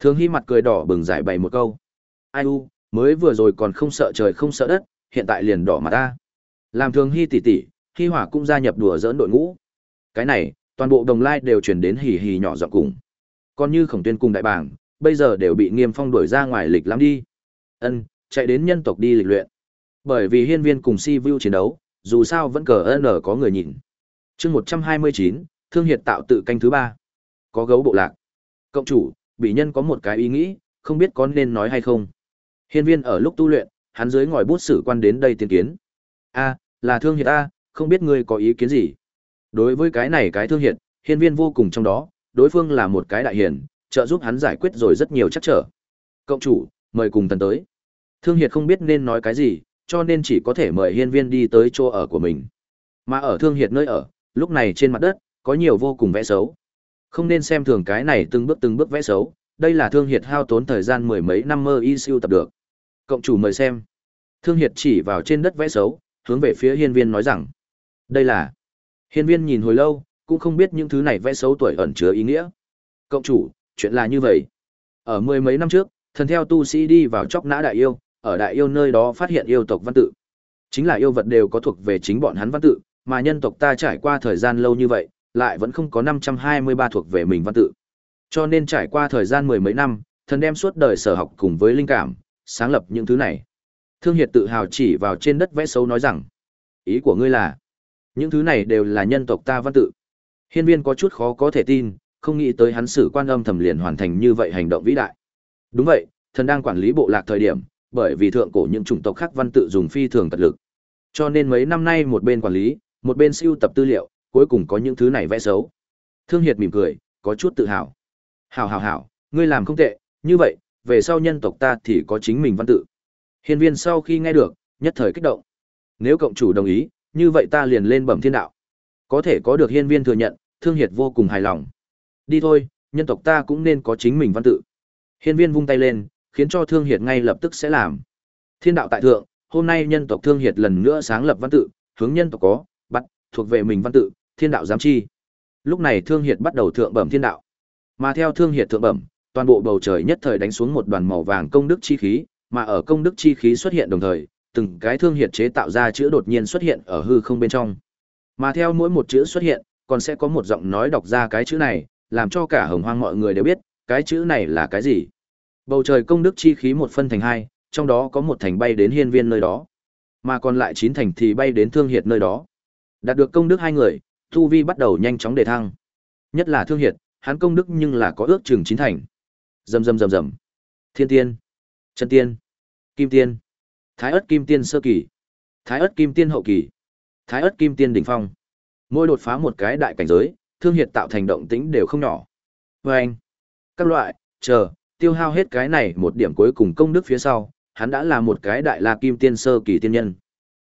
Thường Hy mặt cười đỏ bừng giải bày một câu. Ai u, mới vừa rồi còn không sợ trời không sợ đất, hiện tại liền đỏ mặt ta. Làm Thường Hy tỉ tỉ, Hy Hỏa cũng gia nhập đùa dỡn đội ngũ. Cái này, toàn bộ đồng lai đều truyền đến hì hì nhỏ giọng cùng. Còn như Khổng Tuyên cùng đại bảng, bây giờ đều bị Nghiêm Phong đuổi ra ngoài lịch lắm đi. Ân, chạy đến nhân tộc đi lịch luyện. Bởi vì hiên viên cùng Si Vu chiến đấu, dù sao vẫn cờ ân có người nhìn. Chương 129, Thương Hiệt tạo tự canh thứ ba Có gấu bộ lạc. Cộng chủ, bị nhân có một cái ý nghĩ, không biết có nên nói hay không. Hiên viên ở lúc tu luyện, hắn dưới ngòi bút sử quan đến đây tiên kiến. A, là Thương Hiệt a, không biết ngươi có ý kiến gì? Đối với cái này cái Thương Hiệt, hiên viên vô cùng trong đó, đối phương là một cái đại hiền, trợ giúp hắn giải quyết rồi rất nhiều chắc trở. Cộng chủ, mời cùng tần tới. Thương Hiệt không biết nên nói cái gì, cho nên chỉ có thể mời hiên viên đi tới chỗ ở của mình. Mà ở Thương Hiệt nơi ở, lúc này trên mặt đất, có nhiều vô cùng vẽ xấu. Không nên xem thường cái này từng bước từng bước vẽ xấu, đây là Thương Hiệt hao tốn thời gian mười mấy năm mơ y siêu tập được. Cộng chủ mời xem. Thương Hiệt chỉ vào trên đất vẽ xấu, hướng về phía hiên viên nói rằng, đây là. Hiên viên nhìn hồi lâu, cũng không biết những thứ này vẽ xấu tuổi ẩn chứa ý nghĩa. Cộng chủ, chuyện là như vậy. Ở mười mấy năm trước, thần theo tu sĩ đi vào chóc nã đại yêu, ở đại yêu nơi đó phát hiện yêu tộc văn tự. Chính là yêu vật đều có thuộc về chính bọn hắn văn tự, mà nhân tộc ta trải qua thời gian lâu như vậy, lại vẫn không có 523 thuộc về mình văn tự. Cho nên trải qua thời gian mười mấy năm, thần đem suốt đời sở học cùng với linh cảm, sáng lập những thứ này. Thương Hiệt tự hào chỉ vào trên đất vẽ xấu nói rằng, ý của ngươi là, những thứ này đều là nhân tộc ta văn tự. Hiên viên có chút khó có thể tin, không nghĩ tới hắn sử quan âm thầm liền hoàn thành như vậy hành động vĩ đại. Đúng vậy, thần đang quản lý bộ lạc thời điểm, bởi vì thượng cổ những chủng tộc khác văn tự dùng phi thường tật lực. Cho nên mấy năm nay một bên quản lý, một bên siêu tập tư liệu, cuối cùng có những thứ này vẽ xấu. Thương Hiệt mỉm cười, có chút tự hào. Hảo hảo hảo, ngươi làm không tệ, như vậy, về sau nhân tộc ta thì có chính mình văn tự. Hiên viên sau khi nghe được, nhất thời kích động. Nếu cộng chủ đồng ý, như vậy ta liền lên bẩm thiên đạo. Có thể có được hiên viên thừa nhận, Thương Hiệt vô cùng hài lòng. Đi thôi, nhân tộc ta cũng nên có chính mình văn tự. Hiên viên vung tay lên, khiến cho Thương Hiệt ngay lập tức sẽ làm. Thiên đạo tại thượng, hôm nay nhân tộc Thương Hiệt lần nữa sáng lập văn tự, hướng nhân tộc có, bắt, thuộc về mình văn tự, thiên đạo giám chi. Lúc này Thương Hiệt bắt đầu thượng bẩm thiên đạo. Mà theo Thương Hiệt thượng bẩm, toàn bộ bầu trời nhất thời đánh xuống một đoàn màu vàng công đức chi khí, mà ở công đức chi khí xuất hiện đồng thời, từng cái Thương Hiệt chế tạo ra chữ đột nhiên xuất hiện ở hư không bên trong. Mà theo mỗi một chữ xuất hiện, còn sẽ có một giọng nói đọc ra cái chữ này, làm cho cả hồng hoang mọi người đều biết, cái chữ này là cái gì. Bầu trời công đức chi khí một phân thành hai, trong đó có một thành bay đến hiên viên nơi đó, mà còn lại chín thành thì bay đến thương hiệt nơi đó. Đạt được công đức hai người, tu vi bắt đầu nhanh chóng đề thăng. Nhất là thương hiệt, hắn công đức nhưng là có ước chừng chín thành. Rầm rầm rầm rầm. Thiên tiên, chân tiên, kim tiên, thái ất kim tiên sơ kỳ, thái ất kim tiên hậu kỳ, thái ất kim tiên đỉnh phong. Mỗi đột phá một cái đại cảnh giới, thương hiệt tạo thành động tĩnh đều không nhỏ. Và anh, các loại, chờ, tiêu hao hết cái này một điểm cuối cùng công đức phía sau, hắn đã là một cái đại la kim tiên sơ kỳ tiên nhân.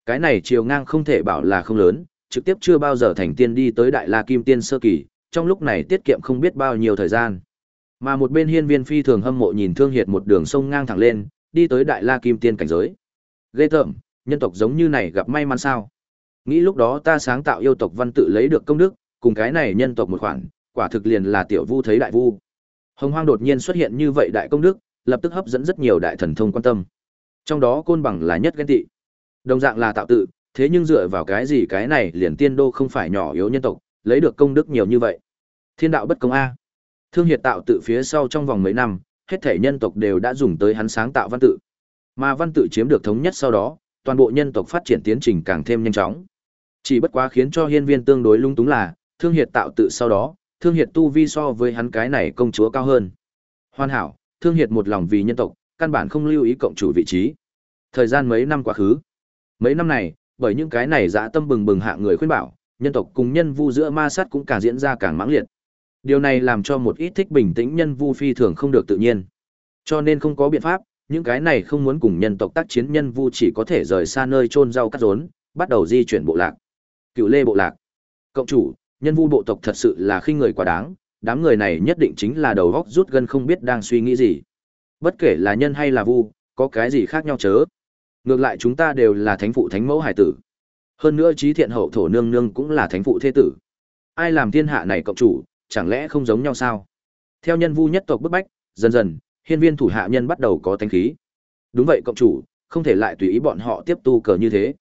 Cái này chiều ngang không thể bảo là không lớn, trực tiếp chưa bao giờ thành tiên đi tới đại la kim tiên sơ kỳ, trong lúc này tiết kiệm không biết bao nhiêu thời gian. Mà một bên hiên viên phi thường hâm mộ nhìn thương hiệt một đường sông ngang thẳng lên, đi tới đại la kim tiên cảnh giới. Ghê tởm, nhân tộc giống như này gặp may mắn sao? Nghĩ lúc đó ta sáng tạo yêu tộc văn tự lấy được công đức, cùng cái này nhân tộc một khoản, quả thực liền là tiểu vu thấy đại vu. Hồng Hoang đột nhiên xuất hiện như vậy đại công đức, lập tức hấp dẫn rất nhiều đại thần thông quan tâm. Trong đó côn bằng là nhất ghen tị. Đồng dạng là tạo tự, thế nhưng dựa vào cái gì cái này liền tiên đô không phải nhỏ yếu nhân tộc, lấy được công đức nhiều như vậy. Thiên đạo bất công a. Thương Hiệt tạo tự phía sau trong vòng mấy năm, hết thể nhân tộc đều đã dùng tới hắn sáng tạo văn tự. Mà văn tự chiếm được thống nhất sau đó, toàn bộ nhân tộc phát triển tiến trình càng thêm nhanh chóng. Chỉ bất quá khiến cho hiên viên tương đối lung túng là, Thương Hiệt tạo tự sau đó, Thương Hiệt tu vi so với hắn cái này công chúa cao hơn. Hoàn hảo, Thương Hiệt một lòng vì nhân tộc, căn bản không lưu ý cộng chủ vị trí. Thời gian mấy năm quá khứ. Mấy năm này, bởi những cái này dã tâm bừng bừng hạ người khuyên bảo, nhân tộc cùng nhân vu giữa ma sát cũng càng diễn ra càng mãng liệt. Điều này làm cho một ít thích bình tĩnh nhân vu phi thường không được tự nhiên. Cho nên không có biện pháp, những cái này không muốn cùng nhân tộc tác chiến nhân vu chỉ có thể rời xa nơi chôn rau cắt rốn, bắt đầu di chuyển bộ lạc. Cựu Lê bộ lạc. Cộng chủ, nhân vu bộ tộc thật sự là khinh người quá đáng, đám người này nhất định chính là đầu góc rút gần không biết đang suy nghĩ gì. Bất kể là nhân hay là vu, có cái gì khác nhau chớ. Ngược lại chúng ta đều là thánh phụ thánh mẫu hải tử. Hơn nữa trí thiện hậu thổ nương nương cũng là thánh phụ thế tử. Ai làm thiên hạ này cộng chủ, chẳng lẽ không giống nhau sao? Theo nhân vu nhất tộc bức bách, Dần dần, hiên viên thủ hạ nhân bắt đầu có tánh khí. Đúng vậy cộng chủ, không thể lại tùy ý bọn họ tiếp tu cờ như thế.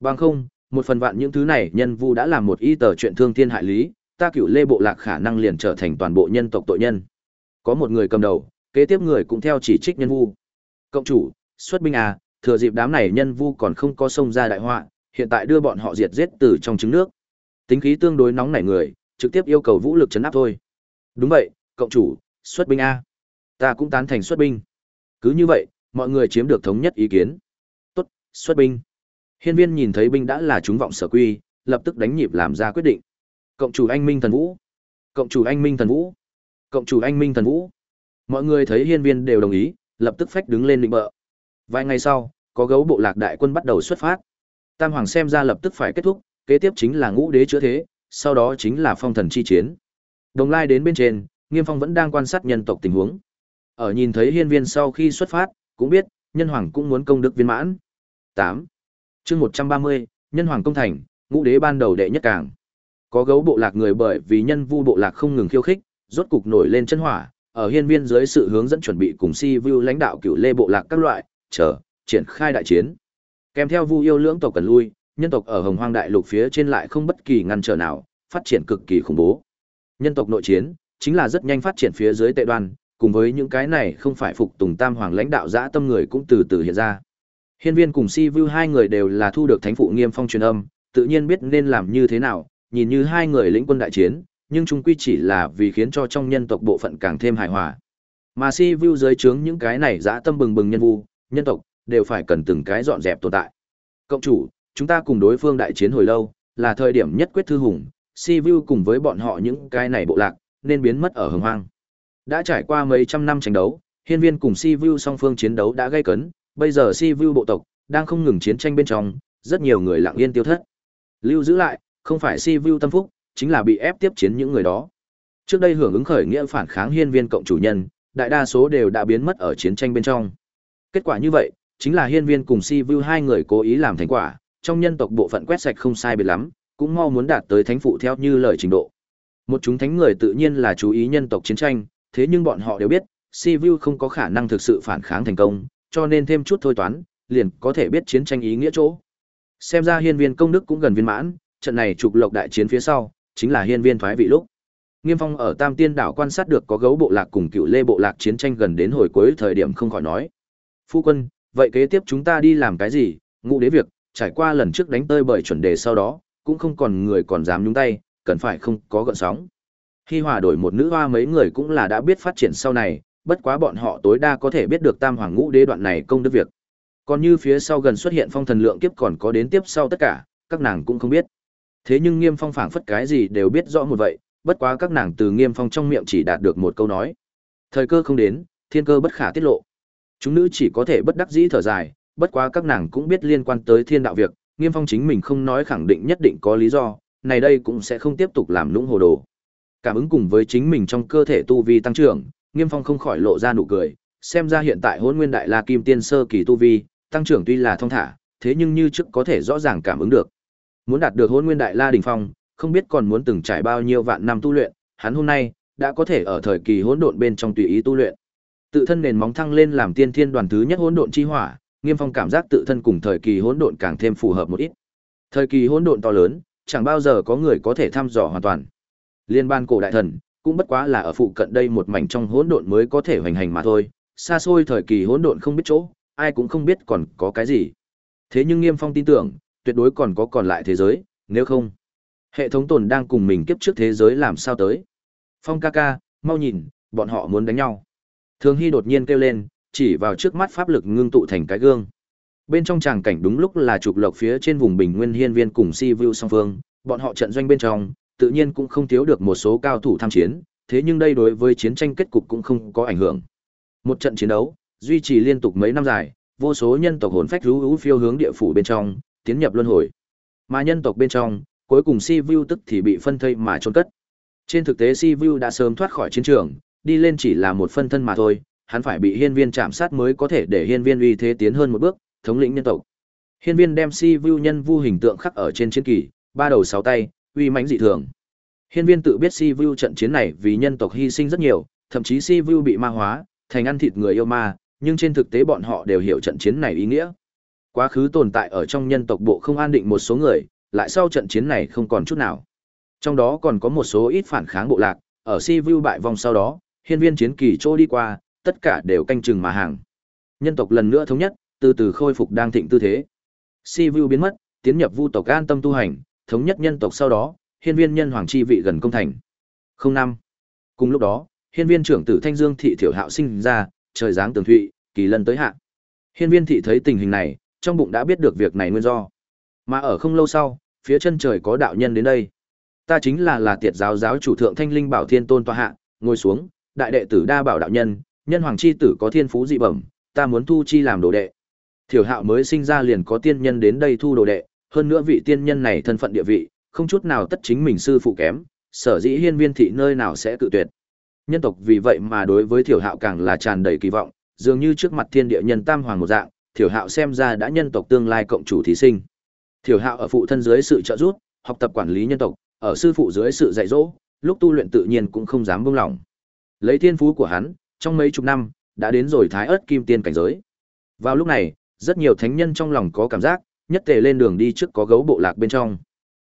Bằng không, một phần vạn những thứ này nhân vu đã làm một y tờ chuyện thương thiên hại lý, ta cựu lê bộ lạc khả năng liền trở thành toàn bộ nhân tộc tội nhân. Có một người cầm đầu, kế tiếp người cũng theo chỉ trích nhân vu. Cộng chủ, xuất binh à, thừa dịp đám này nhân vu còn không có sông ra đại họa, hiện tại đưa bọn họ diệt giết từ trong trứng nước. Tính khí tương đối nóng nảy người, trực tiếp yêu cầu vũ lực chấn áp thôi. Đúng vậy, cộng chủ, xuất binh a. Ta cũng tán thành xuất binh. Cứ như vậy, mọi người chiếm được thống nhất ý kiến. Tốt, xuất binh. Hiên viên nhìn thấy binh đã là chúng vọng sở quy, lập tức đánh nhịp làm ra quyết định. Cộng chủ anh Minh Thần Vũ. Cộng chủ anh Minh Thần Vũ. Cộng chủ anh Minh Thần Vũ. Mọi người thấy hiên viên đều đồng ý, lập tức phách đứng lên định bợ. Vài ngày sau, có gấu bộ lạc đại quân bắt đầu xuất phát. Tam Hoàng xem ra lập tức phải kết thúc, kế tiếp chính là ngũ đế chữa thế, sau đó chính là phong thần chi chiến. Đồng lai đến bên trên, Nghiêm Phong vẫn đang quan sát nhân tộc tình huống. Ở nhìn thấy hiên viên sau khi xuất phát, cũng biết, nhân hoàng cũng muốn công đức viên mãn. 8. chương 130, nhân hoàng công thành, ngũ đế ban đầu đệ nhất càng. Có gấu bộ lạc người bởi vì nhân vu bộ lạc không ngừng khiêu khích, rốt cục nổi lên chân hỏa, ở hiên viên dưới sự hướng dẫn chuẩn bị cùng si vu lãnh đạo cửu lê bộ lạc các loại, chờ, triển khai đại chiến. Kèm theo vu yêu lưỡng tộc cần lui, nhân tộc ở hồng hoang đại lục phía trên lại không bất kỳ ngăn trở nào, phát triển cực kỳ khủng bố. Nhân tộc nội chiến, chính là rất nhanh phát triển phía dưới tệ đoan, cùng với những cái này không phải phục tùng tam hoàng lãnh đạo dã tâm người cũng từ từ hiện ra. Hiên viên cùng si vu hai người đều là thu được thánh phụ nghiêm phong truyền âm, tự nhiên biết nên làm như thế nào, nhìn như hai người lĩnh quân đại chiến, nhưng chung quy chỉ là vì khiến cho trong nhân tộc bộ phận càng thêm hài hòa. Mà si vu dưới trướng những cái này dã tâm bừng bừng nhân vu, nhân tộc, đều phải cần từng cái dọn dẹp tồn tại. Cộng chủ, chúng ta cùng đối phương đại chiến hồi lâu, là thời điểm nhất quyết thư hùng, si vu cùng với bọn họ những cái này bộ lạc, nên biến mất ở hồng hoang. Đã trải qua mấy trăm năm tranh đấu, hiên viên cùng si vu song phương chiến đấu đã gây cấn, bây giờ si vu bộ tộc, đang không ngừng chiến tranh bên trong, rất nhiều người lặng yên tiêu thất. Lưu giữ lại, không phải si vu tâm phúc, chính là bị ép tiếp chiến những người đó. Trước đây hưởng ứng khởi nghĩa phản kháng hiên viên cộng chủ nhân, đại đa số đều đã biến mất ở chiến tranh bên trong. Kết quả như vậy, chính là hiên viên cùng si vu hai người cố ý làm thành quả, trong nhân tộc bộ phận quét sạch không sai biệt lắm, cũng mau muốn đạt tới thánh phụ theo như lời trình độ. Một chúng thánh người tự nhiên là chú ý nhân tộc chiến tranh, thế nhưng bọn họ đều biết, si vu không có khả năng thực sự phản kháng thành công, cho nên thêm chút thôi toán, liền có thể biết chiến tranh ý nghĩa chỗ. Xem ra hiên viên công đức cũng gần viên mãn, trận này trục lộc đại chiến phía sau, chính là hiên viên thoái vị lúc. Nghiêm Phong ở Tam Tiên đảo quan sát được có gấu bộ lạc cùng cựu lê bộ lạc chiến tranh gần đến hồi cuối thời điểm không khỏi nói. Phu quân, vậy kế tiếp chúng ta đi làm cái gì? Ngụ đế việc, trải qua lần trước đánh tơi bởi chuẩn đề sau đó, cũng không còn người còn dám nhúng tay, cần phải không có gợn sóng. Khi hòa đổi một nữ hoa mấy người cũng là đã biết phát triển sau này, bất quá bọn họ tối đa có thể biết được tam hoàng ngũ đế đoạn này công đức việc. Còn như phía sau gần xuất hiện phong thần lượng kiếp còn có đến tiếp sau tất cả, các nàng cũng không biết. Thế nhưng Nghiêm Phong phảng phất cái gì đều biết rõ một vậy, bất quá các nàng từ Nghiêm Phong trong miệng chỉ đạt được một câu nói. Thời cơ không đến, thiên cơ bất khả tiết lộ. Chúng nữ chỉ có thể bất đắc dĩ thở dài, bất quá các nàng cũng biết liên quan tới thiên đạo việc, Nghiêm Phong chính mình không nói khẳng định nhất định có lý do, này đây cũng sẽ không tiếp tục làm lũng hồ đồ. Cảm ứng cùng với chính mình trong cơ thể tu vi tăng trưởng, Nghiêm Phong không khỏi lộ ra nụ cười, xem ra hiện tại Hỗn Nguyên Đại La Kim Tiên sơ kỳ tu vi, tăng trưởng tuy là thông thả, thế nhưng như trước có thể rõ ràng cảm ứng được. Muốn đạt được Hỗn Nguyên Đại La đỉnh phong, không biết còn muốn từng trải bao nhiêu vạn năm tu luyện, hắn hôm nay đã có thể ở thời kỳ hỗn độn bên trong tùy ý tu luyện. Tự thân nền móng thăng lên làm tiên thiên đoàn thứ nhất hỗn độn chi hỏa, Nghiêm Phong cảm giác tự thân cùng thời kỳ hỗn độn càng thêm phù hợp một ít. Thời kỳ hỗn độn to lớn, chẳng bao giờ có người có thể thăm dò hoàn toàn. Liên ban cổ đại thần, cũng bất quá là ở phụ cận đây một mảnh trong hỗn độn mới có thể hoành hành mà thôi, xa xôi thời kỳ hỗn độn không biết chỗ, ai cũng không biết còn có cái gì. Thế nhưng Nghiêm Phong tin tưởng, tuyệt đối còn có còn lại thế giới, nếu không, hệ thống tồn đang cùng mình kiếp trước thế giới làm sao tới. Phong ca ca, mau nhìn, bọn họ muốn đánh nhau. Thường Hy đột nhiên kêu lên, chỉ vào trước mắt pháp lực ngưng tụ thành cái gương. Bên trong tràng cảnh đúng lúc là trục lộc phía trên vùng bình nguyên hiên viên cùng si vu song phương, bọn họ trận doanh bên trong, tự nhiên cũng không thiếu được một số cao thủ tham chiến, thế nhưng đây đối với chiến tranh kết cục cũng không có ảnh hưởng. Một trận chiến đấu, duy trì liên tục mấy năm dài, vô số nhân tộc hồn phách rú rú phiêu hướng địa phủ bên trong, tiến nhập luân hồi. Mà nhân tộc bên trong, cuối cùng Si Vu tức thì bị phân thây mà chôn cất. Trên thực tế Si Vu đã sớm thoát khỏi chiến trường, đi lên chỉ là một phân thân mà thôi, hắn phải bị hiên viên chạm sát mới có thể để hiên viên uy thế tiến hơn một bước, thống lĩnh nhân tộc. Hiên viên đem Si Vu nhân vu hình tượng khắc ở trên chiến kỳ, ba đầu sáu tay, uy mãnh dị thường. Hiên viên tự biết Si Vu trận chiến này vì nhân tộc hy sinh rất nhiều, thậm chí Si Vu bị ma hóa, thành ăn thịt người yêu ma, nhưng trên thực tế bọn họ đều hiểu trận chiến này ý nghĩa. Quá khứ tồn tại ở trong nhân tộc bộ không an định một số người, lại sau trận chiến này không còn chút nào. Trong đó còn có một số ít phản kháng bộ lạc, ở Si Vu bại vong sau đó, hiên viên chiến kỳ trôi đi qua, tất cả đều canh chừng mà hàng. Nhân tộc lần nữa thống nhất, từ từ khôi phục đang thịnh tư thế. Si Vu biến mất, tiến nhập Vu tộc an tâm tu hành, thống nhất nhân tộc sau đó, hiên viên nhân hoàng chi vị gần công thành. Không năm. Cùng lúc đó, hiên viên trưởng tử Thanh Dương thị thiểu hạo sinh ra, trời giáng tường thụy, kỳ lân tới hạ. Hiên viên thị thấy tình hình này, trong bụng đã biết được việc này nguyên do. Mà ở không lâu sau, phía chân trời có đạo nhân đến đây. Ta chính là là tiệt giáo giáo chủ thượng Thanh Linh Bảo Thiên Tôn tọa hạ, ngồi xuống, đại đệ tử đa bảo đạo nhân, nhân hoàng chi tử có thiên phú dị bẩm, ta muốn thu chi làm đồ đệ. Thiểu Hạo mới sinh ra liền có tiên nhân đến đây thu đồ đệ, hơn nữa vị tiên nhân này thân phận địa vị, không chút nào tất chính mình sư phụ kém, sở dĩ hiên viên thị nơi nào sẽ cự tuyệt. Nhân tộc vì vậy mà đối với Thiểu Hạo càng là tràn đầy kỳ vọng, dường như trước mặt thiên địa nhân tam hoàng một dạng, Thiểu Hạo xem ra đã nhân tộc tương lai cộng chủ thí sinh. Thiểu Hạo ở phụ thân dưới sự trợ giúp, học tập quản lý nhân tộc, ở sư phụ dưới sự dạy dỗ, lúc tu luyện tự nhiên cũng không dám buông lỏng. Lấy thiên phú của hắn, trong mấy chục năm, đã đến rồi thái ớt kim tiên cảnh giới. Vào lúc này, rất nhiều thánh nhân trong lòng có cảm giác, nhất tề lên đường đi trước có gấu bộ lạc bên trong.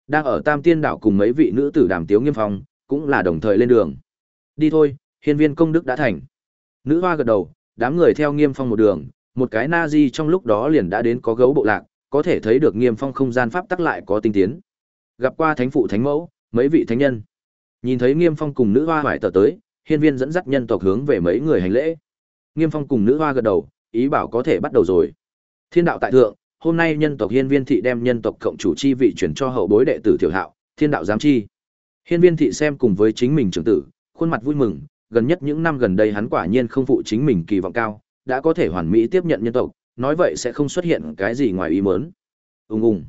Đang ở Tam Tiên đảo cùng mấy vị nữ tử đàm tiếu nghiêm phong, cũng là đồng thời lên đường. Đi thôi, hiên viên công đức đã thành. Nữ hoa gật đầu, đám người theo nghiêm phong một đường, một cái na di trong lúc đó liền đã đến có gấu bộ lạc, có thể thấy được nghiêm phong không gian pháp tắc lại có tinh tiến. Gặp qua thánh phụ thánh mẫu, mấy vị thánh nhân. Nhìn thấy nghiêm phong cùng nữ hoa hoài tờ tới, hiên viên dẫn dắt nhân tộc hướng về mấy người hành lễ. Nghiêm phong cùng nữ hoa gật đầu, ý bảo có thể bắt đầu rồi. Thiên đạo tại thượng, hôm nay nhân tộc hiên viên thị đem nhân tộc cộng chủ chi vị chuyển cho hậu bối đệ tử tiểu hạo, thiên đạo giám chi. Hiên viên thị xem cùng với chính mình trưởng tử, khuôn mặt vui mừng, gần nhất những năm gần đây hắn quả nhiên không phụ chính mình kỳ vọng cao, đã có thể hoàn mỹ tiếp nhận nhân tộc, nói vậy sẽ không xuất hiện cái gì ngoài ý muốn. Ùng ùng.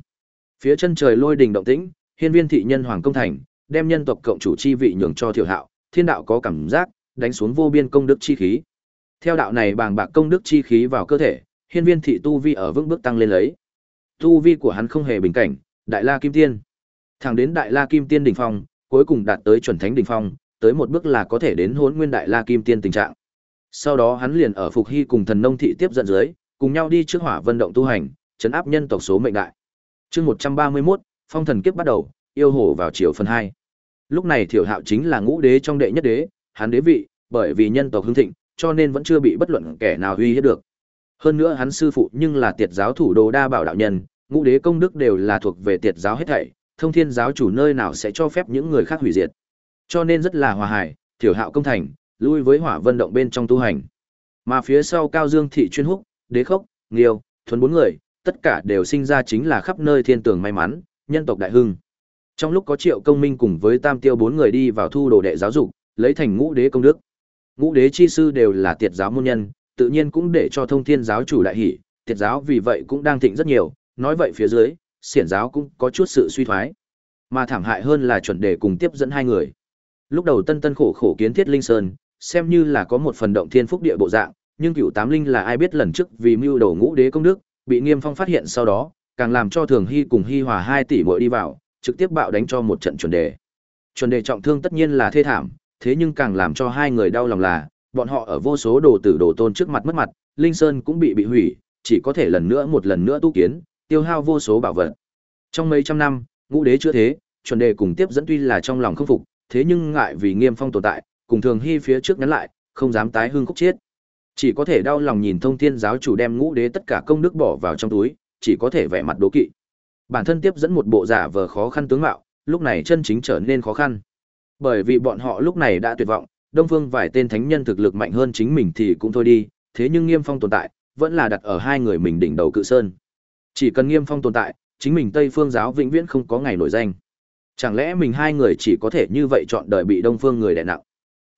Phía chân trời lôi đình động tĩnh, hiên viên thị nhân hoàng công thành, đem nhân tộc cộng chủ chi vị nhường cho Tiểu Hạo, thiên đạo có cảm giác, đánh xuống vô biên công đức chi khí. Theo đạo này bàng bạc công đức chi khí vào cơ thể, hiên viên thị tu vi ở vững bước tăng lên lấy. Tu vi của hắn không hề bình cảnh, đại la kim tiên. Thẳng đến đại la kim tiên đỉnh phong, cuối cùng đạt tới chuẩn thánh đỉnh phong, tới một bước là có thể đến hỗn nguyên đại la kim tiên tình trạng. Sau đó hắn liền ở Phục Hy cùng thần nông thị tiếp dẫn dưới, cùng nhau đi trước hỏa vân động tu hành, chấn áp nhân tộc số mệnh đại. Chương 131, phong thần kiếp bắt đầu, yêu hổ vào chiều phần 2. Lúc này Thiểu Hạo chính là ngũ đế trong đệ nhất đế, hắn đế vị, bởi vì nhân tộc hưng thịnh, cho nên vẫn chưa bị bất luận kẻ nào uy hiếp được. Hơn nữa hắn sư phụ nhưng là tiệt giáo thủ đồ đa bảo đạo nhân, ngũ đế công đức đều là thuộc về tiệt giáo hết thảy, thông thiên giáo chủ nơi nào sẽ cho phép những người khác hủy diệt. Cho nên rất là hòa hài, Thiểu Hạo công thành, lui với hỏa vân động bên trong tu hành. Mà phía sau Cao Dương thị chuyên húc, đế khốc, nghiêu, thuần bốn người, tất cả đều sinh ra chính là khắp nơi thiên tường may mắn, nhân tộc đại hưng. Trong lúc có Triệu Công Minh cùng với Tam Tiêu bốn người đi vào thu đồ đệ giáo dục, lấy thành ngũ đế công đức. Ngũ đế chi sư đều là tiệt giáo môn nhân, tự nhiên cũng để cho thông thiên giáo chủ đại hỷ, tiệt giáo vì vậy cũng đang thịnh rất nhiều, nói vậy phía dưới, xiển giáo cũng có chút sự suy thoái. Mà thảm hại hơn là chuẩn đề cùng tiếp dẫn hai người. Lúc đầu tân tân khổ khổ kiến thiết linh sơn, xem như là có một phần động thiên phúc địa bộ dạng, nhưng cựu tám linh là ai biết lần trước vì mưu đầu ngũ đế công đức, bị Nghiêm Phong phát hiện sau đó, càng làm cho Thường Hy cùng Hy Hòa hai tỷ muội đi vào, trực tiếp bạo đánh cho một trận chuẩn đề. Chuẩn đề trọng thương tất nhiên là thê thảm, thế nhưng càng làm cho hai người đau lòng là, bọn họ ở vô số đồ tử đồ tôn trước mặt mất mặt, Linh Sơn cũng bị bị hủy, chỉ có thể lần nữa một lần nữa tu kiến, tiêu hao vô số bảo vật. Trong mấy trăm năm, ngũ đế chưa thế, chuẩn đề cùng tiếp dẫn tuy là trong lòng không phục, thế nhưng ngại vì Nghiêm Phong tồn tại, cùng Thường Hy phía trước nhắn lại, không dám tái hương khúc chết. Chỉ có thể đau lòng nhìn thông thiên giáo chủ đem ngũ đế tất cả công đức bỏ vào trong túi, chỉ có thể vẻ mặt đố kỵ. Bản thân tiếp dẫn một bộ giả vờ khó khăn tướng mạo, lúc này chân chính trở nên khó khăn. Bởi vì bọn họ lúc này đã tuyệt vọng, Đông Phương vài tên thánh nhân thực lực mạnh hơn chính mình thì cũng thôi đi, thế nhưng Nghiêm Phong tồn tại, vẫn là đặt ở hai người mình đỉnh đầu cự sơn. Chỉ cần Nghiêm Phong tồn tại, chính mình Tây Phương giáo vĩnh viễn không có ngày nổi danh. Chẳng lẽ mình hai người chỉ có thể như vậy chọn đời bị Đông Phương người đè nặng?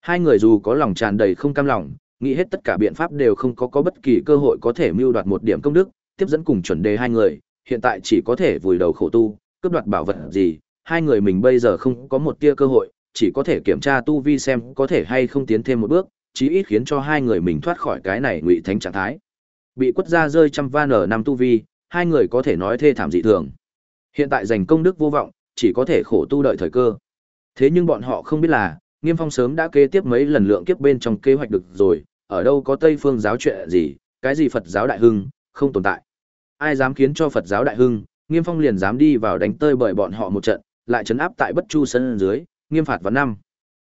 Hai người dù có lòng tràn đầy không cam lòng, nghĩ hết tất cả biện pháp đều không có có bất kỳ cơ hội có thể mưu đoạt một điểm công đức, tiếp dẫn cùng chuẩn đề hai người, hiện tại chỉ có thể vùi đầu khổ tu, cướp đoạt bảo vật gì, hai người mình bây giờ không có một tia cơ hội, chỉ có thể kiểm tra tu vi xem có thể hay không tiến thêm một bước, chí ít khiến cho hai người mình thoát khỏi cái này ngụy thánh trạng thái. Bị quất ra rơi trăm van ở năm tu vi, hai người có thể nói thê thảm dị thường. Hiện tại giành công đức vô vọng, chỉ có thể khổ tu đợi thời cơ. Thế nhưng bọn họ không biết là, Nghiêm Phong sớm đã kế tiếp mấy lần lượng kiếp bên trong kế hoạch được rồi, ở đâu có Tây phương giáo chuyện gì, cái gì Phật giáo đại hưng, không tồn tại. Ai dám khiến cho Phật giáo đại hưng, Nghiêm Phong liền dám đi vào đánh tơi bởi bọn họ một trận, lại trấn áp tại Bất Chu sân dưới, nghiêm phạt vào năm.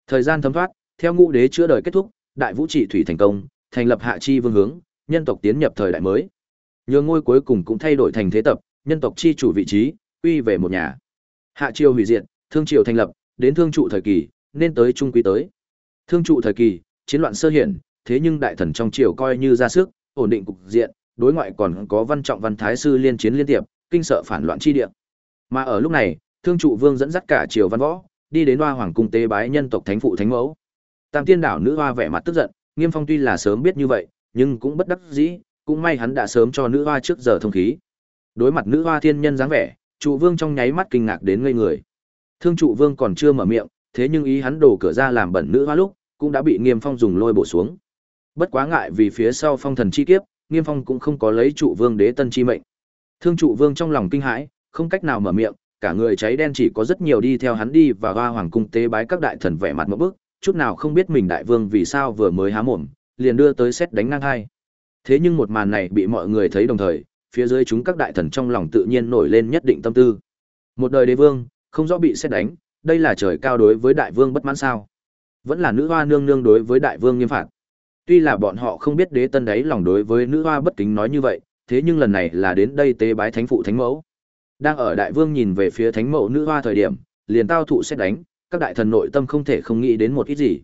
Thời gian thấm thoát, theo ngũ đế chữa đời kết thúc, đại vũ trị thủy thành công, thành lập hạ chi vương hướng, nhân tộc tiến nhập thời đại mới. Nhường ngôi cuối cùng cũng thay đổi thành thế tập, nhân tộc chi chủ vị trí, quy về một nhà. Hạ triều hủy diệt, thương triều thành lập, đến thương trụ thời kỳ, nên tới trung quý tới. Thương trụ thời kỳ, chiến loạn sơ hiển, thế nhưng đại thần trong triều coi như ra sức, ổn định cục diện, đối ngoại còn có văn trọng văn thái sư liên chiến liên tiệp, kinh sợ phản loạn chi địa. Mà ở lúc này, Thương trụ vương dẫn dắt cả triều văn võ, đi đến Hoa Hoàng cung tế bái nhân tộc thánh phụ thánh mẫu. Tam Tiên đảo nữ hoa vẻ mặt tức giận, Nghiêm Phong tuy là sớm biết như vậy, nhưng cũng bất đắc dĩ, cũng may hắn đã sớm cho nữ hoa trước giờ thông khí. Đối mặt nữ hoa thiên nhân dáng vẻ, trụ vương trong nháy mắt kinh ngạc đến ngây người. Thương trụ vương còn chưa mở miệng, thế nhưng ý hắn đổ cửa ra làm bẩn nữ hoa lúc, cũng đã bị Nghiêm Phong dùng lôi bổ xuống. Bất quá ngại vì phía sau phong thần chi kiếp, Nghiêm Phong cũng không có lấy trụ vương đế tân chi mệnh. Thương trụ vương trong lòng kinh hãi, không cách nào mở miệng, cả người cháy đen chỉ có rất nhiều đi theo hắn đi và hoa hoàng cung tế bái các đại thần vẻ mặt một bức, chút nào không biết mình đại vương vì sao vừa mới há mồm, liền đưa tới xét đánh ngang hai. Thế nhưng một màn này bị mọi người thấy đồng thời, phía dưới chúng các đại thần trong lòng tự nhiên nổi lên nhất định tâm tư. Một đời đế vương, không rõ bị xét đánh, đây là trời cao đối với đại vương bất mãn sao? Vẫn là nữ hoa nương nương đối với đại vương nghiêm phạt. Tuy là bọn họ không biết đế tân đấy lòng đối với nữ hoa bất kính nói như vậy, thế nhưng lần này là đến đây tế bái thánh phụ thánh mẫu. Đang ở đại vương nhìn về phía thánh mẫu nữ hoa thời điểm, liền tao thụ xét đánh, các đại thần nội tâm không thể không nghĩ đến một ít gì.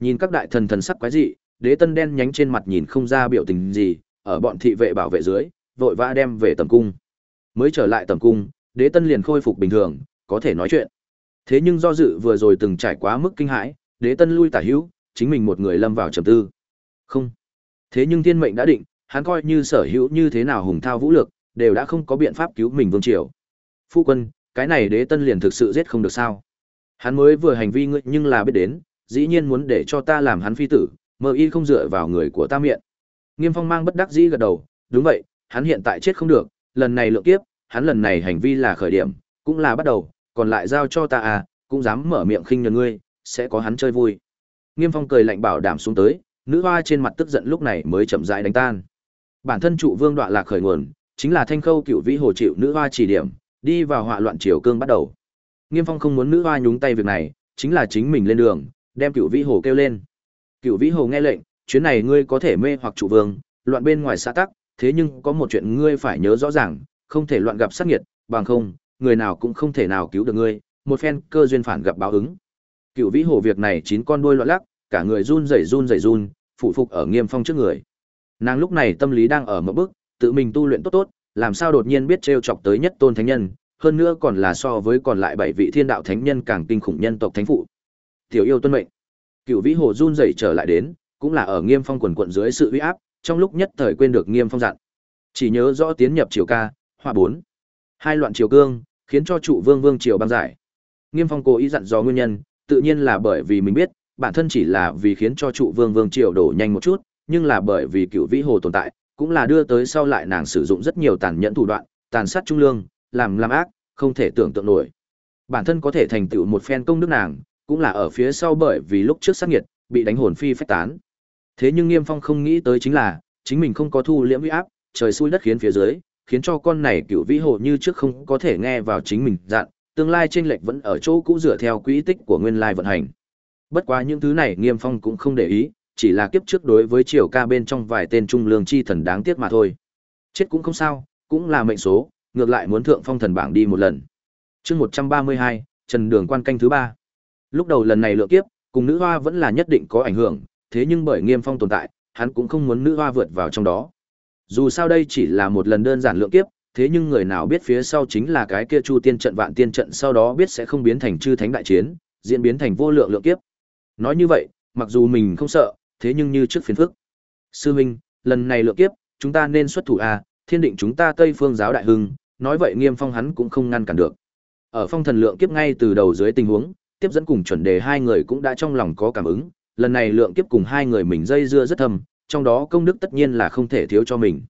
Nhìn các đại thần thần sắc quái dị, đế tân đen nhánh trên mặt nhìn không ra biểu tình gì, ở bọn thị vệ bảo vệ dưới, vội vã đem về tầm cung. Mới trở lại tầm cung, đế tân liền khôi phục bình thường, có thể nói chuyện. Thế nhưng do dự vừa rồi từng trải quá mức kinh hãi, đế tân lui tả hữu, chính mình một người lâm vào trầm tư. Không. Thế nhưng thiên mệnh đã định, hắn coi như sở hữu như thế nào hùng thao vũ lực, đều đã không có biện pháp cứu mình vương triều. Phu quân, cái này đế tân liền thực sự giết không được sao? Hắn mới vừa hành vi ngươi nhưng là biết đến, dĩ nhiên muốn để cho ta làm hắn phi tử, mơ y không dựa vào người của ta miệng. Nghiêm Phong mang bất đắc dĩ gật đầu, đúng vậy, hắn hiện tại chết không được, lần này lượng kiếp, hắn lần này hành vi là khởi điểm, cũng là bắt đầu, còn lại giao cho ta à, cũng dám mở miệng khinh nhẫn ngươi, sẽ có hắn chơi vui. Nghiêm Phong cười lạnh bảo đảm xuống tới, nữ hoa trên mặt tức giận lúc này mới chậm rãi đánh tan. Bản thân trụ vương đoạn lạc khởi nguồn, chính là thanh khâu cựu vĩ hồ chịu nữ hoa chỉ điểm, đi vào họa loạn triều cương bắt đầu. Nghiêm Phong không muốn nữ hoa nhúng tay việc này, chính là chính mình lên đường, đem cựu vĩ hồ kêu lên. Cựu vĩ hồ nghe lệnh, chuyến này ngươi có thể mê hoặc chủ vương, loạn bên ngoài xã tắc, thế nhưng có một chuyện ngươi phải nhớ rõ ràng, không thể loạn gặp sát nghiệt, bằng không, người nào cũng không thể nào cứu được ngươi, một phen cơ duyên phản gặp báo ứng. Cựu vĩ hồ việc này chín con đuôi loạn lắc, cả người run rẩy run rẩy run, phụ phục ở Nghiêm Phong trước người. Nàng lúc này tâm lý đang ở một bước, tự mình tu luyện tốt tốt, làm sao đột nhiên biết trêu chọc tới nhất tôn thánh nhân, hơn nữa còn là so với còn lại bảy vị thiên đạo thánh nhân càng kinh khủng nhân tộc thánh phụ. Tiểu yêu tuân mệnh. Cựu Vĩ Hồ run rẩy trở lại đến, cũng là ở Nghiêm Phong quần quận dưới sự uy áp, trong lúc nhất thời quên được Nghiêm Phong dặn. Chỉ nhớ rõ tiến nhập triều ca, hoa bốn. Hai loạn triều cương, khiến cho trụ vương vương triều băng giải. Nghiêm Phong cố ý dặn dò nguyên nhân, tự nhiên là bởi vì mình biết, bản thân chỉ là vì khiến cho trụ vương vương triều đổ nhanh một chút, nhưng là bởi vì cựu vĩ hồ tồn tại, cũng là đưa tới sau lại nàng sử dụng rất nhiều tàn nhẫn thủ đoạn, tàn sát trung lương, làm làm ác, không thể tưởng tượng nổi. Bản thân có thể thành tựu một phen công đức nàng, cũng là ở phía sau bởi vì lúc trước sát nghiệt, bị đánh hồn phi phách tán. Thế nhưng Nghiêm Phong không nghĩ tới chính là, chính mình không có thu liễm uy áp, trời xui đất khiến phía dưới, khiến cho con này cựu vĩ hồ như trước không có thể nghe vào chính mình dặn, tương lai chênh lệch vẫn ở chỗ cũ dựa theo quỹ tích của nguyên lai vận hành. Bất quá những thứ này Nghiêm Phong cũng không để ý, chỉ là kiếp trước đối với triều ca bên trong vài tên trung lương chi thần đáng tiếc mà thôi. Chết cũng không sao, cũng là mệnh số, ngược lại muốn thượng phong thần bảng đi một lần. chương 132, Trần Đường quan canh thứ ba. Lúc đầu lần này lựa kiếp, cùng nữ hoa vẫn là nhất định có ảnh hưởng, thế nhưng bởi nghiêm phong tồn tại, hắn cũng không muốn nữ hoa vượt vào trong đó. Dù sao đây chỉ là một lần đơn giản lượng kiếp, thế nhưng người nào biết phía sau chính là cái kia chu tiên trận vạn tiên trận sau đó biết sẽ không biến thành chư thánh đại chiến, diễn biến thành vô lượng lượng kiếp. Nói như vậy, mặc dù mình không sợ, thế nhưng như trước phiền phức. Sư huynh, lần này lượng kiếp, chúng ta nên xuất thủ à, thiên định chúng ta Tây Phương giáo đại hưng, nói vậy Nghiêm Phong hắn cũng không ngăn cản được. Ở phong thần lượng kiếp ngay từ đầu dưới tình huống, tiếp dẫn cùng chuẩn đề hai người cũng đã trong lòng có cảm ứng, lần này lượng kiếp cùng hai người mình dây dưa rất thầm, trong đó công đức tất nhiên là không thể thiếu cho mình.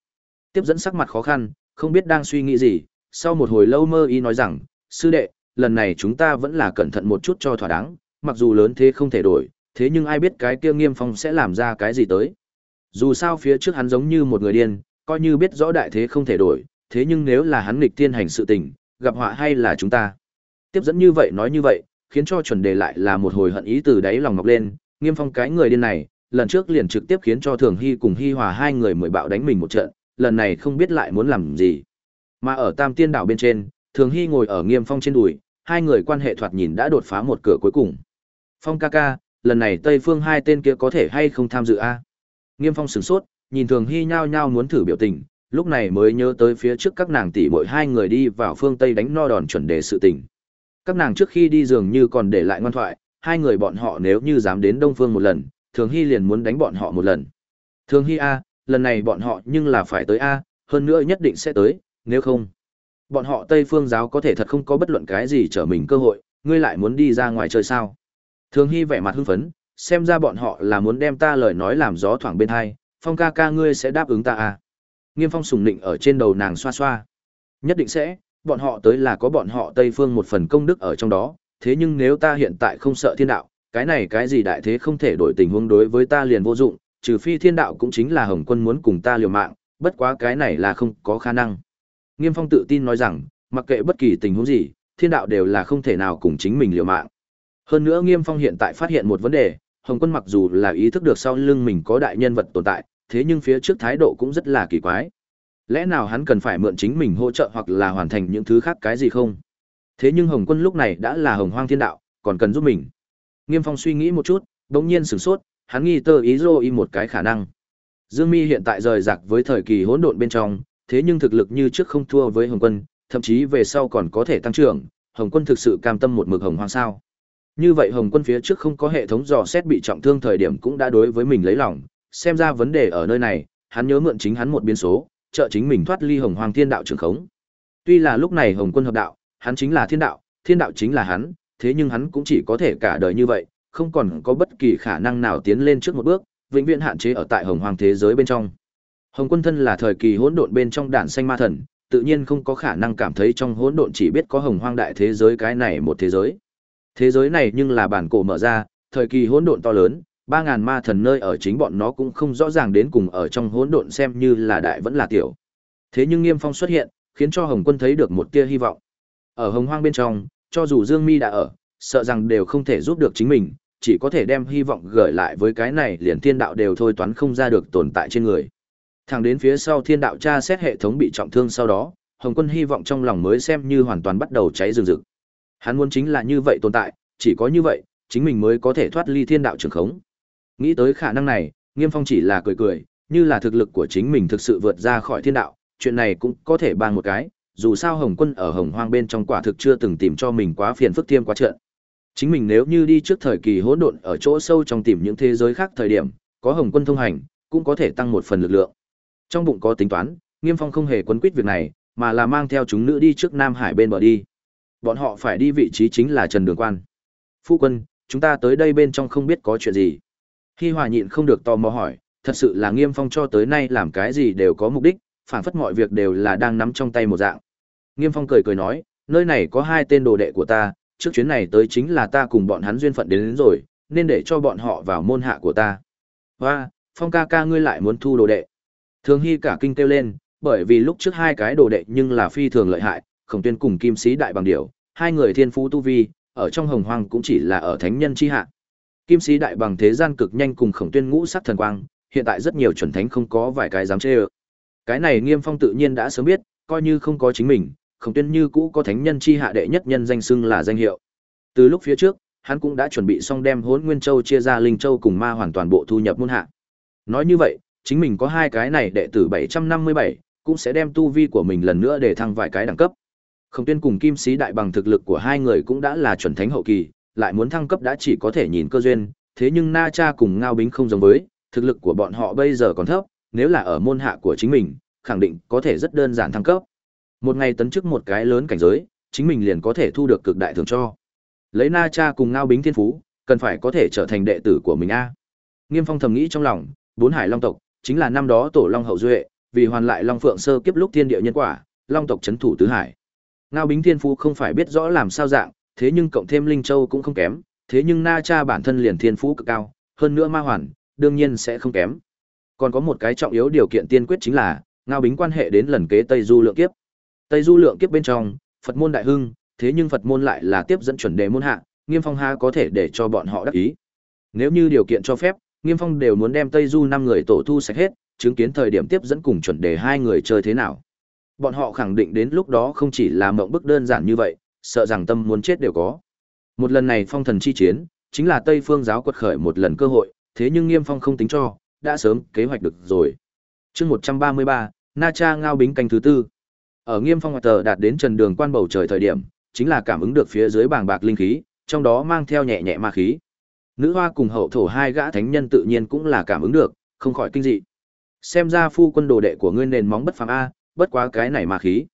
Tiếp dẫn sắc mặt khó khăn, không biết đang suy nghĩ gì, sau một hồi lâu mơ y nói rằng, sư đệ, lần này chúng ta vẫn là cẩn thận một chút cho thỏa đáng, mặc dù lớn thế không thể đổi, thế nhưng ai biết cái kia nghiêm phong sẽ làm ra cái gì tới. Dù sao phía trước hắn giống như một người điên, coi như biết rõ đại thế không thể đổi, thế nhưng nếu là hắn nghịch tiên hành sự tình, gặp họa hay là chúng ta. Tiếp dẫn như vậy nói như vậy, khiến cho chuẩn đề lại là một hồi hận ý từ đáy lòng ngọc lên, nghiêm phong cái người điên này, lần trước liền trực tiếp khiến cho Thường Hy cùng Hy Hòa hai người mười bạo đánh mình một trận, lần này không biết lại muốn làm gì. Mà ở Tam Tiên đảo bên trên, Thường Hy ngồi ở Nghiêm Phong trên đùi, hai người quan hệ thoạt nhìn đã đột phá một cửa cuối cùng. Phong ca ca, lần này Tây Phương hai tên kia có thể hay không tham dự a? Nghiêm Phong sửng sốt, nhìn Thường Hy nhao nhao muốn thử biểu tình, lúc này mới nhớ tới phía trước các nàng tỷ muội hai người đi vào phương Tây đánh no đòn chuẩn đề sự tình. Các nàng trước khi đi dường như còn để lại ngoan thoại, hai người bọn họ nếu như dám đến Đông Phương một lần, Thường Hy liền muốn đánh bọn họ một lần. Thường Hy a, lần này bọn họ nhưng là phải tới a, hơn nữa nhất định sẽ tới, nếu không, bọn họ Tây Phương giáo có thể thật không có bất luận cái gì trở mình cơ hội, ngươi lại muốn đi ra ngoài chơi sao? Thường Hy vẻ mặt hưng phấn, xem ra bọn họ là muốn đem ta lời nói làm gió thoảng bên hai, Phong ca ca ngươi sẽ đáp ứng ta à? Nghiêm Phong sùng nịnh ở trên đầu nàng xoa xoa. Nhất định sẽ, bọn họ tới là có bọn họ Tây Phương một phần công đức ở trong đó, thế nhưng nếu ta hiện tại không sợ thiên đạo, cái này cái gì đại thế không thể đổi tình huống đối với ta liền vô dụng, trừ phi thiên đạo cũng chính là Hồng Quân muốn cùng ta liều mạng, bất quá cái này là không có khả năng. Nghiêm Phong tự tin nói rằng, mặc kệ bất kỳ tình huống gì, thiên đạo đều là không thể nào cùng chính mình liều mạng. Hơn nữa Nghiêm Phong hiện tại phát hiện một vấn đề, Hồng Quân mặc dù là ý thức được sau lưng mình có đại nhân vật tồn tại, thế nhưng phía trước thái độ cũng rất là kỳ quái. Lẽ nào hắn cần phải mượn chính mình hỗ trợ hoặc là hoàn thành những thứ khác cái gì không? Thế nhưng Hồng Quân lúc này đã là Hồng Hoang Thiên Đạo, còn cần giúp mình. Nghiêm Phong suy nghĩ một chút, bỗng nhiên sửng sốt, hắn nghi tơ ý rô y một cái khả năng. Dương Mi hiện tại rời rạc với thời kỳ hỗn độn bên trong, thế nhưng thực lực như trước không thua với Hồng Quân, thậm chí về sau còn có thể tăng trưởng, Hồng Quân thực sự cam tâm một mực hồng hoang sao? Như vậy Hồng Quân phía trước không có hệ thống dò xét bị trọng thương thời điểm cũng đã đối với mình lấy lòng, xem ra vấn đề ở nơi này, hắn nhớ mượn chính hắn một biến số, trợ chính mình thoát ly Hồng Hoàng Thiên Đạo trường khống. Tuy là lúc này Hồng Quân hợp đạo, hắn chính là thiên đạo, thiên đạo chính là hắn, thế nhưng hắn cũng chỉ có thể cả đời như vậy, không còn có bất kỳ khả năng nào tiến lên trước một bước, vĩnh viễn hạn chế ở tại Hồng Hoàng thế giới bên trong. Hồng Quân thân là thời kỳ hỗn độn bên trong đạn xanh ma thần, tự nhiên không có khả năng cảm thấy trong hỗn độn chỉ biết có Hồng Hoang đại thế giới cái này một thế giới. Thế giới này nhưng là bản cổ mở ra, thời kỳ hỗn độn to lớn, ba ngàn ma thần nơi ở chính bọn nó cũng không rõ ràng đến cùng ở trong hỗn độn xem như là đại vẫn là tiểu. Thế nhưng Nghiêm Phong xuất hiện, khiến cho Hồng Quân thấy được một tia hy vọng. Ở Hồng Hoang bên trong, cho dù Dương Mi đã ở, sợ rằng đều không thể giúp được chính mình, chỉ có thể đem hy vọng gửi lại với cái này liền thiên đạo đều thôi toán không ra được tồn tại trên người. Thẳng đến phía sau thiên đạo tra xét hệ thống bị trọng thương sau đó, Hồng Quân hy vọng trong lòng mới xem như hoàn toàn bắt đầu cháy rừng rực. Hắn muốn chính là như vậy tồn tại, chỉ có như vậy, chính mình mới có thể thoát ly thiên đạo trường khống. Nghĩ tới khả năng này, Nghiêm Phong chỉ là cười cười, như là thực lực của chính mình thực sự vượt ra khỏi thiên đạo, chuyện này cũng có thể bàn một cái, dù sao Hồng Quân ở Hồng Hoang bên trong quả thực chưa từng tìm cho mình quá phiền phức tiêm quá trận. Chính mình nếu như đi trước thời kỳ hỗn độn ở chỗ sâu trong tìm những thế giới khác thời điểm, có Hồng Quân thông hành, cũng có thể tăng một phần lực lượng. Trong bụng có tính toán, Nghiêm Phong không hề quấn quýt việc này, mà là mang theo chúng nữ đi trước Nam Hải bên bờ đi. Bọn họ phải đi vị trí chính là Trần Đường Quan. Phu quân, chúng ta tới đây bên trong không biết có chuyện gì. Hi Hòa nhịn không được tò mò hỏi, thật sự là Nghiêm Phong cho tới nay làm cái gì đều có mục đích, phản phất mọi việc đều là đang nắm trong tay một dạng. Nghiêm Phong cười cười nói, nơi này có hai tên đồ đệ của ta, trước chuyến này tới chính là ta cùng bọn hắn duyên phận đến, đến rồi, nên để cho bọn họ vào môn hạ của ta. Hoa, Phong ca ca ngươi lại muốn thu đồ đệ. Thường Hy cả kinh kêu lên, bởi vì lúc trước hai cái đồ đệ nhưng là phi thường lợi hại, khổng tuyên cùng kim sĩ đại bằng điểu, hai người thiên phú tu vi, ở trong hồng hoang cũng chỉ là ở thánh nhân chi hạ. Kim sĩ đại bằng thế gian cực nhanh cùng khổng tuyên ngũ sắc thần quang, hiện tại rất nhiều chuẩn thánh không có vài cái dám chê ơ. Cái này Nghiêm Phong tự nhiên đã sớm biết, coi như không có chính mình, Khổng Tuyên như cũ có thánh nhân chi hạ đệ nhất nhân danh xưng là danh hiệu. Từ lúc phía trước, hắn cũng đã chuẩn bị xong đem hốn Nguyên Châu chia ra Linh Châu cùng Ma hoàn toàn bộ thu nhập môn hạ. Nói như vậy, chính mình có hai cái này đệ tử 757, cũng sẽ đem tu vi của mình lần nữa để thăng vài cái đẳng cấp. Khổng Tuyên cùng Kim Sĩ Đại bằng thực lực của hai người cũng đã là chuẩn thánh hậu kỳ, lại muốn thăng cấp đã chỉ có thể nhìn cơ duyên, thế nhưng Na Cha cùng Ngao Bính không giống với, thực lực của bọn họ bây giờ còn thấp, nếu là ở môn hạ của chính mình, khẳng định có thể rất đơn giản thăng cấp. Một ngày tấn chức một cái lớn cảnh giới, chính mình liền có thể thu được cực đại thưởng cho. Lấy Na Cha cùng Ngao Bính Thiên Phú, cần phải có thể trở thành đệ tử của mình a. Nghiêm Phong thầm nghĩ trong lòng, bốn hải long tộc chính là năm đó tổ long hậu duệ, vì hoàn lại long phượng sơ kiếp lúc thiên địa nhân quả, long tộc chấn thủ tứ hải. Ngao Bính Thiên Phú không phải biết rõ làm sao dạng, thế nhưng cộng thêm Linh Châu cũng không kém, thế nhưng Na Cha bản thân liền thiên phú cực cao, hơn nữa ma hoàn, đương nhiên sẽ không kém. Còn có một cái trọng yếu điều kiện tiên quyết chính là, Ngao Bính quan hệ đến lần kế Tây Du lượng kiếp. Tây Du lượng kiếp bên trong, Phật môn đại hưng, thế nhưng Phật môn lại là tiếp dẫn chuẩn đề môn hạ, Nghiêm Phong ha có thể để cho bọn họ đắc ý. Nếu như điều kiện cho phép, Nghiêm Phong đều muốn đem Tây Du năm người tổ thu sạch hết, chứng kiến thời điểm tiếp dẫn cùng chuẩn đề hai người chơi thế nào. Bọn họ khẳng định đến lúc đó không chỉ là mộng bức đơn giản như vậy, sợ rằng tâm muốn chết đều có. Một lần này phong thần chi chiến, chính là Tây Phương giáo quật khởi một lần cơ hội, thế nhưng Nghiêm Phong không tính cho, đã sớm kế hoạch được rồi. Chương 133, Na Cha ngao bính canh thứ tư. Ở Nghiêm Phong ngoại tờ đạt đến trần đường quan bầu trời thời điểm, chính là cảm ứng được phía dưới bàng bạc linh khí, trong đó mang theo nhẹ nhẹ ma khí. Nữ hoa cùng hậu thổ hai gã thánh nhân tự nhiên cũng là cảm ứng được, không khỏi kinh dị. Xem ra phu quân đồ đệ của ngươi nền móng bất phàm a, bất quá cái này ma khí.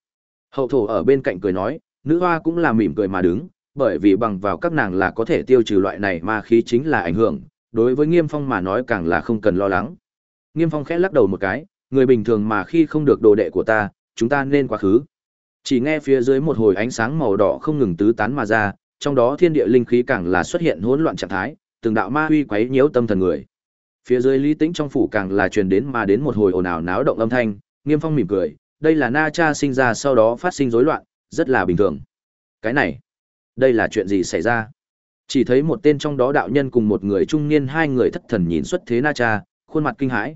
Hậu thổ ở bên cạnh cười nói, nữ hoa cũng là mỉm cười mà đứng, bởi vì bằng vào các nàng là có thể tiêu trừ loại này ma khí chính là ảnh hưởng, đối với Nghiêm Phong mà nói càng là không cần lo lắng. Nghiêm Phong khẽ lắc đầu một cái, người bình thường mà khi không được đồ đệ của ta, chúng ta nên quá khứ. Chỉ nghe phía dưới một hồi ánh sáng màu đỏ không ngừng tứ tán mà ra, trong đó thiên địa linh khí càng là xuất hiện hỗn loạn trạng thái, từng đạo ma huy quấy nhiễu tâm thần người. Phía dưới Lý Tĩnh trong phủ càng là truyền đến mà đến một hồi ồn ào náo động âm thanh, Nghiêm Phong mỉm cười, đây là Na Cha sinh ra sau đó phát sinh rối loạn, rất là bình thường. Cái này, đây là chuyện gì xảy ra? Chỉ thấy một tên trong đó đạo nhân cùng một người trung niên hai người thất thần nhìn xuất thế Na Cha, khuôn mặt kinh hãi.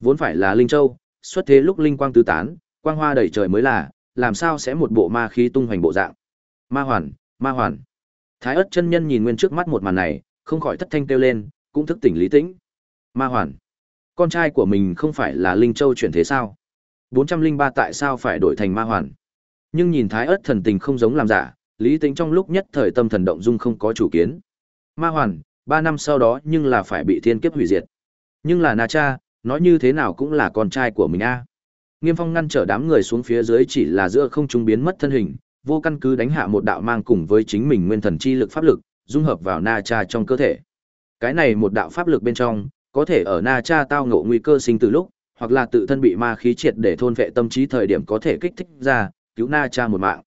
Vốn phải là Linh Châu, xuất thế lúc linh quang tứ tán, quang hoa đầy trời mới là, làm sao sẽ một bộ ma khí tung hoành bộ dạng. Ma hoàn, ma hoàn. Thái ớt chân nhân nhìn nguyên trước mắt một màn này, không khỏi thất thanh kêu lên, cũng thức tỉnh lý tĩnh. Ma hoàn. Con trai của mình không phải là Linh Châu chuyển thế sao? 403 tại sao phải đổi thành ma hoàn? Nhưng nhìn Thái ất thần tình không giống làm giả, lý tĩnh trong lúc nhất thời tâm thần động dung không có chủ kiến. Ma hoàn, ba năm sau đó nhưng là phải bị thiên kiếp hủy diệt. Nhưng là Na Cha, nói như thế nào cũng là con trai của mình a. Nghiêm Phong ngăn trở đám người xuống phía dưới chỉ là giữa không trung biến mất thân hình, vô căn cứ đánh hạ một đạo mang cùng với chính mình nguyên thần chi lực pháp lực, dung hợp vào Na Cha trong cơ thể. Cái này một đạo pháp lực bên trong, có thể ở Na Cha tao ngộ nguy cơ sinh từ lúc, hoặc là tự thân bị ma khí triệt để thôn vệ tâm trí thời điểm có thể kích thích ra, cứu Na Cha một mạng.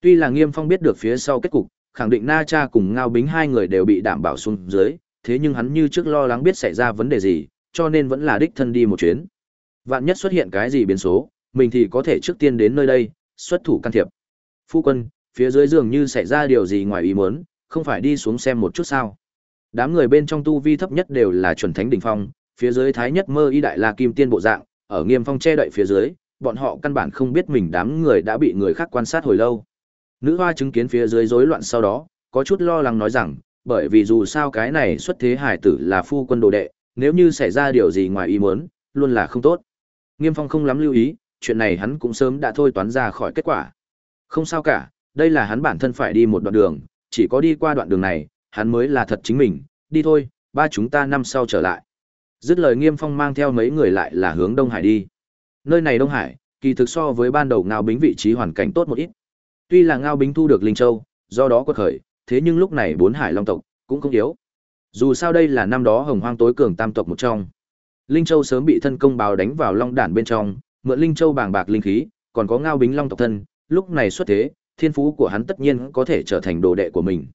Tuy là Nghiêm Phong biết được phía sau kết cục, khẳng định Na Cha cùng Ngao Bính hai người đều bị đảm bảo xuống dưới, thế nhưng hắn như trước lo lắng biết xảy ra vấn đề gì, cho nên vẫn là đích thân đi một chuyến. Vạn nhất xuất hiện cái gì biến số, mình thì có thể trước tiên đến nơi đây, xuất thủ can thiệp. Phu quân, phía dưới dường như xảy ra điều gì ngoài ý muốn, không phải đi xuống xem một chút sao? Đám người bên trong tu vi thấp nhất đều là chuẩn thánh đỉnh phong, phía dưới thái nhất mơ y đại la kim tiên bộ dạng, ở nghiêm phong che đậy phía dưới, bọn họ căn bản không biết mình đám người đã bị người khác quan sát hồi lâu. Nữ hoa chứng kiến phía dưới rối loạn sau đó, có chút lo lắng nói rằng, bởi vì dù sao cái này xuất thế hải tử là phu quân đồ đệ, nếu như xảy ra điều gì ngoài ý muốn, luôn là không tốt. Nghiêm Phong không lắm lưu ý, chuyện này hắn cũng sớm đã thôi toán ra khỏi kết quả. Không sao cả, đây là hắn bản thân phải đi một đoạn đường, chỉ có đi qua đoạn đường này, hắn mới là thật chính mình, đi thôi, ba chúng ta năm sau trở lại. Dứt lời Nghiêm Phong mang theo mấy người lại là hướng Đông Hải đi. Nơi này Đông Hải, kỳ thực so với ban đầu Ngao Bính vị trí hoàn cảnh tốt một ít. Tuy là Ngao Bính thu được Linh Châu, do đó quật khởi, thế nhưng lúc này bốn hải long tộc cũng không yếu. Dù sao đây là năm đó Hồng Hoang tối cường tam tộc một trong. Linh Châu sớm bị thân công bào đánh vào long đản bên trong, mượn Linh Châu bàng bạc linh khí, còn có Ngao Bính long tộc thân, lúc này xuất thế, thiên phú của hắn tất nhiên có thể trở thành đồ đệ của mình.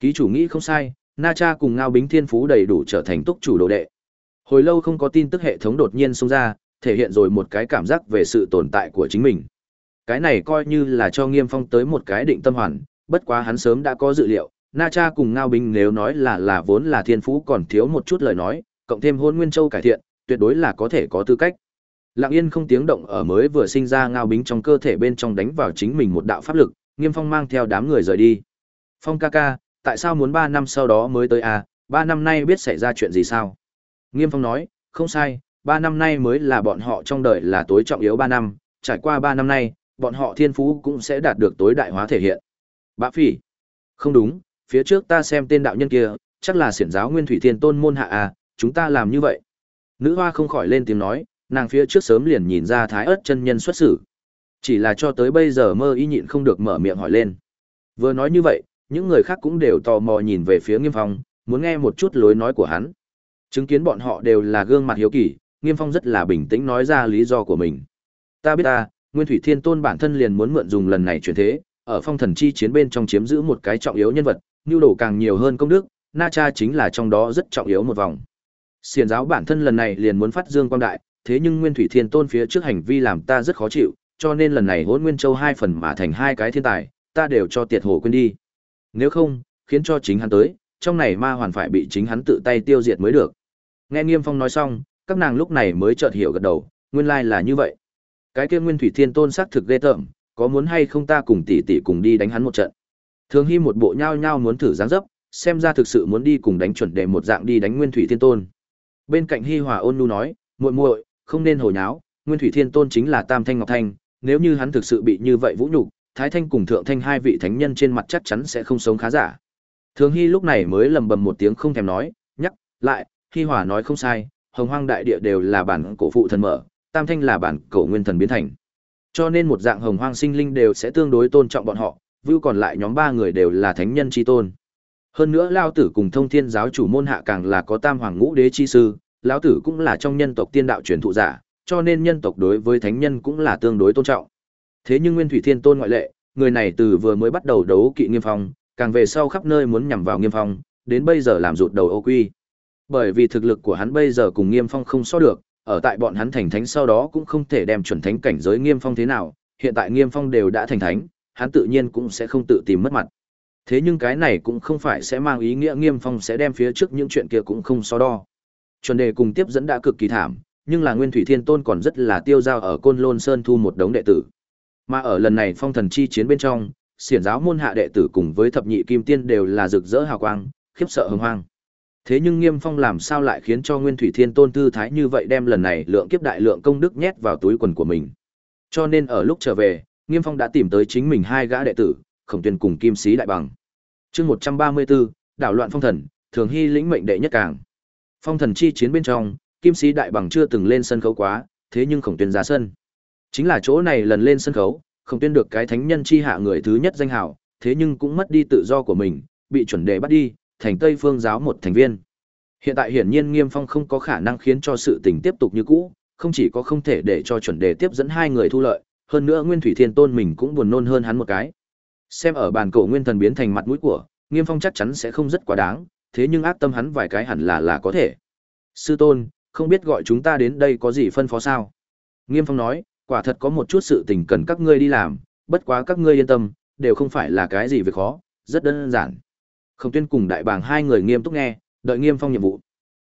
Ký chủ nghĩ không sai, Na Cha cùng Ngao Bính thiên phú đầy đủ trở thành túc chủ đồ đệ. Hồi lâu không có tin tức hệ thống đột nhiên xông ra, thể hiện rồi một cái cảm giác về sự tồn tại của chính mình. Cái này coi như là cho Nghiêm Phong tới một cái định tâm hoàn, bất quá hắn sớm đã có dự liệu, Na Cha cùng Ngao Bính nếu nói là là vốn là thiên phú còn thiếu một chút lời nói, cộng thêm hôn nguyên châu cải thiện, tuyệt đối là có thể có tư cách. Lặng yên không tiếng động ở mới vừa sinh ra Ngao Bính trong cơ thể bên trong đánh vào chính mình một đạo pháp lực, Nghiêm Phong mang theo đám người rời đi. Phong ca ca, tại sao muốn 3 năm sau đó mới tới à, 3 năm nay biết xảy ra chuyện gì sao? Nghiêm Phong nói, không sai, 3 năm nay mới là bọn họ trong đời là tối trọng yếu 3 năm, trải qua 3 năm nay, bọn họ thiên phú cũng sẽ đạt được tối đại hóa thể hiện. Bạ phỉ. Không đúng, phía trước ta xem tên đạo nhân kia, chắc là siển giáo Nguyên Thủy Thiên Tôn môn hạ à, chúng ta làm như vậy. Nữ hoa không khỏi lên tiếng nói, nàng phía trước sớm liền nhìn ra thái ớt chân nhân xuất xử. Chỉ là cho tới bây giờ mơ ý nhịn không được mở miệng hỏi lên. Vừa nói như vậy, những người khác cũng đều tò mò nhìn về phía Nghiêm Phong, muốn nghe một chút lối nói của hắn. Chứng kiến bọn họ đều là gương mặt hiếu kỳ, Nghiêm Phong rất là bình tĩnh nói ra lý do của mình. Ta biết ta, Nguyên Thủy Thiên Tôn bản thân liền muốn mượn dùng lần này chuyển thế, ở phong thần chi chiến bên trong chiếm giữ một cái trọng yếu nhân vật, nhu đồ càng nhiều hơn công đức, Na Cha chính là trong đó rất trọng yếu một vòng. Xiển giáo bản thân lần này liền muốn phát dương quang đại, thế nhưng Nguyên Thủy Thiên Tôn phía trước hành vi làm ta rất khó chịu, cho nên lần này Hỗn Nguyên Châu hai phần mà thành hai cái thiên tài, ta đều cho Tiệt Hồ quên đi. Nếu không, khiến cho chính hắn tới, trong này ma hoàn phải bị chính hắn tự tay tiêu diệt mới được. Nghe Nghiêm Phong nói xong, các nàng lúc này mới chợt hiểu gật đầu, nguyên lai là như vậy. Cái kia Nguyên Thủy Thiên Tôn xác thực ghê tởm, có muốn hay không ta cùng tỷ tỷ cùng đi đánh hắn một trận. Thường Hy một bộ nhao nhao muốn thử dáng dấp, xem ra thực sự muốn đi cùng đánh chuẩn đề một dạng đi đánh Nguyên Thủy Thiên Tôn. Bên cạnh Hi Hòa ôn Nu nói, muội muội, không nên hồ nháo, Nguyên Thủy Thiên Tôn chính là Tam Thanh Ngọc Thanh, nếu như hắn thực sự bị như vậy vũ nhục, Thái Thanh cùng Thượng Thanh hai vị thánh nhân trên mặt chắc chắn sẽ không sống khá giả. Thường Hy lúc này mới lầm bầm một tiếng không thèm nói, nhắc lại, Hi Hòa nói không sai, Hồng Hoang đại địa đều là bản cổ phụ thần mở, Tam Thanh là bản cổ nguyên thần biến thành. Cho nên một dạng Hồng Hoang sinh linh đều sẽ tương đối tôn trọng bọn họ, vưu còn lại nhóm ba người đều là thánh nhân chi tôn. Hơn nữa Lao Tử cùng thông thiên giáo chủ môn hạ càng là có tam hoàng ngũ đế chi sư, Lão Tử cũng là trong nhân tộc tiên đạo truyền thụ giả, cho nên nhân tộc đối với thánh nhân cũng là tương đối tôn trọng. Thế nhưng Nguyên Thủy Thiên Tôn ngoại lệ, người này từ vừa mới bắt đầu đấu kỵ Nghiêm Phong, càng về sau khắp nơi muốn nhằm vào Nghiêm Phong, đến bây giờ làm rụt đầu ô quy. Bởi vì thực lực của hắn bây giờ cùng Nghiêm Phong không so được, ở tại bọn hắn thành thánh sau đó cũng không thể đem chuẩn thánh cảnh giới Nghiêm Phong thế nào, hiện tại Nghiêm Phong đều đã thành thánh, hắn tự nhiên cũng sẽ không tự tìm mất mặt. Thế nhưng cái này cũng không phải sẽ mang ý nghĩa Nghiêm Phong sẽ đem phía trước những chuyện kia cũng không so đo. Chuẩn đề cùng tiếp dẫn đã cực kỳ thảm, nhưng là Nguyên Thủy Thiên Tôn còn rất là tiêu dao ở Côn Lôn Sơn thu một đống đệ tử. Mà ở lần này phong thần chi chiến bên trong, xiển giáo môn hạ đệ tử cùng với thập nhị kim tiên đều là rực rỡ hào quang, khiếp sợ hưng hoang. Thế nhưng Nghiêm Phong làm sao lại khiến cho Nguyên Thủy Thiên Tôn tư thái như vậy đem lần này lượng kiếp đại lượng công đức nhét vào túi quần của mình. Cho nên ở lúc trở về, Nghiêm Phong đã tìm tới chính mình hai gã đệ tử, Khổng Tuyên cùng Kim Sĩ Đại Bằng. Chương 134, đảo loạn phong thần, thường hy lĩnh mệnh đệ nhất càng. Phong thần chi chiến bên trong, Kim Sĩ Đại Bằng chưa từng lên sân khấu quá, thế nhưng Khổng Tuyên ra sân. Chính là chỗ này lần lên sân khấu, Khổng Tuyên được cái thánh nhân chi hạ người thứ nhất danh hào, thế nhưng cũng mất đi tự do của mình, bị chuẩn đề bắt đi, thành Tây Phương giáo một thành viên. Hiện tại hiển nhiên Nghiêm Phong không có khả năng khiến cho sự tình tiếp tục như cũ, không chỉ có không thể để cho chuẩn đề tiếp dẫn hai người thu lợi, hơn nữa Nguyên Thủy Thiên Tôn mình cũng buồn nôn hơn hắn một cái. Xem ở bàn cổ nguyên thần biến thành mặt mũi của, Nghiêm Phong chắc chắn sẽ không rất quá đáng, thế nhưng ác tâm hắn vài cái hẳn là là có thể. Sư tôn, không biết gọi chúng ta đến đây có gì phân phó sao? Nghiêm Phong nói, quả thật có một chút sự tình cần các ngươi đi làm, bất quá các ngươi yên tâm, đều không phải là cái gì việc khó, rất đơn giản. Khổng Tuyên cùng Đại Bàng hai người nghiêm túc nghe, đợi Nghiêm Phong nhiệm vụ.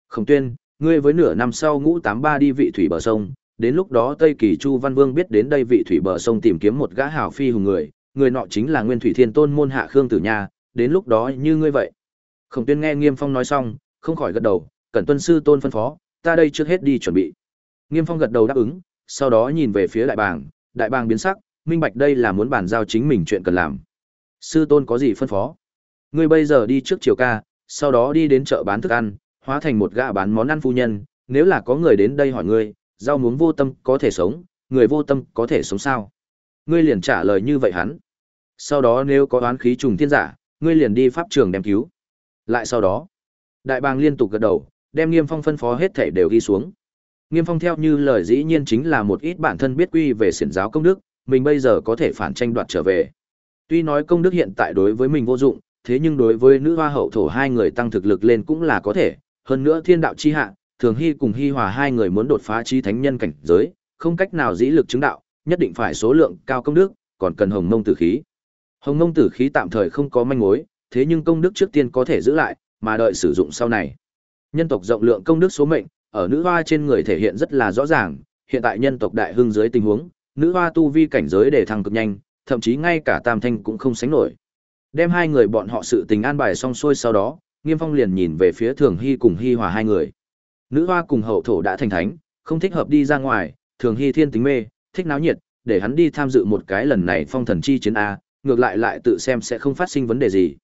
Khổng Tuyên, ngươi với nửa năm sau ngũ tám ba đi vị thủy bờ sông, đến lúc đó Tây Kỳ Chu Văn Vương biết đến đây vị thủy bờ sông tìm kiếm một gã hào phi hùng người, người nọ chính là Nguyên Thủy Thiên Tôn môn hạ Khương Tử Nha, đến lúc đó như ngươi vậy. Khổng Tuyên nghe Nghiêm Phong nói xong, không khỏi gật đầu, cẩn tuân sư tôn phân phó, ta đây trước hết đi chuẩn bị. Nghiêm Phong gật đầu đáp ứng, sau đó nhìn về phía đại bàng, đại bàng biến sắc, minh bạch đây là muốn bàn giao chính mình chuyện cần làm. Sư tôn có gì phân phó? Ngươi bây giờ đi trước chiều ca, sau đó đi đến chợ bán thức ăn, hóa thành một gã bán món ăn phu nhân, nếu là có người đến đây hỏi ngươi, rau muống vô tâm có thể sống, người vô tâm có thể sống sao? Ngươi liền trả lời như vậy hắn. Sau đó nếu có oán khí trùng thiên giả, ngươi liền đi pháp trường đem cứu. Lại sau đó, đại bàng liên tục gật đầu, đem Nghiêm Phong phân phó hết thảy đều ghi xuống. Nghiêm Phong theo như lời dĩ nhiên chính là một ít bản thân biết quy về xiển giáo công đức, mình bây giờ có thể phản tranh đoạt trở về. Tuy nói công đức hiện tại đối với mình vô dụng, thế nhưng đối với nữ hoa hậu thổ hai người tăng thực lực lên cũng là có thể, hơn nữa thiên đạo chi hạ, thường hy cùng hy hòa hai người muốn đột phá chi thánh nhân cảnh giới, không cách nào dĩ lực chứng đạo, nhất định phải số lượng cao công đức, còn cần hồng mông tử khí. Hồng mông tử khí tạm thời không có manh mối, thế nhưng công đức trước tiên có thể giữ lại, mà đợi sử dụng sau này. Nhân tộc rộng lượng công đức số mệnh, ở nữ hoa trên người thể hiện rất là rõ ràng, hiện tại nhân tộc đại hưng dưới tình huống, nữ hoa tu vi cảnh giới để thăng cực nhanh, thậm chí ngay cả Tam Thanh cũng không sánh nổi. Đem hai người bọn họ sự tình an bài xong xuôi sau đó, Nghiêm Phong liền nhìn về phía Thường Hy cùng Hy Hòa hai người. Nữ hoa cùng hậu thổ đã thành thánh, không thích hợp đi ra ngoài, Thường Hy thiên tính mê, thích náo nhiệt, để hắn đi tham dự một cái lần này phong thần chi chiến a, ngược lại lại tự xem sẽ không phát sinh vấn đề gì.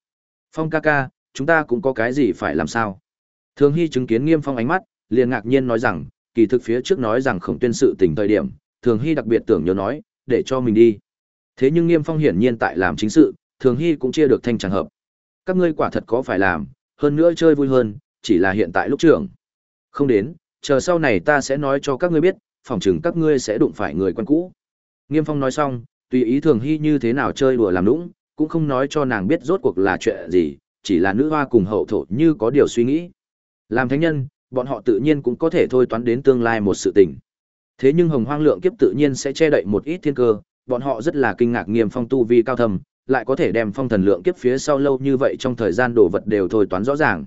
Phong ca ca, chúng ta cũng có cái gì phải làm sao? Thường Hy chứng kiến Nghiêm Phong ánh mắt, liền ngạc nhiên nói rằng, kỳ thực phía trước nói rằng không tuyên sự tình thời điểm, Thường Hy đặc biệt tưởng nhớ nói, để cho mình đi. Thế nhưng Nghiêm Phong hiển nhiên tại làm chính sự, Thường Hy cũng chia được thanh tràng hợp. Các ngươi quả thật có phải làm, hơn nữa chơi vui hơn, chỉ là hiện tại lúc trưởng. Không đến, chờ sau này ta sẽ nói cho các ngươi biết, phòng chừng các ngươi sẽ đụng phải người quen cũ. Nghiêm Phong nói xong, tùy ý Thường Hy như thế nào chơi đùa làm lũng, cũng không nói cho nàng biết rốt cuộc là chuyện gì, chỉ là nữ hoa cùng hậu thổ như có điều suy nghĩ. Làm thánh nhân, bọn họ tự nhiên cũng có thể thôi toán đến tương lai một sự tình. Thế nhưng hồng hoang lượng kiếp tự nhiên sẽ che đậy một ít thiên cơ, bọn họ rất là kinh ngạc nghiêm phong tu vi cao thầm, lại có thể đem phong thần lượng kiếp phía sau lâu như vậy trong thời gian đồ vật đều thôi toán rõ ràng.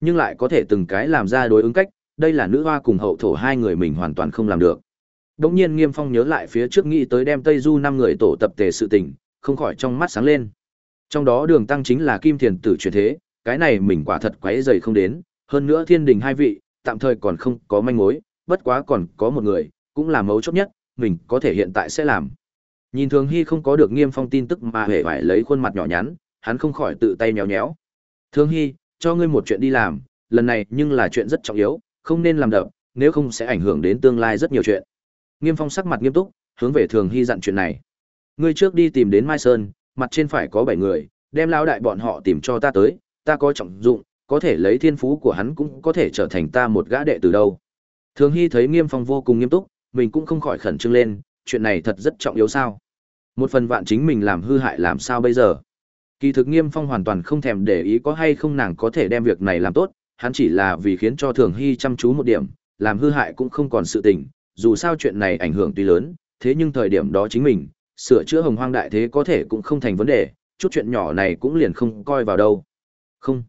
Nhưng lại có thể từng cái làm ra đối ứng cách, đây là nữ hoa cùng hậu thổ hai người mình hoàn toàn không làm được. Đống nhiên Nghiêm Phong nhớ lại phía trước nghĩ tới đem Tây Du năm người tổ tập tề sự tình, không khỏi trong mắt sáng lên. Trong đó đường tăng chính là kim thiền tử truyền thế, cái này mình quả thật quấy dày không đến, hơn nữa thiên đình hai vị, tạm thời còn không có manh mối, bất quá còn có một người, cũng là mấu chốt nhất, mình có thể hiện tại sẽ làm. Nhìn Thường Hy không có được Nghiêm Phong tin tức mà hề phải lấy khuôn mặt nhỏ nhắn, hắn không khỏi tự tay nhéo nhéo. Thường Hy, cho ngươi một chuyện đi làm, lần này nhưng là chuyện rất trọng yếu, không nên làm đập, nếu không sẽ ảnh hưởng đến tương lai rất nhiều chuyện. Nghiêm Phong sắc mặt nghiêm túc, hướng về Thường Hy dặn chuyện này. Ngươi trước đi tìm đến Mai Sơn, mặt trên phải có 7 người, đem lão đại bọn họ tìm cho ta tới, ta có trọng dụng, có thể lấy thiên phú của hắn cũng có thể trở thành ta một gã đệ từ đâu. Thường Hy thấy Nghiêm Phong vô cùng nghiêm túc, mình cũng không khỏi khẩn trương lên, chuyện này thật rất trọng yếu sao? Một phần vạn chính mình làm hư hại làm sao bây giờ? Kỳ thực Nghiêm Phong hoàn toàn không thèm để ý có hay không nàng có thể đem việc này làm tốt, hắn chỉ là vì khiến cho Thường Hy chăm chú một điểm, làm hư hại cũng không còn sự tình, dù sao chuyện này ảnh hưởng tuy lớn, thế nhưng thời điểm đó chính mình, sửa chữa hồng hoang đại thế có thể cũng không thành vấn đề, chút chuyện nhỏ này cũng liền không coi vào đâu. Không.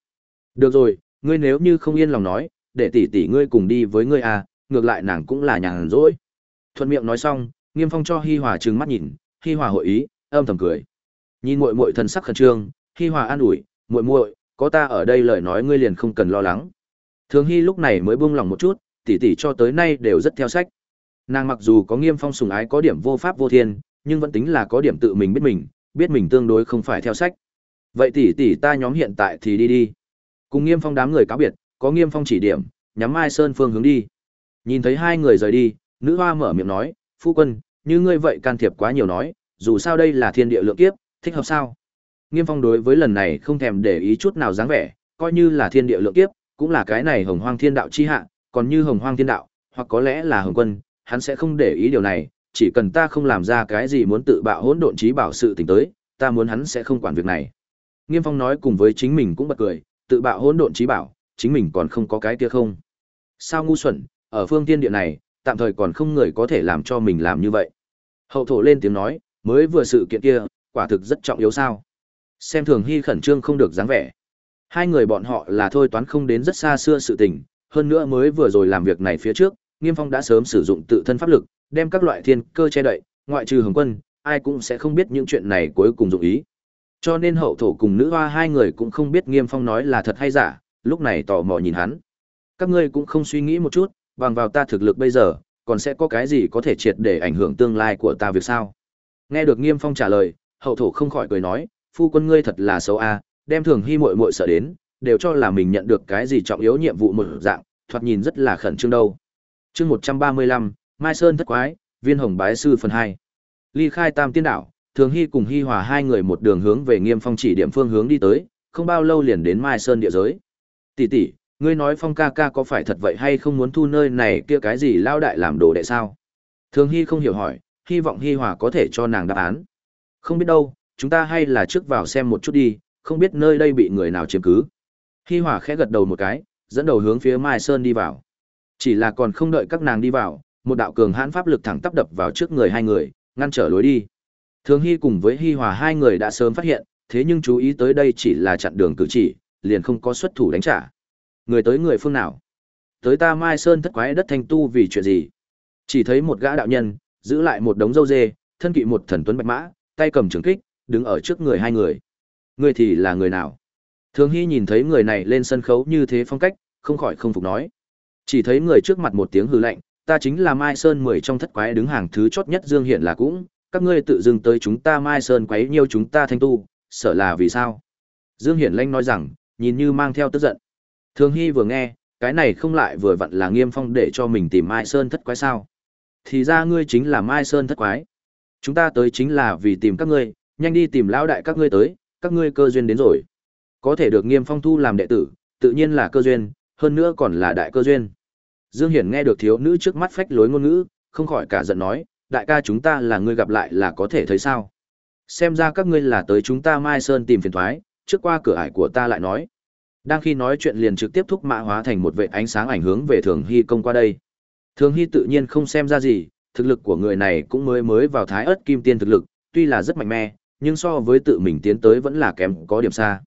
Được rồi, ngươi nếu như không yên lòng nói, để tỷ tỷ ngươi cùng đi với ngươi à, ngược lại nàng cũng là nhàn rỗi. Thuận miệng nói xong, Nghiêm Phong cho Hi Hòa trừng mắt nhìn, Hi Hòa hội ý, âm thầm cười. Nhìn muội muội thần sắc khẩn trương, Hi Hòa an ủi, "Muội muội, có ta ở đây lời nói ngươi liền không cần lo lắng." Thường Hi lúc này mới buông lòng một chút, tỷ tỷ cho tới nay đều rất theo sách. Nàng mặc dù có Nghiêm Phong sùng ái có điểm vô pháp vô thiên, nhưng vẫn tính là có điểm tự mình biết mình, biết mình tương đối không phải theo sách. Vậy tỷ tỷ ta nhóm hiện tại thì đi đi. Cùng Nghiêm Phong đám người cáo biệt, có Nghiêm Phong chỉ điểm, nhắm Mai Sơn phương hướng đi. Nhìn thấy hai người rời đi, nữ hoa mở miệng nói, phu quân, như ngươi vậy can thiệp quá nhiều nói, dù sao đây là thiên địa lượng kiếp, thích hợp sao? Nghiêm Phong đối với lần này không thèm để ý chút nào dáng vẻ, coi như là thiên địa lượng kiếp, cũng là cái này hồng hoang thiên đạo chi hạ, còn như hồng hoang thiên đạo, hoặc có lẽ là hồng quân, hắn sẽ không để ý điều này, chỉ cần ta không làm ra cái gì muốn tự bạo hỗn độn trí bảo sự tình tới, ta muốn hắn sẽ không quản việc này. Nghiêm Phong nói cùng với chính mình cũng bật cười, tự bạo hỗn độn trí bảo, chính mình còn không có cái kia không. Sao ngu xuẩn, ở phương tiên địa này, tạm thời còn không người có thể làm cho mình làm như vậy. Hậu thổ lên tiếng nói, mới vừa sự kiện kia, quả thực rất trọng yếu sao. Xem thường hy khẩn trương không được dáng vẻ. Hai người bọn họ là thôi toán không đến rất xa xưa sự tình, hơn nữa mới vừa rồi làm việc này phía trước, Nghiêm Phong đã sớm sử dụng tự thân pháp lực, đem các loại thiên cơ che đậy, ngoại trừ Hồng Quân, ai cũng sẽ không biết những chuyện này cuối cùng dụng ý. Cho nên hậu thổ cùng nữ hoa hai người cũng không biết Nghiêm Phong nói là thật hay giả, lúc này tò mò nhìn hắn. Các ngươi cũng không suy nghĩ một chút, bằng vào ta thực lực bây giờ, còn sẽ có cái gì có thể triệt để ảnh hưởng tương lai của ta việc sao? Nghe được Nghiêm Phong trả lời, hậu thổ không khỏi cười nói, phu quân ngươi thật là xấu a, đem thường hy muội muội sợ đến, đều cho là mình nhận được cái gì trọng yếu nhiệm vụ một dạng, thoạt nhìn rất là khẩn trương đâu. Chương 135, Mai Sơn thất quái, Viên Hồng bái sư phần 2. Ly khai Tam Tiên đảo, Thường Hy cùng Hy Hòa hai người một đường hướng về Nghiêm Phong chỉ điểm phương hướng đi tới, không bao lâu liền đến Mai Sơn địa giới. Tỷ tỷ, ngươi nói Phong ca ca có phải thật vậy hay không muốn thu nơi này kia cái gì lao đại làm đồ đệ sao? Thường Hy không hiểu hỏi, hy vọng Hy Hòa có thể cho nàng đáp án. Không biết đâu, chúng ta hay là trước vào xem một chút đi, không biết nơi đây bị người nào chiếm cứ. Hy Hòa khẽ gật đầu một cái, dẫn đầu hướng phía Mai Sơn đi vào. Chỉ là còn không đợi các nàng đi vào, một đạo cường hãn pháp lực thẳng tắp đập vào trước người hai người, ngăn trở lối đi. Thường Hy cùng với Hy Hòa hai người đã sớm phát hiện, thế nhưng chú ý tới đây chỉ là chặn đường cử chỉ, liền không có xuất thủ đánh trả. Người tới người phương nào? Tới ta Mai Sơn thất quái đất thanh tu vì chuyện gì? Chỉ thấy một gã đạo nhân, giữ lại một đống dâu dê, thân kỵ một thần tuấn bạch mã, tay cầm trường kích, đứng ở trước người hai người. Người thì là người nào? Thường Hy nhìn thấy người này lên sân khấu như thế phong cách, không khỏi không phục nói. Chỉ thấy người trước mặt một tiếng hư lạnh, ta chính là Mai Sơn mười trong thất quái đứng hàng thứ chót nhất Dương hiện là cũng, các ngươi tự dưng tới chúng ta Mai Sơn quấy nhiêu chúng ta thanh tu, sợ là vì sao? Dương Hiển Lanh nói rằng, nhìn như mang theo tức giận. Thường Hy vừa nghe, cái này không lại vừa vặn là nghiêm phong để cho mình tìm Mai Sơn thất quái sao? Thì ra ngươi chính là Mai Sơn thất quái. Chúng ta tới chính là vì tìm các ngươi, nhanh đi tìm lão đại các ngươi tới, các ngươi cơ duyên đến rồi. Có thể được nghiêm phong thu làm đệ tử, tự nhiên là cơ duyên, hơn nữa còn là đại cơ duyên. Dương Hiển nghe được thiếu nữ trước mắt phách lối ngôn ngữ, không khỏi cả giận nói, đại ca chúng ta là ngươi gặp lại là có thể thấy sao. Xem ra các ngươi là tới chúng ta Mai Sơn tìm phiền thoái, trước qua cửa ải của ta lại nói. Đang khi nói chuyện liền trực tiếp thúc mã hóa thành một vệ ánh sáng ảnh hướng về Thường Hy công qua đây. Thường Hy tự nhiên không xem ra gì, thực lực của người này cũng mới mới vào thái ớt kim tiên thực lực, tuy là rất mạnh mẽ, nhưng so với tự mình tiến tới vẫn là kém có điểm xa.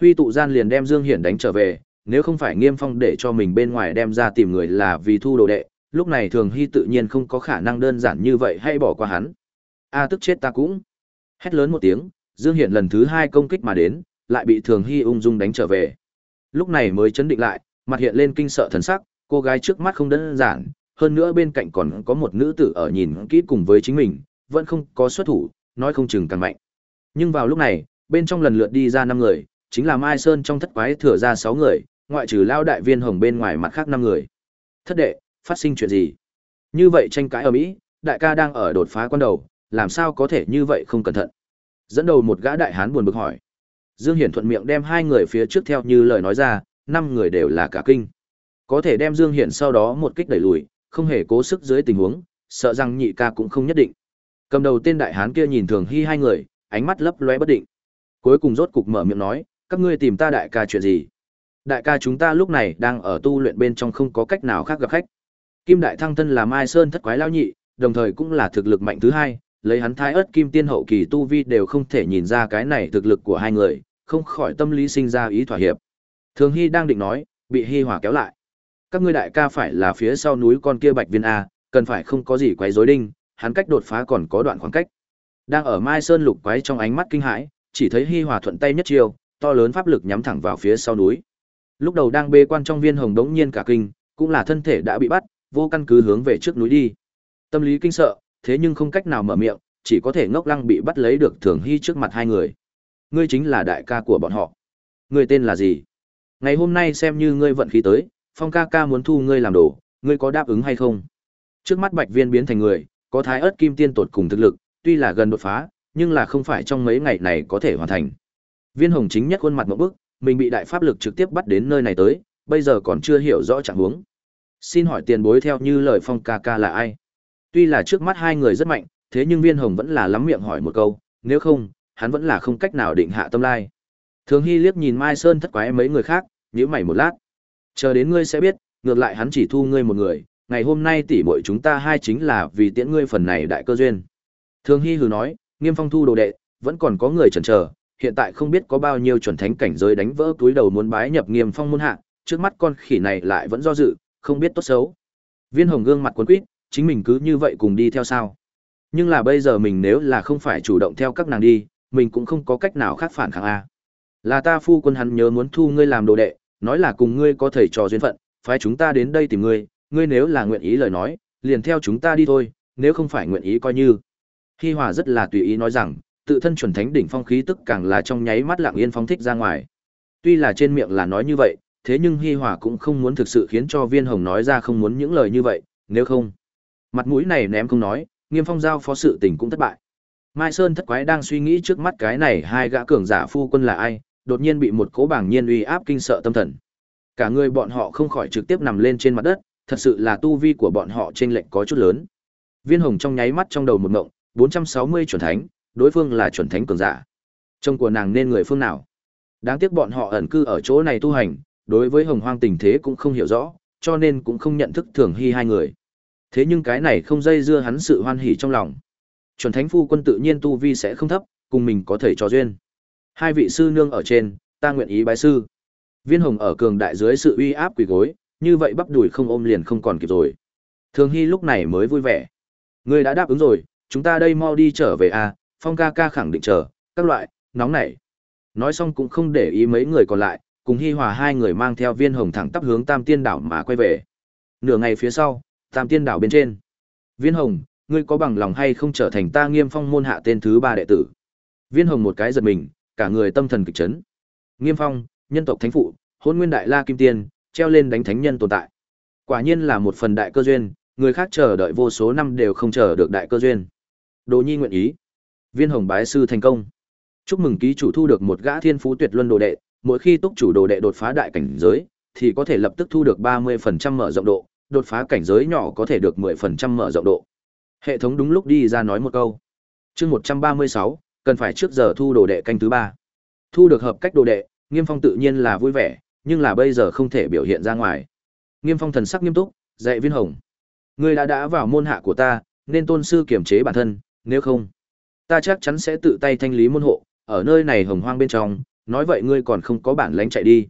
Huy tụ gian liền đem Dương Hiển đánh trở về, nếu không phải Nghiêm Phong để cho mình bên ngoài đem ra tìm người là vì thu đồ đệ, lúc này Thường Hy tự nhiên không có khả năng đơn giản như vậy hay bỏ qua hắn. A tức chết ta cũng. Hét lớn một tiếng, Dương Hiển lần thứ hai công kích mà đến, lại bị Thường Hy ung dung đánh trở về. Lúc này mới chấn định lại, mặt hiện lên kinh sợ thần sắc, cô gái trước mắt không đơn giản, hơn nữa bên cạnh còn có một nữ tử ở nhìn kỹ cùng với chính mình, vẫn không có xuất thủ, nói không chừng càng mạnh. Nhưng vào lúc này, bên trong lần lượt đi ra năm người, chính là Mai Sơn trong thất quái thừa ra sáu người, ngoại trừ lao đại viên hồng bên ngoài mặt khác năm người. Thất đệ, phát sinh chuyện gì? Như vậy tranh cãi ở Mỹ, đại ca đang ở đột phá quan đầu, làm sao có thể như vậy không cẩn thận? Dẫn đầu một gã đại hán buồn bực hỏi. Dương Hiển thuận miệng đem hai người phía trước theo như lời nói ra, năm người đều là cả kinh. Có thể đem Dương Hiển sau đó một kích đẩy lùi, không hề cố sức dưới tình huống, sợ rằng nhị ca cũng không nhất định. Cầm đầu tên đại hán kia nhìn Thường Hy hai người, ánh mắt lấp lóe bất định. Cuối cùng rốt cục mở miệng nói, các ngươi tìm ta đại ca chuyện gì? Đại ca chúng ta lúc này đang ở tu luyện bên trong không có cách nào khác gặp khách. Kim Đại Thăng thân là Mai Sơn thất quái lao nhị, đồng thời cũng là thực lực mạnh thứ hai, lấy hắn Thái ớt kim tiên hậu kỳ tu vi đều không thể nhìn ra cái này thực lực của hai người, không khỏi tâm lý sinh ra ý thỏa hiệp. Thường Hy đang định nói, bị Hy Hỏa kéo lại. Các ngươi đại ca phải là phía sau núi con kia Bạch Viên a, cần phải không có gì quấy rối đinh, hắn cách đột phá còn có đoạn khoảng cách. Đang ở Mai Sơn lục quái trong ánh mắt kinh hãi, chỉ thấy Hi Hòa thuận tay nhất chiêu, to lớn pháp lực nhắm thẳng vào phía sau núi. Lúc đầu đang bê quan trong viên hồng đống nhiên cả kinh, cũng là thân thể đã bị bắt, vô căn cứ hướng về trước núi đi. Tâm lý kinh sợ, thế nhưng không cách nào mở miệng, chỉ có thể ngốc lăng bị bắt lấy được Thường Hy trước mặt hai người. Ngươi chính là đại ca của bọn họ. Ngươi tên là gì? Ngày hôm nay xem như ngươi vận khí tới, Phong ca ca muốn thu ngươi làm đồ, ngươi có đáp ứng hay không? Trước mắt Bạch Viên biến thành người, có thái ớt kim tiên tột cùng thực lực, tuy là gần đột phá, nhưng là không phải trong mấy ngày này có thể hoàn thành. Viên Hồng chính nhất khuôn mặt một bức, mình bị đại pháp lực trực tiếp bắt đến nơi này tới, bây giờ còn chưa hiểu rõ trạng huống. Xin hỏi tiền bối theo như lời Phong ca ca là ai? Tuy là trước mắt hai người rất mạnh, thế nhưng Viên Hồng vẫn là lắm miệng hỏi một câu, nếu không, hắn vẫn là không cách nào định hạ tâm lai. Thường Hy liếc nhìn Mai Sơn thất quái mấy người khác, nhíu mày một lát. Chờ đến ngươi sẽ biết, ngược lại hắn chỉ thu ngươi một người, ngày hôm nay tỷ muội chúng ta hai chính là vì tiễn ngươi phần này đại cơ duyên. Thường Hy hừ nói, Nghiêm Phong thu đồ đệ, vẫn còn có người chần chờ, hiện tại không biết có bao nhiêu chuẩn thánh cảnh giới đánh vỡ túi đầu muốn bái nhập Nghiêm Phong môn hạ, trước mắt con khỉ này lại vẫn do dự, không biết tốt xấu. Viên Hồng gương mặt cuốn quýt, chính mình cứ như vậy cùng đi theo sao? Nhưng là bây giờ mình nếu là không phải chủ động theo các nàng đi, mình cũng không có cách nào khác phản kháng a. Là ta phu quân hắn nhớ muốn thu ngươi làm đồ đệ, nói là cùng ngươi có thầy trò duyên phận, phái chúng ta đến đây tìm ngươi, ngươi nếu là nguyện ý lời nói, liền theo chúng ta đi thôi, nếu không phải nguyện ý coi như. Hi Hòa rất là tùy ý nói rằng, tự thân chuẩn thánh đỉnh phong khí tức càng là trong nháy mắt lặng yên phóng thích ra ngoài. Tuy là trên miệng là nói như vậy, thế nhưng Hi Hòa cũng không muốn thực sự khiến cho Viên Hồng nói ra không muốn những lời như vậy, nếu không, mặt mũi này ném không nói, Nghiêm Phong giao phó sự tình cũng thất bại. Mai Sơn thất quái đang suy nghĩ trước mắt cái này hai gã cường giả phu quân là ai, đột nhiên bị một cố bảng nhiên uy áp kinh sợ tâm thần. Cả người bọn họ không khỏi trực tiếp nằm lên trên mặt đất, thật sự là tu vi của bọn họ trên lệnh có chút lớn. Viên Hồng trong nháy mắt trong đầu một ngộng, 460 chuẩn thánh, đối phương là chuẩn thánh cường giả. Trông của nàng nên người phương nào? Đáng tiếc bọn họ ẩn cư ở chỗ này tu hành, đối với Hồng Hoang tình thế cũng không hiểu rõ, cho nên cũng không nhận thức Thường Hy hai người. Thế nhưng cái này không dây dưa hắn sự hoan hỉ trong lòng. Chuẩn thánh phu quân tự nhiên tu vi sẽ không thấp, cùng mình có thể trò duyên. Hai vị sư nương ở trên, ta nguyện ý bái sư. Viên Hồng ở cường đại dưới sự uy áp quỳ gối, như vậy bắp đùi không ôm liền không còn kịp rồi. Thường Hy lúc này mới vui vẻ. Ngươi đã đáp ứng rồi, chúng ta đây mau đi trở về à, Phong ca ca khẳng định chờ, các loại, nóng nảy. Nói xong cũng không để ý mấy người còn lại, cùng Hi Hòa hai người mang theo viên hồng thẳng tắp hướng Tam Tiên đảo mà quay về. Nửa ngày phía sau, Tam Tiên đảo bên trên. Viên Hồng, ngươi có bằng lòng hay không trở thành ta Nghiêm Phong môn hạ tên thứ ba đệ tử? Viên Hồng một cái giật mình, cả người tâm thần kịch chấn. Nghiêm Phong, nhân tộc thánh phụ, Hỗn Nguyên Đại La Kim Tiên, treo lên đánh thánh nhân tồn tại. Quả nhiên là một phần đại cơ duyên, người khác chờ đợi vô số năm đều không chờ được đại cơ duyên. Đồ Nhi nguyện ý. Viên Hồng bái sư thành công. Chúc mừng ký chủ thu được một gã thiên phú tuyệt luân đồ đệ, mỗi khi túc chủ đồ đệ đột phá đại cảnh giới, thì có thể lập tức thu được 30% mở rộng độ, đột phá cảnh giới nhỏ có thể được 10% mở rộng độ. Hệ thống đúng lúc đi ra nói một câu. Chương 136, cần phải trước giờ thu đồ đệ canh thứ ba. Thu được hợp cách đồ đệ, Nghiêm Phong tự nhiên là vui vẻ, nhưng là bây giờ không thể biểu hiện ra ngoài. Nghiêm Phong thần sắc nghiêm túc, dạy Viên Hồng: "Ngươi đã đã vào môn hạ của ta, nên tôn sư kiểm chế bản thân, nếu không, ta chắc chắn sẽ tự tay thanh lý môn hộ, ở nơi này hồng hoang bên trong, nói vậy ngươi còn không có bản lãnh chạy đi.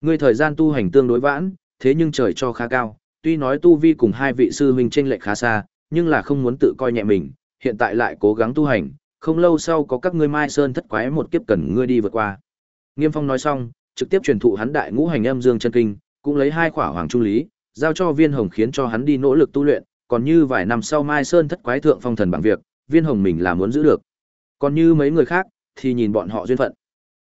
Ngươi thời gian tu hành tương đối vãn, thế nhưng trời cho khá cao, tuy nói tu vi cùng hai vị sư huynh chênh lệch khá xa, nhưng là không muốn tự coi nhẹ mình, hiện tại lại cố gắng tu hành, không lâu sau có các ngươi Mai Sơn thất quái một kiếp cần ngươi đi vượt qua." Nghiêm Phong nói xong, trực tiếp truyền thụ hắn đại ngũ hành âm dương chân kinh, cũng lấy hai khỏa hoàng trung lý, giao cho Viên Hồng khiến cho hắn đi nỗ lực tu luyện, còn như vài năm sau Mai Sơn thất quái thượng phong thần bảng việc, Viên Hồng mình là muốn giữ được. Còn như mấy người khác, thì nhìn bọn họ duyên phận.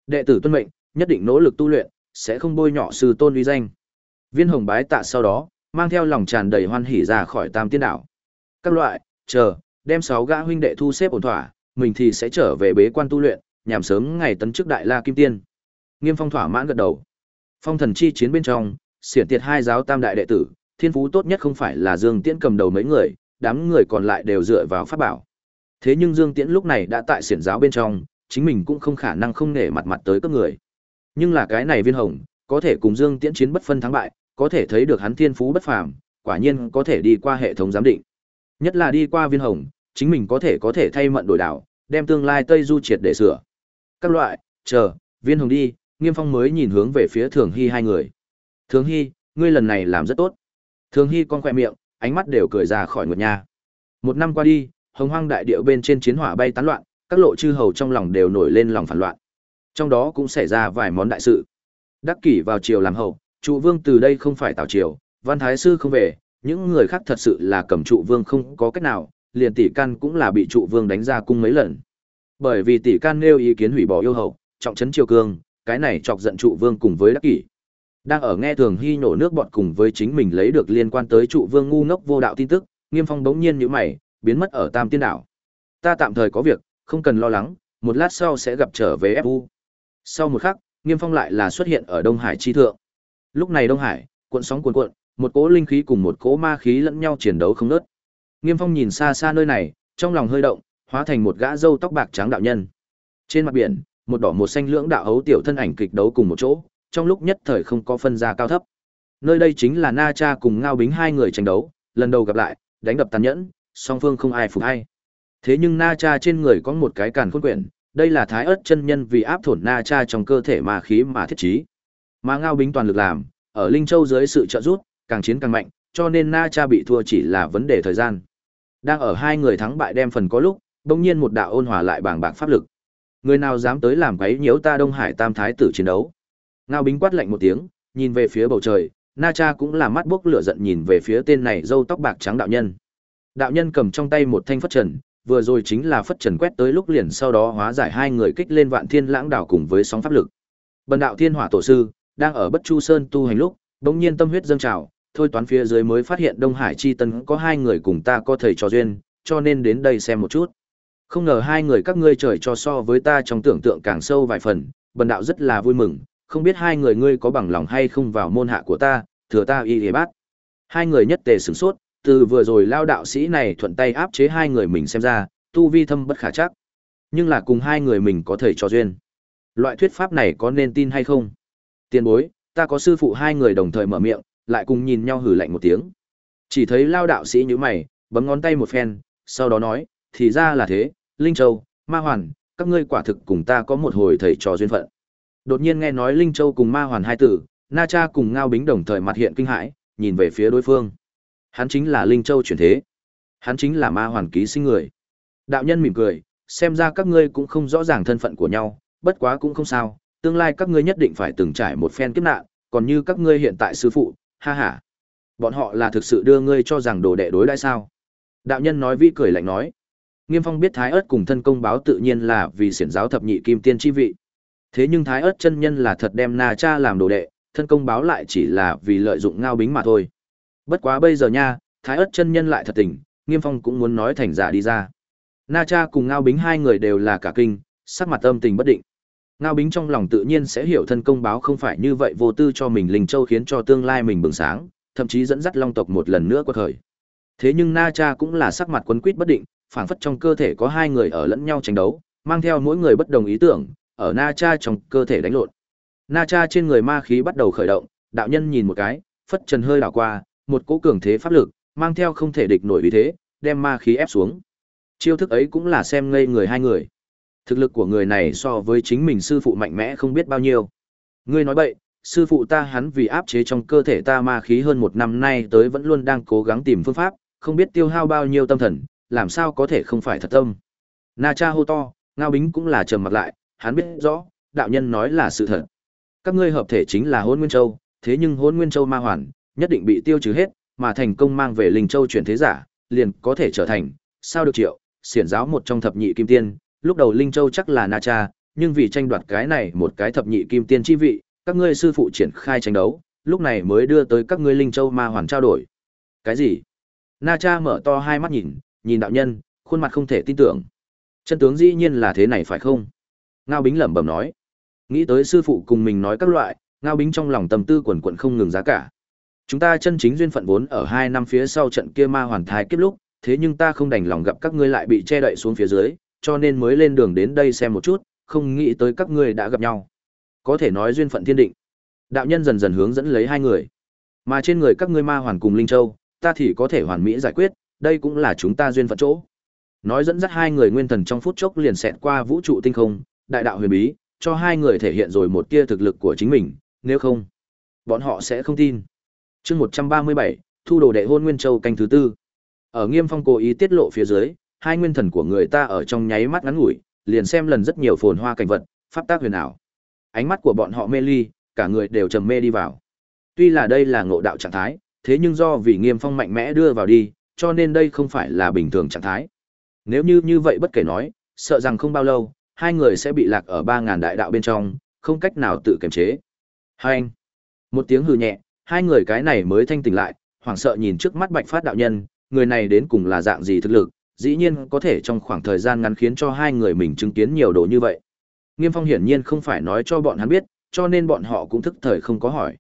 Đệ tử tuân mệnh, nhất định nỗ lực tu luyện, sẽ không bôi nhọ sư tôn uy danh. Viên Hồng bái tạ sau đó, mang theo lòng tràn đầy hoan hỉ ra khỏi Tam Tiên đảo. Các loại, chờ, đem sáu gã huynh đệ thu xếp ổn thỏa, mình thì sẽ trở về bế quan tu luyện, nhằm sớm ngày tấn chức đại la kim tiên. Nghiêm Phong thỏa mãn gật đầu. Phong thần chi chiến bên trong, xiển tiệt hai giáo tam đại đệ tử, thiên phú tốt nhất không phải là Dương Tiễn cầm đầu mấy người, đám người còn lại đều dựa vào pháp bảo. Thế nhưng Dương Tiễn lúc này đã tại xiển giáo bên trong, chính mình cũng không khả năng không nể mặt mặt tới các người. Nhưng là cái này viên hồng, có thể cùng Dương Tiễn chiến bất phân thắng bại, có thể thấy được hắn thiên phú bất phàm, quả nhiên có thể đi qua hệ thống giám định. Nhất là đi qua viên hồng, chính mình có thể có thể thay mận đổi đảo, đem tương lai Tây Du triệt để sửa. Các loại, chờ, viên hồng đi, Nghiêm Phong mới nhìn hướng về phía Thường Hy hai người. Thường Hy, ngươi lần này làm rất tốt. Thường Hy con khỏe miệng, ánh mắt đều cười ra khỏi ngược nhà. Một năm qua đi, hồng hoang đại địa bên trên chiến hỏa bay tán loạn, các lộ chư hầu trong lòng đều nổi lên lòng phản loạn. Trong đó cũng xảy ra vài món đại sự. Đắc kỷ vào triều làm hầu trụ vương từ đây không phải tào triều, văn thái sư không về, những người khác thật sự là cầm trụ vương không có cách nào, liền tỷ can cũng là bị trụ vương đánh ra cung mấy lần. Bởi vì tỷ can nêu ý kiến hủy bỏ yêu hậu, trọng trấn triều cương, cái này chọc giận trụ vương cùng với đắc kỷ. Đang ở nghe thường hy nổ nước bọt cùng với chính mình lấy được liên quan tới trụ vương ngu ngốc vô đạo tin tức, Nghiêm Phong bỗng nhiên nhữ mày, biến mất ở Tam Tiên đảo. Ta tạm thời có việc, không cần lo lắng, một lát sau sẽ gặp trở về FU. Sau một khắc, Nghiêm Phong lại là xuất hiện ở Đông Hải chi thượng. Lúc này Đông Hải, cuộn sóng cuộn cuộn, một cỗ linh khí cùng một cỗ ma khí lẫn nhau chiến đấu không ngớt. Nghiêm Phong nhìn xa xa nơi này, trong lòng hơi động, hóa thành một gã râu tóc bạc trắng đạo nhân. Trên mặt biển, một đỏ một xanh lưỡng đạo ấu tiểu thân ảnh kịch đấu cùng một chỗ, trong lúc nhất thời không có phân ra cao thấp. Nơi đây chính là Na Cha cùng Ngao Bính hai người tranh đấu, lần đầu gặp lại, đánh đập tàn nhẫn, song phương không ai phục ai. Thế nhưng Na Cha trên người có một cái càn khôn quyển, đây là thái ớt chân nhân vì áp thổn Na Cha trong cơ thể ma khí mà thiết trí. Mà Ngao Bính toàn lực làm, ở Linh Châu dưới sự trợ giúp, càng chiến càng mạnh, cho nên Na Cha bị thua chỉ là vấn đề thời gian. Đang ở hai người thắng bại đem phần có lúc, bỗng nhiên một đạo ôn hòa lại bàng bạc pháp lực. Người nào dám tới làm quấy nhiễu ta Đông Hải Tam Thái tử chiến đấu? Ngao Bính quát lạnh một tiếng, nhìn về phía bầu trời, Na Cha cũng là mắt bốc lửa giận nhìn về phía tên này râu tóc bạc trắng đạo nhân. Đạo nhân cầm trong tay một thanh phất trần, vừa rồi chính là phất trần quét tới lúc liền sau đó hóa giải hai người kích lên vạn thiên lãng đảo cùng với sóng pháp lực. Bần đạo thiên hỏa tổ sư, đang ở Bất Chu Sơn tu hành lúc, bỗng nhiên tâm huyết dâng trào, thôi toán phía dưới mới phát hiện Đông Hải chi tân có hai người cùng ta có thầy trò duyên, cho nên đến đây xem một chút. Không ngờ hai người các ngươi trời cho so với ta trong tưởng tượng càng sâu vài phần, bần đạo rất là vui mừng, không biết hai người ngươi có bằng lòng hay không vào môn hạ của ta, thừa ta y Y bát. Hai người nhất tề sửng sốt, từ vừa rồi lao đạo sĩ này thuận tay áp chế hai người mình xem ra, tu vi thâm bất khả chắc. Nhưng là cùng hai người mình có thể cho duyên. Loại thuyết pháp này có nên tin hay không? Tiền bối, ta có sư phụ hai người đồng thời mở miệng, lại cùng nhìn nhau hử lạnh một tiếng. Chỉ thấy lao đạo sĩ nhữ mày, bấm ngón tay một phen, sau đó nói, thì ra là thế, Linh Châu, Ma Hoàn, các ngươi quả thực cùng ta có một hồi thầy trò duyên phận. Đột nhiên nghe nói Linh Châu cùng Ma Hoàn hai tử, Na Cha cùng Ngao Bính đồng thời mặt hiện kinh hãi, nhìn về phía đối phương. Hắn chính là Linh Châu chuyển thế. Hắn chính là Ma Hoàn ký sinh người. Đạo nhân mỉm cười, xem ra các ngươi cũng không rõ ràng thân phận của nhau, bất quá cũng không sao, tương lai các ngươi nhất định phải từng trải một phen kiếp nạn, còn như các ngươi hiện tại sư phụ, ha ha. Bọn họ là thực sự đưa ngươi cho rằng đồ đệ đối đãi sao? Đạo nhân nói vi cười lạnh nói. Nghiêm Phong biết Thái Ức cùng thân công báo tự nhiên là vì xiển giáo thập nhị kim tiên chi vị. Thế nhưng Thái Ức chân nhân là thật đem Na Cha làm đồ đệ, thân công báo lại chỉ là vì lợi dụng ngao bính mà thôi. Bất quá bây giờ nha, Thái Ức chân nhân lại thật tình, Nghiêm Phong cũng muốn nói thành giả đi ra. Na Cha cùng ngao bính hai người đều là cả kinh, sắc mặt âm tình bất định. Ngao bính trong lòng tự nhiên sẽ hiểu thân công báo không phải như vậy vô tư cho mình linh châu khiến cho tương lai mình bừng sáng, thậm chí dẫn dắt long tộc một lần nữa qua khởi. Thế nhưng Na Cha cũng là sắc mặt quấn quýt bất định, phảng phất trong cơ thể có hai người ở lẫn nhau tranh đấu, mang theo mỗi người bất đồng ý tưởng, ở Na Cha trong cơ thể đánh lộn. Na Cha trên người ma khí bắt đầu khởi động, đạo nhân nhìn một cái, phất trần hơi đảo qua, một cỗ cường thế pháp lực, mang theo không thể địch nổi uy thế, đem ma khí ép xuống. Chiêu thức ấy cũng là xem ngây người hai người. Thực lực của người này so với chính mình sư phụ mạnh mẽ không biết bao nhiêu. Ngươi nói bậy, sư phụ ta hắn vì áp chế trong cơ thể ta ma khí hơn một năm nay tới vẫn luôn đang cố gắng tìm phương pháp, không biết tiêu hao bao nhiêu tâm thần, làm sao có thể không phải thật tâm. Na cha hô to, Ngao Bính cũng là trầm mặt lại, hắn biết rõ, đạo nhân nói là sự thật. Các ngươi hợp thể chính là Hôn Nguyên Châu, thế nhưng Hôn Nguyên Châu ma hoàn, nhất định bị tiêu trừ hết, mà thành công mang về Linh Châu chuyển thế giả, liền có thể trở thành, sao được triệu, xiển giáo một trong thập nhị kim tiên, lúc đầu Linh Châu chắc là Na Cha, nhưng vì tranh đoạt cái này một cái thập nhị kim tiên chi vị, các ngươi sư phụ triển khai tranh đấu, lúc này mới đưa tới các ngươi Linh Châu ma hoàn trao đổi. Cái gì? Na Cha mở to hai mắt nhìn, nhìn đạo nhân, khuôn mặt không thể tin tưởng. Chân tướng dĩ nhiên là thế này phải không? Ngao Bính lẩm bẩm nói. Nghĩ tới sư phụ cùng mình nói các loại, Ngao Bính trong lòng tâm tư quần quận không ngừng giá cả. Chúng ta chân chính duyên phận vốn ở hai năm phía sau trận kia ma hoàn thai kiếp lúc, thế nhưng ta không đành lòng gặp các ngươi lại bị che đậy xuống phía dưới, cho nên mới lên đường đến đây xem một chút, không nghĩ tới các ngươi đã gặp nhau. Có thể nói duyên phận thiên định. Đạo nhân dần dần hướng dẫn lấy hai người. Mà trên người các ngươi ma hoàn cùng Linh Châu, ta thì có thể hoàn mỹ giải quyết, đây cũng là chúng ta duyên phận chỗ. Nói dẫn dắt hai người nguyên thần trong phút chốc liền xẹt qua vũ trụ tinh không, đại đạo huyền bí, cho hai người thể hiện rồi một tia thực lực của chính mình, nếu không, bọn họ sẽ không tin. Chương 137, thu đồ đệ hôn Nguyên Châu canh thứ tư. Ở Nghiêm Phong cố ý tiết lộ phía dưới, hai nguyên thần của người ta ở trong nháy mắt ngắn ngủi, liền xem lần rất nhiều phồn hoa cảnh vật, pháp tác huyền ảo. Ánh mắt của bọn họ mê ly, cả người đều trầm mê đi vào. Tuy là đây là ngộ đạo trạng thái, thế nhưng do vì Nghiêm Phong mạnh mẽ đưa vào đi, cho nên đây không phải là bình thường trạng thái. Nếu như như vậy bất kể nói, sợ rằng không bao lâu, hai người sẽ bị lạc ở ba ngàn đại đạo bên trong, không cách nào tự kiềm chế. Hai anh. Một tiếng hừ nhẹ, hai người cái này mới thanh tỉnh lại, hoảng sợ nhìn trước mắt Bạch Phát đạo nhân, người này đến cùng là dạng gì thực lực, dĩ nhiên có thể trong khoảng thời gian ngắn khiến cho hai người mình chứng kiến nhiều đồ như vậy. Nghiêm Phong hiển nhiên không phải nói cho bọn hắn biết, cho nên bọn họ cũng thức thời không có hỏi.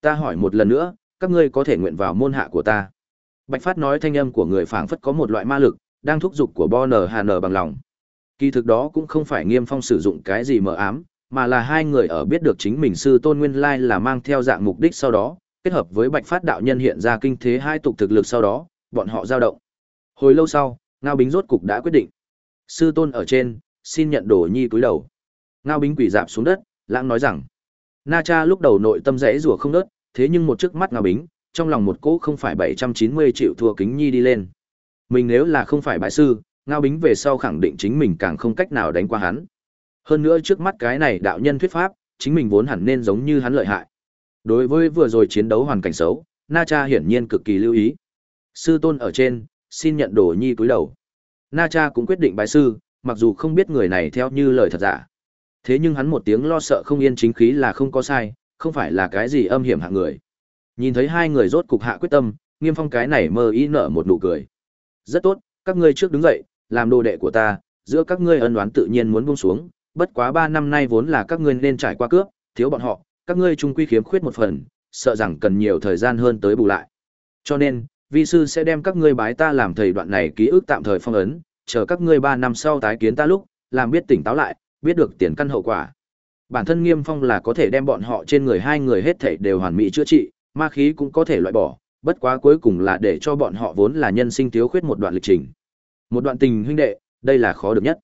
Ta hỏi một lần nữa, các ngươi có thể nguyện vào môn hạ của ta. Bạch Phát nói thanh âm của người phảng phất có một loại ma lực, đang thúc giục của Bo Hàn bằng lòng. Kỳ thực đó cũng không phải Nghiêm Phong sử dụng cái gì mờ ám, mà là hai người ở biết được chính mình sư tôn nguyên lai là mang theo dạng mục đích sau đó, kết hợp với Bạch Phát đạo nhân hiện ra kinh thế hai tục thực lực sau đó, bọn họ giao động. Hồi lâu sau, Ngao Bính rốt cục đã quyết định. Sư tôn ở trên, xin nhận đồ nhi cúi đầu. Ngao Bính quỳ dạp xuống đất, lãng nói rằng: Na Cha lúc đầu nội tâm rẽ rủa không đớt, thế nhưng một trước mắt Ngao Bính, trong lòng một cỗ không phải 790 triệu thua kính nhi đi lên. Mình nếu là không phải bại sư, Ngao Bính về sau khẳng định chính mình càng không cách nào đánh qua hắn. Hơn nữa trước mắt cái này đạo nhân thuyết pháp, chính mình vốn hẳn nên giống như hắn lợi hại. Đối với vừa rồi chiến đấu hoàn cảnh xấu, Na Cha hiển nhiên cực kỳ lưu ý. Sư tôn ở trên, xin nhận đồ nhi cúi đầu. Na Cha cũng quyết định bái sư, mặc dù không biết người này theo như lời thật giả. Thế nhưng hắn một tiếng lo sợ không yên chính khí là không có sai, không phải là cái gì âm hiểm hạng người. Nhìn thấy hai người rốt cục hạ quyết tâm, Nghiêm Phong cái này mơ ý nở một nụ cười. Rất tốt, các ngươi trước đứng dậy, làm đồ đệ của ta, giữa các ngươi ân oán tự nhiên muốn buông xuống, bất quá ba năm nay vốn là các ngươi nên trải qua cướp, thiếu bọn họ, các ngươi chung quy khiếm khuyết một phần, sợ rằng cần nhiều thời gian hơn tới bù lại. Cho nên, vi sư sẽ đem các ngươi bái ta làm thầy đoạn này ký ức tạm thời phong ấn, chờ các ngươi ba năm sau tái kiến ta lúc, làm biết tỉnh táo lại, biết được tiền căn hậu quả. Bản thân Nghiêm Phong là có thể đem bọn họ trên người hai người hết thảy đều hoàn mỹ chữa trị, ma khí cũng có thể loại bỏ, bất quá cuối cùng là để cho bọn họ vốn là nhân sinh thiếu khuyết một đoạn lịch trình. Một đoạn tình huynh đệ, đây là khó được nhất.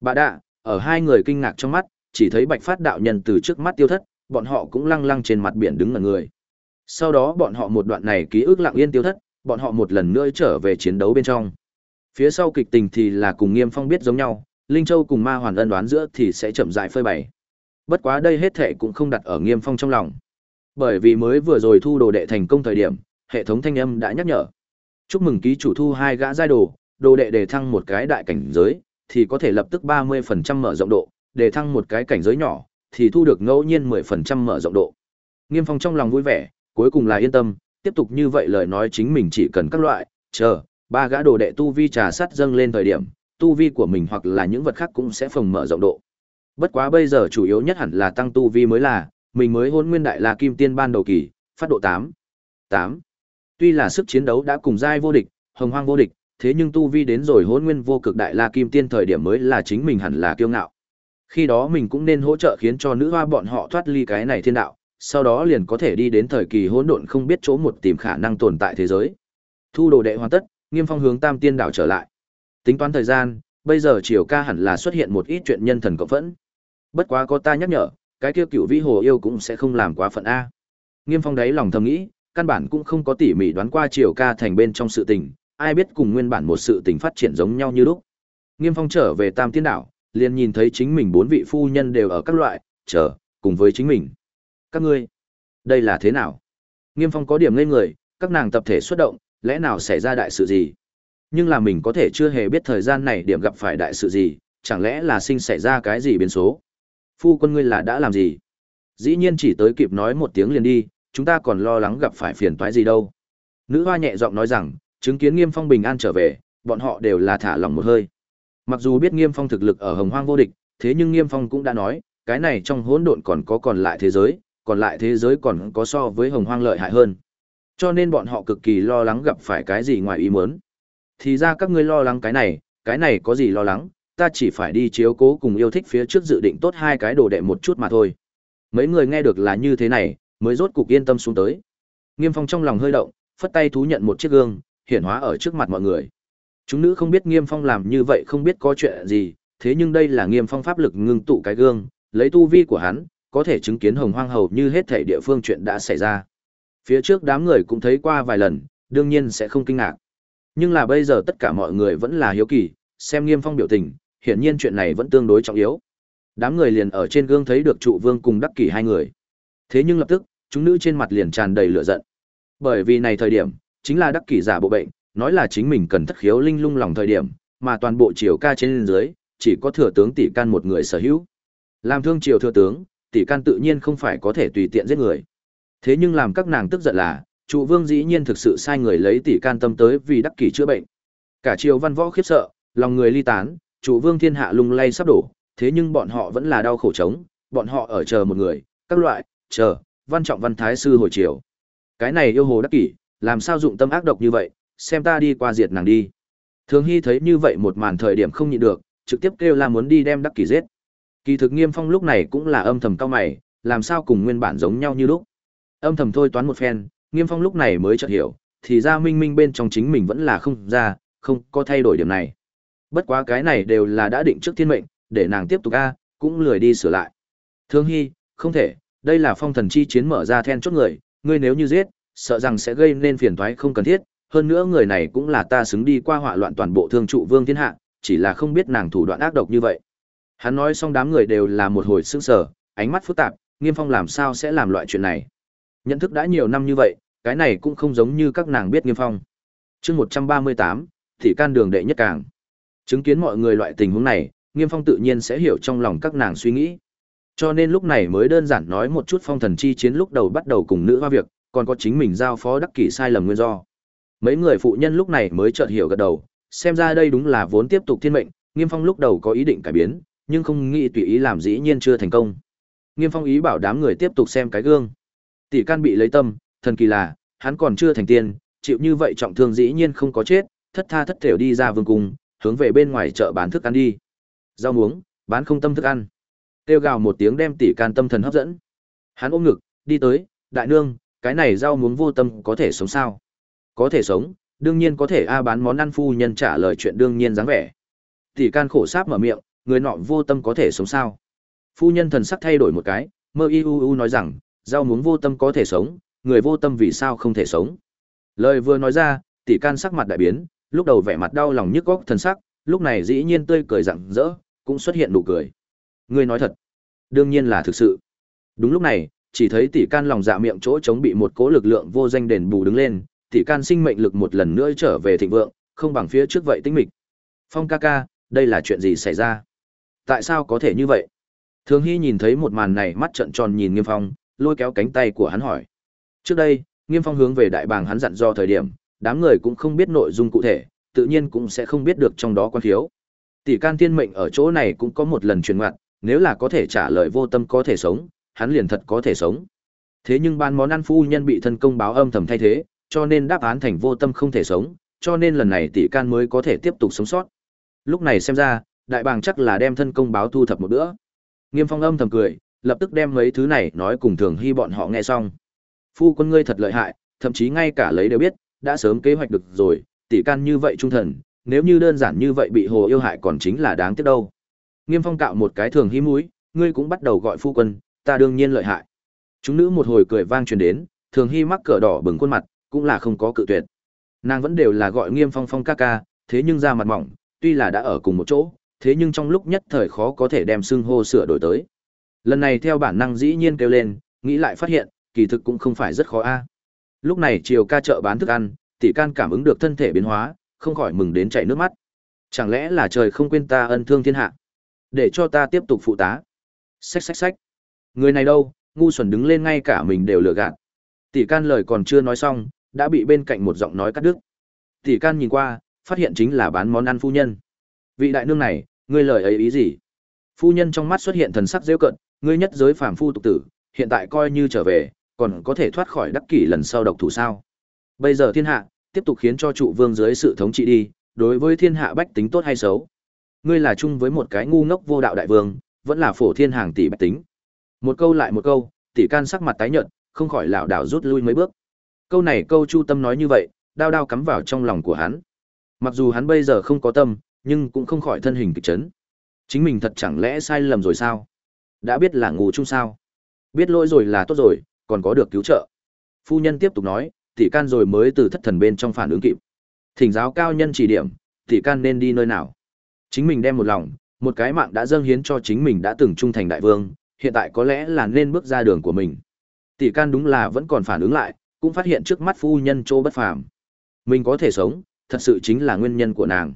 Bà đạ, ở hai người kinh ngạc trong mắt, chỉ thấy Bạch Phát đạo nhân từ trước mắt tiêu thất, bọn họ cũng lăng lăng trên mặt biển đứng ngẩn người. Sau đó bọn họ một đoạn này ký ức lặng yên tiêu thất, bọn họ một lần nữa trở về chiến đấu bên trong. Phía sau kịch tình thì là cùng Nghiêm Phong biết giống nhau, Linh Châu cùng Ma Hoàn ân đoán giữa thì sẽ chậm rãi phơi bày. Bất quá đây hết thệ cũng không đặt ở Nghiêm Phong trong lòng. Bởi vì mới vừa rồi thu đồ đệ thành công thời điểm, hệ thống thanh âm đã nhắc nhở. Chúc mừng ký chủ thu hai gã giai đồ, đồ đệ đề thăng một cái đại cảnh giới, thì có thể lập tức 30% mở rộng độ, đề thăng một cái cảnh giới nhỏ, thì thu được ngẫu nhiên 10% mở rộng độ. Nghiêm Phong trong lòng vui vẻ, cuối cùng là yên tâm, tiếp tục như vậy lời nói chính mình chỉ cần các loại, chờ, ba gã đồ đệ tu vi trà sắt dâng lên thời điểm, tu vi của mình hoặc là những vật khác cũng sẽ phồng mở rộng độ. Bất quá bây giờ chủ yếu nhất hẳn là tăng tu vi mới là, mình mới hôn nguyên đại là kim tiên ban đầu kỳ, phát độ 8. 8. Tuy là sức chiến đấu đã cùng giai vô địch, hồng hoang vô địch, thế nhưng tu vi đến rồi hôn nguyên vô cực đại la kim tiên thời điểm mới là chính mình hẳn là kiêu ngạo. Khi đó mình cũng nên hỗ trợ khiến cho nữ hoa bọn họ thoát ly cái này thiên đạo, sau đó liền có thể đi đến thời kỳ hỗn độn không biết chỗ một tìm khả năng tồn tại thế giới. Thu đồ đệ hoàn tất, Nghiêm Phong hướng Tam Tiên đảo trở lại. Tính toán thời gian, bây giờ chiều ca hẳn là xuất hiện một ít chuyện nhân thần cộng phẫn. Bất quá có ta nhắc nhở, cái kia cựu vĩ hồ yêu cũng sẽ không làm quá phận a. Nghiêm Phong đấy lòng thầm nghĩ, căn bản cũng không có tỉ mỉ đoán qua chiều ca thành bên trong sự tình, ai biết cùng nguyên bản một sự tình phát triển giống nhau như lúc. Nghiêm Phong trở về Tam Tiên đảo, liền nhìn thấy chính mình bốn vị phu nhân đều ở các loại, chờ, cùng với chính mình. Các ngươi, đây là thế nào? Nghiêm Phong có điểm ngây người, các nàng tập thể xuất động, lẽ nào xảy ra đại sự gì? Nhưng là mình có thể chưa hề biết thời gian này điểm gặp phải đại sự gì, chẳng lẽ là sinh xảy ra cái gì biến số? Phu quân ngươi là đã làm gì? Dĩ nhiên chỉ tới kịp nói một tiếng liền đi, chúng ta còn lo lắng gặp phải phiền toái gì đâu. Nữ hoa nhẹ giọng nói rằng, chứng kiến Nghiêm Phong bình an trở về, bọn họ đều là thả lòng một hơi. Mặc dù biết Nghiêm Phong thực lực ở Hồng Hoang vô địch, thế nhưng Nghiêm Phong cũng đã nói, cái này trong hỗn độn còn có còn lại thế giới, còn lại thế giới còn có so với Hồng Hoang lợi hại hơn. Cho nên bọn họ cực kỳ lo lắng gặp phải cái gì ngoài ý muốn. Thì ra các ngươi lo lắng cái này, cái này có gì lo lắng, ta chỉ phải đi chiếu cố cùng yêu thích phía trước dự định tốt hai cái đồ đệ một chút mà thôi. Mấy người nghe được là như thế này, mới rốt cục yên tâm xuống tới. Nghiêm Phong trong lòng hơi động, phất tay thú nhận một chiếc gương, hiển hóa ở trước mặt mọi người. Chúng nữ không biết Nghiêm Phong làm như vậy không biết có chuyện gì, thế nhưng đây là Nghiêm Phong pháp lực ngưng tụ cái gương, lấy tu vi của hắn, có thể chứng kiến hồng hoang hầu như hết thảy địa phương chuyện đã xảy ra. Phía trước đám người cũng thấy qua vài lần, đương nhiên sẽ không kinh ngạc. Nhưng là bây giờ tất cả mọi người vẫn là hiếu kỳ, xem Nghiêm Phong biểu tình, hiển nhiên chuyện này vẫn tương đối trọng yếu. Đám người liền ở trên gương thấy được trụ vương cùng đắc kỷ hai người. Thế nhưng lập tức, chúng nữ trên mặt liền tràn đầy lửa giận. Bởi vì này thời điểm, chính là đắc kỷ giả bộ bệnh, nói là chính mình cần thất khiếu linh lung lòng thời điểm, mà toàn bộ triều ca trên dưới, chỉ có thừa tướng tỷ can một người sở hữu. Làm thương triều thừa tướng, tỷ can tự nhiên không phải có thể tùy tiện giết người. Thế nhưng làm các nàng tức giận là, trụ vương dĩ nhiên thực sự sai người lấy tỷ can tâm tới vì đắc kỷ chữa bệnh. Cả triều văn võ khiếp sợ, lòng người ly tán, trụ vương thiên hạ lung lay sắp đổ, thế nhưng bọn họ vẫn là đau khổ trống, bọn họ ở chờ một người, các loại, chờ, văn trọng văn thái sư hồi triều. Cái này yêu hồ đắc kỷ, làm sao dụng tâm ác độc như vậy, xem ta đi qua diệt nàng đi. Thường Hy thấy như vậy một màn thời điểm không nhịn được, trực tiếp kêu la muốn đi đem đắc kỷ giết. Kỳ thực Nghiêm Phong lúc này cũng là âm thầm cao mày, làm sao cùng nguyên bản giống nhau như lúc. Âm thầm thôi toán một phen, Nghiêm Phong lúc này mới chợt hiểu, thì ra minh minh bên trong chính mình vẫn là không ra, không có thay đổi điểm này. Bất quá cái này đều là đã định trước thiên mệnh, để nàng tiếp tục a, cũng lười đi sửa lại. Thương Hy, không thể, đây là phong thần chi chiến mở ra then chốt người, ngươi nếu như giết, sợ rằng sẽ gây nên phiền toái không cần thiết, hơn nữa người này cũng là ta xứng đi qua họa loạn toàn bộ thương trụ vương thiên hạ, chỉ là không biết nàng thủ đoạn ác độc như vậy. Hắn nói xong đám người đều là một hồi sững sờ, ánh mắt phức tạp, Nghiêm Phong làm sao sẽ làm loại chuyện này. Nhận thức đã nhiều năm như vậy, cái này cũng không giống như các nàng biết Nghiêm Phong. Chương 138, thị can đường đệ nhất càng. Chứng kiến mọi người loại tình huống này, Nghiêm Phong tự nhiên sẽ hiểu trong lòng các nàng suy nghĩ. Cho nên lúc này mới đơn giản nói một chút phong thần chi chiến lúc đầu bắt đầu cùng nữ hoa việc, còn có chính mình giao phó đắc kỷ sai lầm nguyên do. Mấy người phụ nhân lúc này mới chợt hiểu gật đầu, xem ra đây đúng là vốn tiếp tục thiên mệnh, Nghiêm Phong lúc đầu có ý định cải biến, nhưng không nghĩ tùy ý làm dĩ nhiên chưa thành công. Nghiêm Phong ý bảo đám người tiếp tục xem cái gương. Tỷ can bị lấy tâm, thần kỳ là, hắn còn chưa thành tiên, chịu như vậy trọng thương dĩ nhiên không có chết, thất tha thất thểu đi ra vương cung, hướng về bên ngoài chợ bán thức ăn đi. Rau muống, bán không tâm thức ăn. Tiêu gào một tiếng đem tỷ can tâm thần hấp dẫn. Hắn ôm ngực, đi tới, đại nương, cái này rau muống vô tâm có thể sống sao? Có thể sống, đương nhiên có thể a bán món ăn phu nhân trả lời chuyện đương nhiên dáng vẻ. Tỷ can khổ sáp mở miệng, người nọ vô tâm có thể sống sao? Phu nhân thần sắc thay đổi một cái, mơ y u u nói rằng, rau muống vô tâm có thể sống, người vô tâm vì sao không thể sống? Lời vừa nói ra, tỷ can sắc mặt đại biến, lúc đầu vẻ mặt đau lòng nhức góc thần sắc, lúc này dĩ nhiên tươi cười rặng rỡ, cũng xuất hiện nụ cười. Ngươi nói thật, đương nhiên là thực sự. Đúng lúc này, chỉ thấy tỷ can lòng dạ miệng chỗ chống bị một cỗ lực lượng vô danh đền bù đứng lên, tỷ can sinh mệnh lực một lần nữa trở về thịnh vượng, không bằng phía trước vậy tĩnh mịch. Phong ca ca, đây là chuyện gì xảy ra? Tại sao có thể như vậy? Thường Hy nhìn thấy một màn này mắt trợn tròn nhìn Nghiêm Phong, lôi kéo cánh tay của hắn hỏi. Trước đây, Nghiêm Phong hướng về đại bàng hắn dặn do thời điểm, đám người cũng không biết nội dung cụ thể, tự nhiên cũng sẽ không biết được trong đó quan thiếu. Tỷ can thiên mệnh ở chỗ này cũng có một lần truyền ngoặt, nếu là có thể trả lời vô tâm có thể sống, hắn liền thật có thể sống. Thế nhưng ban món ăn phu nhân bị thân công báo âm thầm thay thế, cho nên đáp án thành vô tâm không thể sống, cho nên lần này tỷ can mới có thể tiếp tục sống sót. Lúc này xem ra, đại bàng chắc là đem thân công báo thu thập một bữa. Nghiêm Phong âm thầm cười, lập tức đem mấy thứ này nói cùng Thường Hy bọn họ nghe xong. Phu quân ngươi thật lợi hại, thậm chí ngay cả lấy đều biết, đã sớm kế hoạch được rồi, tỷ can như vậy trung thần, nếu như đơn giản như vậy bị hồ yêu hại còn chính là đáng tiếc đâu. Nghiêm Phong cạo một cái Thường Hy mũi, ngươi cũng bắt đầu gọi phu quân, ta đương nhiên lợi hại. Chúng nữ một hồi cười vang truyền đến, Thường Hy mắc cỡ đỏ bừng khuôn mặt, cũng là không có cự tuyệt. Nàng vẫn đều là gọi Nghiêm Phong Phong ca ca, thế nhưng ra mặt mỏng, tuy là đã ở cùng một chỗ, thế nhưng trong lúc nhất thời khó có thể đem xưng hô sửa đổi tới. Lần này theo bản năng dĩ nhiên kêu lên, nghĩ lại phát hiện, kỳ thực cũng không phải rất khó a. Lúc này chiều ca chợ bán thức ăn, tỷ can cảm ứng được thân thể biến hóa, không khỏi mừng đến chảy nước mắt. Chẳng lẽ là trời không quên ta ân thương thiên hạ, để cho ta tiếp tục phụ tá? Xách xách xách. Người này đâu, ngu xuẩn đứng lên ngay cả mình đều lừa gạt. Tỷ can lời còn chưa nói xong, đã bị bên cạnh một giọng nói cắt đứt. Tỷ can nhìn qua, phát hiện chính là bán món ăn phu nhân. Vị đại nương này, ngươi lời ấy ý gì? Phu nhân trong mắt xuất hiện thần sắc giễu cận, ngươi nhất giới phàm phu tục tử, hiện tại coi như trở về, còn có thể thoát khỏi đắc kỷ lần sau độc thủ sao? Bây giờ thiên hạ, tiếp tục khiến cho trụ vương dưới sự thống trị đi, đối với thiên hạ bách tính tốt hay xấu? Ngươi là chung với một cái ngu ngốc vô đạo đại vương, vẫn là phổ thiên hàng tỷ bách tính. Một câu lại một câu, tỷ can sắc mặt tái nhợt, không khỏi lảo đảo rút lui mấy bước. Câu này câu Chu Tâm nói như vậy, đao đao cắm vào trong lòng của hắn. Mặc dù hắn bây giờ không có tâm, nhưng cũng không khỏi thân hình kịch chấn. Chính mình thật chẳng lẽ sai lầm rồi sao? Đã biết là ngủ chung sao? Biết lỗi rồi là tốt rồi, còn có được cứu trợ. Phu nhân tiếp tục nói, tỷ can rồi mới từ thất thần bên trong phản ứng kịp. Thỉnh giáo cao nhân chỉ điểm, tỷ can nên đi nơi nào? Chính mình đem một lòng, một cái mạng đã dâng hiến cho chính mình đã từng trung thành đại vương, hiện tại có lẽ là nên bước ra đường của mình. Tỷ can đúng là vẫn còn phản ứng lại, cũng phát hiện trước mắt phu nhân chỗ bất phàm. Mình có thể sống, thật sự chính là nguyên nhân của nàng.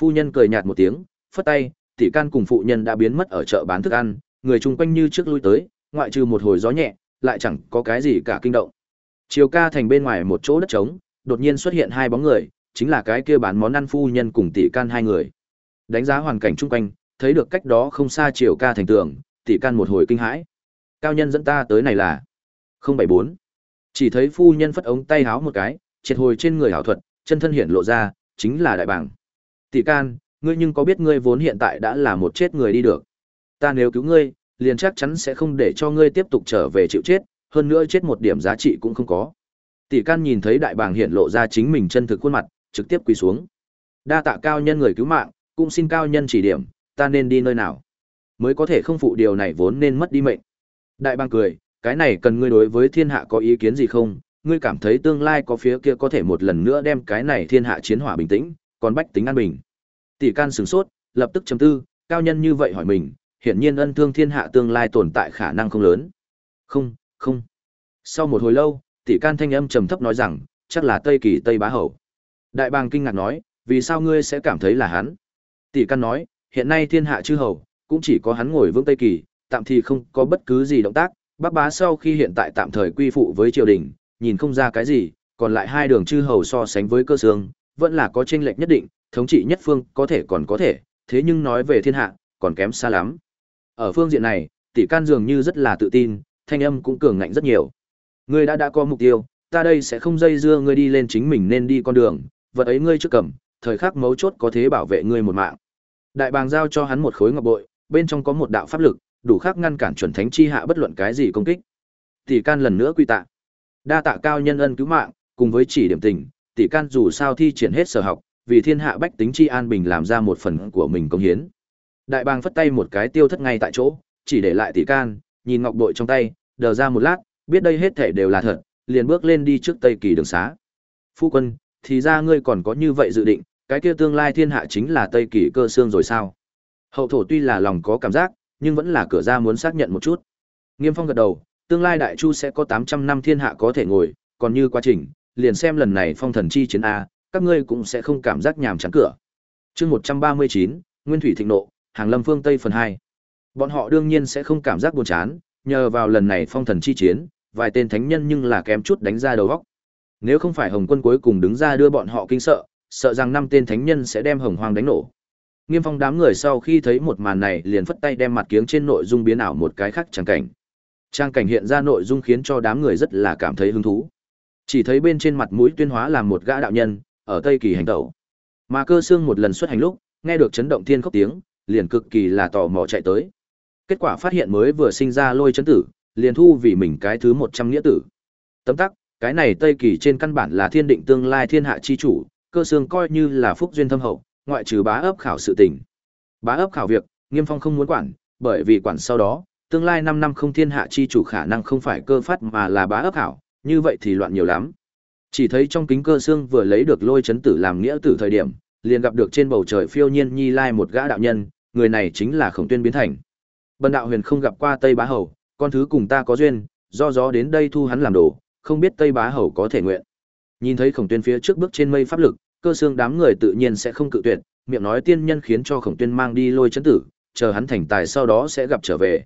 Phu nhân cười nhạt một tiếng, phất tay, tỷ can cùng phụ nhân đã biến mất ở chợ bán thức ăn, người chung quanh như trước lui tới, ngoại trừ một hồi gió nhẹ, lại chẳng có cái gì cả kinh động. Chiều ca thành bên ngoài một chỗ đất trống, đột nhiên xuất hiện hai bóng người, chính là cái kia bán món ăn phu nhân cùng tỷ can hai người. Đánh giá hoàn cảnh chung quanh, thấy được cách đó không xa chiều ca thành tường, tỷ can một hồi kinh hãi. Cao nhân dẫn ta tới này là 074. Chỉ thấy phu nhân phất ống tay háo một cái, triệt hồi trên người hảo thuật, chân thân hiện lộ ra, chính là đại bảng. Tỷ can, ngươi nhưng có biết ngươi vốn hiện tại đã là một chết người đi được. Ta nếu cứu ngươi, liền chắc chắn sẽ không để cho ngươi tiếp tục trở về chịu chết, hơn nữa chết một điểm giá trị cũng không có. Tỷ can nhìn thấy đại bàng hiện lộ ra chính mình chân thực khuôn mặt, trực tiếp quỳ xuống. Đa tạ cao nhân người cứu mạng, cũng xin cao nhân chỉ điểm, ta nên đi nơi nào mới có thể không phụ điều này vốn nên mất đi mệnh. Đại bàng cười, cái này cần ngươi đối với thiên hạ có ý kiến gì không? Ngươi cảm thấy tương lai có phía kia có thể một lần nữa đem cái này thiên hạ chiến hỏa bình tĩnh, còn bách tính an bình. Tỷ can sửng sốt, lập tức chấm tư, cao nhân như vậy hỏi mình, hiển nhiên ân thương thiên hạ tương lai tồn tại khả năng không lớn. Không, không. Sau một hồi lâu, tỷ can thanh âm trầm thấp nói rằng, chắc là Tây Kỳ Tây Bá Hầu. Đại bàng kinh ngạc nói, vì sao ngươi sẽ cảm thấy là hắn? Tỷ can nói, hiện nay thiên hạ chư hầu, cũng chỉ có hắn ngồi vững Tây Kỳ, tạm thì không có bất cứ gì động tác, Bắc Bá sau khi hiện tại tạm thời quy phụ với triều đình, nhìn không ra cái gì, còn lại hai đường chư hầu so sánh với cơ sương, vẫn là có chênh lệch nhất định, thống trị nhất phương có thể còn có thể, thế nhưng nói về thiên hạ, còn kém xa lắm. Ở phương diện này, tỷ can dường như rất là tự tin, thanh âm cũng cường ngạnh rất nhiều. Ngươi đã đã có mục tiêu, ta đây sẽ không dây dưa ngươi đi lên chính mình nên đi con đường, vật ấy ngươi trước cầm, thời khắc mấu chốt có thế bảo vệ ngươi một mạng. Đại bàng giao cho hắn một khối ngọc bội, bên trong có một đạo pháp lực, đủ khắc ngăn cản chuẩn thánh chi hạ bất luận cái gì công kích. Tỷ can lần nữa quy tạ. Đa tạ cao nhân ân cứu mạng, cùng với chỉ điểm tình, tỷ can dù sao thi triển hết sở học, vì thiên hạ bách tính chi an bình làm ra một phần của mình công hiến. Đại bàng phất tay một cái tiêu thất ngay tại chỗ, chỉ để lại tỷ can, nhìn ngọc bội trong tay, đờ ra một lát, biết đây hết thể đều là thật, liền bước lên đi trước Tây Kỳ đường xá. Phu quân, thì ra ngươi còn có như vậy dự định, cái kia tương lai thiên hạ chính là Tây Kỳ cơ xương rồi sao? Hậu thổ tuy là lòng có cảm giác, nhưng vẫn là cửa ra muốn xác nhận một chút. Nghiêm Phong gật đầu, tương lai đại chu sẽ có 800 năm thiên hạ có thể ngồi, còn như quá trình, liền xem lần này phong thần chi chiến a, các ngươi cũng sẽ không cảm giác nhàm chán cửa. Chương 139, Nguyên thủy thịnh nộ, Hàng Lâm phương Tây phần hai Bọn họ đương nhiên sẽ không cảm giác buồn chán, nhờ vào lần này phong thần chi chiến, vài tên thánh nhân nhưng là kém chút đánh ra đầu góc Nếu không phải Hồng Quân cuối cùng đứng ra đưa bọn họ kinh sợ, sợ rằng năm tên thánh nhân sẽ đem Hồng Hoang đánh nổ. Nghiêm Phong đám người sau khi thấy một màn này liền phất tay đem mặt kiếng trên nội dung biến ảo một cái khác trang cảnh. Trang cảnh hiện ra nội dung khiến cho đám người rất là cảm thấy hứng thú. Chỉ thấy bên trên mặt mũi tuyên hóa làm một gã đạo nhân, ở Tây Kỳ hành tẩu. Mà cơ xương một lần xuất hành lúc, nghe được chấn động thiên khốc tiếng, liền cực kỳ là tò mò chạy tới. Kết quả phát hiện mới vừa sinh ra lôi chấn tử, liền thu vì mình cái thứ 100 nghĩa tử. Tấm tắc, cái này Tây Kỳ trên căn bản là thiên định tương lai thiên hạ chi chủ, cơ xương coi như là phúc duyên thâm hậu, ngoại trừ bá ấp khảo sự tình. Bá ấp khảo việc, Nghiêm Phong không muốn quản, bởi vì quản sau đó, tương lai năm năm không thiên hạ chi chủ khả năng không phải cơ phát mà là bá ấp khảo, như vậy thì loạn nhiều lắm. Chỉ thấy trong kính cơ xương vừa lấy được lôi chấn tử làm nghĩa tử thời điểm, liền gặp được trên bầu trời phiêu nhiên nhi lai một gã đạo nhân, người này chính là Khổng Tuyên biến thành. Bần đạo huyền không gặp qua Tây Bá Hầu, con thứ cùng ta có duyên, do gió đến đây thu hắn làm đồ, không biết Tây Bá Hầu có thể nguyện. Nhìn thấy Khổng Tuyên phía trước bước trên mây pháp lực, cơ xương đám người tự nhiên sẽ không cự tuyệt, miệng nói tiên nhân khiến cho Khổng Tuyên mang đi lôi chấn tử, chờ hắn thành tài sau đó sẽ gặp trở về.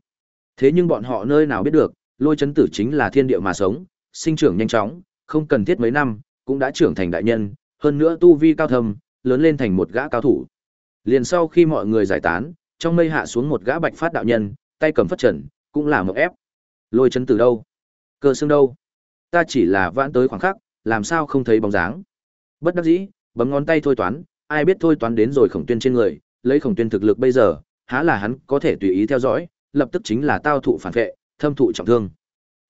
Thế nhưng bọn họ nơi nào biết được, lôi chấn tử chính là thiên địa mà sống, sinh trưởng nhanh chóng, không cần thiết mấy năm, cũng đã trưởng thành đại nhân, hơn nữa tu vi cao thâm, lớn lên thành một gã cao thủ. Liền sau khi mọi người giải tán, trong mây hạ xuống một gã bạch phát đạo nhân, tay cầm phất trần, cũng là một ép. Lôi chấn từ đâu? Cơ xương đâu? Ta chỉ là vãn tới khoảng khắc, làm sao không thấy bóng dáng? Bất đắc dĩ, bấm ngón tay thôi toán, ai biết thôi toán đến rồi khổng tuyên trên người, lấy khổng tuyên thực lực bây giờ, há là hắn có thể tùy ý theo dõi, lập tức chính là tao thụ phản vệ, thâm thụ trọng thương.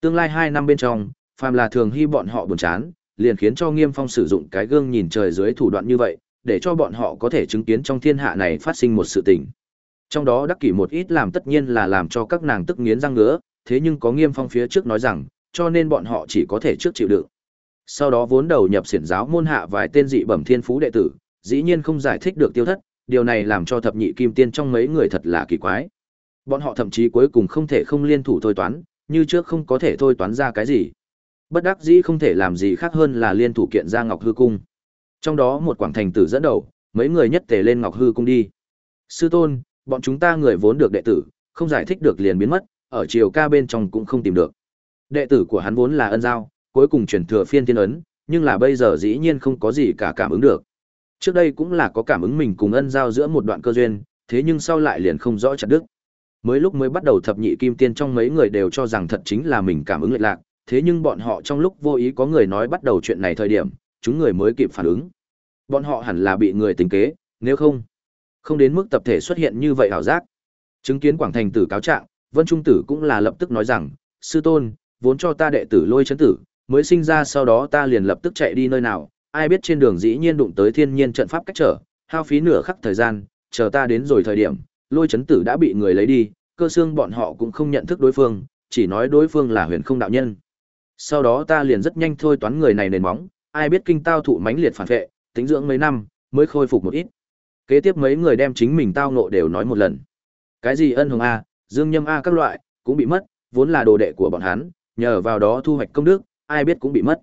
Tương lai 2 năm bên trong, phàm là thường hy bọn họ buồn chán, liền khiến cho Nghiêm Phong sử dụng cái gương nhìn trời dưới thủ đoạn như vậy, để cho bọn họ có thể chứng kiến trong thiên hạ này phát sinh một sự tình. Trong đó đắc kỷ một ít làm tất nhiên là làm cho các nàng tức nghiến răng ngứa, thế nhưng có Nghiêm Phong phía trước nói rằng, cho nên bọn họ chỉ có thể trước chịu đựng. Sau đó vốn đầu nhập xiển giáo môn hạ vài tên dị bẩm thiên phú đệ tử, dĩ nhiên không giải thích được tiêu thất, điều này làm cho thập nhị kim tiên trong mấy người thật là kỳ quái. Bọn họ thậm chí cuối cùng không thể không liên thủ thôi toán, như trước không có thể thôi toán ra cái gì. Bất đắc dĩ không thể làm gì khác hơn là liên thủ kiện ra Ngọc Hư Cung. Trong đó một quảng thành tử dẫn đầu, mấy người nhất tề lên Ngọc Hư Cung đi. Sư tôn, bọn chúng ta người vốn được đệ tử, không giải thích được liền biến mất, ở chiều ca bên trong cũng không tìm được. Đệ tử của hắn vốn là ân giao, cuối cùng chuyển thừa phiên tiên ấn, nhưng là bây giờ dĩ nhiên không có gì cả cảm ứng được. Trước đây cũng là có cảm ứng mình cùng ân giao giữa một đoạn cơ duyên, thế nhưng sau lại liền không rõ chặt đứt. Mới lúc mới bắt đầu thập nhị kim tiên trong mấy người đều cho rằng thật chính là mình cảm ứng lệch lạc, thế nhưng bọn họ trong lúc vô ý có người nói bắt đầu chuyện này thời điểm, chúng người mới kịp phản ứng. Bọn họ hẳn là bị người tính kế, nếu không, không đến mức tập thể xuất hiện như vậy ảo giác. Chứng kiến Quảng Thành tử cáo trạng, Vân Trung tử cũng là lập tức nói rằng, sư tôn, vốn cho ta đệ tử lôi chấn tử, mới sinh ra sau đó ta liền lập tức chạy đi nơi nào, ai biết trên đường dĩ nhiên đụng tới thiên nhiên trận pháp cách trở, hao phí nửa khắc thời gian, chờ ta đến rồi thời điểm, lôi chấn tử đã bị người lấy đi, cơ xương bọn họ cũng không nhận thức đối phương, chỉ nói đối phương là huyền không đạo nhân. Sau đó ta liền rất nhanh thôi toán người này nền móng, ai biết kinh tao thụ mãnh liệt phản vệ, tính dưỡng mấy năm, mới khôi phục một ít. Kế tiếp mấy người đem chính mình tao nộ đều nói một lần. Cái gì ân hồng A, dương nhâm A các loại, cũng bị mất, vốn là đồ đệ của bọn hắn, nhờ vào đó thu hoạch công đức, ai biết cũng bị mất.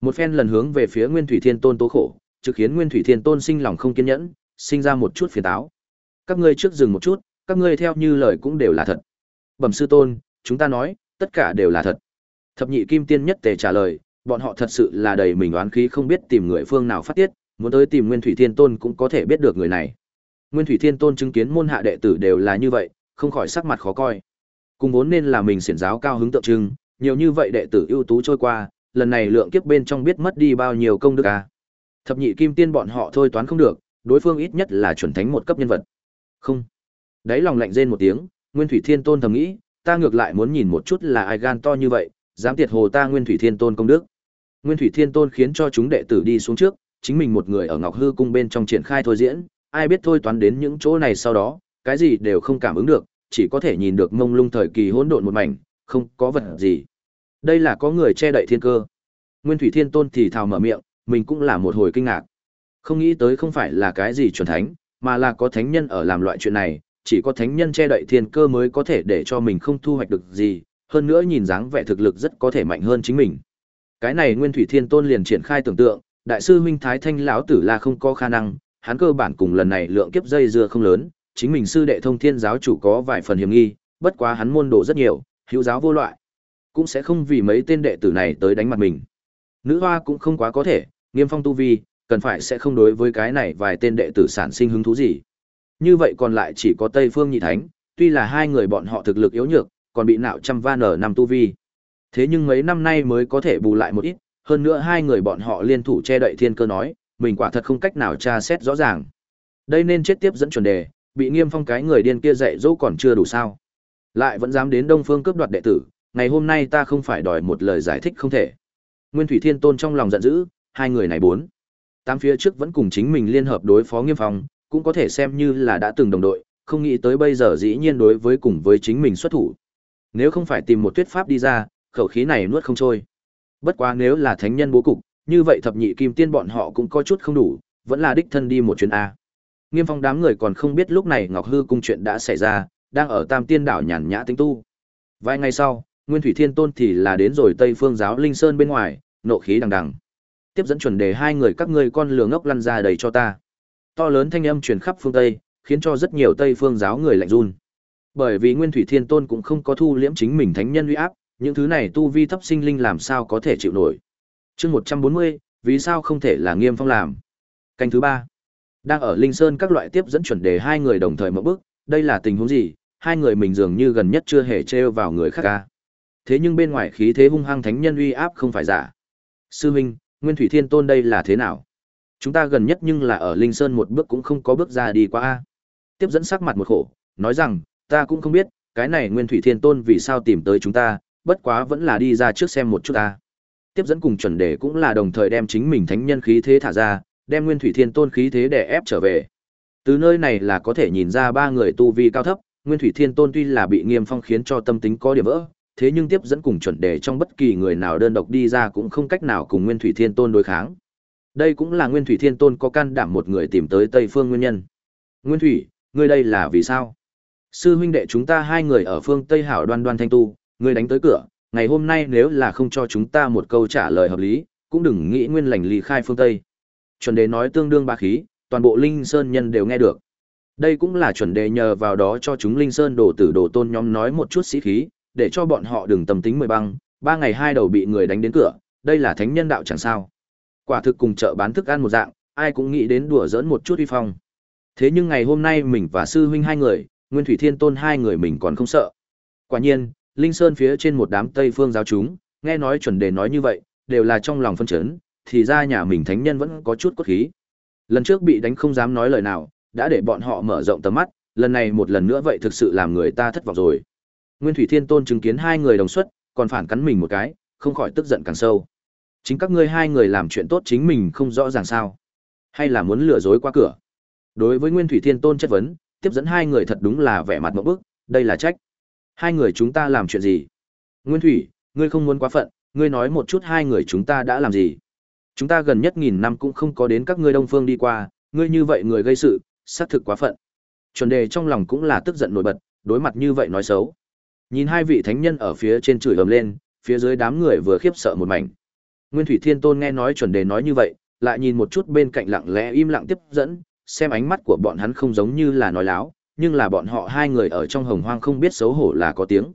Một phen lần hướng về phía Nguyên Thủy Thiên Tôn tố khổ, trực khiến Nguyên Thủy Thiên Tôn sinh lòng không kiên nhẫn, sinh ra một chút phiền táo. Các ngươi trước dừng một chút, các ngươi theo như lời cũng đều là thật. Bẩm sư tôn, chúng ta nói, tất cả đều là thật. Thập nhị kim tiên nhất tề trả lời, bọn họ thật sự là đầy mình oán khí không biết tìm người phương nào phát tiết, muốn tới tìm Nguyên Thủy Thiên Tôn cũng có thể biết được người này. Nguyên Thủy Thiên Tôn chứng kiến môn hạ đệ tử đều là như vậy, không khỏi sắc mặt khó coi. Cùng vốn nên là mình xiển giáo cao hứng tượng trưng, nhiều như vậy đệ tử ưu tú trôi qua, lần này lượng kiếp bên trong biết mất đi bao nhiêu công đức à. Thập nhị kim tiên bọn họ thôi toán không được, đối phương ít nhất là chuẩn thánh một cấp nhân vật. Không. Đấy lòng lạnh rên một tiếng, Nguyên Thủy Thiên Tôn thầm nghĩ, ta ngược lại muốn nhìn một chút là ai gan to như vậy, dám tiệt hồ ta Nguyên Thủy Thiên Tôn công đức. Nguyên Thủy Thiên Tôn khiến cho chúng đệ tử đi xuống trước, chính mình một người ở Ngọc Hư cung bên trong triển khai thôi diễn, ai biết thôi toán đến những chỗ này sau đó, cái gì đều không cảm ứng được, chỉ có thể nhìn được mông lung thời kỳ hỗn độn một mảnh, không có vật gì. Đây là có người che đậy thiên cơ. Nguyên Thủy Thiên Tôn thì thào mở miệng, mình cũng là một hồi kinh ngạc. Không nghĩ tới không phải là cái gì chuẩn thánh, mà là có thánh nhân ở làm loại chuyện này, chỉ có thánh nhân che đậy thiên cơ mới có thể để cho mình không thu hoạch được gì, hơn nữa nhìn dáng vẻ thực lực rất có thể mạnh hơn chính mình. Cái này Nguyên Thủy Thiên Tôn liền triển khai tưởng tượng, đại sư huynh Thái Thanh lão tử là không có khả năng, hắn cơ bản cùng lần này lượng kiếp dây dưa không lớn, chính mình sư đệ Thông Thiên giáo chủ có vài phần hiểm nghi, bất quá hắn môn đồ rất nhiều, hữu giáo vô loại, cũng sẽ không vì mấy tên đệ tử này tới đánh mặt mình. Nữ hoa cũng không quá có thể, Nghiêm Phong tu vi, cần phải sẽ không đối với cái này vài tên đệ tử sản sinh hứng thú gì. Như vậy còn lại chỉ có Tây Phương Nhị Thánh, tuy là hai người bọn họ thực lực yếu nhược, còn bị nạo trăm van ở năm tu vi. Thế nhưng mấy năm nay mới có thể bù lại một ít, hơn nữa hai người bọn họ liên thủ che đậy thiên cơ nói, mình quả thật không cách nào tra xét rõ ràng. Đây nên chết tiếp dẫn chuẩn đề, bị Nghiêm Phong cái người điên kia dạy dỗ còn chưa đủ sao? Lại vẫn dám đến Đông Phương cướp đoạt đệ tử, ngày hôm nay ta không phải đòi một lời giải thích không thể. Nguyên Thủy Thiên Tôn trong lòng giận dữ, hai người này bốn. Tám phía trước vẫn cùng chính mình liên hợp đối phó Nghiêm Phong, cũng có thể xem như là đã từng đồng đội, không nghĩ tới bây giờ dĩ nhiên đối với cùng với chính mình xuất thủ. Nếu không phải tìm một tuyết pháp đi ra, khẩu khí này nuốt không trôi. Bất quá nếu là thánh nhân bố cục, như vậy thập nhị kim tiên bọn họ cũng có chút không đủ, vẫn là đích thân đi một chuyến a. Nghiêm Phong đám người còn không biết lúc này Ngọc Hư cung chuyện đã xảy ra, đang ở Tam Tiên đảo nhàn nhã tính tu. Vài ngày sau, Nguyên Thủy Thiên Tôn thì là đến rồi Tây Phương giáo Linh Sơn bên ngoài, nộ khí đằng đằng. Tiếp dẫn chuẩn đề hai người các ngươi con lừa ngốc lăn ra đầy cho ta. To lớn thanh âm truyền khắp phương Tây, khiến cho rất nhiều Tây Phương giáo người lạnh run. Bởi vì Nguyên Thủy Thiên Tôn cũng không có thu liễm chính mình thánh nhân uy áp, những thứ này tu vi thấp sinh linh làm sao có thể chịu nổi. Chương 140, vì sao không thể là Nghiêm Phong làm? Canh thứ ba Đang ở Linh Sơn các loại tiếp dẫn chuẩn đề hai người đồng thời một bước, đây là tình huống gì? Hai người mình dường như gần nhất chưa hề trêu vào người khác ca. Thế nhưng bên ngoài khí thế hung hăng thánh nhân uy áp không phải giả. Sư huynh, Nguyên Thủy Thiên Tôn đây là thế nào? Chúng ta gần nhất nhưng là ở Linh Sơn một bước cũng không có bước ra đi qua a. Tiếp dẫn sắc mặt một khổ, nói rằng, ta cũng không biết, cái này Nguyên Thủy Thiên Tôn vì sao tìm tới chúng ta, bất quá vẫn là đi ra trước xem một chút ta. Tiếp dẫn cùng chuẩn đề cũng là đồng thời đem chính mình thánh nhân khí thế thả ra, đem Nguyên Thủy Thiên Tôn khí thế để ép trở về. Từ nơi này là có thể nhìn ra ba người tu vi cao thấp, Nguyên Thủy Thiên Tôn tuy là bị Nghiêm Phong khiến cho tâm tính có điểm vỡ, thế nhưng tiếp dẫn cùng chuẩn đề trong bất kỳ người nào đơn độc đi ra cũng không cách nào cùng Nguyên Thủy Thiên Tôn đối kháng. Đây cũng là Nguyên Thủy Thiên Tôn có can đảm một người tìm tới Tây Phương nguyên nhân. Nguyên Thủy, ngươi đây là vì sao? Sư huynh đệ chúng ta hai người ở phương Tây Hảo đoan đoan thanh tu, ngươi đánh tới cửa, ngày hôm nay nếu là không cho chúng ta một câu trả lời hợp lý, cũng đừng nghĩ nguyên lành ly khai phương Tây. Chuẩn đề nói tương đương ba khí, toàn bộ Linh Sơn nhân đều nghe được. Đây cũng là chuẩn đề nhờ vào đó cho chúng Linh Sơn đồ tử đồ tôn nhóm nói một chút sĩ khí, để cho bọn họ đừng tầm tính mười băng, ba ngày hai đầu bị người đánh đến cửa, đây là thánh nhân đạo chẳng sao. Quả thực cùng chợ bán thức ăn một dạng, ai cũng nghĩ đến đùa giỡn một chút uy phong. Thế nhưng ngày hôm nay mình và sư huynh hai người, Nguyên Thủy Thiên Tôn hai người mình còn không sợ. Quả nhiên, Linh Sơn phía trên một đám Tây phương giáo chúng, nghe nói chuẩn đề nói như vậy, đều là trong lòng phân chấn, thì ra nhà mình thánh nhân vẫn có chút cốt khí. Lần trước bị đánh không dám nói lời nào, đã để bọn họ mở rộng tầm mắt, lần này một lần nữa vậy thực sự làm người ta thất vọng rồi. Nguyên Thủy Thiên Tôn chứng kiến hai người đồng xuất, còn phản cắn mình một cái, không khỏi tức giận càng sâu. Chính các ngươi hai người làm chuyện tốt chính mình không rõ ràng sao? Hay là muốn lừa dối qua cửa? Đối với Nguyên Thủy Thiên Tôn chất vấn, tiếp dẫn hai người thật đúng là vẻ mặt mẫu bức, đây là trách. Hai người chúng ta làm chuyện gì? Nguyên Thủy, ngươi không muốn quá phận, ngươi nói một chút hai người chúng ta đã làm gì? Chúng ta gần nhất nghìn năm cũng không có đến các ngươi Đông Phương đi qua, ngươi như vậy người gây sự, xác thực quá phận. Chuẩn đề trong lòng cũng là tức giận nổi bật, đối mặt như vậy nói xấu. Nhìn hai vị thánh nhân ở phía trên chửi ầm lên, phía dưới đám người vừa khiếp sợ một mảnh. Nguyên Thủy Thiên Tôn nghe nói chuẩn đề nói như vậy, lại nhìn một chút bên cạnh lặng lẽ im lặng tiếp dẫn, xem ánh mắt của bọn hắn không giống như là nói láo, nhưng là bọn họ hai người ở trong hồng hoang không biết xấu hổ là có tiếng.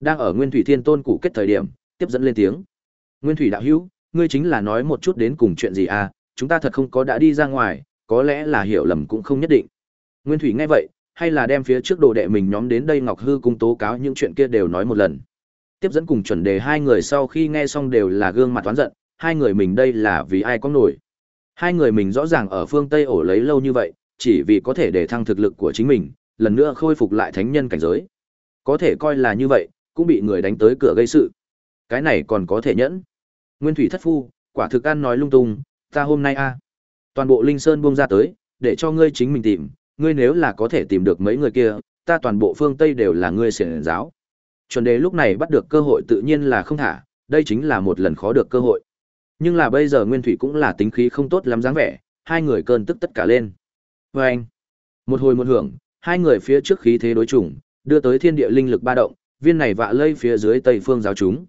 Đang ở Nguyên Thủy Thiên Tôn cụ kết thời điểm, tiếp dẫn lên tiếng. Nguyên Thủy đạo hữu, ngươi chính là nói một chút đến cùng chuyện gì à, chúng ta thật không có đã đi ra ngoài, có lẽ là hiểu lầm cũng không nhất định. Nguyên Thủy nghe vậy, hay là đem phía trước đồ đệ mình nhóm đến đây Ngọc Hư cung tố cáo những chuyện kia đều nói một lần. Tiếp dẫn cùng chuẩn đề hai người sau khi nghe xong đều là gương mặt toán giận, hai người mình đây là vì ai có nổi. Hai người mình rõ ràng ở phương Tây ổ lấy lâu như vậy, chỉ vì có thể để thăng thực lực của chính mình, lần nữa khôi phục lại thánh nhân cảnh giới. Có thể coi là như vậy, cũng bị người đánh tới cửa gây sự. Cái này còn có thể nhẫn. Nguyên thủy thất phu, quả thực ăn nói lung tung, ta hôm nay a, toàn bộ linh sơn buông ra tới, để cho ngươi chính mình tìm, ngươi nếu là có thể tìm được mấy người kia, ta toàn bộ phương Tây đều là ngươi xiển giáo. Chuẩn đề lúc này bắt được cơ hội tự nhiên là không thả, đây chính là một lần khó được cơ hội. Nhưng là bây giờ Nguyên Thủy cũng là tính khí không tốt lắm dáng vẻ, hai người cơn tức tất cả lên. vê anh, một hồi một hưởng, hai người phía trước khí thế đối chủng, đưa tới thiên địa linh lực ba động, viên này vạ lây phía dưới tây phương giáo chúng.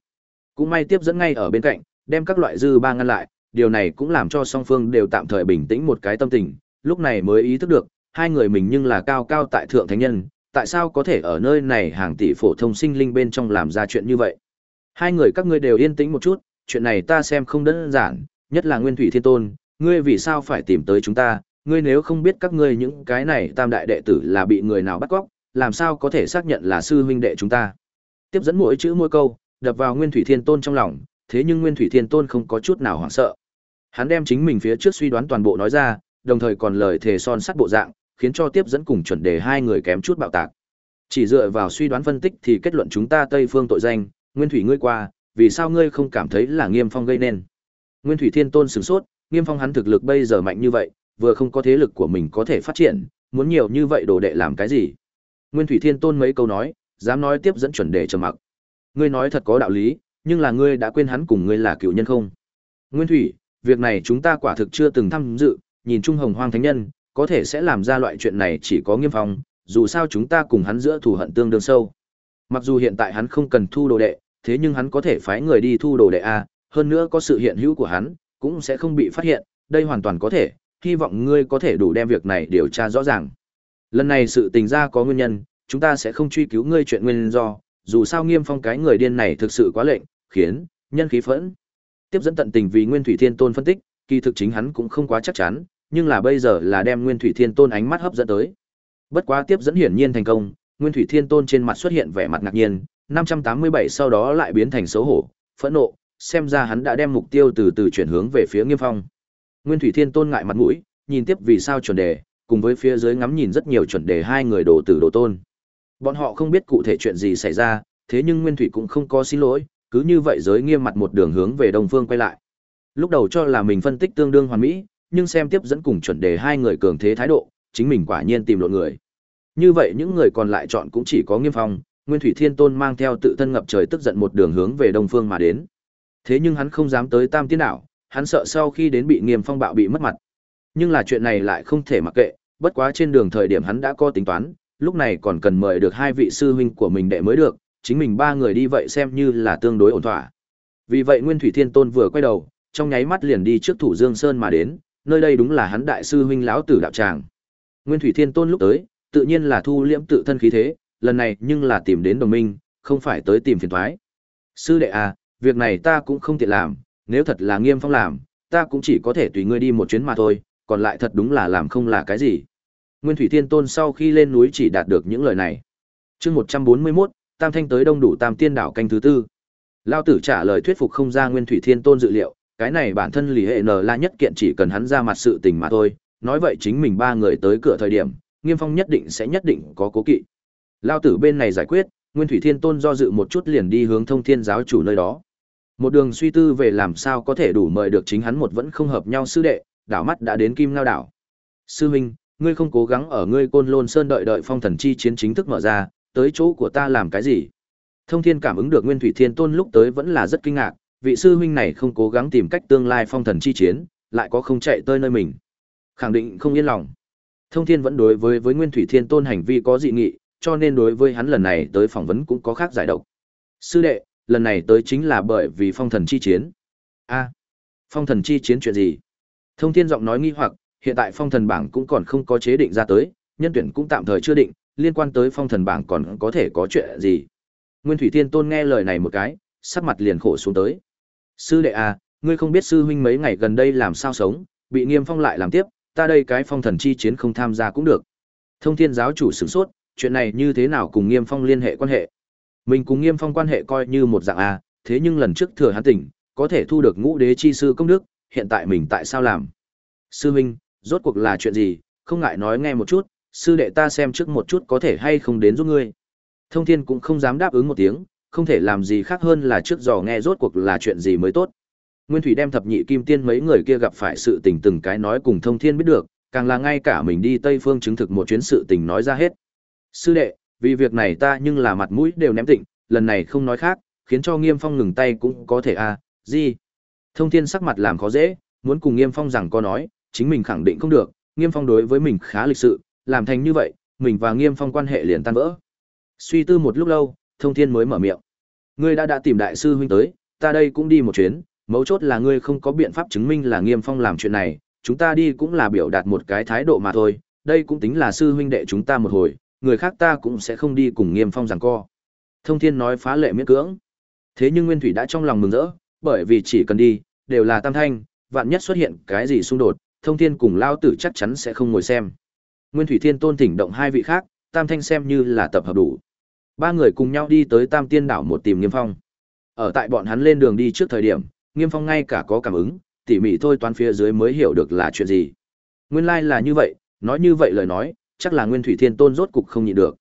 Cũng may tiếp dẫn ngay ở bên cạnh, đem các loại dư ba ngăn lại, điều này cũng làm cho song phương đều tạm thời bình tĩnh một cái tâm tình, lúc này mới ý thức được, hai người mình nhưng là cao cao tại thượng thánh nhân, tại sao có thể ở nơi này hàng tỷ phổ thông sinh linh bên trong làm ra chuyện như vậy. Hai người các ngươi đều yên tĩnh một chút, chuyện này ta xem không đơn giản, nhất là Nguyên Thủy Thiên Tôn, ngươi vì sao phải tìm tới chúng ta, ngươi nếu không biết các ngươi những cái này tam đại đệ tử là bị người nào bắt cóc, làm sao có thể xác nhận là sư huynh đệ chúng ta. Tiếp dẫn mỗi chữ mỗi câu, đập vào Nguyên Thủy Thiên Tôn trong lòng, thế nhưng Nguyên Thủy Thiên Tôn không có chút nào hoảng sợ. Hắn đem chính mình phía trước suy đoán toàn bộ nói ra, đồng thời còn lời thề son sắt bộ dạng, khiến cho tiếp dẫn cùng chuẩn đề hai người kém chút bạo tạc. Chỉ dựa vào suy đoán phân tích thì kết luận chúng ta Tây Phương tội danh, Nguyên Thủy ngươi qua, vì sao ngươi không cảm thấy là Nghiêm Phong gây nên? Nguyên Thủy Thiên Tôn sửng sốt, Nghiêm Phong hắn thực lực bây giờ mạnh như vậy, vừa không có thế lực của mình có thể phát triển, muốn nhiều như vậy đồ đệ làm cái gì? Nguyên Thủy Thiên Tôn mấy câu nói, dám nói tiếp dẫn chuẩn đề trầm mặc. Ngươi nói thật có đạo lý, nhưng là ngươi đã quên hắn cùng ngươi là cựu nhân không? Nguyên Thủy, việc này chúng ta quả thực chưa từng tham dự, nhìn Trung Hồng Hoang Thánh Nhân, có thể sẽ làm ra loại chuyện này chỉ có Nghiêm Phong, dù sao chúng ta cùng hắn giữa thù hận tương đương sâu. Mặc dù hiện tại hắn không cần thu đồ đệ, thế nhưng hắn có thể phái người đi thu đồ đệ a, hơn nữa có sự hiện hữu của hắn, cũng sẽ không bị phát hiện, đây hoàn toàn có thể, hy vọng ngươi có thể đủ đem việc này điều tra rõ ràng. Lần này sự tình ra có nguyên nhân, chúng ta sẽ không truy cứu ngươi chuyện nguyên do, dù sao Nghiêm Phong cái người điên này thực sự quá lệnh, khiến nhân khí phẫn. Tiếp dẫn tận tình vì Nguyên Thủy Thiên Tôn phân tích, kỳ thực chính hắn cũng không quá chắc chắn, nhưng là bây giờ là đem Nguyên Thủy Thiên Tôn ánh mắt hấp dẫn tới. Bất quá tiếp dẫn hiển nhiên thành công, Nguyên Thủy Thiên Tôn trên mặt xuất hiện vẻ mặt ngạc nhiên, 587 sau đó lại biến thành xấu hổ, phẫn nộ, xem ra hắn đã đem mục tiêu từ từ chuyển hướng về phía Nghiêm Phong. Nguyên Thủy Thiên Tôn ngại mặt mũi, nhìn tiếp vì sao chuẩn đề, cùng với phía dưới ngắm nhìn rất nhiều chuẩn đề hai người đồ tử đồ tôn. Bọn họ không biết cụ thể chuyện gì xảy ra, thế nhưng Nguyên Thủy cũng không có xin lỗi, cứ như vậy giới nghiêm mặt một đường hướng về đông phương quay lại. Lúc đầu cho là mình phân tích tương đương hoàn mỹ, nhưng xem tiếp dẫn cùng chuẩn đề hai người cường thế thái độ, chính mình quả nhiên tìm lộn người. Như vậy những người còn lại chọn cũng chỉ có Nghiêm Phong, Nguyên Thủy Thiên Tôn mang theo tự thân ngập trời tức giận một đường hướng về đông phương mà đến. Thế nhưng hắn không dám tới Tam Tiên đảo, hắn sợ sau khi đến bị Nghiêm Phong bạo bị mất mặt. Nhưng là chuyện này lại không thể mặc kệ, bất quá trên đường thời điểm hắn đã có tính toán, lúc này còn cần mời được hai vị sư huynh của mình đệ mới được, chính mình ba người đi vậy xem như là tương đối ổn thỏa. Vì vậy Nguyên Thủy Thiên Tôn vừa quay đầu, trong nháy mắt liền đi trước Thủ Dương Sơn mà đến, nơi đây đúng là hắn đại sư huynh lão tử đạo tràng. Nguyên Thủy Thiên Tôn lúc tới, tự nhiên là thu liễm tự thân khí thế, lần này nhưng là tìm đến đồng minh, không phải tới tìm phiền toái. Sư đệ à, việc này ta cũng không tiện làm, nếu thật là Nghiêm Phong làm, ta cũng chỉ có thể tùy ngươi đi một chuyến mà thôi, còn lại thật đúng là làm không là cái gì. Nguyên Thủy Thiên Tôn sau khi lên núi chỉ đạt được những lời này. Chương 141, Tam Thanh tới đông đủ Tam Tiên đảo canh thứ tư. Lao tử trả lời thuyết phục không ra Nguyên Thủy Thiên Tôn dự liệu, cái này bản thân lì hệ nở la nhất kiện chỉ cần hắn ra mặt sự tình mà thôi, nói vậy chính mình ba người tới cửa thời điểm, Nghiêm Phong nhất định sẽ nhất định có cố kỵ. Lao tử bên này giải quyết, Nguyên Thủy Thiên Tôn do dự một chút liền đi hướng Thông Thiên giáo chủ nơi đó. Một đường suy tư về làm sao có thể đủ mời được chính hắn một vẫn không hợp nhau sư đệ, đảo mắt đã đến Kim Ngao đảo. Sư huynh, ngươi không cố gắng ở ngươi Côn Lôn Sơn đợi đợi phong thần chi chiến chính thức mở ra, tới chỗ của ta làm cái gì? Thông Thiên cảm ứng được Nguyên Thủy Thiên Tôn lúc tới vẫn là rất kinh ngạc, vị sư huynh này không cố gắng tìm cách tương lai phong thần chi chiến, lại có không chạy tới nơi mình. Khẳng định không yên lòng. Thông Thiên vẫn đối với với Nguyên Thủy Thiên Tôn hành vi có dị nghị, cho nên đối với hắn lần này tới phỏng vấn cũng có khác giải độc. Sư đệ, lần này tới chính là bởi vì phong thần chi chiến. A, phong thần chi chiến chuyện gì? Thông Thiên giọng nói nghi hoặc, hiện tại phong thần bảng cũng còn không có chế định ra tới, nhân tuyển cũng tạm thời chưa định, liên quan tới phong thần bảng còn có thể có chuyện gì. Nguyên Thủy Thiên Tôn nghe lời này một cái, sắc mặt liền khổ xuống tới. Sư đệ à, ngươi không biết sư huynh mấy ngày gần đây làm sao sống, bị nghiêm phong lại làm tiếp, ta đây cái phong thần chi chiến không tham gia cũng được. Thông thiên giáo chủ sửng sốt, chuyện này như thế nào cùng nghiêm phong liên hệ quan hệ. Mình cùng nghiêm phong quan hệ coi như một dạng à, thế nhưng lần trước thừa hắn tỉnh, có thể thu được ngũ đế chi sư công đức, hiện tại mình tại sao làm? Sư huynh, rốt cuộc là chuyện gì, không ngại nói nghe một chút, sư đệ ta xem trước một chút có thể hay không đến giúp ngươi. Thông thiên cũng không dám đáp ứng một tiếng, không thể làm gì khác hơn là trước dò nghe rốt cuộc là chuyện gì mới tốt. Nguyên Thủy đem thập nhị kim tiên mấy người kia gặp phải sự tình từng cái nói cùng thông thiên biết được, càng là ngay cả mình đi Tây Phương chứng thực một chuyến sự tình nói ra hết. Sư đệ, vì việc này ta nhưng là mặt mũi đều ném tịnh, lần này không nói khác, khiến cho Nghiêm Phong ngừng tay cũng có thể à, gì? Thông thiên sắc mặt làm khó dễ, muốn cùng Nghiêm Phong rằng có nói, chính mình khẳng định không được, Nghiêm Phong đối với mình khá lịch sự, làm thành như vậy, mình và Nghiêm Phong quan hệ liền tan vỡ. Suy tư một lúc lâu, Thông Thiên mới mở miệng. Ngươi đã đã tìm đại sư huynh tới, ta đây cũng đi một chuyến, mấu chốt là ngươi không có biện pháp chứng minh là Nghiêm Phong làm chuyện này, chúng ta đi cũng là biểu đạt một cái thái độ mà thôi, đây cũng tính là sư huynh đệ chúng ta một hồi, người khác ta cũng sẽ không đi cùng Nghiêm Phong rằng co. Thông Thiên nói phá lệ miễn cưỡng. Thế nhưng Nguyên Thủy đã trong lòng mừng rỡ, bởi vì chỉ cần đi, đều là tam thanh, vạn nhất xuất hiện cái gì xung đột, Thông Thiên cùng lao tử chắc chắn sẽ không ngồi xem. Nguyên Thủy Thiên Tôn thỉnh động hai vị khác, tam thanh xem như là tập hợp đủ. Ba người cùng nhau đi tới Tam Tiên đảo một tìm Nghiêm Phong. Ở tại bọn hắn lên đường đi trước thời điểm, Nghiêm Phong ngay cả có cảm ứng, tỉ mỉ thôi toán phía dưới mới hiểu được là chuyện gì. Nguyên lai like là như vậy, nói như vậy lời nói, chắc là Nguyên Thủy Thiên Tôn rốt cục không nhịn được.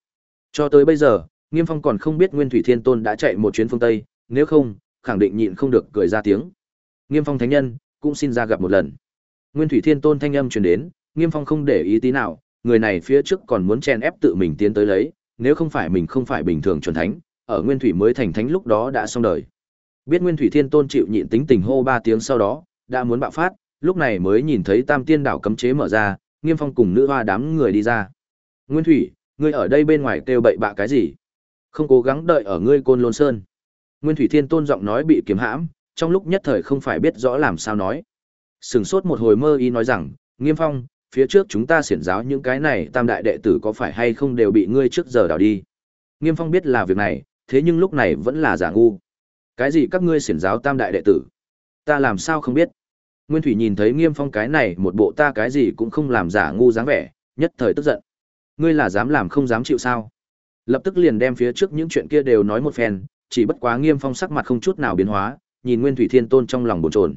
Cho tới bây giờ, Nghiêm Phong còn không biết Nguyên Thủy Thiên Tôn đã chạy một chuyến phương Tây, nếu không, khẳng định nhịn không được cười ra tiếng. Nghiêm Phong thánh nhân, cũng xin ra gặp một lần. Nguyên Thủy Thiên Tôn thanh âm truyền đến, Nghiêm Phong không để ý tí nào, người này phía trước còn muốn chen ép tự mình tiến tới lấy, nếu không phải mình không phải bình thường chuẩn thánh, ở Nguyên Thủy mới thành thánh lúc đó đã xong đời. Biết Nguyên Thủy Thiên Tôn chịu nhịn tính tình hô ba tiếng sau đó, đã muốn bạo phát, lúc này mới nhìn thấy Tam Tiên đảo cấm chế mở ra, Nghiêm Phong cùng nữ hoa đám người đi ra. Nguyên Thủy, ngươi ở đây bên ngoài kêu bậy bạ cái gì? Không cố gắng đợi ở ngươi Côn Lôn Sơn. Nguyên Thủy Thiên Tôn giọng nói bị kiềm hãm, trong lúc nhất thời không phải biết rõ làm sao nói. Sừng sốt một hồi mơ y nói rằng, Nghiêm Phong, phía trước chúng ta xiển giáo những cái này tam đại đệ tử có phải hay không đều bị ngươi trước giờ đào đi. Nghiêm Phong biết là việc này, thế nhưng lúc này vẫn là giả ngu. Cái gì các ngươi xiển giáo tam đại đệ tử? Ta làm sao không biết? Nguyên Thủy nhìn thấy Nghiêm Phong cái này một bộ ta cái gì cũng không làm giả ngu dáng vẻ, nhất thời tức giận. Ngươi là dám làm không dám chịu sao? Lập tức liền đem phía trước những chuyện kia đều nói một phen, chỉ bất quá Nghiêm Phong sắc mặt không chút nào biến hóa, nhìn Nguyên Thủy Thiên Tôn trong lòng bồn chồn.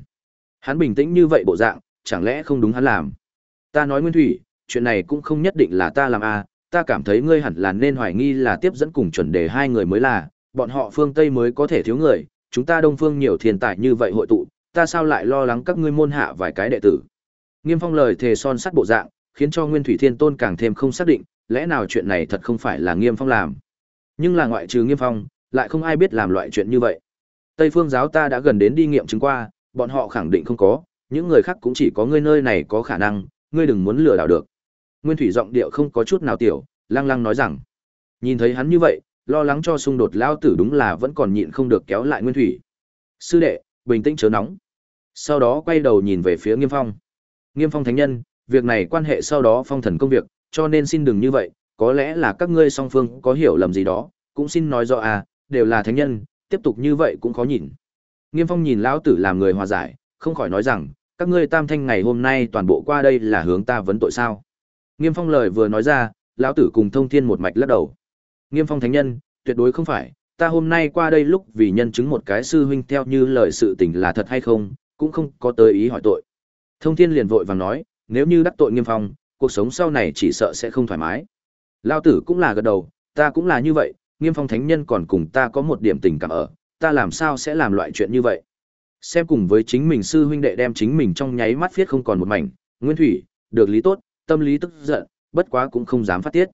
Hắn bình tĩnh như vậy bộ dạng, chẳng lẽ không đúng hắn làm? Ta nói Nguyên Thủy, chuyện này cũng không nhất định là ta làm a, à, ta cảm thấy ngươi hẳn là nên hoài nghi là tiếp dẫn cùng chuẩn đề hai người mới là, bọn họ phương Tây mới có thể thiếu người, chúng ta Đông phương nhiều thiên tài như vậy hội tụ, ta sao lại lo lắng các ngươi môn hạ vài cái đệ tử. Nghiêm Phong lời thề son sắt bộ dạng, khiến cho Nguyên Thủy Thiên Tôn càng thêm không xác định, lẽ nào chuyện này thật không phải là Nghiêm Phong làm. Nhưng là ngoại trừ Nghiêm Phong, lại không ai biết làm loại chuyện như vậy. Tây Phương giáo ta đã gần đến đi nghiệm chứng qua, bọn họ khẳng định không có, những người khác cũng chỉ có ngươi nơi này có khả năng, ngươi đừng muốn lừa đảo được. Nguyên Thủy giọng điệu không có chút nào tiểu, lăng lăng nói rằng. Nhìn thấy hắn như vậy, lo lắng cho xung đột lao tử đúng là vẫn còn nhịn không được kéo lại Nguyên Thủy. Sư đệ, bình tĩnh chớ nóng. Sau đó quay đầu nhìn về phía Nghiêm Phong. Nghiêm Phong thánh nhân, việc này quan hệ sau đó phong thần công việc, cho nên xin đừng như vậy, có lẽ là các ngươi song phương có hiểu lầm gì đó, cũng xin nói rõ à, đều là thánh nhân, tiếp tục như vậy cũng khó nhìn. Nghiêm Phong nhìn lão tử làm người hòa giải, không khỏi nói rằng, các ngươi tam thanh ngày hôm nay toàn bộ qua đây là hướng ta vấn tội sao? Nghiêm Phong lời vừa nói ra, lão tử cùng Thông Thiên một mạch lắc đầu. Nghiêm Phong thánh nhân, tuyệt đối không phải, ta hôm nay qua đây lúc vì nhân chứng một cái sư huynh theo như lời sự tình là thật hay không, cũng không có tới ý hỏi tội. Thông Thiên liền vội vàng nói, nếu như đắc tội Nghiêm Phong, cuộc sống sau này chỉ sợ sẽ không thoải mái. Lão tử cũng là gật đầu, ta cũng là như vậy, Nghiêm Phong thánh nhân còn cùng ta có một điểm tình cảm ở, ta làm sao sẽ làm loại chuyện như vậy? Xem cùng với chính mình sư huynh đệ đem chính mình trong nháy mắt viết không còn một mảnh, Nguyên Thủy, được lý tốt, tâm lý tức giận, bất quá cũng không dám phát tiết.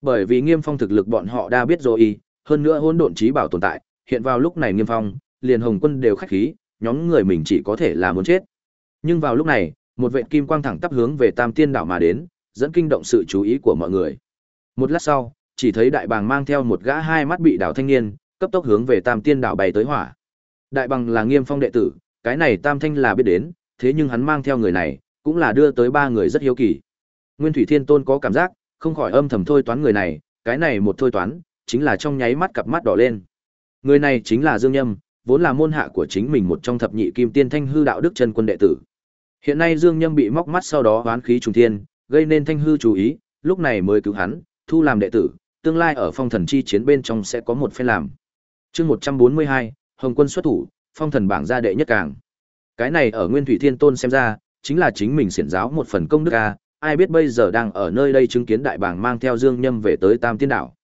Bởi vì Nghiêm Phong thực lực bọn họ đã biết rồi, hơn nữa hỗn độn trí bảo tồn tại, hiện vào lúc này Nghiêm Phong, liền Hồng Quân đều khách khí, nhóm người mình chỉ có thể là muốn chết. Nhưng vào lúc này, một vệt kim quang thẳng tắp hướng về Tam Tiên đảo mà đến, dẫn kinh động sự chú ý của mọi người. Một lát sau, chỉ thấy đại bàng mang theo một gã hai mắt bị đảo thanh niên, cấp tốc hướng về Tam Tiên đảo bay tới hỏa. Đại bằng là Nghiêm Phong đệ tử, cái này Tam Thanh là biết đến, thế nhưng hắn mang theo người này, cũng là đưa tới ba người rất hiếu kỳ. Nguyên Thủy Thiên Tôn có cảm giác, không khỏi âm thầm thôi toán người này, cái này một thôi toán, chính là trong nháy mắt cặp mắt đỏ lên. Người này chính là Dương Nhâm, vốn là môn hạ của chính mình một trong thập nhị kim tiên thanh hư đạo đức chân quân đệ tử. Hiện nay Dương Nhâm bị móc mắt sau đó hoán khí trùng thiên, gây nên thanh hư chú ý, lúc này mới cứu hắn, thu làm đệ tử, tương lai ở phong thần chi chiến bên trong sẽ có một phen làm. Chương 142, Hồng Quân xuất thủ, phong thần bảng gia đệ nhất càng. Cái này ở Nguyên Thủy Thiên Tôn xem ra, chính là chính mình xiển giáo một phần công đức a, ai biết bây giờ đang ở nơi đây chứng kiến đại bàng mang theo Dương Nhâm về tới Tam Tiên đảo.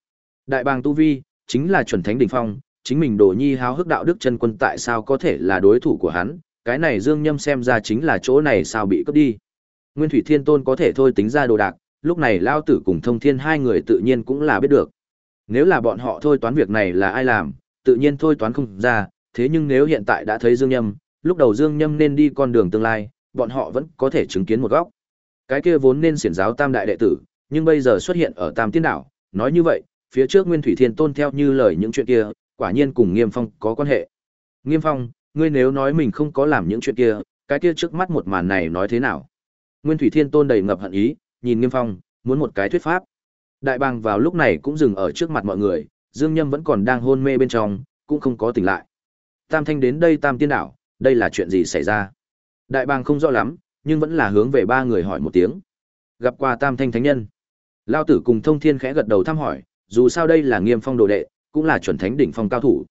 Đại bàng tu vi, chính là chuẩn thánh đỉnh phong, chính mình Đồ Nhi háo hức đạo đức chân quân tại sao có thể là đối thủ của hắn, cái này Dương Nhâm xem ra chính là chỗ này sao bị cướp đi. Nguyên Thủy Thiên Tôn có thể thôi tính ra đồ đạc, lúc này Lao Tử cùng Thông Thiên hai người tự nhiên cũng là biết được. Nếu là bọn họ thôi toán việc này là ai làm, tự nhiên thôi toán không ra, thế nhưng nếu hiện tại đã thấy Dương Nhâm, lúc đầu Dương Nhâm nên đi con đường tương lai, bọn họ vẫn có thể chứng kiến một góc. Cái kia vốn nên xiển giáo tam đại đệ tử, nhưng bây giờ xuất hiện ở Tam Tiên đảo, nói như vậy, phía trước Nguyên Thủy Thiên Tôn theo như lời những chuyện kia, quả nhiên cùng Nghiêm Phong có quan hệ. Nghiêm Phong, ngươi nếu nói mình không có làm những chuyện kia, cái kia trước mắt một màn này nói thế nào? Nguyên Thủy Thiên Tôn đầy ngập hận ý, nhìn Nghiêm Phong, muốn một cái thuyết pháp. Đại bàng vào lúc này cũng dừng ở trước mặt mọi người, Dương Nhâm vẫn còn đang hôn mê bên trong, cũng không có tỉnh lại. Tam Thanh đến đây Tam Tiên đảo, đây là chuyện gì xảy ra? Đại bàng không rõ lắm, nhưng vẫn là hướng về ba người hỏi một tiếng. Gặp qua Tam Thanh Thánh Nhân. Lao tử cùng Thông Thiên khẽ gật đầu thăm hỏi, dù sao đây là Nghiêm Phong đồ đệ, cũng là chuẩn thánh đỉnh phong cao thủ.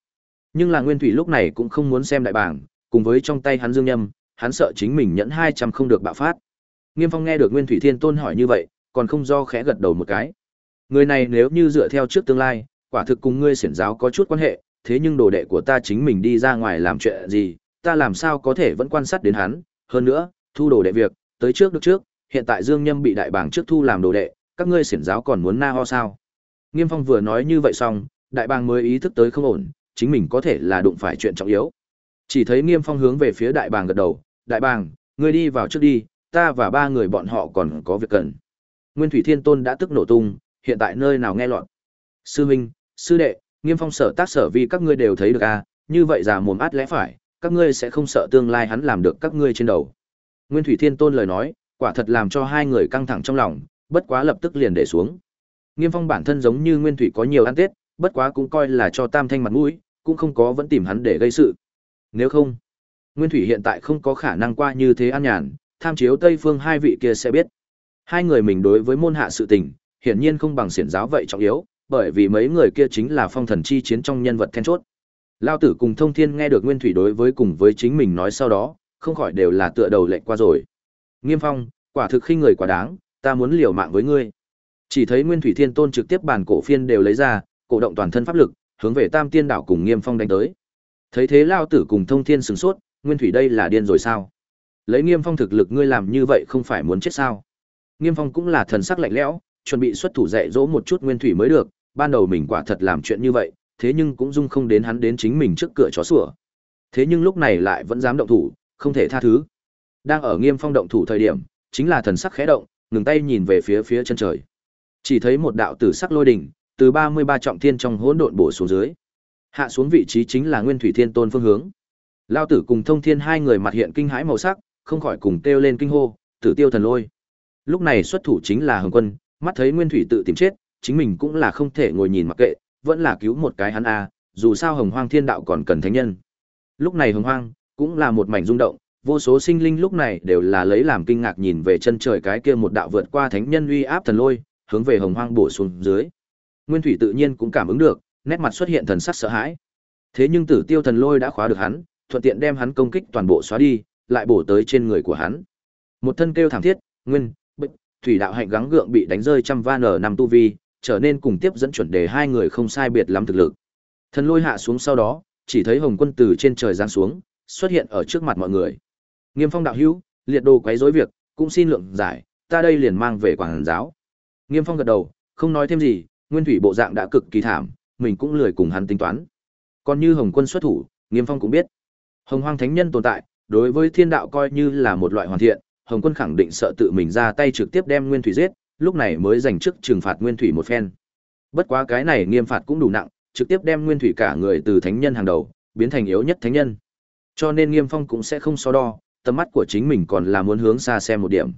Nhưng là Nguyên Thủy lúc này cũng không muốn xem đại bảng, cùng với trong tay hắn Dương Nhâm, hắn sợ chính mình nhẫn 200 không được bạo phát. Nghiêm Phong nghe được Nguyên Thủy Thiên Tôn hỏi như vậy, còn không do khẽ gật đầu một cái. Người này nếu như dựa theo trước tương lai, quả thực cùng ngươi xiển giáo có chút quan hệ, thế nhưng đồ đệ của ta chính mình đi ra ngoài làm chuyện gì, ta làm sao có thể vẫn quan sát đến hắn, hơn nữa, thu đồ đệ việc, tới trước được trước, hiện tại Dương Nhâm bị đại bảng trước thu làm đồ đệ, các ngươi xiển giáo còn muốn na ho sao? Nghiêm Phong vừa nói như vậy xong, đại bàng mới ý thức tới không ổn, chính mình có thể là đụng phải chuyện trọng yếu. Chỉ thấy Nghiêm Phong hướng về phía đại bàng gật đầu, "Đại bàng, ngươi đi vào trước đi, ta và ba người bọn họ còn có việc cần." Nguyên Thủy Thiên Tôn đã tức nổ tung, hiện tại nơi nào nghe loạn. Sư huynh, sư đệ, Nghiêm Phong sở tác sở vi các ngươi đều thấy được à, như vậy giả mồm át lẽ phải, các ngươi sẽ không sợ tương lai hắn làm được các ngươi trên đầu. Nguyên Thủy Thiên Tôn lời nói, quả thật làm cho hai người căng thẳng trong lòng, bất quá lập tức liền để xuống. Nghiêm Phong bản thân giống như Nguyên Thủy có nhiều ăn tết, bất quá cũng coi là cho Tam Thanh mặt mũi, cũng không có vẫn tìm hắn để gây sự. Nếu không, Nguyên Thủy hiện tại không có khả năng qua như thế an nhàn, tham chiếu Tây Phương hai vị kia sẽ biết. Hai người mình đối với môn hạ sự tình, hiển nhiên không bằng xiển giáo vậy trọng yếu, bởi vì mấy người kia chính là phong thần chi chiến trong nhân vật then chốt. Lao tử cùng Thông Thiên nghe được Nguyên Thủy đối với cùng với chính mình nói sau đó, không khỏi đều là tựa đầu lệnh qua rồi. Nghiêm Phong, quả thực khinh người quá đáng, ta muốn liều mạng với ngươi. Chỉ thấy Nguyên Thủy Thiên Tôn trực tiếp bản cổ phiên đều lấy ra, cổ động toàn thân pháp lực, hướng về Tam Tiên đảo cùng Nghiêm Phong đánh tới. Thấy thế Lao tử cùng Thông Thiên sửng sốt, Nguyên Thủy đây là điên rồi sao? Lấy Nghiêm Phong thực lực ngươi làm như vậy không phải muốn chết sao? Nghiêm Phong cũng là thần sắc lạnh lẽo, chuẩn bị xuất thủ dạy dỗ một chút Nguyên Thủy mới được, ban đầu mình quả thật làm chuyện như vậy, thế nhưng cũng dung không đến hắn đến chính mình trước cửa chó sủa. Thế nhưng lúc này lại vẫn dám động thủ, không thể tha thứ. Đang ở Nghiêm Phong động thủ thời điểm, chính là thần sắc khẽ động, ngừng tay nhìn về phía phía chân trời. Chỉ thấy một đạo tử sắc lôi đỉnh, từ 33 trọng thiên trong hỗn độn bổ xuống dưới. Hạ xuống vị trí chính là Nguyên Thủy Thiên Tôn phương hướng. Lao tử cùng Thông Thiên hai người mặt hiện kinh hãi màu sắc, không khỏi cùng kêu lên kinh hô, tử tiêu thần lôi. Lúc này xuất thủ chính là Hồng Quân, mắt thấy Nguyên Thủy tự tìm chết, chính mình cũng là không thể ngồi nhìn mặc kệ, vẫn là cứu một cái hắn a, dù sao Hồng Hoang Thiên Đạo còn cần thánh nhân. Lúc này Hồng Hoang cũng là một mảnh rung động, vô số sinh linh lúc này đều là lấy làm kinh ngạc nhìn về chân trời cái kia một đạo vượt qua thánh nhân uy áp thần lôi, hướng về Hồng Hoang bổ xuống dưới. Nguyên Thủy tự nhiên cũng cảm ứng được, nét mặt xuất hiện thần sắc sợ hãi. Thế nhưng Tử Tiêu thần lôi đã khóa được hắn, thuận tiện đem hắn công kích toàn bộ xóa đi, lại bổ tới trên người của hắn. Một thân kêu thảm thiết, nguyên, bích, thủy đạo hạnh gắng gượng bị đánh rơi trăm van ở năm tu vi, trở nên cùng tiếp dẫn chuẩn đề hai người không sai biệt lắm thực lực. Thần lôi hạ xuống sau đó, chỉ thấy Hồng Quân từ trên trời giáng xuống, xuất hiện ở trước mặt mọi người. Nghiêm Phong đạo hữu, liệt đồ quấy rối việc, cũng xin lượng giải, ta đây liền mang về quảng giáo. Nghiêm Phong gật đầu, không nói thêm gì, Nguyên Thủy bộ dạng đã cực kỳ thảm, mình cũng lười cùng hắn tính toán. Còn như Hồng Quân xuất thủ, Nghiêm Phong cũng biết. Hồng Hoang Thánh Nhân tồn tại, đối với thiên đạo coi như là một loại hoàn thiện, Hồng Quân khẳng định sợ tự mình ra tay trực tiếp đem Nguyên Thủy giết, lúc này mới dành chức trừng phạt Nguyên Thủy một phen. Bất quá cái này nghiêm phạt cũng đủ nặng, trực tiếp đem Nguyên Thủy cả người từ thánh nhân hàng đầu, biến thành yếu nhất thánh nhân. Cho nên Nghiêm Phong cũng sẽ không so đo, tầm mắt của chính mình còn là muốn hướng xa xem một điểm.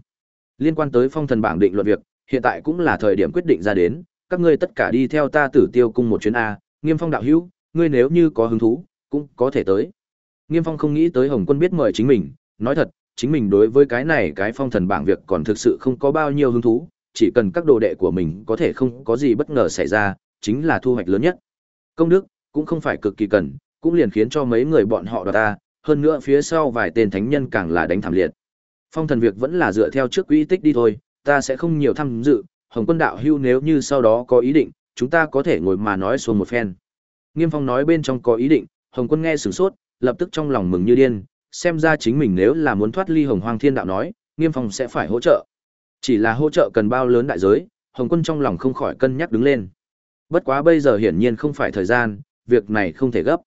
Liên quan tới phong thần bảng định luận việc, hiện tại cũng là thời điểm quyết định ra đến, các ngươi tất cả đi theo ta Tử Tiêu cung một chuyến a, Nghiêm Phong đạo hữu, ngươi nếu như có hứng thú, cũng có thể tới. Nghiêm Phong không nghĩ tới Hồng Quân biết mời chính mình, nói thật, chính mình đối với cái này cái phong thần bảng việc còn thực sự không có bao nhiêu hứng thú, chỉ cần các đồ đệ của mình có thể không có gì bất ngờ xảy ra, chính là thu hoạch lớn nhất. Công đức cũng không phải cực kỳ cần, cũng liền khiến cho mấy người bọn họ đoạt ta, hơn nữa phía sau vài tên thánh nhân càng là đánh thảm liệt. Phong thần việc vẫn là dựa theo trước quỹ tích đi thôi, ta sẽ không nhiều tham dự, Hồng Quân đạo hưu nếu như sau đó có ý định, chúng ta có thể ngồi mà nói xuống một phen. Nghiêm Phong nói bên trong có ý định, Hồng Quân nghe sửng sốt, lập tức trong lòng mừng như điên, xem ra chính mình nếu là muốn thoát ly Hồng Hoang Thiên đạo nói, Nghiêm Phong sẽ phải hỗ trợ. Chỉ là hỗ trợ cần bao lớn đại giới, Hồng Quân trong lòng không khỏi cân nhắc đứng lên. Bất quá bây giờ hiển nhiên không phải thời gian, việc này không thể gấp.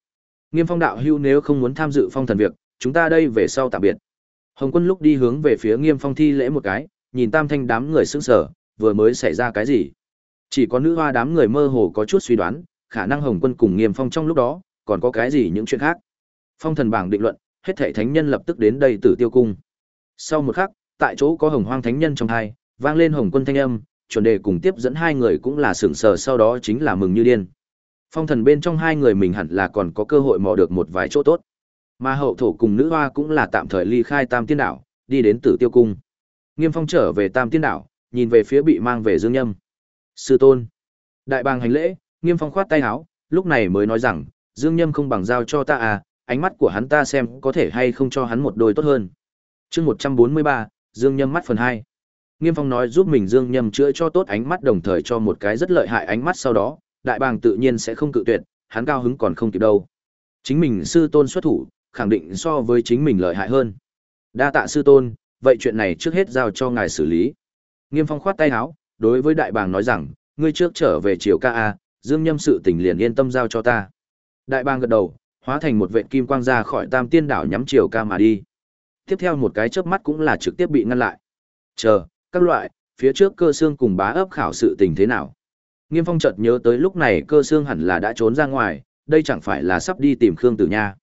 Nghiêm Phong đạo hưu nếu không muốn tham dự phong thần việc, chúng ta đây về sau tạm biệt. Hồng Quân lúc đi hướng về phía Nghiêm Phong thi lễ một cái, nhìn Tam Thanh đám người sững sờ, vừa mới xảy ra cái gì? Chỉ có nữ hoa đám người mơ hồ có chút suy đoán, khả năng Hồng Quân cùng Nghiêm Phong trong lúc đó, còn có cái gì những chuyện khác. Phong thần bảng định luận, hết thảy thánh nhân lập tức đến đây Tử Tiêu cung. Sau một khắc, tại chỗ có Hồng Hoang thánh nhân trong hai, vang lên Hồng Quân thanh âm, chuẩn đề cùng tiếp dẫn hai người cũng là sửng sờ sau đó chính là mừng như điên. Phong thần bên trong hai người mình hẳn là còn có cơ hội mò được một vài chỗ tốt. Mà hậu thổ cùng nữ hoa cũng là tạm thời ly khai Tam Tiên đảo, đi đến Tử Tiêu cung. Nghiêm Phong trở về Tam Tiên đảo, nhìn về phía bị mang về Dương Nhâm. Sư tôn. Đại bàng hành lễ, Nghiêm Phong khoát tay áo, lúc này mới nói rằng, Dương Nhâm không bằng giao cho ta à, ánh mắt của hắn ta xem có thể hay không cho hắn một đôi tốt hơn. Chương 143, Dương Nhâm mắt phần hai, Nghiêm Phong nói giúp mình Dương Nhâm chữa cho tốt ánh mắt đồng thời cho một cái rất lợi hại ánh mắt sau đó, đại bàng tự nhiên sẽ không cự tuyệt, hắn cao hứng còn không kịp đâu. Chính mình sư tôn xuất thủ, khẳng định so với chính mình lợi hại hơn. Đa tạ sư tôn, vậy chuyện này trước hết giao cho ngài xử lý. Nghiêm Phong khoát tay áo, đối với đại bàng nói rằng, ngươi trước trở về triều ca a, Dương Nhâm sự tình liền yên tâm giao cho ta. Đại bàng gật đầu, hóa thành một vệt kim quang ra khỏi Tam Tiên đảo nhắm triều ca mà đi. Tiếp theo một cái chớp mắt cũng là trực tiếp bị ngăn lại. Chờ, các loại, phía trước cơ xương cùng bá ấp khảo sự tình thế nào? Nghiêm Phong chợt nhớ tới lúc này cơ xương hẳn là đã trốn ra ngoài, đây chẳng phải là sắp đi tìm Khương Tử Nha.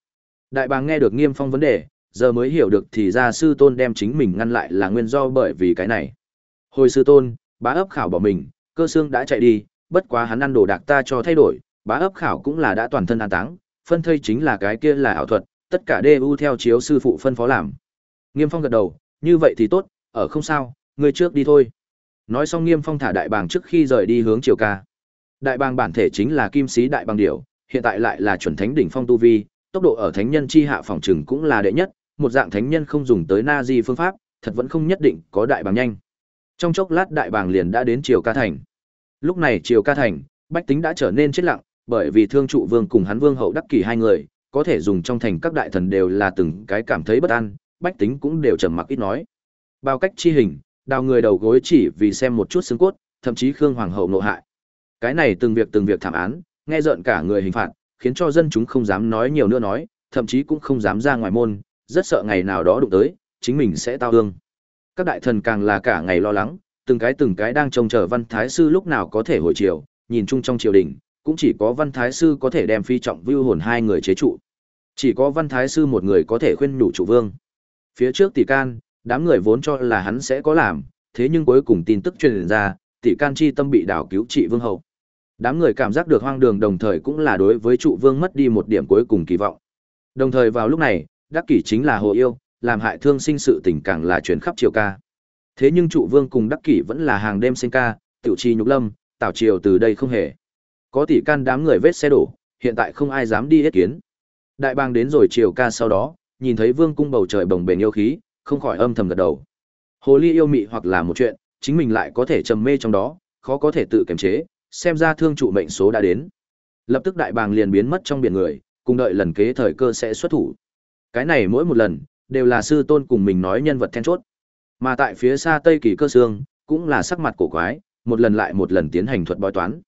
Đại bàng nghe được Nghiêm Phong vấn đề, giờ mới hiểu được thì ra sư tôn đem chính mình ngăn lại là nguyên do bởi vì cái này. Hồi sư tôn, bá ấp khảo bỏ mình, cơ xương đã chạy đi, bất quá hắn ăn đồ đạc ta cho thay đổi, bá ấp khảo cũng là đã toàn thân an táng, phân thây chính là cái kia là ảo thuật, tất cả DU theo chiếu sư phụ phân phó làm. Nghiêm Phong gật đầu, như vậy thì tốt, ở không sao, ngươi trước đi thôi. Nói xong Nghiêm Phong thả đại bàng trước khi rời đi hướng chiều ca. Đại bàng bản thể chính là kim sĩ đại bàng điểu, hiện tại lại là chuẩn thánh đỉnh phong tu vi, tốc độ ở thánh nhân chi hạ phòng trừng cũng là đệ nhất, một dạng thánh nhân không dùng tới na di phương pháp, thật vẫn không nhất định có đại bàng nhanh. Trong chốc lát đại bàng liền đã đến triều ca thành. Lúc này triều ca thành, bách tính đã trở nên chết lặng, bởi vì thương trụ vương cùng hắn vương hậu đắc kỷ hai người, có thể dùng trong thành các đại thần đều là từng cái cảm thấy bất an, bách tính cũng đều trầm mặc ít nói. Bao cách chi hình, đào người đầu gối chỉ vì xem một chút xương cốt, thậm chí Khương Hoàng hậu nộ hại. Cái này từng việc từng việc thảm án, nghe rợn cả người hình phạt, khiến cho dân chúng không dám nói nhiều nữa nói, thậm chí cũng không dám ra ngoài môn, rất sợ ngày nào đó đụng tới, chính mình sẽ tao ương. Các đại thần càng là cả ngày lo lắng, từng cái từng cái đang trông chờ văn thái sư lúc nào có thể hồi triều. nhìn chung trong triều đình, cũng chỉ có văn thái sư có thể đem phi trọng vưu hồn hai người chế trụ. Chỉ có văn thái sư một người có thể khuyên nhủ trụ vương. Phía trước tỷ can, đám người vốn cho là hắn sẽ có làm, thế nhưng cuối cùng tin tức truyền ra, tỷ can chi tâm bị đảo cứu trị vương hậu. Đám người cảm giác được hoang đường đồng thời cũng là đối với trụ vương mất đi một điểm cuối cùng kỳ vọng. Đồng thời vào lúc này, đắc kỷ chính là hồ yêu, làm hại thương sinh sự tình càng là truyền khắp triều ca. Thế nhưng trụ vương cùng đắc kỷ vẫn là hàng đêm sinh ca, tiểu trì nhục lâm, tảo triều từ đây không hề. Có tỷ can đám người vết xe đổ, hiện tại không ai dám đi ý kiến. Đại bang đến rồi triều ca sau đó, nhìn thấy vương cung bầu trời bồng bềnh yêu khí, không khỏi âm thầm gật đầu. Hồ ly yêu mị hoặc là một chuyện, chính mình lại có thể trầm mê trong đó, khó có thể tự kiềm chế, xem ra thương trụ mệnh số đã đến. Lập tức đại bàng liền biến mất trong biển người, cùng đợi lần kế thời cơ sẽ xuất thủ. Cái này mỗi một lần, đều là sư tôn cùng mình nói nhân vật then chốt. Mà tại phía xa Tây Kỳ cơ xương, cũng là sắc mặt cổ quái, một lần lại một lần tiến hành thuật bói toán.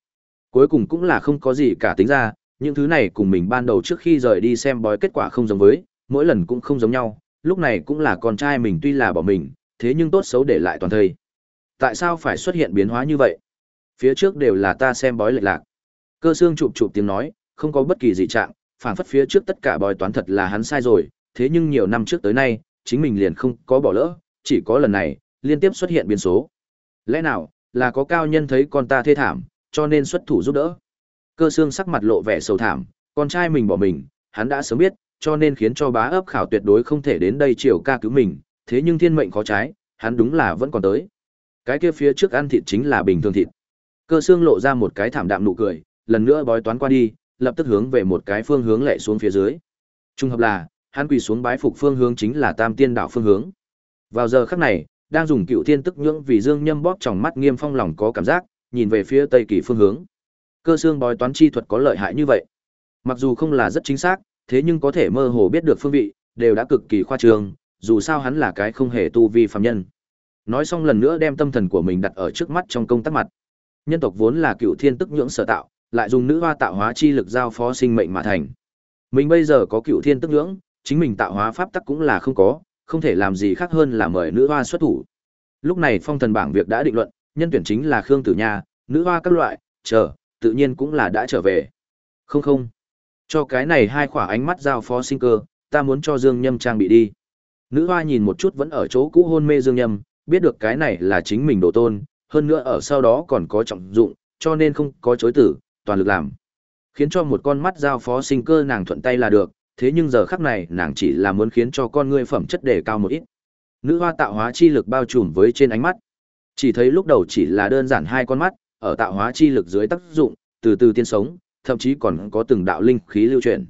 Cuối cùng cũng là không có gì cả tính ra, những thứ này cùng mình ban đầu trước khi rời đi xem bói kết quả không giống với, mỗi lần cũng không giống nhau, lúc này cũng là con trai mình tuy là bỏ mình, thế nhưng tốt xấu để lại toàn thây. Tại sao phải xuất hiện biến hóa như vậy? Phía trước đều là ta xem bói lệch lạc. Cơ xương chụp chụp tiếng nói, không có bất kỳ gì trạng, phản phất phía trước tất cả bói toán thật là hắn sai rồi, thế nhưng nhiều năm trước tới nay, chính mình liền không có bỏ lỡ, chỉ có lần này, liên tiếp xuất hiện biến số. Lẽ nào, là có cao nhân thấy con ta thê thảm, cho nên xuất thủ giúp đỡ. Cơ xương sắc mặt lộ vẻ sầu thảm, con trai mình bỏ mình, hắn đã sớm biết, cho nên khiến cho bá ấp khảo tuyệt đối không thể đến đây chiều ca cứu mình, thế nhưng thiên mệnh khó trái, hắn đúng là vẫn còn tới. Cái kia phía trước ăn thịt chính là bình thường thịt. Cơ xương lộ ra một cái thảm đạm nụ cười, lần nữa bói toán qua đi, lập tức hướng về một cái phương hướng lệ xuống phía dưới. Trung hợp là, hắn quỳ xuống bái phục phương hướng chính là Tam Tiên đạo phương hướng. Vào giờ khắc này, đang dùng cựu thiên tức nhưỡng vì dương nhâm bóp trong mắt nghiêm phong lòng có cảm giác, nhìn về phía tây kỳ phương hướng. Cơ xương bói toán chi thuật có lợi hại như vậy. Mặc dù không là rất chính xác, thế nhưng có thể mơ hồ biết được phương vị, đều đã cực kỳ khoa trương, dù sao hắn là cái không hề tu vi phàm nhân. Nói xong lần nữa đem tâm thần của mình đặt ở trước mắt trong công tác mặt. Nhân tộc vốn là cựu thiên tức nhưỡng sở tạo, lại dùng nữ hoa tạo hóa chi lực giao phó sinh mệnh mà thành. Mình bây giờ có cựu thiên tức nhưỡng, chính mình tạo hóa pháp tắc cũng là không có, không thể làm gì khác hơn là mời nữ hoa xuất thủ. Lúc này phong thần bảng việc đã định luận, nhân tuyển chính là Khương Tử Nha, nữ hoa các loại, chờ, tự nhiên cũng là đã trở về. Không không. Cho cái này hai khỏa ánh mắt giao phó sinh cơ, ta muốn cho Dương Nhâm trang bị đi. Nữ hoa nhìn một chút vẫn ở chỗ cũ hôn mê Dương Nhâm, biết được cái này là chính mình đồ tôn, hơn nữa ở sau đó còn có trọng dụng, cho nên không có chối tử, toàn lực làm. Khiến cho một con mắt giao phó sinh cơ nàng thuận tay là được, thế nhưng giờ khắc này nàng chỉ là muốn khiến cho con ngươi phẩm chất đề cao một ít. Nữ hoa tạo hóa chi lực bao trùm với trên ánh mắt. Chỉ thấy lúc đầu chỉ là đơn giản hai con mắt, ở tạo hóa chi lực dưới tác dụng, từ từ tiên sống, thậm chí còn có từng đạo linh khí lưu truyền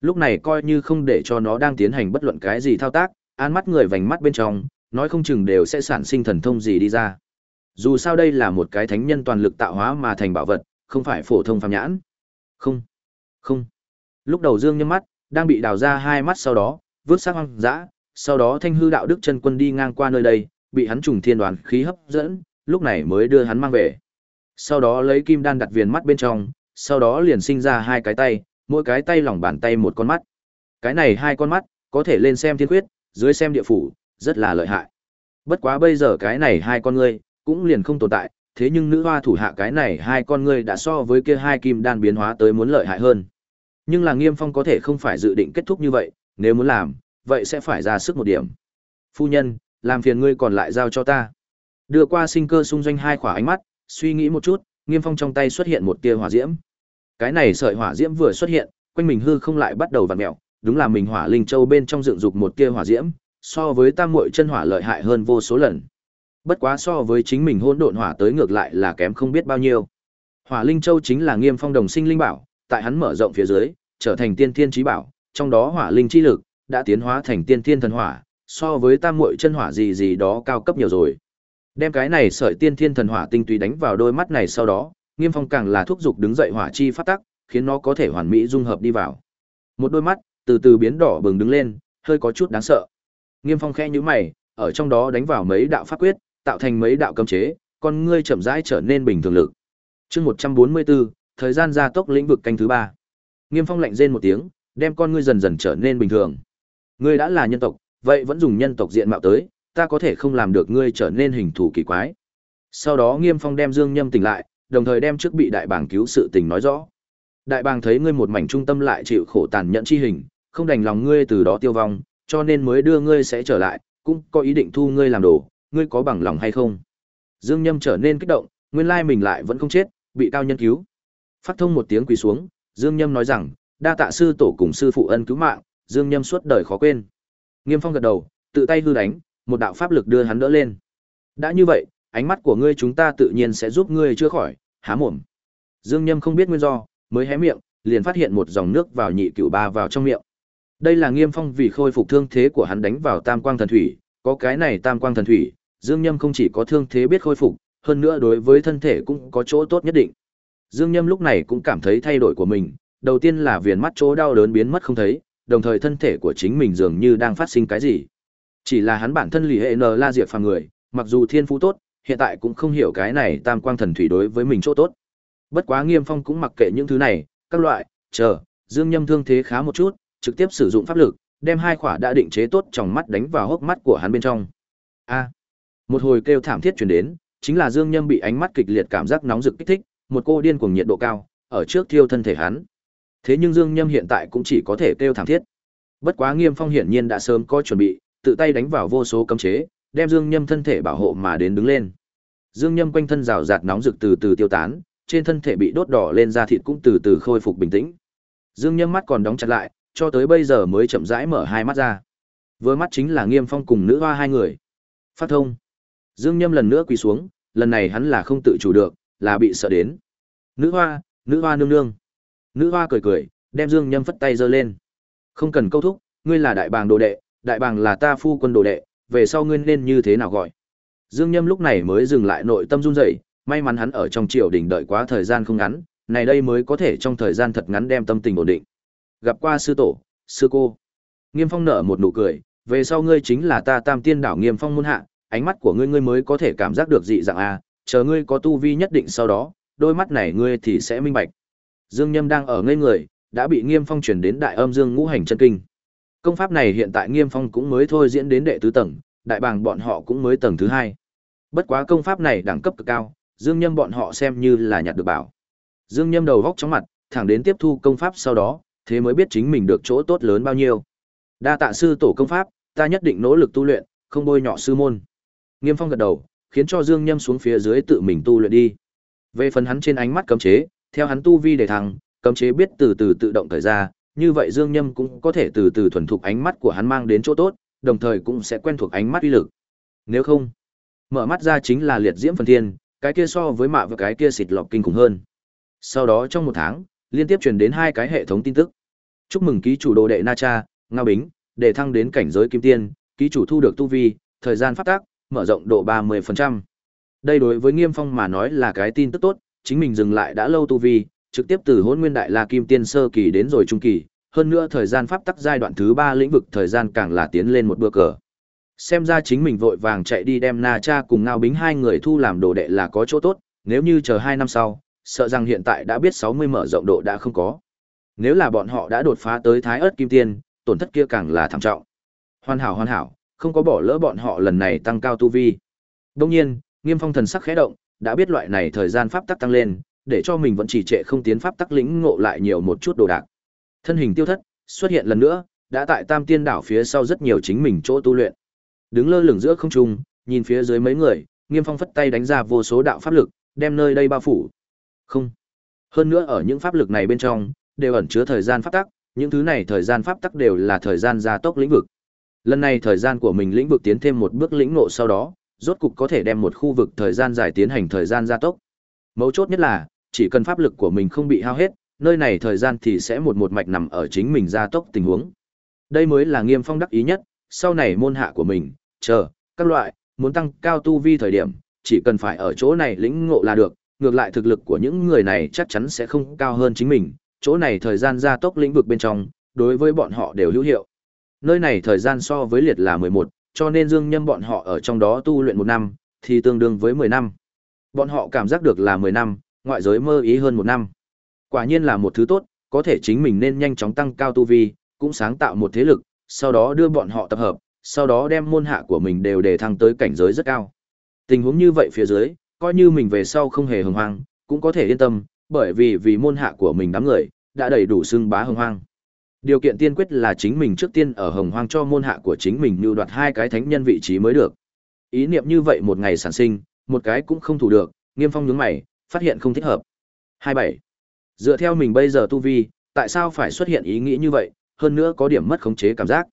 Lúc này coi như không để cho nó đang tiến hành bất luận cái gì thao tác, an mắt người vành mắt bên trong, nói không chừng đều sẽ sản sinh thần thông gì đi ra. Dù sao đây là một cái thánh nhân toàn lực tạo hóa mà thành bảo vật, không phải phổ thông phàm nhãn. Không, không. Lúc đầu Dương nhắm mắt, đang bị đào ra hai mắt sau đó, vứt xác hoang dã, sau đó Thanh hư đạo đức chân quân đi ngang qua nơi đây, bị hắn trùng thiên đoàn khí hấp dẫn, lúc này mới đưa hắn mang về. Sau đó lấy kim đan đặt viền mắt bên trong, sau đó liền sinh ra hai cái tay, mỗi cái tay lòng bàn tay một con mắt. Cái này hai con mắt, có thể lên xem thiên quyết, dưới xem địa phủ, rất là lợi hại. Bất quá bây giờ cái này hai con ngươi, cũng liền không tồn tại, thế nhưng nữ hoa thủ hạ cái này hai con ngươi đã so với kia hai kim đan biến hóa tới muốn lợi hại hơn. Nhưng là Nghiêm Phong có thể không phải dự định kết thúc như vậy, nếu muốn làm, vậy sẽ phải ra sức một điểm. Phu nhân, làm phiền ngươi còn lại giao cho ta. Đưa qua sinh cơ xung doanh hai khỏa ánh mắt, suy nghĩ một chút, Nghiêm Phong trong tay xuất hiện một tia hỏa diễm. Cái này sợi hỏa diễm vừa xuất hiện, quanh mình hư không lại bắt đầu vặn mèo, đúng là mình hỏa linh châu bên trong dựng dục một tia hỏa diễm, so với tam muội chân hỏa lợi hại hơn vô số lần. Bất quá so với chính mình hỗn độn hỏa tới ngược lại là kém không biết bao nhiêu. Hỏa linh châu chính là Nghiêm Phong đồng sinh linh bảo, tại hắn mở rộng phía dưới, trở thành tiên thiên trí bảo, trong đó hỏa linh chi lực đã tiến hóa thành tiên thiên thần hỏa, so với tam muội chân hỏa gì gì đó cao cấp nhiều rồi. Đem cái này sợi tiên thiên thần hỏa tinh túy đánh vào đôi mắt này sau đó, Nghiêm Phong càng là thúc dục đứng dậy hỏa chi phát tắc, khiến nó có thể hoàn mỹ dung hợp đi vào. Một đôi mắt từ từ biến đỏ bừng đứng lên, hơi có chút đáng sợ. Nghiêm Phong khẽ nhíu mày, ở trong đó đánh vào mấy đạo pháp quyết, tạo thành mấy đạo cấm chế, con ngươi chậm rãi trở nên bình thường lực. Chương 144, thời gian gia tốc lĩnh vực canh thứ ba. Nghiêm Phong lạnh rên một tiếng, đem con ngươi dần dần trở nên bình thường. Ngươi đã là nhân tộc, vậy vẫn dùng nhân tộc diện mạo tới, ta có thể không làm được ngươi trở nên hình thù kỳ quái. Sau đó Nghiêm Phong đem Dương Nhâm tỉnh lại, đồng thời đem trước bị đại bàng cứu sự tình nói rõ. Đại bàng thấy ngươi một mảnh trung tâm lại chịu khổ tàn nhẫn chi hình, không đành lòng ngươi từ đó tiêu vong, cho nên mới đưa ngươi sẽ trở lại, cũng có ý định thu ngươi làm đồ, ngươi có bằng lòng hay không? Dương Nhâm trở nên kích động, nguyên lai mình lại vẫn không chết, bị cao nhân cứu. Phát thông một tiếng quỳ xuống, Dương Nhâm nói rằng, đa tạ sư tổ cùng sư phụ ân cứu mạng, Dương Nhâm suốt đời khó quên. Nghiêm Phong gật đầu, tự tay hư đánh, một đạo pháp lực đưa hắn đỡ lên. Đã như vậy, ánh mắt của ngươi chúng ta tự nhiên sẽ giúp ngươi chữa khỏi, há mồm. Dương Nhâm không biết nguyên do, mới hé miệng, liền phát hiện một dòng nước vào nhị cửu ba vào trong miệng. Đây là Nghiêm Phong vì khôi phục thương thế của hắn đánh vào Tam Quang Thần Thủy, có cái này Tam Quang Thần Thủy, Dương Nhâm không chỉ có thương thế biết khôi phục, hơn nữa đối với thân thể cũng có chỗ tốt nhất định. Dương Nhâm lúc này cũng cảm thấy thay đổi của mình, đầu tiên là viền mắt chỗ đau đớn biến mất không thấy, đồng thời thân thể của chính mình dường như đang phát sinh cái gì. Chỉ là hắn bản thân lì hệ nờ La Diệp phàm người, mặc dù thiên phú tốt, hiện tại cũng không hiểu cái này Tam Quang Thần Thủy đối với mình chỗ tốt. Bất quá Nghiêm Phong cũng mặc kệ những thứ này, các loại, chờ, Dương Nhâm thương thế khá một chút, trực tiếp sử dụng pháp lực, đem hai khỏa đã định chế tốt trong mắt đánh vào hốc mắt của hắn bên trong. A. một hồi kêu thảm thiết truyền đến, chính là Dương Nhâm bị ánh mắt kịch liệt cảm giác nóng rực kích thích, một cô điên cuồng nhiệt độ cao, ở trước thiêu thân thể hắn. Thế nhưng Dương Nhâm hiện tại cũng chỉ có thể kêu thảm thiết. Bất quá Nghiêm Phong hiển nhiên đã sớm có chuẩn bị, tự tay đánh vào vô số cấm chế, đem Dương Nhâm thân thể bảo hộ mà đến đứng lên. Dương Nhâm quanh thân rào rạt nóng rực từ từ tiêu tán, trên thân thể bị đốt đỏ lên da thịt cũng từ từ khôi phục bình tĩnh. Dương Nhâm mắt còn đóng chặt lại, cho tới bây giờ mới chậm rãi mở hai mắt ra. Vừa mắt chính là Nghiêm Phong cùng nữ hoa hai người. Phát thông. Dương Nhâm lần nữa quỳ xuống, lần này hắn là không tự chủ được, là bị sợ đến. Nữ hoa, nữ hoa nương nương. Nữ hoa cười cười, đem Dương Nhâm phất tay giơ lên. Không cần câu thúc, ngươi là đại bàng đồ đệ, đại bàng là ta phu quân đồ đệ, về sau ngươi nên như thế nào gọi. Dương Nhâm lúc này mới dừng lại nội tâm run rẩy, may mắn hắn ở trong triều đình đợi quá thời gian không ngắn, này đây mới có thể trong thời gian thật ngắn đem tâm tình ổn định. Gặp qua sư tổ, sư cô. Nghiêm Phong nở một nụ cười, về sau ngươi chính là ta Tam Tiên đảo Nghiêm Phong môn hạ, ánh mắt của ngươi ngươi mới có thể cảm giác được dị dạng a, chờ ngươi có tu vi nhất định sau đó, đôi mắt này ngươi thì sẽ minh bạch. Dương Nhâm đang ở ngây người, đã bị Nghiêm Phong chuyển đến Đại Âm Dương Ngũ Hành Chân Kinh. Công pháp này hiện tại Nghiêm Phong cũng mới thôi diễn đến đệ tứ tầng, đại bàng bọn họ cũng mới tầng thứ hai. Bất quá công pháp này đẳng cấp cực cao, Dương Nhâm bọn họ xem như là nhặt được bảo. Dương Nhâm đầu góc chóng mặt, thẳng đến tiếp thu công pháp sau đó, thế mới biết chính mình được chỗ tốt lớn bao nhiêu. Đa tạ sư tổ công pháp, ta nhất định nỗ lực tu luyện, không bôi nhọ sư môn. Nghiêm Phong gật đầu, khiến cho Dương Nhâm xuống phía dưới tự mình tu luyện đi. Về phần hắn trên ánh mắt cấm chế, theo hắn tu vi để thăng, cấm chế biết từ từ tự động thời ra, như vậy Dương Nhâm cũng có thể từ từ thuần thục ánh mắt của hắn mang đến chỗ tốt, đồng thời cũng sẽ quen thuộc ánh mắt uy lực. Nếu không, mở mắt ra chính là liệt diễm phần thiên, cái kia so với mạ và cái kia xịt lọc kinh khủng hơn. Sau đó trong một tháng, liên tiếp truyền đến hai cái hệ thống tin tức. Chúc mừng ký chủ đồ đệ Na Cha, Ngao Bính, để thăng đến cảnh giới kim tiên, ký chủ thu được tu vi, thời gian phát tác, mở rộng độ 30%. Đây đối với Nghiêm Phong mà nói là cái tin tức tốt, chính mình dừng lại đã lâu tu vi, trực tiếp từ Hỗn Nguyên Đại La Kim Tiên sơ kỳ đến rồi trung kỳ, hơn nữa thời gian pháp tắc giai đoạn thứ 3 lĩnh vực thời gian càng là tiến lên một bước cờ. Xem ra chính mình vội vàng chạy đi đem Na Cha cùng Ngao Bính hai người thu làm đồ đệ là có chỗ tốt, nếu như chờ 2 năm sau, sợ rằng hiện tại đã biết 60 mở rộng độ đã không có. Nếu là bọn họ đã đột phá tới Thái Ức Kim Tiên, tổn thất kia càng là thảm trọng. Hoàn hảo hoàn hảo, không có bỏ lỡ bọn họ lần này tăng cao tu vi. Đương nhiên, Nghiêm Phong thần sắc khẽ động, đã biết loại này thời gian pháp tắc tăng lên, để cho mình vẫn chỉ trệ không tiến pháp tắc lĩnh ngộ lại nhiều một chút đồ đạc. Thân hình tiêu thất, xuất hiện lần nữa, đã tại Tam Tiên đảo phía sau rất nhiều chính mình chỗ tu luyện. Đứng lơ lửng giữa không trung, nhìn phía dưới mấy người, Nghiêm Phong phất tay đánh ra vô số đạo pháp lực, đem nơi đây bao phủ. Không. Hơn nữa ở những pháp lực này bên trong, đều ẩn chứa thời gian pháp tắc, những thứ này thời gian pháp tắc đều là thời gian gia tốc lĩnh vực. Lần này thời gian của mình lĩnh vực tiến thêm một bước lĩnh ngộ sau đó, rốt cục có thể đem một khu vực thời gian dài tiến hành thời gian gia tốc. Mấu chốt nhất là, chỉ cần pháp lực của mình không bị hao hết, nơi này thời gian thì sẽ một một mạch nằm ở chính mình gia tốc tình huống. Đây mới là Nghiêm Phong đắc ý nhất, sau này môn hạ của mình, chờ, các loại, muốn tăng cao tu vi thời điểm, chỉ cần phải ở chỗ này lĩnh ngộ là được, ngược lại thực lực của những người này chắc chắn sẽ không cao hơn chính mình, chỗ này thời gian gia tốc lĩnh vực bên trong, đối với bọn họ đều hữu hiệu. Nơi này thời gian so với liệt là 11, cho nên Dương Nhâm bọn họ ở trong đó tu luyện một năm, thì tương đương với 10 năm. Bọn họ cảm giác được là 10 năm, ngoại giới mơ ý hơn một năm. Quả nhiên là một thứ tốt, có thể chính mình nên nhanh chóng tăng cao tu vi, cũng sáng tạo một thế lực, sau đó đưa bọn họ tập hợp, sau đó đem môn hạ của mình đều để thăng tới cảnh giới rất cao. Tình huống như vậy phía dưới, coi như mình về sau không hề hừng hoang, cũng có thể yên tâm, bởi vì vì môn hạ của mình đám người, đã đầy đủ xưng bá hừng hoang. Điều kiện tiên quyết là chính mình trước tiên ở hồng hoang cho môn hạ của chính mình như đoạt hai cái thánh nhân vị trí mới được. Ý niệm như vậy một ngày sản sinh, một cái cũng không thủ được, nghiêm phong nhướng mày, phát hiện không thích hợp. 27. Dựa theo mình bây giờ tu vi, tại sao phải xuất hiện ý nghĩ như vậy, hơn nữa có điểm mất khống chế cảm giác.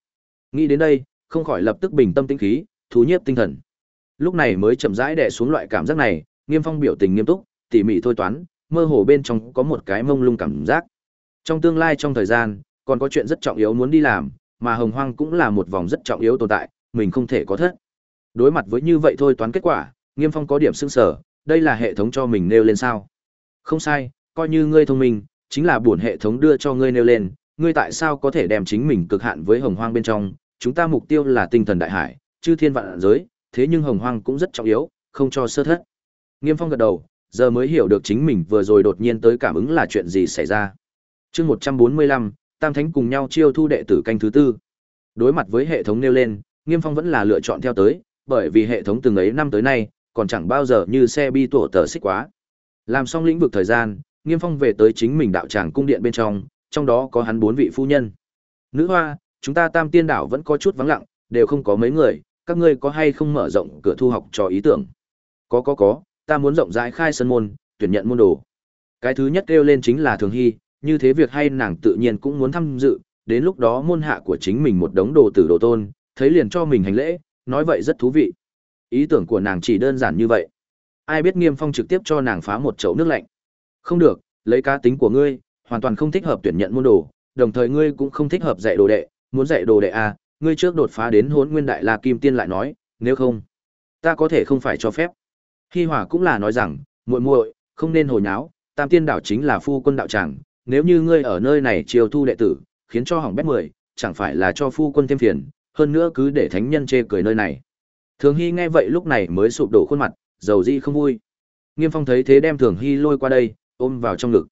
Nghĩ đến đây, không khỏi lập tức bình tâm tĩnh khí, thú nhiếp tinh thần. Lúc này mới chậm rãi đè xuống loại cảm giác này, Nghiêm Phong biểu tình nghiêm túc, tỉ mỉ thôi toán, mơ hồ bên trong có một cái mông lung cảm giác. Trong tương lai trong thời gian, còn có chuyện rất trọng yếu muốn đi làm, mà Hồng Hoang cũng là một vòng rất trọng yếu tồn tại, mình không thể có thất. Đối mặt với như vậy thôi toán kết quả, Nghiêm Phong có điểm sững sở, đây là hệ thống cho mình nêu lên sao? Không sai, coi như ngươi thông minh, chính là buồn hệ thống đưa cho ngươi nêu lên, ngươi tại sao có thể đem chính mình cực hạn với Hồng Hoang bên trong? Chúng ta mục tiêu là tinh thần đại hải, chư thiên vạn giới, thế nhưng Hồng Hoang cũng rất trọng yếu, không cho sơ thất. Nghiêm Phong gật đầu, giờ mới hiểu được chính mình vừa rồi đột nhiên tới cảm ứng là chuyện gì xảy ra. Chương 145, Tam Thánh cùng nhau chiêu thu đệ tử canh thứ tư. Đối mặt với hệ thống nêu lên, Nghiêm Phong vẫn là lựa chọn theo tới, bởi vì hệ thống từng ấy năm tới nay, còn chẳng bao giờ như xe bi tổ tờ xích quá. Làm xong lĩnh vực thời gian, Nghiêm Phong về tới chính mình đạo tràng cung điện bên trong, trong đó có hắn bốn vị phu nhân. Nữ hoa, chúng ta Tam Tiên đảo vẫn có chút vắng lặng, đều không có mấy người, các ngươi có hay không mở rộng cửa thu học cho ý tưởng? Có có có, ta muốn rộng rãi khai sân môn, tuyển nhận môn đồ. Cái thứ nhất kêu lên chính là Thường Hy, như thế việc hay nàng tự nhiên cũng muốn tham dự, đến lúc đó môn hạ của chính mình một đống đồ tử đồ tôn, thấy liền cho mình hành lễ, nói vậy rất thú vị. Ý tưởng của nàng chỉ đơn giản như vậy. Ai biết Nghiêm Phong trực tiếp cho nàng phá một chậu nước lạnh. Không được, lấy cá tính của ngươi, hoàn toàn không thích hợp tuyển nhận môn đồ, đồng thời ngươi cũng không thích hợp dạy đồ đệ, muốn dạy đồ đệ à, ngươi trước đột phá đến Hỗn Nguyên Đại La Kim Tiên lại nói, nếu không, ta có thể không phải cho phép. Hi Hòa cũng là nói rằng, muội muội, không nên hồ nháo, Tam Tiên đảo chính là phu quân đạo tràng, nếu như ngươi ở nơi này chiều thu đệ tử, khiến cho hỏng bét mười, chẳng phải là cho phu quân thêm phiền, hơn nữa cứ để thánh nhân chê cười nơi này. Thường Hy nghe vậy lúc này mới sụp đổ khuôn mặt, dầu di không vui. Nghiêm Phong thấy thế đem Thường Hy lôi qua đây, ôm vào trong ngực.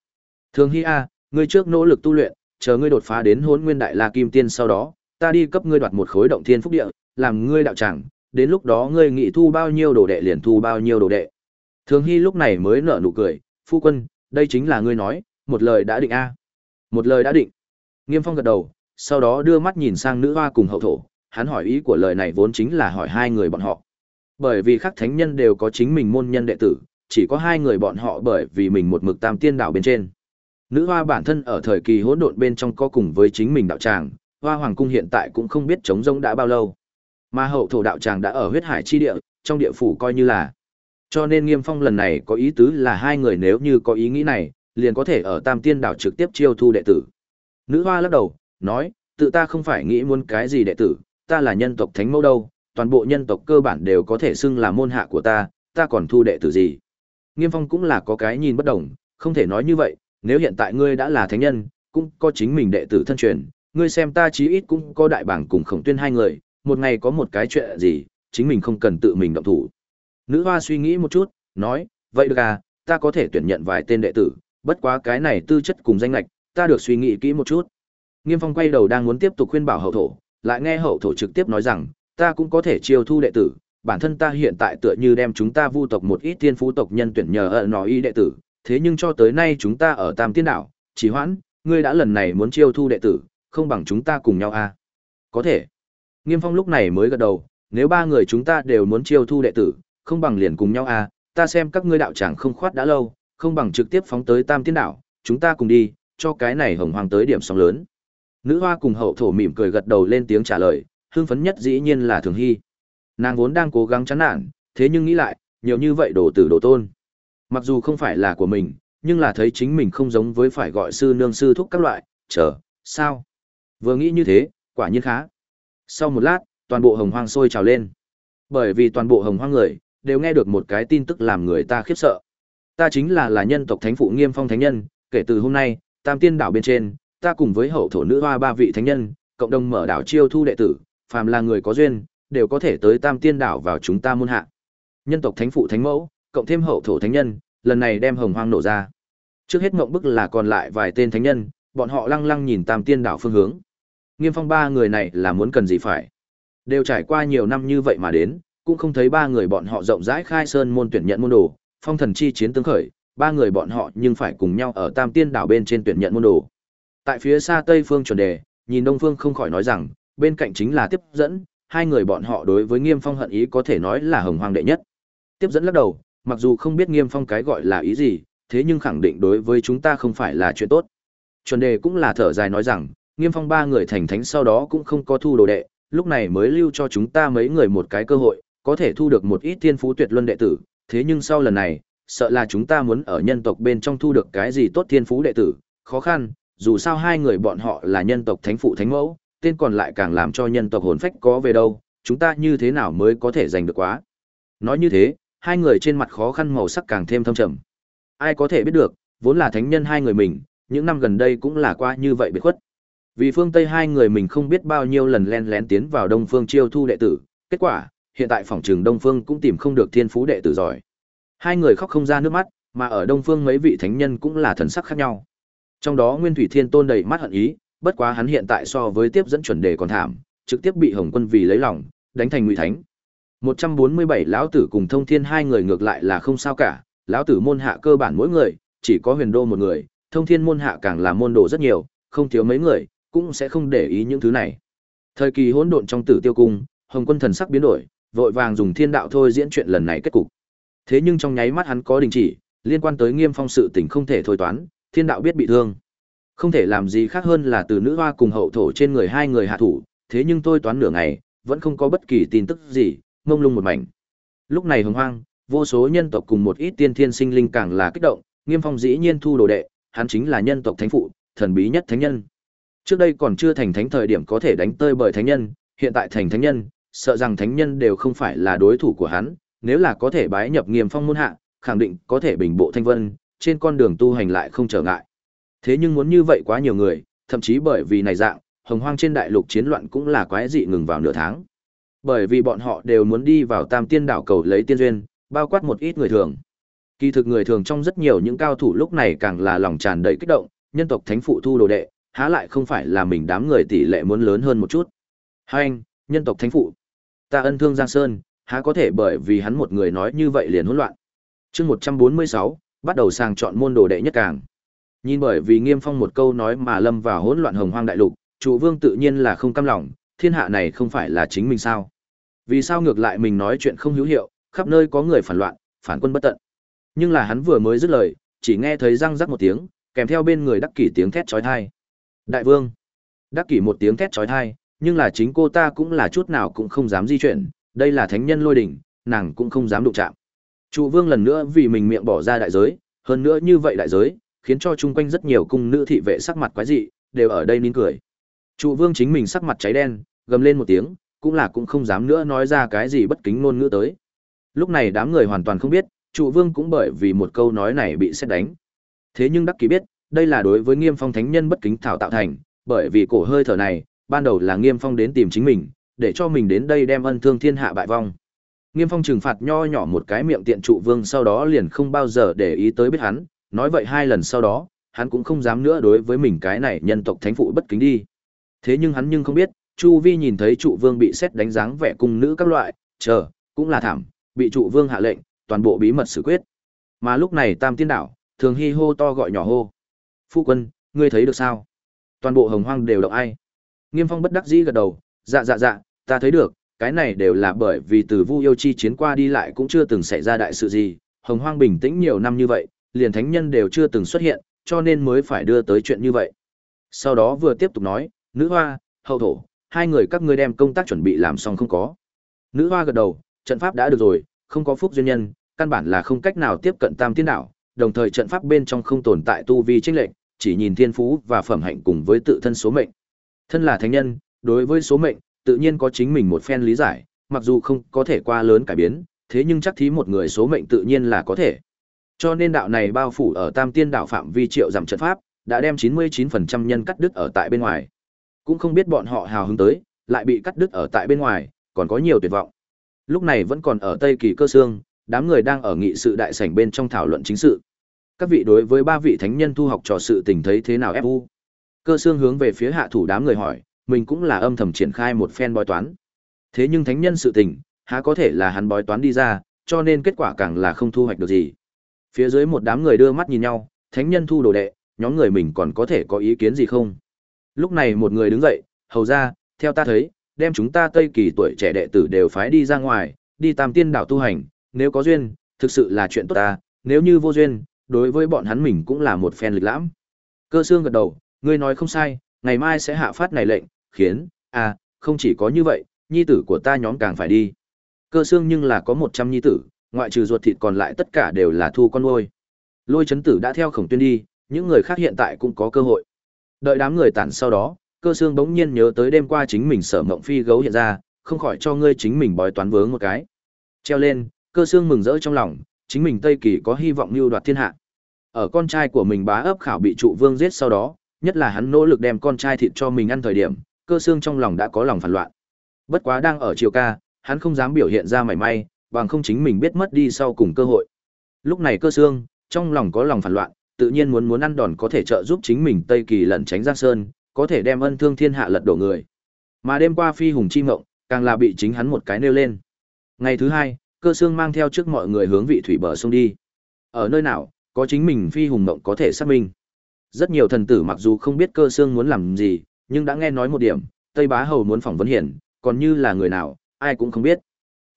Thường Hy a, ngươi trước nỗ lực tu luyện, chờ ngươi đột phá đến Hỗn Nguyên Đại La Kim Tiên sau đó, ta đi cấp ngươi đoạt một khối động thiên phúc địa, làm ngươi đạo tràng, đến lúc đó ngươi nghị thu bao nhiêu đồ đệ liền thu bao nhiêu đồ đệ. Thường Hy lúc này mới nở nụ cười, phu quân, đây chính là ngươi nói, một lời đã định a. Một lời đã định. Nghiêm Phong gật đầu, sau đó đưa mắt nhìn sang nữ hoa cùng hậu thổ, hắn hỏi ý của lời này vốn chính là hỏi hai người bọn họ. Bởi vì các thánh nhân đều có chính mình môn nhân đệ tử, chỉ có hai người bọn họ bởi vì mình một mực tam tiên đạo bên trên. Nữ hoa bản thân ở thời kỳ hỗn độn bên trong có cùng với chính mình đạo tràng, hoa hoàng cung hiện tại cũng không biết chống rông đã bao lâu. Mà hậu thổ đạo tràng đã ở huyết hải chi địa, trong địa phủ coi như là. Cho nên nghiêm phong lần này có ý tứ là hai người nếu như có ý nghĩ này, liền có thể ở tam tiên đảo trực tiếp chiêu thu đệ tử. Nữ hoa lắc đầu, nói, tự ta không phải nghĩ muốn cái gì đệ tử, ta là nhân tộc thánh mẫu đâu, toàn bộ nhân tộc cơ bản đều có thể xưng là môn hạ của ta, ta còn thu đệ tử gì. Nghiêm Phong cũng là có cái nhìn bất đồng, không thể nói như vậy, nếu hiện tại ngươi đã là thánh nhân, cũng có chính mình đệ tử thân truyền, ngươi xem ta chí ít cũng có đại bảng cùng khổng tuyên hai người, một ngày có một cái chuyện gì, chính mình không cần tự mình động thủ. Nữ hoa suy nghĩ một chút, nói, vậy được à, ta có thể tuyển nhận vài tên đệ tử, bất quá cái này tư chất cùng danh lệch, ta được suy nghĩ kỹ một chút. Nghiêm Phong quay đầu đang muốn tiếp tục khuyên bảo hậu thổ, lại nghe hậu thổ trực tiếp nói rằng, ta cũng có thể chiêu thu đệ tử, bản thân ta hiện tại tựa như đem chúng ta vu tộc một ít thiên phú tộc nhân tuyển nhờ ở nó y đệ tử, thế nhưng cho tới nay chúng ta ở Tam Tiên đảo, chỉ hoãn, ngươi đã lần này muốn chiêu thu đệ tử, không bằng chúng ta cùng nhau à? Có thể. Nghiêm Phong lúc này mới gật đầu, nếu ba người chúng ta đều muốn chiêu thu đệ tử, không bằng liền cùng nhau à, ta xem các ngươi đạo tràng không khoát đã lâu, không bằng trực tiếp phóng tới Tam Tiên đảo, chúng ta cùng đi, cho cái này hồng hoàng tới điểm sóng lớn. Nữ hoa cùng hậu thổ mỉm cười gật đầu lên tiếng trả lời, hưng phấn nhất dĩ nhiên là Thường Hy. Nàng vốn đang cố gắng chán nản, thế nhưng nghĩ lại, nhiều như vậy đồ tử đồ tôn. Mặc dù không phải là của mình, nhưng là thấy chính mình không giống với phải gọi sư nương sư thúc các loại, chờ, sao? Vừa nghĩ như thế, quả nhiên khá. Sau một lát, toàn bộ hồng hoang sôi trào lên. Bởi vì toàn bộ hồng hoang người, đều nghe được một cái tin tức làm người ta khiếp sợ. Ta chính là là nhân tộc thánh phụ nghiêm phong thánh nhân, kể từ hôm nay, tam tiên đảo bên trên, ta cùng với hậu thổ nữ hoa ba vị thánh nhân, cộng đồng mở đảo chiêu thu đệ tử, phàm là người có duyên, đều có thể tới tam tiên đảo vào chúng ta muôn hạ. Nhân tộc thánh phụ thánh mẫu, cộng thêm hậu thổ thánh nhân, lần này đem hồng hoang nổ ra. Trước hết mộng bức là còn lại vài tên thánh nhân, bọn họ lăng lăng nhìn tam tiên đảo phương hướng. Nghiêm phong ba người này là muốn cần gì phải. Đều trải qua nhiều năm như vậy mà đến, cũng không thấy ba người bọn họ rộng rãi khai sơn môn tuyển nhận môn đồ, phong thần chi chiến tướng khởi, ba người bọn họ nhưng phải cùng nhau ở tam tiên đảo bên trên tuyển nhận môn đồ. Tại phía xa tây phương chuẩn đề, nhìn đông phương không khỏi nói rằng, bên cạnh chính là tiếp dẫn, hai người bọn họ đối với nghiêm phong hận ý có thể nói là hồng hoàng đệ nhất. Tiếp dẫn lắc đầu, mặc dù không biết nghiêm phong cái gọi là ý gì, thế nhưng khẳng định đối với chúng ta không phải là chuyện tốt. Chuẩn đề cũng là thở dài nói rằng, nghiêm phong ba người thành thánh sau đó cũng không có thu đồ đệ, lúc này mới lưu cho chúng ta mấy người một cái cơ hội, có thể thu được một ít thiên phú tuyệt luân đệ tử, thế nhưng sau lần này, sợ là chúng ta muốn ở nhân tộc bên trong thu được cái gì tốt thiên phú đệ tử, khó khăn, dù sao hai người bọn họ là nhân tộc thánh phụ thánh mẫu, tên còn lại càng làm cho nhân tộc hồn phách có về đâu, chúng ta như thế nào mới có thể giành được quá. Nói như thế, hai người trên mặt khó khăn màu sắc càng thêm thâm trầm. Ai có thể biết được, vốn là thánh nhân hai người mình, những năm gần đây cũng là qua như vậy biệt khuất. Vì phương Tây hai người mình không biết bao nhiêu lần len lén tiến vào Đông Phương chiêu thu đệ tử, kết quả, hiện tại phòng trường Đông Phương cũng tìm không được thiên phú đệ tử giỏi. Hai người khóc không ra nước mắt, mà ở Đông Phương mấy vị thánh nhân cũng là thần sắc khác nhau. Trong đó Nguyên Thủy Thiên Tôn đầy mắt hận ý, bất quá hắn hiện tại so với tiếp dẫn chuẩn đề còn thảm, trực tiếp bị Hồng Quân vì lấy lòng, đánh thành ngụy thánh. 147 lão tử cùng Thông Thiên hai người ngược lại là không sao cả, lão tử môn hạ cơ bản mỗi người chỉ có Huyền Đô một người, Thông Thiên môn hạ càng là môn đồ rất nhiều, không thiếu mấy người, cũng sẽ không để ý những thứ này. Thời kỳ hỗn độn trong Tử Tiêu cung, Hồng Quân thần sắc biến đổi, vội vàng dùng thiên đạo thôi diễn chuyện lần này kết cục. Thế nhưng trong nháy mắt hắn có đình chỉ, liên quan tới Nghiêm Phong sự tình không thể thôi toán, thiên đạo biết bị thương. Không thể làm gì khác hơn là từ nữ hoa cùng hậu thổ trên người hai người hạ thủ, thế nhưng tôi toán nửa ngày, vẫn không có bất kỳ tin tức gì, mông lung một mảnh. Lúc này hồng hoang, vô số nhân tộc cùng một ít tiên thiên sinh linh càng là kích động, Nghiêm Phong dĩ nhiên thu đồ đệ, hắn chính là nhân tộc thánh phụ, thần bí nhất thánh nhân. Trước đây còn chưa thành thánh thời điểm có thể đánh tơi bởi thánh nhân, hiện tại thành thánh nhân, sợ rằng thánh nhân đều không phải là đối thủ của hắn, nếu là có thể bái nhập Nghiêm Phong môn hạ, khẳng định có thể bình bộ thanh vân, trên con đường tu hành lại không trở ngại. Thế nhưng muốn như vậy quá nhiều người, thậm chí bởi vì này dạng, hồng hoang trên đại lục chiến loạn cũng là quái dị ngừng vào nửa tháng. Bởi vì bọn họ đều muốn đi vào tam tiên đảo cầu lấy tiên duyên, bao quát một ít người thường. Kỳ thực người thường trong rất nhiều những cao thủ lúc này càng là lòng tràn đầy kích động, nhân tộc thánh phụ thu đồ đệ, há lại không phải là mình đám người tỷ lệ muốn lớn hơn một chút. Hai anh, nhân tộc thánh phụ, ta ân thương Giang Sơn, há có thể bởi vì hắn một người nói như vậy liền hỗn loạn. Chương 146, bắt đầu sàng chọn môn đồ đệ nhất càng. Nhìn bởi vì Nghiêm Phong một câu nói mà lâm vào hỗn loạn hồng hoang đại lục, chủ vương tự nhiên là không cam lòng, thiên hạ này không phải là chính mình sao? Vì sao ngược lại mình nói chuyện không hữu hiệu, khắp nơi có người phản loạn, phản quân bất tận. Nhưng là hắn vừa mới dứt lời, chỉ nghe thấy răng rắc một tiếng, kèm theo bên người đắc kỷ tiếng thét chói tai. Đại vương. Đắc kỷ một tiếng thét chói tai, nhưng là chính cô ta cũng là chút nào cũng không dám di chuyển, đây là thánh nhân lôi đỉnh, nàng cũng không dám đụng chạm. Trụ vương lần nữa vì mình miệng bỏ ra đại giới, hơn nữa như vậy đại giới, khiến cho chung quanh rất nhiều cung nữ thị vệ sắc mặt quái dị, đều ở đây nín cười. Trụ vương chính mình sắc mặt cháy đen, gầm lên một tiếng, cũng là cũng không dám nữa nói ra cái gì bất kính ngôn ngữ tới. Lúc này đám người hoàn toàn không biết, trụ vương cũng bởi vì một câu nói này bị xét đánh. Thế nhưng Đắc kỳ biết, đây là đối với Nghiêm Phong thánh nhân bất kính thảo tạo thành, bởi vì cổ hơi thở này, ban đầu là Nghiêm Phong đến tìm chính mình, để cho mình đến đây đem ân thương thiên hạ bại vong. Nghiêm Phong trừng phạt nho nhỏ một cái miệng tiện trụ vương sau đó liền không bao giờ để ý tới biết hắn, nói vậy hai lần sau đó, hắn cũng không dám nữa đối với mình cái này nhân tộc thánh phụ bất kính đi. Thế nhưng hắn nhưng không biết, Chu Vi nhìn thấy trụ vương bị xét đánh dáng vẻ cung nữ các loại, chờ, cũng là thảm, bị trụ vương hạ lệnh, toàn bộ bí mật xử quyết. Mà lúc này Tam Tiên đảo, Thường Hy hô to gọi nhỏ hô. Phu quân, ngươi thấy được sao? Toàn bộ hồng hoang đều động ai? Nghiêm Phong bất đắc dĩ gật đầu, dạ dạ dạ, ta thấy được, cái này đều là bởi vì từ Vu Yêu chi chiến qua đi lại cũng chưa từng xảy ra đại sự gì, hồng hoang bình tĩnh nhiều năm như vậy, liền thánh nhân đều chưa từng xuất hiện, cho nên mới phải đưa tới chuyện như vậy. Sau đó vừa tiếp tục nói, nữ hoa, hậu thổ, hai người các ngươi đem công tác chuẩn bị làm xong không có. Nữ hoa gật đầu, trận pháp đã được rồi, không có phúc duyên nhân, căn bản là không cách nào tiếp cận tam tiên đạo, đồng thời trận pháp bên trong không tồn tại tu vi chênh lệch, chỉ nhìn thiên phú và phẩm hạnh cùng với tự thân số mệnh. Thân là thánh nhân, đối với số mệnh, tự nhiên có chính mình một phen lý giải, mặc dù không có thể qua lớn cải biến, thế nhưng chắc thí một người số mệnh tự nhiên là có thể. Cho nên đạo này bao phủ ở Tam Tiên đạo phạm vi triệu giảm trận pháp, đã đem 99% nhân cắt đứt ở tại bên ngoài. Cũng không biết bọn họ hào hứng tới, lại bị cắt đứt ở tại bên ngoài, còn có nhiều tuyệt vọng. Lúc này vẫn còn ở Tây Kỳ Cơ Sương, đám người đang ở nghị sự đại sảnh bên trong thảo luận chính sự. Các vị đối với ba vị thánh nhân thu học trò sự tình thấy thế nào fu? Cơ Xương hướng về phía hạ thủ đám người hỏi, mình cũng là âm thầm triển khai một phen bói toán. Thế nhưng thánh nhân sự tình, há có thể là hắn bói toán đi ra, cho nên kết quả càng là không thu hoạch được gì. Phía dưới một đám người đưa mắt nhìn nhau, thánh nhân thu đồ đệ, nhóm người mình còn có thể có ý kiến gì không? Lúc này một người đứng dậy, hầu ra, theo ta thấy, đem chúng ta Tây Kỳ tuổi trẻ đệ tử đều phái đi ra ngoài, đi tam tiên đảo tu hành, nếu có duyên, thực sự là chuyện tốt ta, nếu như vô duyên, đối với bọn hắn mình cũng là một phen lịch lãm. Cơ xương gật đầu, ngươi nói không sai, ngày mai sẽ hạ phát này lệnh, khiến, à, không chỉ có như vậy, nhi tử của ta nhóm càng phải đi. Cơ xương nhưng là có 100 nhi tử, ngoại trừ ruột thịt còn lại tất cả đều là thu con nuôi. Lôi chấn tử đã theo khổng tuyên đi, những người khác hiện tại cũng có cơ hội. Đợi đám người tản sau đó, cơ xương bỗng nhiên nhớ tới đêm qua chính mình sở mộng phi gấu hiện ra, không khỏi cho ngươi chính mình bói toán vướng một cái. Treo lên, cơ xương mừng rỡ trong lòng, chính mình Tây Kỳ có hy vọng mưu đoạt thiên hạ. Ở con trai của mình bá ấp khảo bị trụ vương giết sau đó, nhất là hắn nỗ lực đem con trai thịt cho mình ăn thời điểm, cơ xương trong lòng đã có lòng phản loạn. Bất quá đang ở chiều ca, hắn không dám biểu hiện ra mảy may, bằng không chính mình biết mất đi sau cùng cơ hội. Lúc này cơ xương, trong lòng có lòng phản loạn, tự nhiên muốn muốn ăn đòn có thể trợ giúp chính mình Tây Kỳ lẩn tránh Giang Sơn, có thể đem ân thương thiên hạ lật đổ người. Mà đêm qua phi hùng chi mộng, càng là bị chính hắn một cái nêu lên. Ngày thứ hai, cơ xương mang theo trước mọi người hướng vị thủy bờ sông đi. Ở nơi nào, có chính mình phi hùng mộng có thể xác minh. Rất nhiều thần tử mặc dù không biết cơ xương muốn làm gì, nhưng đã nghe nói một điểm, Tây Bá Hầu muốn phỏng vấn hiển, còn như là người nào, ai cũng không biết.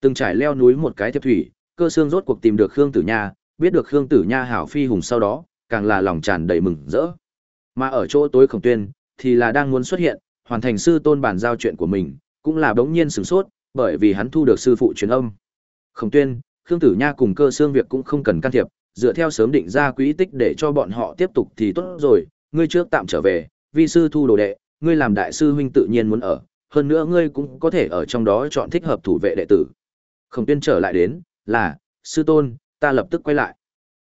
Từng trải leo núi một cái thiệp thủy, cơ xương rốt cuộc tìm được Khương Tử Nha, biết được Khương Tử Nha hảo phi hùng sau đó, càng là lòng tràn đầy mừng rỡ. Mà ở chỗ tối khổng tuyên, thì là đang muốn xuất hiện, hoàn thành sư tôn bản giao chuyện của mình, cũng là đống nhiên sửng sốt, bởi vì hắn thu được sư phụ truyền âm. Khổng tuyên, Khương Tử Nha cùng cơ xương việc cũng không cần can thiệp, dựa theo sớm định ra quỹ tích để cho bọn họ tiếp tục thì tốt rồi, ngươi trước tạm trở về, vi sư thu đồ đệ, ngươi làm đại sư huynh tự nhiên muốn ở, hơn nữa ngươi cũng có thể ở trong đó chọn thích hợp thủ vệ đệ tử. Khổng tuyên trở lại đến, là, sư tôn, ta lập tức quay lại.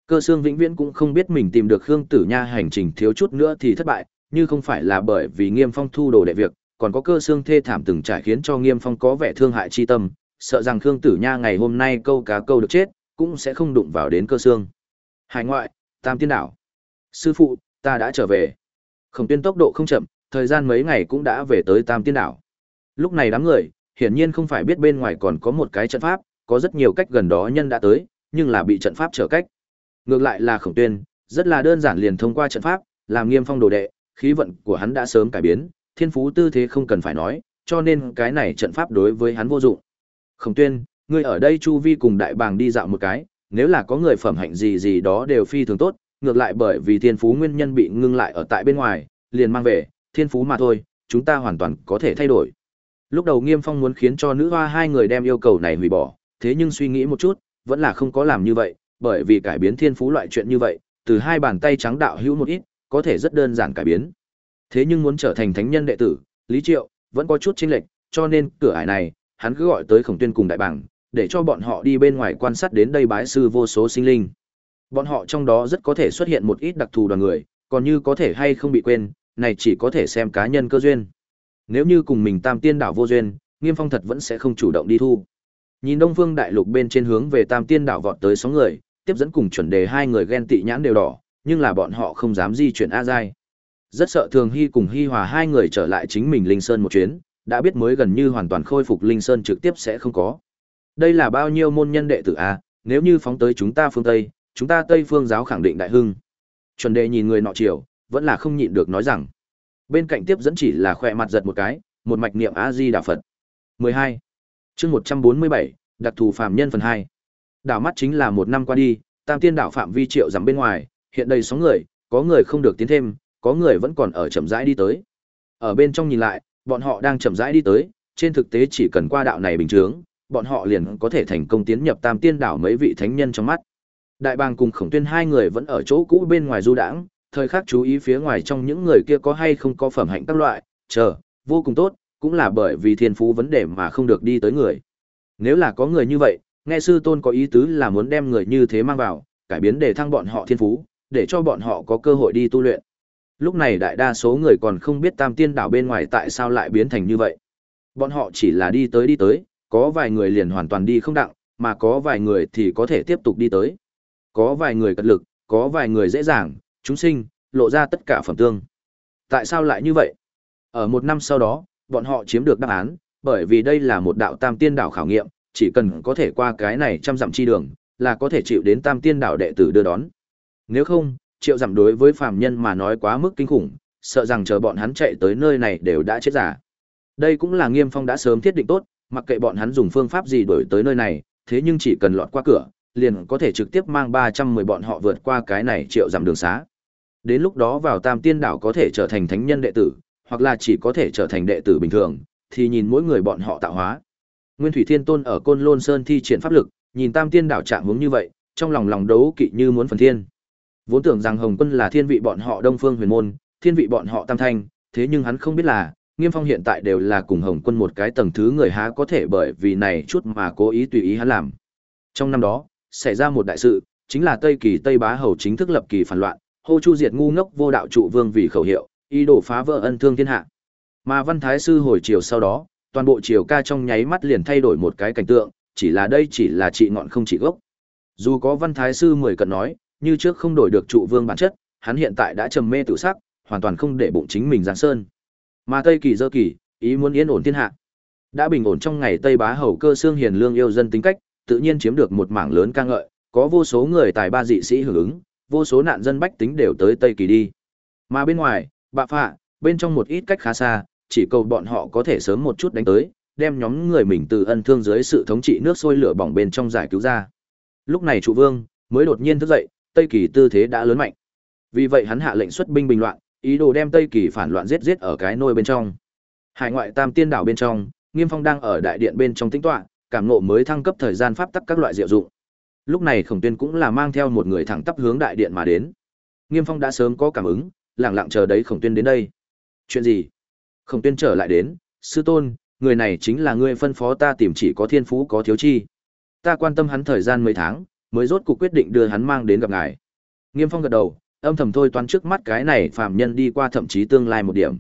Cơ xương vĩnh viễn cũng không biết mình tìm được Khương Tử Nha hành trình thiếu chút nữa thì thất bại, như không phải là bởi vì Nghiêm Phong thu đồ đệ việc, còn có cơ xương thê thảm từng trải khiến cho Nghiêm Phong có vẻ thương hại chi tâm, sợ rằng Khương Tử Nha ngày hôm nay câu cá câu được chết, cũng sẽ không đụng vào đến cơ xương. Hải ngoại, Tam Tiên đảo. Sư phụ, ta đã trở về. Khổng Tuyên tốc độ không chậm, thời gian mấy ngày cũng đã về tới Tam Tiên đảo. Lúc này đám người, hiển nhiên không phải biết bên ngoài còn có một cái trận pháp, có rất nhiều cách gần đó nhân đã tới, nhưng là bị trận pháp trở cách. Ngược lại là Khổng Tuyên, rất là đơn giản liền thông qua trận pháp, làm Nghiêm Phong đồ đệ, khí vận của hắn đã sớm cải biến, thiên phú tư thế không cần phải nói, cho nên cái này trận pháp đối với hắn vô dụng. Khổng Tuyên, ngươi ở đây chu vi cùng đại bàng đi dạo một cái, nếu là có người phẩm hạnh gì gì đó đều phi thường tốt, ngược lại bởi vì thiên phú nguyên nhân bị ngưng lại ở tại bên ngoài, liền mang về, thiên phú mà thôi, chúng ta hoàn toàn có thể thay đổi. Lúc đầu Nghiêm Phong muốn khiến cho nữ hoa hai người đem yêu cầu này hủy bỏ, thế nhưng suy nghĩ một chút, vẫn là không có làm như vậy, bởi vì cải biến thiên phú loại chuyện như vậy, từ hai bàn tay trắng đạo hữu một ít, có thể rất đơn giản cải biến. Thế nhưng muốn trở thành thánh nhân đệ tử, Lý Triệu vẫn có chút chênh lệch, cho nên cửa ải này, hắn cứ gọi tới khổng tuyên cùng đại bảng, để cho bọn họ đi bên ngoài quan sát đến đây bái sư vô số sinh linh. Bọn họ trong đó rất có thể xuất hiện một ít đặc thù đoàn người, còn như có thể hay không bị quên, này chỉ có thể xem cá nhân cơ duyên. Nếu như cùng mình Tam Tiên đảo vô duyên, Nghiêm Phong thật vẫn sẽ không chủ động đi thu. Nhìn Đông Phương Đại Lục bên trên hướng về Tam Tiên đảo vọt tới sóng người, tiếp dẫn cùng chuẩn đề hai người ghen tị nhãn đều đỏ, nhưng là bọn họ không dám di chuyển a giai. Rất sợ Thường Hy cùng Hy Hòa hai người trở lại chính mình Linh Sơn một chuyến, đã biết mới gần như hoàn toàn khôi phục Linh Sơn trực tiếp sẽ không có. Đây là bao nhiêu môn nhân đệ tử a, nếu như phóng tới chúng ta phương Tây, chúng ta Tây phương giáo khẳng định đại hưng. Chuẩn đề nhìn người nọ chiều, vẫn là không nhịn được nói rằng. Bên cạnh tiếp dẫn chỉ là khỏe mặt giật một cái, một mạch niệm A Di Đà Phật. 12. Chương 147, đặc thù phàm nhân phần 2. Đảo mắt chính là một năm qua đi, Tam Tiên đảo phạm vi triệu giảm bên ngoài, hiện đầy sóng người, có người không được tiến thêm, có người vẫn còn ở chậm rãi đi tới. Ở bên trong nhìn lại, bọn họ đang chậm rãi đi tới, trên thực tế chỉ cần qua đạo này bình thường, bọn họ liền có thể thành công tiến nhập Tam Tiên đảo mấy vị thánh nhân trong mắt. Đại bàng cùng Khổng Tuyên hai người vẫn ở chỗ cũ bên ngoài du đãng, thời khắc chú ý phía ngoài trong những người kia có hay không có phẩm hạnh các loại, chờ, vô cùng tốt, cũng là bởi vì thiên phú vấn đề mà không được đi tới người. Nếu là có người như vậy, nghe sư tôn có ý tứ là muốn đem người như thế mang vào, cải biến để thăng bọn họ thiên phú, để cho bọn họ có cơ hội đi tu luyện. Lúc này đại đa số người còn không biết tam tiên đảo bên ngoài tại sao lại biến thành như vậy. Bọn họ chỉ là đi tới đi tới, có vài người liền hoàn toàn đi không đặng, mà có vài người thì có thể tiếp tục đi tới. Có vài người cật lực, có vài người dễ dàng, chúng sinh, lộ ra tất cả phẩm tương. Tại sao lại như vậy? Ở một năm sau đó, bọn họ chiếm được đáp án, bởi vì đây là một đạo tam tiên đảo khảo nghiệm, chỉ cần có thể qua cái này trăm dặm chi đường, là có thể chịu đến tam tiên đảo đệ tử đưa đón. Nếu không, triệu dặm đối với phàm nhân mà nói quá mức kinh khủng, sợ rằng chờ bọn hắn chạy tới nơi này đều đã chết giả. Đây cũng là Nghiêm Phong đã sớm thiết định tốt, mặc kệ bọn hắn dùng phương pháp gì đổi tới nơi này, thế nhưng chỉ cần lọt qua cửa, liền có thể trực tiếp mang 310 bọn họ vượt qua cái này triệu dặm đường xá. Đến lúc đó vào Tam Tiên đảo có thể trở thành thánh nhân đệ tử, hoặc là chỉ có thể trở thành đệ tử bình thường, thì nhìn mỗi người bọn họ tạo hóa. Nguyên Thủy Thiên Tôn ở Côn Lôn Sơn thi triển pháp lực, nhìn Tam Tiên đảo trạng hướng như vậy, trong lòng lòng đấu kỵ như muốn phần thiên. Vốn tưởng rằng Hồng Quân là thiên vị bọn họ Đông Phương Huyền Môn, thiên vị bọn họ Tam Thanh, thế nhưng hắn không biết là, Nghiêm Phong hiện tại đều là cùng Hồng Quân một cái tầng thứ người há có thể bởi vì này chút mà cố ý tùy ý hắn làm. Trong năm đó, xảy ra một đại sự, chính là Tây Kỳ Tây Bá Hầu chính thức lập kỳ phản loạn, hô chu diệt ngu ngốc vô đạo trụ vương vì khẩu hiệu, ý đồ phá vỡ ân thương thiên hạ. Mà Văn Thái sư hồi chiều sau đó, toàn bộ triều ca trong nháy mắt liền thay đổi một cái cảnh tượng, chỉ là đây chỉ là trị ngọn không trị gốc. Dù có Văn Thái sư mười cận nói, như trước không đổi được trụ vương bản chất, hắn hiện tại đã trầm mê tự sắc, hoàn toàn không để bụng chính mình giáng sơn. Mà Tây Kỳ dơ kỳ, ý muốn yên ổn thiên hạ. Đã bình ổn trong ngày Tây Bá hầu cơ xương hiền lương yêu dân tính cách, tự nhiên chiếm được một mảng lớn ca ngợi, có vô số người tài ba dị sĩ hưởng ứng, vô số nạn dân bách tính đều tới Tây Kỳ đi. Mà bên ngoài, bạ phạ, bên trong một ít cách khá xa, chỉ cầu bọn họ có thể sớm một chút đánh tới, đem nhóm người mình từ ân thương dưới sự thống trị nước sôi lửa bỏng bên trong giải cứu ra. Lúc này trụ vương mới đột nhiên thức dậy, Tây Kỳ tư thế đã lớn mạnh. Vì vậy hắn hạ lệnh xuất binh bình loạn, ý đồ đem Tây Kỳ phản loạn giết giết ở cái nôi bên trong. Hải ngoại Tam Tiên đảo bên trong, Nghiêm Phong đang ở đại điện bên trong tĩnh tọa, cảm ngộ mới thăng cấp thời gian pháp tắc các loại diệu dụng. Lúc này Khổng Tuyên cũng là mang theo một người thẳng tắp hướng đại điện mà đến. Nghiêm Phong đã sớm có cảm ứng, lặng lặng chờ đấy Khổng Tuyên đến đây. Chuyện gì? Khổng Tuyên trở lại đến, sư tôn, người này chính là ngươi phân phó ta tìm chỉ có thiên phú có thiếu chi. Ta quan tâm hắn thời gian mấy tháng, mới rốt cuộc quyết định đưa hắn mang đến gặp ngài. Nghiêm Phong gật đầu, âm thầm thôi toán trước mắt cái này phàm nhân đi qua thậm chí tương lai một điểm.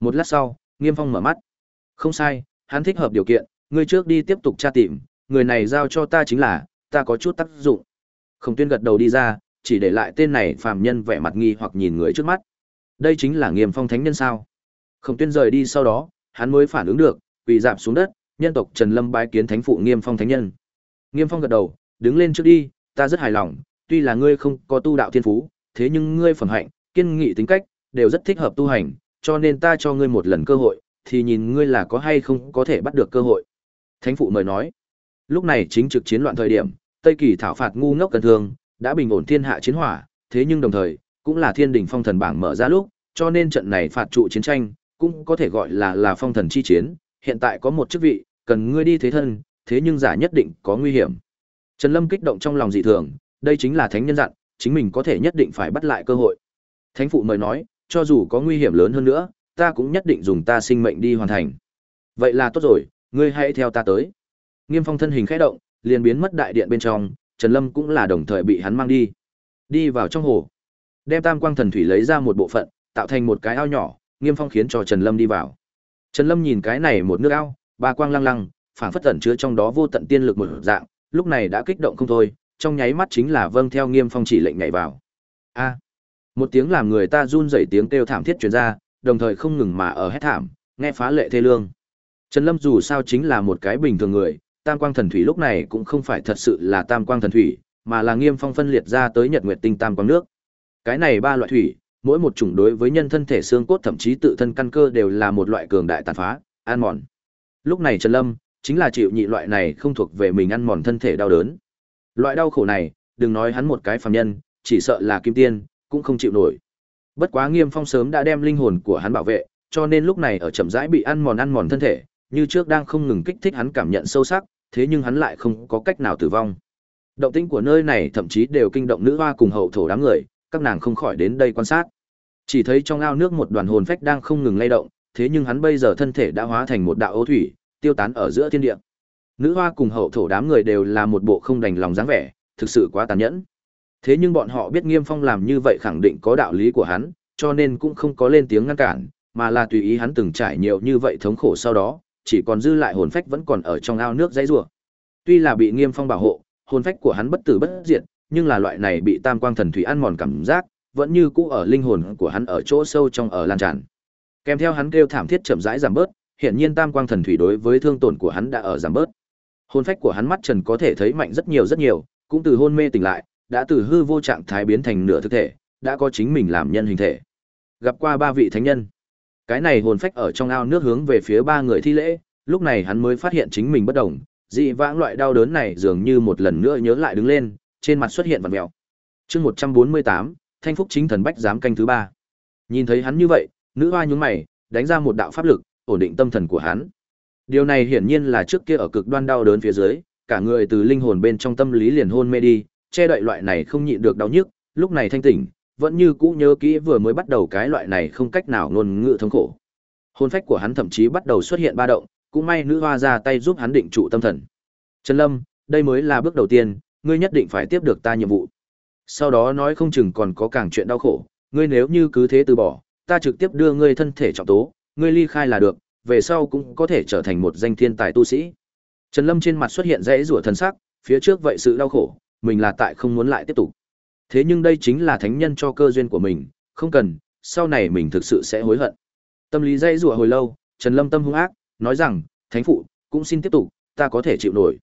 Một lát sau, Nghiêm Phong mở mắt. Không sai, hắn thích hợp điều kiện, ngươi trước đi tiếp tục tra tìm, người này giao cho ta chính là, ta có chút tác dụng. Khổng Tuyên gật đầu đi ra, chỉ để lại tên này phàm nhân vẻ mặt nghi hoặc nhìn người trước mắt. Đây chính là Nghiêm Phong thánh nhân sao? Khổng Tuyên rời đi sau đó, hắn mới phản ứng được, quỳ dạp xuống đất, nhân tộc Trần Lâm bái kiến thánh phụ Nghiêm Phong thánh nhân. Nghiêm Phong gật đầu, đứng lên trước đi, ta rất hài lòng, tuy là ngươi không có tu đạo thiên phú, thế nhưng ngươi phẩm hạnh, kiên nghị tính cách, đều rất thích hợp tu hành, cho nên ta cho ngươi một lần cơ hội, thì nhìn ngươi là có hay không có thể bắt được cơ hội. Thánh phụ mời nói, lúc này chính trực chiến loạn thời điểm, Tây Kỳ thảo phạt ngu ngốc cần thường đã bình ổn thiên hạ chiến hỏa, thế nhưng đồng thời, cũng là thiên đỉnh phong thần bảng mở ra lúc, cho nên trận này phạt trụ chiến tranh, cũng có thể gọi là là phong thần chi chiến, hiện tại có một chức vị, cần ngươi đi thế thân, thế nhưng giả nhất định có nguy hiểm. Trần Lâm kích động trong lòng dị thường, đây chính là thánh nhân dặn, chính mình có thể nhất định phải bắt lại cơ hội. Thánh phụ mời nói, cho dù có nguy hiểm lớn hơn nữa, ta cũng nhất định dùng ta sinh mệnh đi hoàn thành. Vậy là tốt rồi, ngươi hãy theo ta tới. Nghiêm Phong thân hình khẽ động, liền biến mất đại điện bên trong, Trần Lâm cũng là đồng thời bị hắn mang đi. Đi vào trong hồ, đem Tam Quang Thần Thủy lấy ra một bộ phận, tạo thành một cái ao nhỏ, Nghiêm Phong khiến cho Trần Lâm đi vào. Trần Lâm nhìn cái này một nước ao, ba quang lăng lăng, phảng phất tẩn chứa trong đó vô tận tiên lực một dạng, lúc này đã kích động không thôi, trong nháy mắt chính là vâng theo Nghiêm Phong chỉ lệnh nhảy vào. A! một tiếng làm người ta run rẩy tiếng kêu thảm thiết truyền ra, đồng thời không ngừng mà ở hét thảm, nghe phá lệ thê lương. Trần Lâm dù sao chính là một cái bình thường người, Tam Quang Thần Thủy lúc này cũng không phải thật sự là Tam Quang Thần Thủy, mà là Nghiêm Phong phân liệt ra tới Nhật Nguyệt Tinh Tam Quang nước. Cái này ba loại thủy, mỗi một chủng đối với nhân thân thể xương cốt thậm chí tự thân căn cơ đều là một loại cường đại tàn phá, an mòn. Lúc này Trần Lâm chính là chịu nhị loại này không thuộc về mình ăn mòn thân thể đau đớn. Loại đau khổ này, đừng nói hắn một cái phàm nhân, chỉ sợ là kim tiên cũng không chịu nổi. Bất quá Nghiêm Phong sớm đã đem linh hồn của hắn bảo vệ, cho nên lúc này ở chậm rãi bị ăn mòn ăn mòn thân thể, như trước đang không ngừng kích thích hắn cảm nhận sâu sắc, thế nhưng hắn lại không có cách nào tử vong. Động tĩnh của nơi này thậm chí đều kinh động nữ hoa cùng hậu thổ đám người, các nàng không khỏi đến đây quan sát. Chỉ thấy trong ao nước một đoàn hồn phách đang không ngừng lay động, thế nhưng hắn bây giờ thân thể đã hóa thành một đạo ô thủy, tiêu tán ở giữa thiên địa. Nữ hoa cùng hậu thổ đám người đều là một bộ không đành lòng dáng vẻ, thực sự quá tàn nhẫn. Thế nhưng bọn họ biết Nghiêm Phong làm như vậy khẳng định có đạo lý của hắn, cho nên cũng không có lên tiếng ngăn cản, mà là tùy ý hắn từng trải nhiều như vậy thống khổ sau đó, chỉ còn dư lại hồn phách vẫn còn ở trong ao nước dãy rủa. Tuy là bị Nghiêm Phong bảo hộ, hồn phách của hắn bất tử bất diệt, nhưng là loại này bị Tam Quang Thần Thủy ăn mòn cảm giác, vẫn như cũ ở linh hồn của hắn ở chỗ sâu trong ở lan tràn. Kèm theo hắn kêu thảm thiết chậm rãi giảm bớt, hiện nhiên Tam Quang Thần Thủy đối với thương tổn của hắn đã ở giảm bớt. Hồn phách của hắn mắt trần có thể thấy mạnh rất nhiều rất nhiều, cũng từ hôn mê tỉnh lại, đã từ hư vô trạng thái biến thành nửa thực thể, đã có chính mình làm nhân hình thể. Gặp qua ba vị thánh nhân. Cái này hồn phách ở trong ao nước hướng về phía ba người thi lễ, lúc này hắn mới phát hiện chính mình bất động, dị vãng loại đau đớn này dường như một lần nữa nhớ lại đứng lên, trên mặt xuất hiện vật mèo. Chương 148, Thanh Phúc Chính Thần Bách giám canh thứ ba. Nhìn thấy hắn như vậy, nữ hoa nhún mày, đánh ra một đạo pháp lực, ổn định tâm thần của hắn. Điều này hiển nhiên là trước kia ở cực đoan đau đớn phía dưới, cả người từ linh hồn bên trong tâm lý liền hôn mê đi, che đậy loại này không nhịn được đau nhức, lúc này thanh tỉnh, vẫn như cũ nhớ kỹ vừa mới bắt đầu cái loại này không cách nào ngôn ngữ thống khổ. Hồn phách của hắn thậm chí bắt đầu xuất hiện ba động, cũng may nữ hoa ra tay giúp hắn định trụ tâm thần. Trần Lâm, đây mới là bước đầu tiên, ngươi nhất định phải tiếp được ta nhiệm vụ. Sau đó nói không chừng còn có càng chuyện đau khổ, ngươi nếu như cứ thế từ bỏ, ta trực tiếp đưa ngươi thân thể trọng tố, ngươi ly khai là được, về sau cũng có thể trở thành một danh thiên tài tu sĩ. Trần Lâm trên mặt xuất hiện dãy rủa thần sắc, phía trước vậy sự đau khổ, mình là tại không muốn lại tiếp tục. Thế nhưng đây chính là thánh nhân cho cơ duyên của mình, không cần, sau này mình thực sự sẽ hối hận. Tâm lý dãy rủa hồi lâu, Trần Lâm tâm hung ác, nói rằng, thánh phụ, cũng xin tiếp tục, ta có thể chịu nổi.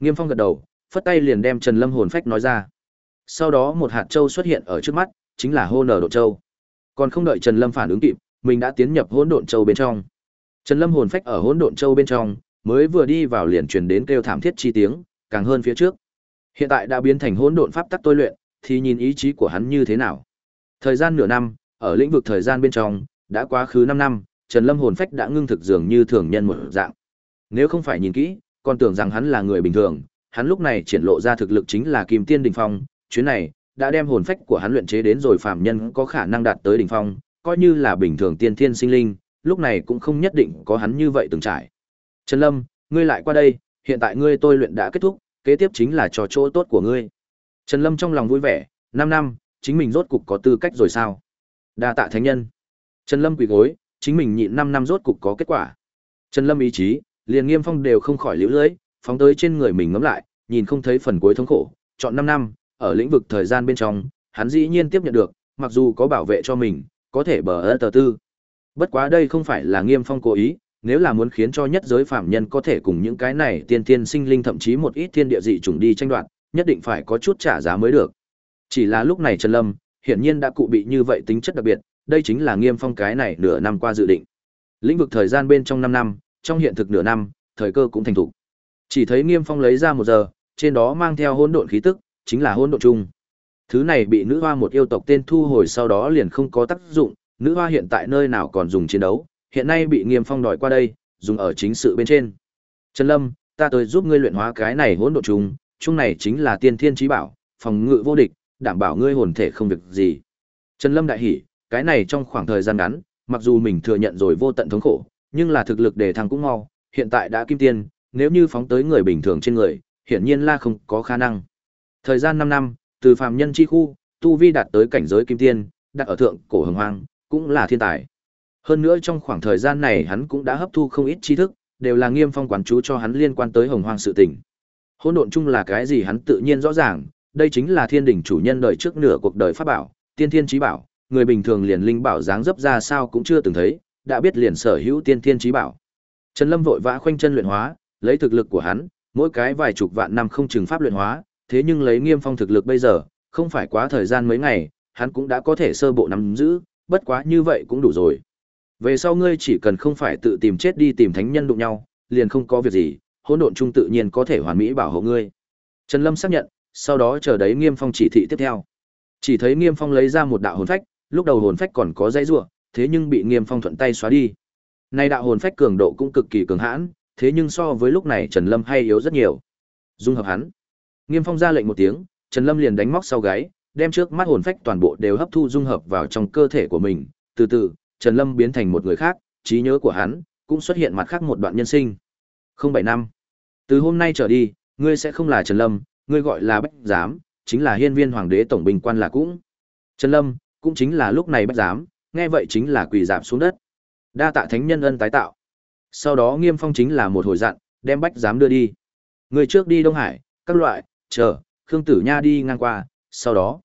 Nghiêm Phong gật đầu, phất tay liền đem Trần Lâm hồn phách nói ra. Sau đó một hạt châu xuất hiện ở trước mắt, chính là hôn nở độ châu. Còn không đợi Trần Lâm phản ứng kịp, mình đã tiến nhập hỗn độn châu bên trong. Trần Lâm hồn phách ở hỗn độn châu bên trong, mới vừa đi vào liền truyền đến kêu thảm thiết chi tiếng, càng hơn phía trước. Hiện tại đã biến thành hỗn độn pháp tắc tôi luyện, thì nhìn ý chí của hắn như thế nào. Thời gian nửa năm, ở lĩnh vực thời gian bên trong, đã quá khứ 5 năm, Trần Lâm hồn phách đã ngưng thực dường như thường nhân một dạng. Nếu không phải nhìn kỹ, còn tưởng rằng hắn là người bình thường, hắn lúc này triển lộ ra thực lực chính là Kim Tiên đỉnh phong, chuyến này đã đem hồn phách của hắn luyện chế đến rồi phàm nhân có khả năng đạt tới đỉnh phong, coi như là bình thường tiên thiên sinh linh, lúc này cũng không nhất định có hắn như vậy từng trải. Trần Lâm, ngươi lại qua đây, hiện tại ngươi tôi luyện đã kết thúc, kế tiếp chính là trò chỗ tốt của ngươi. Trần Lâm trong lòng vui vẻ, 5 năm, chính mình rốt cục có tư cách rồi sao? Đa tạ thánh nhân. Trần Lâm quỳ gối, chính mình nhịn 5 năm rốt cục có kết quả. Trần Lâm ý chí, liền Nghiêm Phong đều không khỏi liễu lưỡi, phóng tới trên người mình ngắm lại, nhìn không thấy phần cuối thống khổ, chọn 5 năm, ở lĩnh vực thời gian bên trong, hắn dĩ nhiên tiếp nhận được, mặc dù có bảo vệ cho mình, có thể bờ ơ tờ tư. Bất quá đây không phải là Nghiêm Phong cố ý, nếu là muốn khiến cho nhất giới phạm nhân có thể cùng những cái này tiên tiên sinh linh thậm chí một ít thiên địa dị chủng đi tranh đoạt, nhất định phải có chút trả giá mới được. Chỉ là lúc này Trần Lâm, hiển nhiên đã cụ bị như vậy tính chất đặc biệt, đây chính là Nghiêm Phong cái này nửa năm qua dự định. Lĩnh vực thời gian bên trong 5 năm, trong hiện thực nửa năm, thời cơ cũng thành thủ. Chỉ thấy Nghiêm Phong lấy ra một giờ, trên đó mang theo hỗn độn khí tức, chính là hỗn độn chung. Thứ này bị nữ hoa một yêu tộc tên thu hồi sau đó liền không có tác dụng, nữ hoa hiện tại nơi nào còn dùng chiến đấu, hiện nay bị Nghiêm Phong đòi qua đây, dùng ở chính sự bên trên. Trần Lâm, ta tới giúp ngươi luyện hóa cái này hỗn độn chúng, chúng này chính là tiên thiên chí bảo, phòng ngự vô địch, đảm bảo ngươi hồn thể không việc gì. Trần Lâm đại hỉ, cái này trong khoảng thời gian ngắn, mặc dù mình thừa nhận rồi vô tận thống khổ, nhưng là thực lực đề thăng cũng mau, hiện tại đã kim tiên, nếu như phóng tới người bình thường trên người, hiển nhiên là không có khả năng. Thời gian 5 năm, từ phàm nhân chi khu, tu vi đạt tới cảnh giới kim tiên, đặt ở thượng cổ hồng hoang, cũng là thiên tài. Hơn nữa trong khoảng thời gian này hắn cũng đã hấp thu không ít tri thức, đều là nghiêm phong quán chú cho hắn liên quan tới hồng hoang sự tình. Hỗn độn chung là cái gì hắn tự nhiên rõ ràng, đây chính là thiên đỉnh chủ nhân đời trước nửa cuộc đời pháp bảo, tiên thiên chí bảo, người bình thường liền linh bảo dáng dấp ra sao cũng chưa từng thấy, đã biết liền sở hữu tiên thiên chí bảo. Trần Lâm vội vã khoanh chân luyện hóa, lấy thực lực của hắn, mỗi cái vài chục vạn năm không chừng pháp luyện hóa, thế nhưng lấy Nghiêm Phong thực lực bây giờ, không phải quá thời gian mấy ngày, hắn cũng đã có thể sơ bộ nắm giữ, bất quá như vậy cũng đủ rồi. Về sau ngươi chỉ cần không phải tự tìm chết đi tìm thánh nhân đụng nhau, liền không có việc gì, hỗn độn trung tự nhiên có thể hoàn mỹ bảo hộ ngươi. Trần Lâm xác nhận, sau đó chờ đấy Nghiêm Phong chỉ thị tiếp theo. Chỉ thấy Nghiêm Phong lấy ra một đạo hồn phách, lúc đầu hồn phách còn có dãy rủa, thế nhưng bị Nghiêm Phong thuận tay xóa đi. Nay đạo hồn phách cường độ cũng cực kỳ cường hãn, thế nhưng so với lúc này Trần Lâm hay yếu rất nhiều. Dung hợp hắn. Nghiêm Phong ra lệnh một tiếng, Trần Lâm liền đánh móc sau gáy, đem trước mắt hồn phách toàn bộ đều hấp thu dung hợp vào trong cơ thể của mình, từ từ, Trần Lâm biến thành một người khác, trí nhớ của hắn cũng xuất hiện mặt khác một đoạn nhân sinh. Không bảy năm. Từ hôm nay trở đi, ngươi sẽ không là Trần Lâm, ngươi gọi là Bách Giám, chính là hiên viên hoàng đế tổng Bình quan là cũng. Trần Lâm, cũng chính là lúc này Bách Giám, nghe vậy chính là quỳ giảm xuống đất. Đa tạ thánh nhân ân tái tạo. Sau đó Nghiêm Phong chính là một hồi dặn, đem Bách Giám đưa đi. Người trước đi Đông Hải, các loại, chờ, Khương Tử Nha đi ngang qua, sau đó.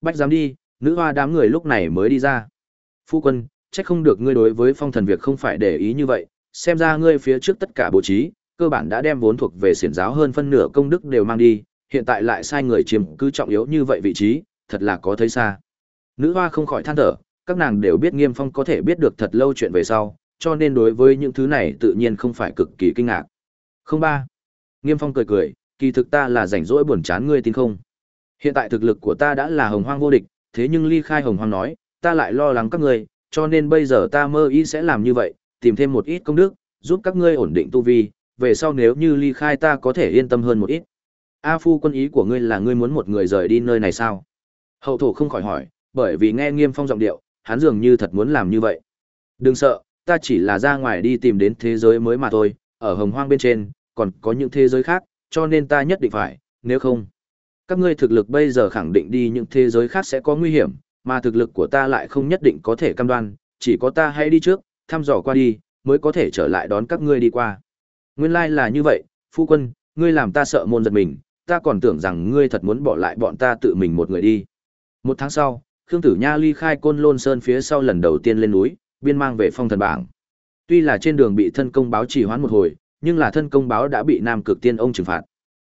Bách dám đi, nữ hoa đám người lúc này mới đi ra. Phu quân, trách không được ngươi đối với phong thần việc không phải để ý như vậy, xem ra ngươi phía trước tất cả bố trí, cơ bản đã đem vốn thuộc về xiển giáo hơn phân nửa công đức đều mang đi, hiện tại lại sai người chiếm cứ trọng yếu như vậy vị trí, thật là có thấy xa. Nữ hoa không khỏi than thở, các nàng đều biết Nghiêm Phong có thể biết được thật lâu chuyện về sau, cho nên đối với những thứ này tự nhiên không phải cực kỳ kinh ngạc. Không ba. Nghiêm Phong cười cười, kỳ thực ta là rảnh rỗi buồn chán ngươi tin không? Hiện tại thực lực của ta đã là hồng hoang vô địch, thế nhưng ly khai hồng hoang nói, ta lại lo lắng các ngươi, cho nên bây giờ ta mơ ý sẽ làm như vậy, tìm thêm một ít công đức, giúp các ngươi ổn định tu vi, về sau nếu như ly khai ta có thể yên tâm hơn một ít. A phu quân ý của ngươi là ngươi muốn một người rời đi nơi này sao? Hậu thổ không khỏi hỏi, bởi vì nghe nghiêm phong giọng điệu, hắn dường như thật muốn làm như vậy. Đừng sợ, ta chỉ là ra ngoài đi tìm đến thế giới mới mà thôi, ở hồng hoang bên trên, còn có những thế giới khác, cho nên ta nhất định phải, nếu không. Các ngươi thực lực bây giờ khẳng định đi những thế giới khác sẽ có nguy hiểm, mà thực lực của ta lại không nhất định có thể cam đoan, chỉ có ta hãy đi trước, thăm dò qua đi, mới có thể trở lại đón các ngươi đi qua. Nguyên lai like là như vậy, phu quân, ngươi làm ta sợ môn giật mình, ta còn tưởng rằng ngươi thật muốn bỏ lại bọn ta tự mình một người đi. Một tháng sau, Khương Tử Nha ly khai Côn Lôn Sơn phía sau lần đầu tiên lên núi, biên mang về phong thần bảng. Tuy là trên đường bị thân công báo trì hoãn một hồi, nhưng là thân công báo đã bị Nam Cực Tiên ông trừng phạt.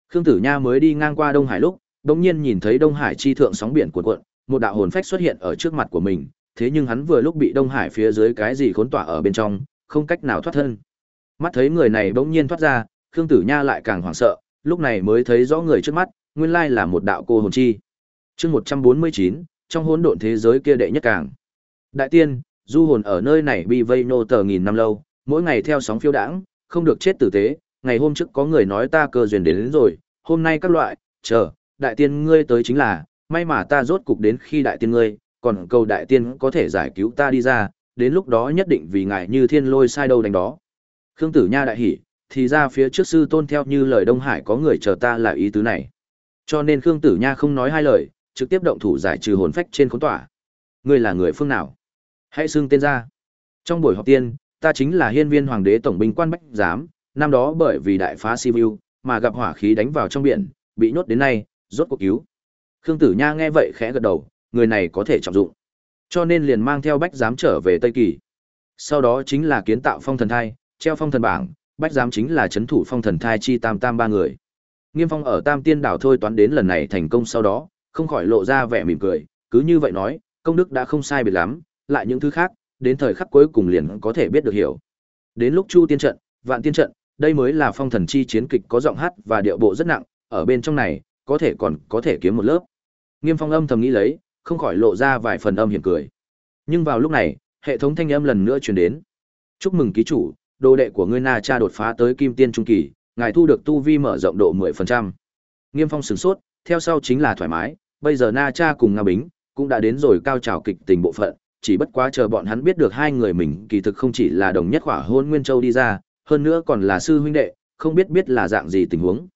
Khương Tử Nha mới đi ngang qua Đông Hải lúc, đột nhiên nhìn thấy Đông Hải chi thượng sóng biển cuộn cuộn, một đạo hồn phách xuất hiện ở trước mặt của mình, thế nhưng hắn vừa lúc bị Đông Hải phía dưới cái gì khốn tỏa ở bên trong, không cách nào thoát thân. Mắt thấy người này bỗng nhiên thoát ra, Khương Tử Nha lại càng hoảng sợ, lúc này mới thấy rõ người trước mắt, nguyên lai là một đạo cô hồn chi. Chương 149, trong hỗn độn thế giới kia đệ nhất càng. Đại tiên, du hồn ở nơi này bị vây nô tờ nghìn năm lâu, mỗi ngày theo sóng phiêu đãng, không được chết tử tế, ngày hôm trước có người nói ta cơ duyên đến, đến rồi, hôm nay các loại, chờ, đại tiên ngươi tới chính là, may mà ta rốt cục đến khi đại tiên ngươi, còn cầu đại tiên có thể giải cứu ta đi ra, đến lúc đó nhất định vì ngài như thiên lôi sai đâu đánh đó. Khương Tử Nha đại hỉ, thì ra phía trước sư tôn theo như lời Đông Hải có người chờ ta là ý tứ này. Cho nên Khương Tử Nha không nói hai lời, trực tiếp động thủ giải trừ hồn phách trên khốn tỏa. Ngươi là người phương nào? Hãy xưng tên ra. Trong buổi họp tiên, ta chính là hiên viên hoàng đế tổng binh quan bách giám, năm đó bởi vì đại phá Sibiu, mà gặp hỏa khí đánh vào trong biển, bị nhốt đến nay, rốt cuộc cứu. Khương Tử Nha nghe vậy khẽ gật đầu, người này có thể trọng dụng. Cho nên liền mang theo bách giám trở về Tây Kỳ. Sau đó chính là kiến tạo phong thần thai, treo phong thần bảng, bách giám chính là chấn thủ phong thần thai chi tam tam ba người. Nghiêm Phong ở Tam Tiên đảo thôi toán đến lần này thành công sau đó, không khỏi lộ ra vẻ mỉm cười, cứ như vậy nói, công đức đã không sai biệt lắm, lại những thứ khác, đến thời khắc cuối cùng liền có thể biết được hiểu. Đến lúc Chu Tiên trận, Vạn Tiên trận, đây mới là phong thần chi chiến kịch có giọng hát và điệu bộ rất nặng, ở bên trong này, có thể còn có thể kiếm một lớp. Nghiêm Phong âm thầm nghĩ lấy, không khỏi lộ ra vài phần âm hiểm cười. Nhưng vào lúc này, hệ thống thanh âm lần nữa truyền đến. Chúc mừng ký chủ, đồ đệ của ngươi Na Cha đột phá tới Kim Tiên trung kỳ, ngài thu được tu vi mở rộng độ 10%. Nghiêm Phong sửng sốt, theo sau chính là thoải mái, bây giờ Na Cha cùng Nga Bính cũng đã đến rồi cao trào kịch tình bộ phận, chỉ bất quá chờ bọn hắn biết được hai người mình kỳ thực không chỉ là đồng nhất khỏa hôn nguyên châu đi ra, hơn nữa còn là sư huynh đệ, không biết biết là dạng gì tình huống.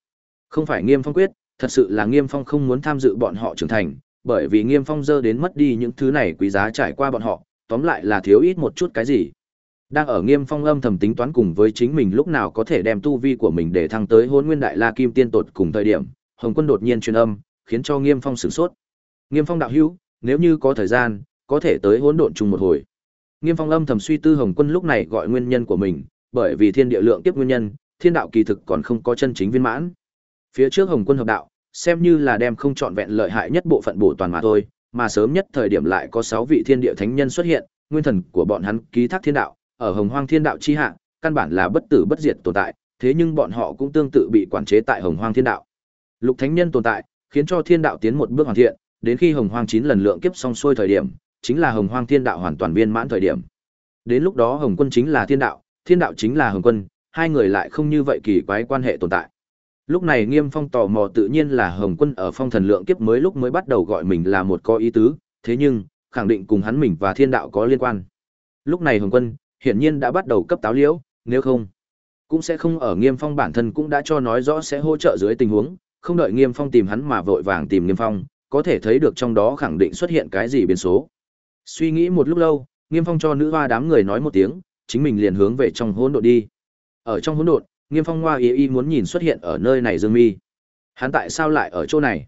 Không phải Nghiêm Phong quyết, thật sự là Nghiêm Phong không muốn tham dự bọn họ trưởng thành, bởi vì Nghiêm Phong dơ đến mất đi những thứ này quý giá trải qua bọn họ, tóm lại là thiếu ít một chút cái gì. Đang ở Nghiêm Phong âm thầm tính toán cùng với chính mình lúc nào có thể đem tu vi của mình để thăng tới Hỗn Nguyên Đại La Kim Tiên tột cùng thời điểm, Hồng Quân đột nhiên truyền âm, khiến cho Nghiêm Phong sửng sốt. Nghiêm Phong đạo hữu, nếu như có thời gian, có thể tới hỗn độn chung một hồi. Nghiêm Phong âm thầm suy tư Hồng Quân lúc này gọi nguyên nhân của mình, bởi vì thiên địa lượng tiếp nguyên nhân, thiên đạo kỳ thực còn không có chân chính viên mãn. Phía trước Hồng Quân hợp đạo, xem như là đem không chọn vẹn lợi hại nhất bộ phận bổ toàn mà thôi, mà sớm nhất thời điểm lại có 6 vị thiên địa thánh nhân xuất hiện, nguyên thần của bọn hắn ký thác thiên đạo, ở Hồng Hoang Thiên Đạo chi hạ, căn bản là bất tử bất diệt tồn tại, thế nhưng bọn họ cũng tương tự bị quản chế tại Hồng Hoang Thiên Đạo. Lục Thánh Nhân tồn tại, khiến cho Thiên Đạo tiến một bước hoàn thiện, đến khi Hồng Hoang 9 lần lượng kiếp xong xuôi thời điểm, chính là Hồng Hoang Thiên Đạo hoàn toàn viên mãn thời điểm. Đến lúc đó Hồng Quân chính là Thiên Đạo, Thiên Đạo chính là Hồng Quân, hai người lại không như vậy kỳ quái quan hệ tồn tại. Lúc này Nghiêm Phong tò mò tự nhiên là Hồng Quân ở phong thần lượng kiếp mới lúc mới bắt đầu gọi mình là một có ý tứ, thế nhưng, khẳng định cùng hắn mình và thiên đạo có liên quan. Lúc này Hồng Quân, hiển nhiên đã bắt đầu cấp táo liễu, nếu không, cũng sẽ không ở Nghiêm Phong bản thân cũng đã cho nói rõ sẽ hỗ trợ dưới tình huống, không đợi Nghiêm Phong tìm hắn mà vội vàng tìm Nghiêm Phong, có thể thấy được trong đó khẳng định xuất hiện cái gì biến số. Suy nghĩ một lúc lâu, Nghiêm Phong cho nữ hoa đám người nói một tiếng, chính mình liền hướng về trong hỗn độn đi. Ở trong hỗn độn, Nghiêm Phong hoa ý ý muốn nhìn xuất hiện ở nơi này Dương Mi. Hắn tại sao lại ở chỗ này?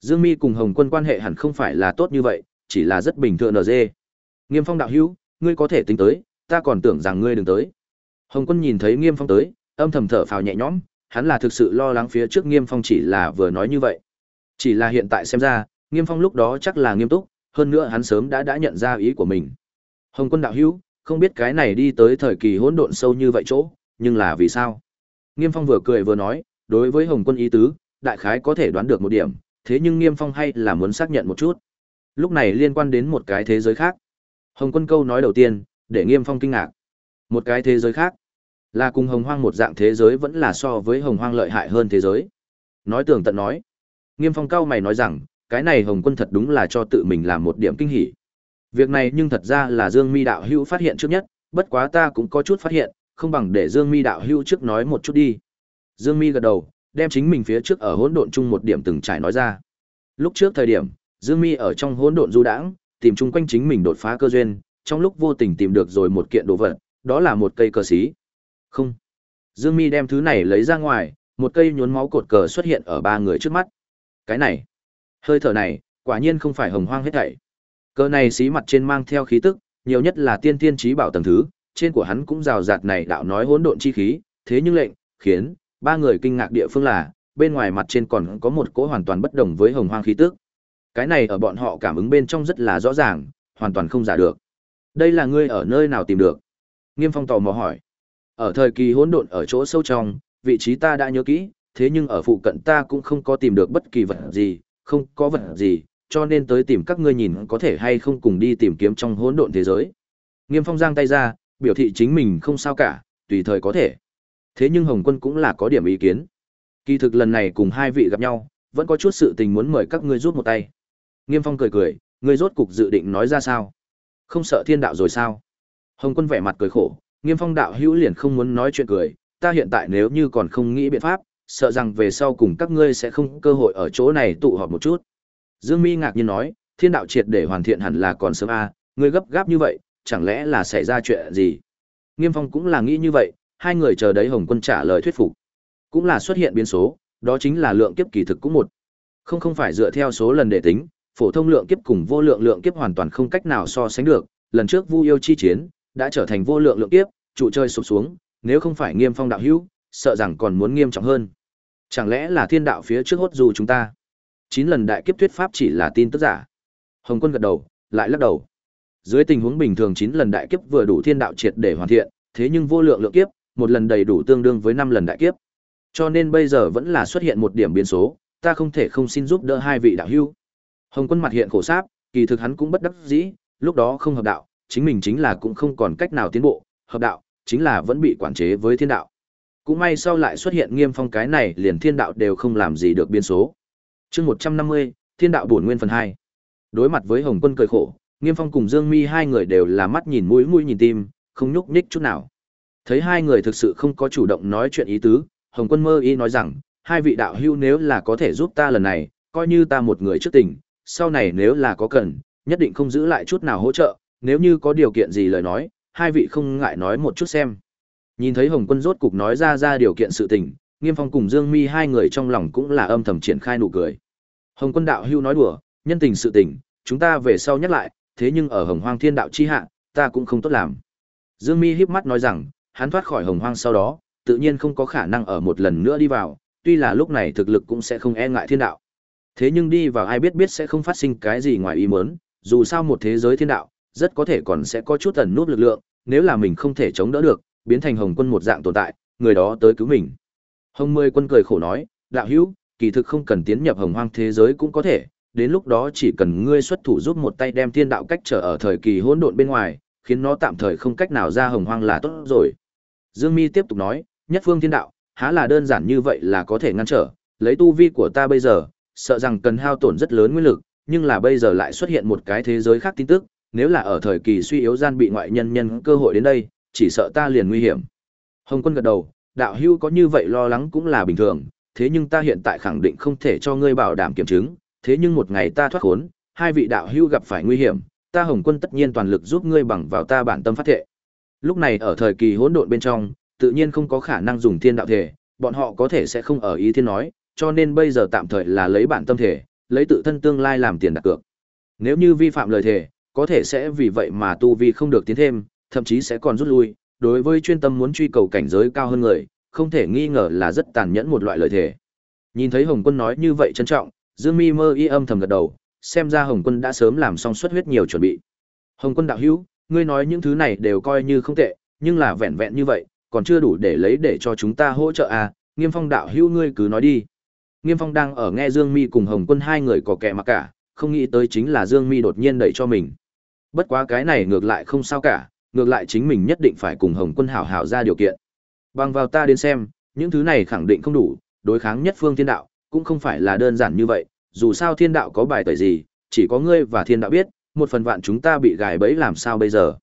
Dương Mi cùng Hồng Quân quan hệ hẳn không phải là tốt như vậy, chỉ là rất bình thường NG. Nghiêm Phong đạo hữu, ngươi có thể tính tới, ta còn tưởng rằng ngươi đừng tới. Hồng Quân nhìn thấy Nghiêm Phong tới, âm thầm thở phào nhẹ nhõm, hắn là thực sự lo lắng phía trước Nghiêm Phong chỉ là vừa nói như vậy. Chỉ là hiện tại xem ra, Nghiêm Phong lúc đó chắc là nghiêm túc, hơn nữa hắn sớm đã đã nhận ra ý của mình. Hồng Quân đạo hữu, không biết cái này đi tới thời kỳ hỗn độn sâu như vậy chỗ, nhưng là vì sao? Nghiêm Phong vừa cười vừa nói, đối với Hồng Quân ý tứ, đại khái có thể đoán được một điểm, thế nhưng Nghiêm Phong hay là muốn xác nhận một chút. Lúc này liên quan đến một cái thế giới khác. Hồng Quân câu nói đầu tiên, để Nghiêm Phong kinh ngạc. Một cái thế giới khác, là cùng Hồng Hoang một dạng thế giới vẫn là so với Hồng Hoang lợi hại hơn thế giới. Nói tường tận nói. Nghiêm Phong cao mày nói rằng, cái này Hồng Quân thật đúng là cho tự mình làm một điểm kinh hỉ. Việc này nhưng thật ra là Dương Mi đạo hữu phát hiện trước nhất, bất quá ta cũng có chút phát hiện, không bằng để Dương Mi đạo hữu trước nói một chút đi. Dương Mi gật đầu, đem chính mình phía trước ở hỗn độn chung một điểm từng trải nói ra. Lúc trước thời điểm, Dương Mi ở trong hỗn độn du đãng, tìm chung quanh chính mình đột phá cơ duyên, trong lúc vô tình tìm được rồi một kiện đồ vật, đó là một cây cờ xí. Không. Dương Mi đem thứ này lấy ra ngoài, một cây nhuốm máu cột cờ xuất hiện ở ba người trước mắt. Cái này, hơi thở này, quả nhiên không phải hồng hoang hết thảy. Cờ này xí mặt trên mang theo khí tức, nhiều nhất là tiên tiên trí bảo tầng thứ, trên của hắn cũng rào rạt này đạo nói hỗn độn chi khí, thế nhưng lệnh, khiến ba người kinh ngạc địa phương là, bên ngoài mặt trên còn có một cỗ hoàn toàn bất đồng với hồng hoang khí tức. Cái này ở bọn họ cảm ứng bên trong rất là rõ ràng, hoàn toàn không giả được. Đây là ngươi ở nơi nào tìm được? Nghiêm Phong tò mò hỏi. Ở thời kỳ hỗn độn ở chỗ sâu trong, vị trí ta đã nhớ kỹ, thế nhưng ở phụ cận ta cũng không có tìm được bất kỳ vật gì, không có vật gì, cho nên tới tìm các ngươi nhìn có thể hay không cùng đi tìm kiếm trong hỗn độn thế giới. Nghiêm Phong giang tay ra, biểu thị chính mình không sao cả, tùy thời có thể. Thế nhưng Hồng Quân cũng là có điểm ý kiến. Kỳ thực lần này cùng hai vị gặp nhau, vẫn có chút sự tình muốn mời các ngươi rút một tay. Nghiêm Phong cười cười, ngươi rốt cục dự định nói ra sao? Không sợ thiên đạo rồi sao? Hồng Quân vẻ mặt cười khổ, Nghiêm Phong đạo hữu liền không muốn nói chuyện cười, ta hiện tại nếu như còn không nghĩ biện pháp, sợ rằng về sau cùng các ngươi sẽ không cơ hội ở chỗ này tụ họp một chút. Dương Mi ngạc nhiên nói, thiên đạo triệt để hoàn thiện hẳn là còn sớm a, à, ngươi gấp gáp như vậy, chẳng lẽ là xảy ra chuyện gì? Nghiêm Phong cũng là nghĩ như vậy, hai người chờ đấy Hồng Quân trả lời thuyết phục. Cũng là xuất hiện biến số, đó chính là lượng kiếp kỳ thực cũng một. Không không phải dựa theo số lần để tính, phổ thông lượng kiếp cùng vô lượng lượng kiếp hoàn toàn không cách nào so sánh được, lần trước Vu Yêu chi chiến đã trở thành vô lượng lượng kiếp, trụ chơi sụp xuống, nếu không phải Nghiêm Phong đạo hữu, sợ rằng còn muốn nghiêm trọng hơn. Chẳng lẽ là thiên đạo phía trước hốt dù chúng ta? Chín lần đại kiếp thuyết pháp chỉ là tin tức giả. Hồng Quân gật đầu, lại lắc đầu. Dưới tình huống bình thường chín lần đại kiếp vừa đủ thiên đạo triệt để hoàn thiện, thế nhưng vô lượng lượng kiếp, một lần đầy đủ tương đương với năm lần đại kiếp. Cho nên bây giờ vẫn là xuất hiện một điểm biến số, ta không thể không xin giúp đỡ hai vị đạo hữu. Hồng Quân mặt hiện khổ sáp, kỳ thực hắn cũng bất đắc dĩ, lúc đó không hợp đạo, chính mình chính là cũng không còn cách nào tiến bộ, hợp đạo, chính là vẫn bị quản chế với thiên đạo. Cũng may sau lại xuất hiện nghiêm phong cái này liền thiên đạo đều không làm gì được biến số. chương 150, thiên đạo bổn nguyên phần 2. Đối mặt với Hồng Quân cười khổ, Nghiêm Phong cùng Dương Mi hai người đều là mắt nhìn mũi mũi nhìn tim, không nhúc nhích chút nào. Thấy hai người thực sự không có chủ động nói chuyện ý tứ, Hồng Quân mơ y nói rằng, hai vị đạo hữu nếu là có thể giúp ta lần này, coi như ta một người trước tình, sau này nếu là có cần, nhất định không giữ lại chút nào hỗ trợ, nếu như có điều kiện gì lời nói, hai vị không ngại nói một chút xem. Nhìn thấy Hồng Quân rốt cục nói ra ra điều kiện sự tình, Nghiêm Phong cùng Dương Mi hai người trong lòng cũng là âm thầm triển khai nụ cười. Hồng Quân đạo hưu nói đùa, nhân tình sự tình, chúng ta về sau nhắc lại, thế nhưng ở Hồng Hoang Thiên đạo chi hạ, ta cũng không tốt làm. Dương Mi híp mắt nói rằng, hắn thoát khỏi Hồng Hoang sau đó, tự nhiên không có khả năng ở một lần nữa đi vào, tuy là lúc này thực lực cũng sẽ không e ngại thiên đạo. Thế nhưng đi vào ai biết biết sẽ không phát sinh cái gì ngoài ý muốn, dù sao một thế giới thiên đạo, rất có thể còn sẽ có chút ẩn nút lực lượng, nếu là mình không thể chống đỡ được, biến thành Hồng Quân một dạng tồn tại, người đó tới cứu mình. Hồng Mười Quân cười khổ nói, đạo hữu, kỳ thực không cần tiến nhập Hồng Hoang thế giới cũng có thể, đến lúc đó chỉ cần ngươi xuất thủ giúp một tay đem thiên đạo cách trở ở thời kỳ hỗn độn bên ngoài, khiến nó tạm thời không cách nào ra Hồng Hoang là tốt rồi. Dương Mi tiếp tục nói, nhất phương thiên đạo, há là đơn giản như vậy là có thể ngăn trở, lấy tu vi của ta bây giờ, sợ rằng cần hao tổn rất lớn nguyên lực, nhưng là bây giờ lại xuất hiện một cái thế giới khác tin tức, nếu là ở thời kỳ suy yếu gian bị ngoại nhân nhân cơ hội đến đây, chỉ sợ ta liền nguy hiểm. Hồng Quân gật đầu, đạo hưu có như vậy lo lắng cũng là bình thường, thế nhưng ta hiện tại khẳng định không thể cho ngươi bảo đảm kiểm chứng, thế nhưng một ngày ta thoát khốn, hai vị đạo hưu gặp phải nguy hiểm, ta Hồng Quân tất nhiên toàn lực giúp ngươi bằng vào ta bản tâm phát thệ. Lúc này ở thời kỳ hỗn độn bên trong, tự nhiên không có khả năng dùng thiên đạo thể, bọn họ có thể sẽ không ở ý thiên nói, cho nên bây giờ tạm thời là lấy bản tâm thể, lấy tự thân tương lai làm tiền đặt cược. Nếu như vi phạm lời thể, có thể sẽ vì vậy mà tu vi không được tiến thêm, thậm chí sẽ còn rút lui, đối với chuyên tâm muốn truy cầu cảnh giới cao hơn người, không thể nghi ngờ là rất tàn nhẫn một loại lời thể. Nhìn thấy Hồng Quân nói như vậy trân trọng, Dương Mi mơ y âm thầm gật đầu, xem ra Hồng Quân đã sớm làm xong xuất huyết nhiều chuẩn bị. Hồng Quân đạo hữu, ngươi nói những thứ này đều coi như không tệ, nhưng là vẹn vẹn như vậy, còn chưa đủ để lấy để cho chúng ta hỗ trợ à, Nghiêm Phong đạo hữu ngươi cứ nói đi. Nghiêm Phong đang ở nghe Dương Mi cùng Hồng Quân hai người có kẻ mà cả, không nghĩ tới chính là Dương Mi đột nhiên đẩy cho mình. Bất quá cái này ngược lại không sao cả, ngược lại chính mình nhất định phải cùng Hồng Quân hảo hảo ra điều kiện. Bằng vào ta đến xem, những thứ này khẳng định không đủ, đối kháng nhất phương thiên đạo, cũng không phải là đơn giản như vậy, dù sao thiên đạo có bài tẩy gì, chỉ có ngươi và thiên đạo biết, một phần vạn chúng ta bị gài bẫy làm sao bây giờ.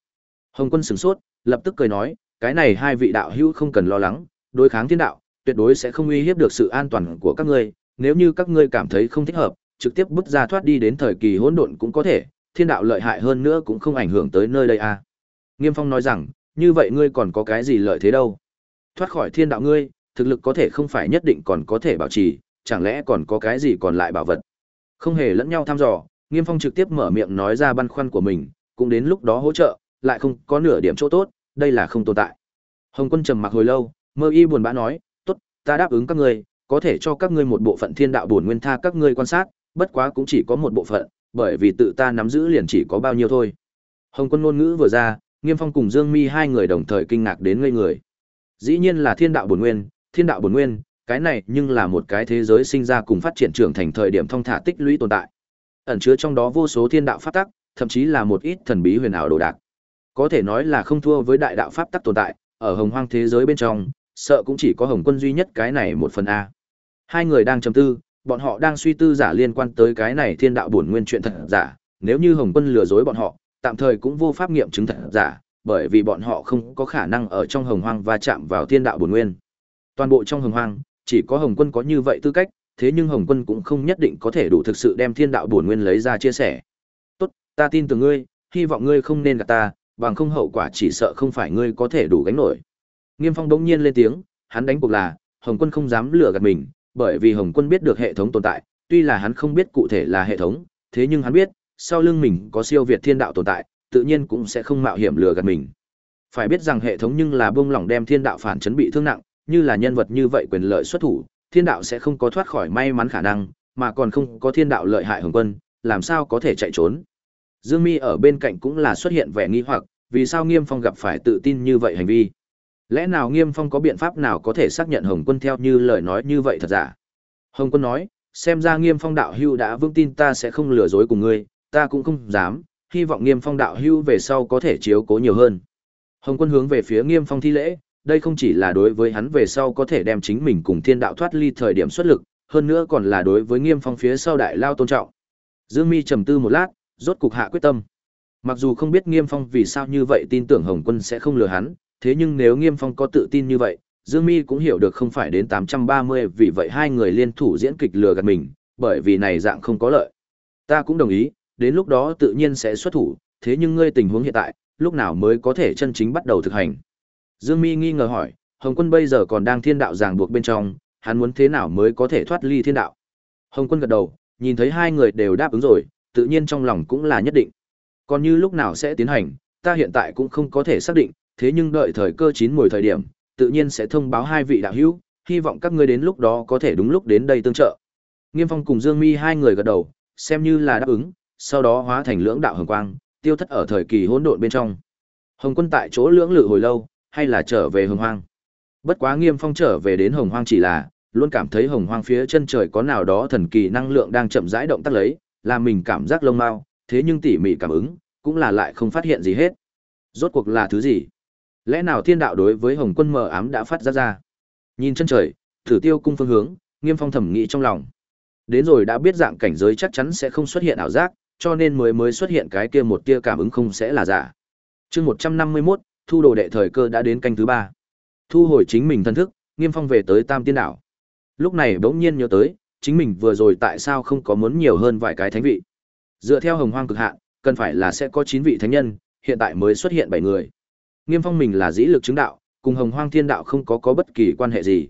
Hồng Quân sửng sốt, lập tức cười nói, cái này hai vị đạo hữu không cần lo lắng, đối kháng thiên đạo, tuyệt đối sẽ không uy hiếp được sự an toàn của các ngươi, nếu như các ngươi cảm thấy không thích hợp, trực tiếp bước ra thoát đi đến thời kỳ hỗn độn cũng có thể, thiên đạo lợi hại hơn nữa cũng không ảnh hưởng tới nơi đây a. À. Nghiêm Phong nói rằng, như vậy ngươi còn có cái gì lợi thế đâu? Thoát khỏi thiên đạo ngươi, thực lực có thể không phải nhất định còn có thể bảo trì, chẳng lẽ còn có cái gì còn lại bảo vật? Không hề lẫn nhau thăm dò, Nghiêm Phong trực tiếp mở miệng nói ra băn khoăn của mình, cũng đến lúc đó hỗ trợ, lại không có nửa điểm chỗ tốt, đây là không tồn tại. Hồng Quân trầm mặc hồi lâu, mơ y buồn bã nói, tốt, ta đáp ứng các ngươi, có thể cho các ngươi một bộ phận thiên đạo bổn nguyên tha các ngươi quan sát, bất quá cũng chỉ có một bộ phận, bởi vì tự ta nắm giữ liền chỉ có bao nhiêu thôi. Hồng Quân ngôn ngữ vừa ra, Nghiêm Phong cùng Dương Mi hai người đồng thời kinh ngạc đến ngây người. Dĩ nhiên là thiên đạo bổn nguyên, thiên đạo bổn nguyên, cái này nhưng là một cái thế giới sinh ra cùng phát triển trưởng thành thời điểm thông thả tích lũy tồn tại. Ẩn chứa trong đó vô số thiên đạo pháp tắc, thậm chí là một ít thần bí huyền ảo đồ đạc. Có thể nói là không thua với đại đạo pháp tắc tồn tại, ở hồng hoang thế giới bên trong, sợ cũng chỉ có Hồng Quân duy nhất cái này một phần a. Hai người đang trầm tư, bọn họ đang suy tư giả liên quan tới cái này thiên đạo bổn nguyên chuyện thật giả, nếu như Hồng Quân lừa dối bọn họ, tạm thời cũng vô pháp nghiệm chứng thật giả, bởi vì bọn họ không có khả năng ở trong hồng hoang và chạm vào thiên đạo bổn nguyên. Toàn bộ trong hồng hoang, chỉ có Hồng Quân có như vậy tư cách, thế nhưng Hồng Quân cũng không nhất định có thể đủ thực sự đem thiên đạo bổn nguyên lấy ra chia sẻ. "Tốt, ta tin tưởng ngươi, hy vọng ngươi không nên gạt ta, bằng không hậu quả chỉ sợ không phải ngươi có thể đủ gánh nổi." Nghiêm Phong đống nhiên lên tiếng, hắn đánh cuộc là, Hồng Quân không dám lừa gạt mình, bởi vì Hồng Quân biết được hệ thống tồn tại, tuy là hắn không biết cụ thể là hệ thống, thế nhưng hắn biết, sau lưng mình có siêu việt thiên đạo tồn tại, tự nhiên cũng sẽ không mạo hiểm lừa gạt mình. Phải biết rằng hệ thống nhưng là bông lỏng đem thiên đạo phản chấn bị thương nặng, như là nhân vật như vậy quyền lợi xuất thủ, thiên đạo sẽ không có thoát khỏi may mắn khả năng, mà còn không có thiên đạo lợi hại Hồng Quân, làm sao có thể chạy trốn. Dương Mi ở bên cạnh cũng là xuất hiện vẻ nghi hoặc, vì sao Nghiêm Phong gặp phải tự tin như vậy hành vi. Lẽ nào Nghiêm Phong có biện pháp nào có thể xác nhận Hồng Quân theo như lời nói như vậy thật giả? Hồng Quân nói, xem ra Nghiêm Phong đạo hưu đã vững tin ta sẽ không lừa dối cùng ngươi, ta cũng không dám, hy vọng Nghiêm Phong đạo hưu về sau có thể chiếu cố nhiều hơn. Hồng Quân hướng về phía Nghiêm Phong thi lễ, đây không chỉ là đối với hắn về sau có thể đem chính mình cùng thiên đạo thoát ly thời điểm xuất lực, hơn nữa còn là đối với Nghiêm Phong phía sau đại lao tôn trọng. Dương Mi trầm tư một lát, rốt cục hạ quyết tâm. Mặc dù không biết Nghiêm Phong vì sao như vậy tin tưởng Hồng Quân sẽ không lừa hắn, thế nhưng nếu Nghiêm Phong có tự tin như vậy, Dương Mi cũng hiểu được không phải đến 830 vì vậy hai người liên thủ diễn kịch lừa gạt mình, bởi vì này dạng không có lợi. Ta cũng đồng ý, đến lúc đó tự nhiên sẽ xuất thủ, thế nhưng ngươi tình huống hiện tại, lúc nào mới có thể chân chính bắt đầu thực hành? Dương Mi nghi ngờ hỏi, Hồng Quân bây giờ còn đang thiên đạo ràng buộc bên trong, hắn muốn thế nào mới có thể thoát ly thiên đạo? Hồng Quân gật đầu, nhìn thấy hai người đều đáp ứng rồi, tự nhiên trong lòng cũng là nhất định. Còn như lúc nào sẽ tiến hành, ta hiện tại cũng không có thể xác định, thế nhưng đợi thời cơ chín mùi thời điểm, tự nhiên sẽ thông báo hai vị đạo hữu, hy vọng các ngươi đến lúc đó có thể đúng lúc đến đây tương trợ. Nghiêm Phong cùng Dương Mi hai người gật đầu, xem như là đáp ứng, sau đó hóa thành lưỡng đạo hồng quang, tiêu thất ở thời kỳ hỗn độn bên trong. Hồng Quân tại chỗ lưỡng lự hồi lâu, hay là trở về Hồng Hoang. Bất quá Nghiêm Phong trở về đến Hồng Hoang chỉ là luôn cảm thấy Hồng Hoang phía chân trời có nào đó thần kỳ năng lượng đang chậm rãi động tác lấy, làm mình cảm giác lông mau, thế nhưng tỉ mỉ cảm ứng, cũng là lại không phát hiện gì hết. Rốt cuộc là thứ gì? Lẽ nào thiên đạo đối với Hồng Quân mờ ám đã phát ra ra? Nhìn chân trời, thử tiêu cung phương hướng, Nghiêm Phong thẩm nghĩ trong lòng. Đến rồi đã biết dạng cảnh giới chắc chắn sẽ không xuất hiện ảo giác, cho nên mới mới xuất hiện cái kia một tia cảm ứng không sẽ là giả. Chương 151, thu đồ đệ thời cơ đã đến canh thứ ba. Thu hồi chính mình thân thức, Nghiêm Phong về tới Tam Tiên đảo. Lúc này bỗng nhiên nhớ tới, chính mình vừa rồi tại sao không có muốn nhiều hơn vài cái thánh vị. Dựa theo Hồng Hoang cực hạn, cần phải là sẽ có chín vị thánh nhân, hiện tại mới xuất hiện bảy người. Nghiêm Phong mình là dĩ lực chứng đạo, cùng Hồng Hoang Thiên đạo không có có bất kỳ quan hệ gì.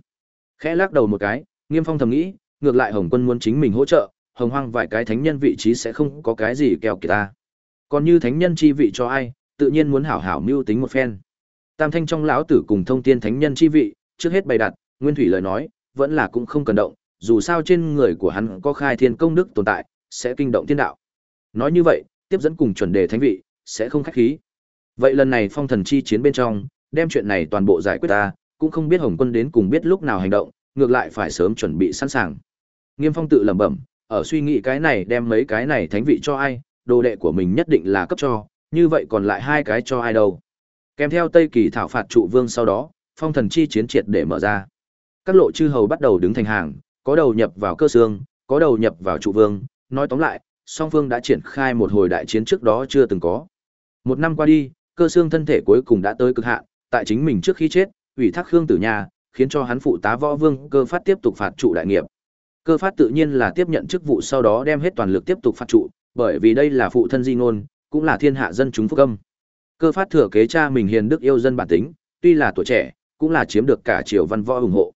Khẽ lắc đầu một cái, Nghiêm Phong thầm nghĩ, ngược lại Hồng Quân muốn chính mình hỗ trợ, Hồng Hoang vài cái thánh nhân vị trí sẽ không có cái gì keo kỳ ta. Còn như thánh nhân chi vị cho ai, tự nhiên muốn hảo hảo mưu tính một phen. Tam Thanh trong lão tử cùng thông tiên thánh nhân chi vị, trước hết bày đặt, Nguyên Thủy lời nói, vẫn là cũng không cần động, dù sao trên người của hắn có khai thiên công đức tồn tại, sẽ kinh động thiên đạo. Nói như vậy, tiếp dẫn cùng chuẩn đề thánh vị, sẽ không khách khí. Vậy lần này phong thần chi chiến bên trong, đem chuyện này toàn bộ giải quyết ta, cũng không biết Hồng Quân đến cùng biết lúc nào hành động, ngược lại phải sớm chuẩn bị sẵn sàng. Nghiêm Phong tự lẩm bẩm, ở suy nghĩ cái này đem mấy cái này thánh vị cho ai, đồ đệ của mình nhất định là cấp cho, như vậy còn lại hai cái cho ai đâu. Kèm theo Tây Kỳ thảo phạt trụ vương sau đó, phong thần chi chiến triệt để mở ra. Các lộ chư hầu bắt đầu đứng thành hàng, có đầu nhập vào cơ xương, có đầu nhập vào trụ vương, nói tóm lại, song phương đã triển khai một hồi đại chiến trước đó chưa từng có. Một năm qua đi, cơ xương thân thể cuối cùng đã tới cực hạn, tại chính mình trước khi chết, ủy thác Khương Tử Nha, khiến cho hắn phụ tá võ vương cơ phát tiếp tục phạt trụ đại nghiệp. Cơ phát tự nhiên là tiếp nhận chức vụ sau đó đem hết toàn lực tiếp tục phạt trụ, bởi vì đây là phụ thân di ngôn, cũng là thiên hạ dân chúng phúc âm. Cơ phát thừa kế cha mình hiền đức yêu dân bản tính, tuy là tuổi trẻ, cũng là chiếm được cả triều văn võ ủng hộ.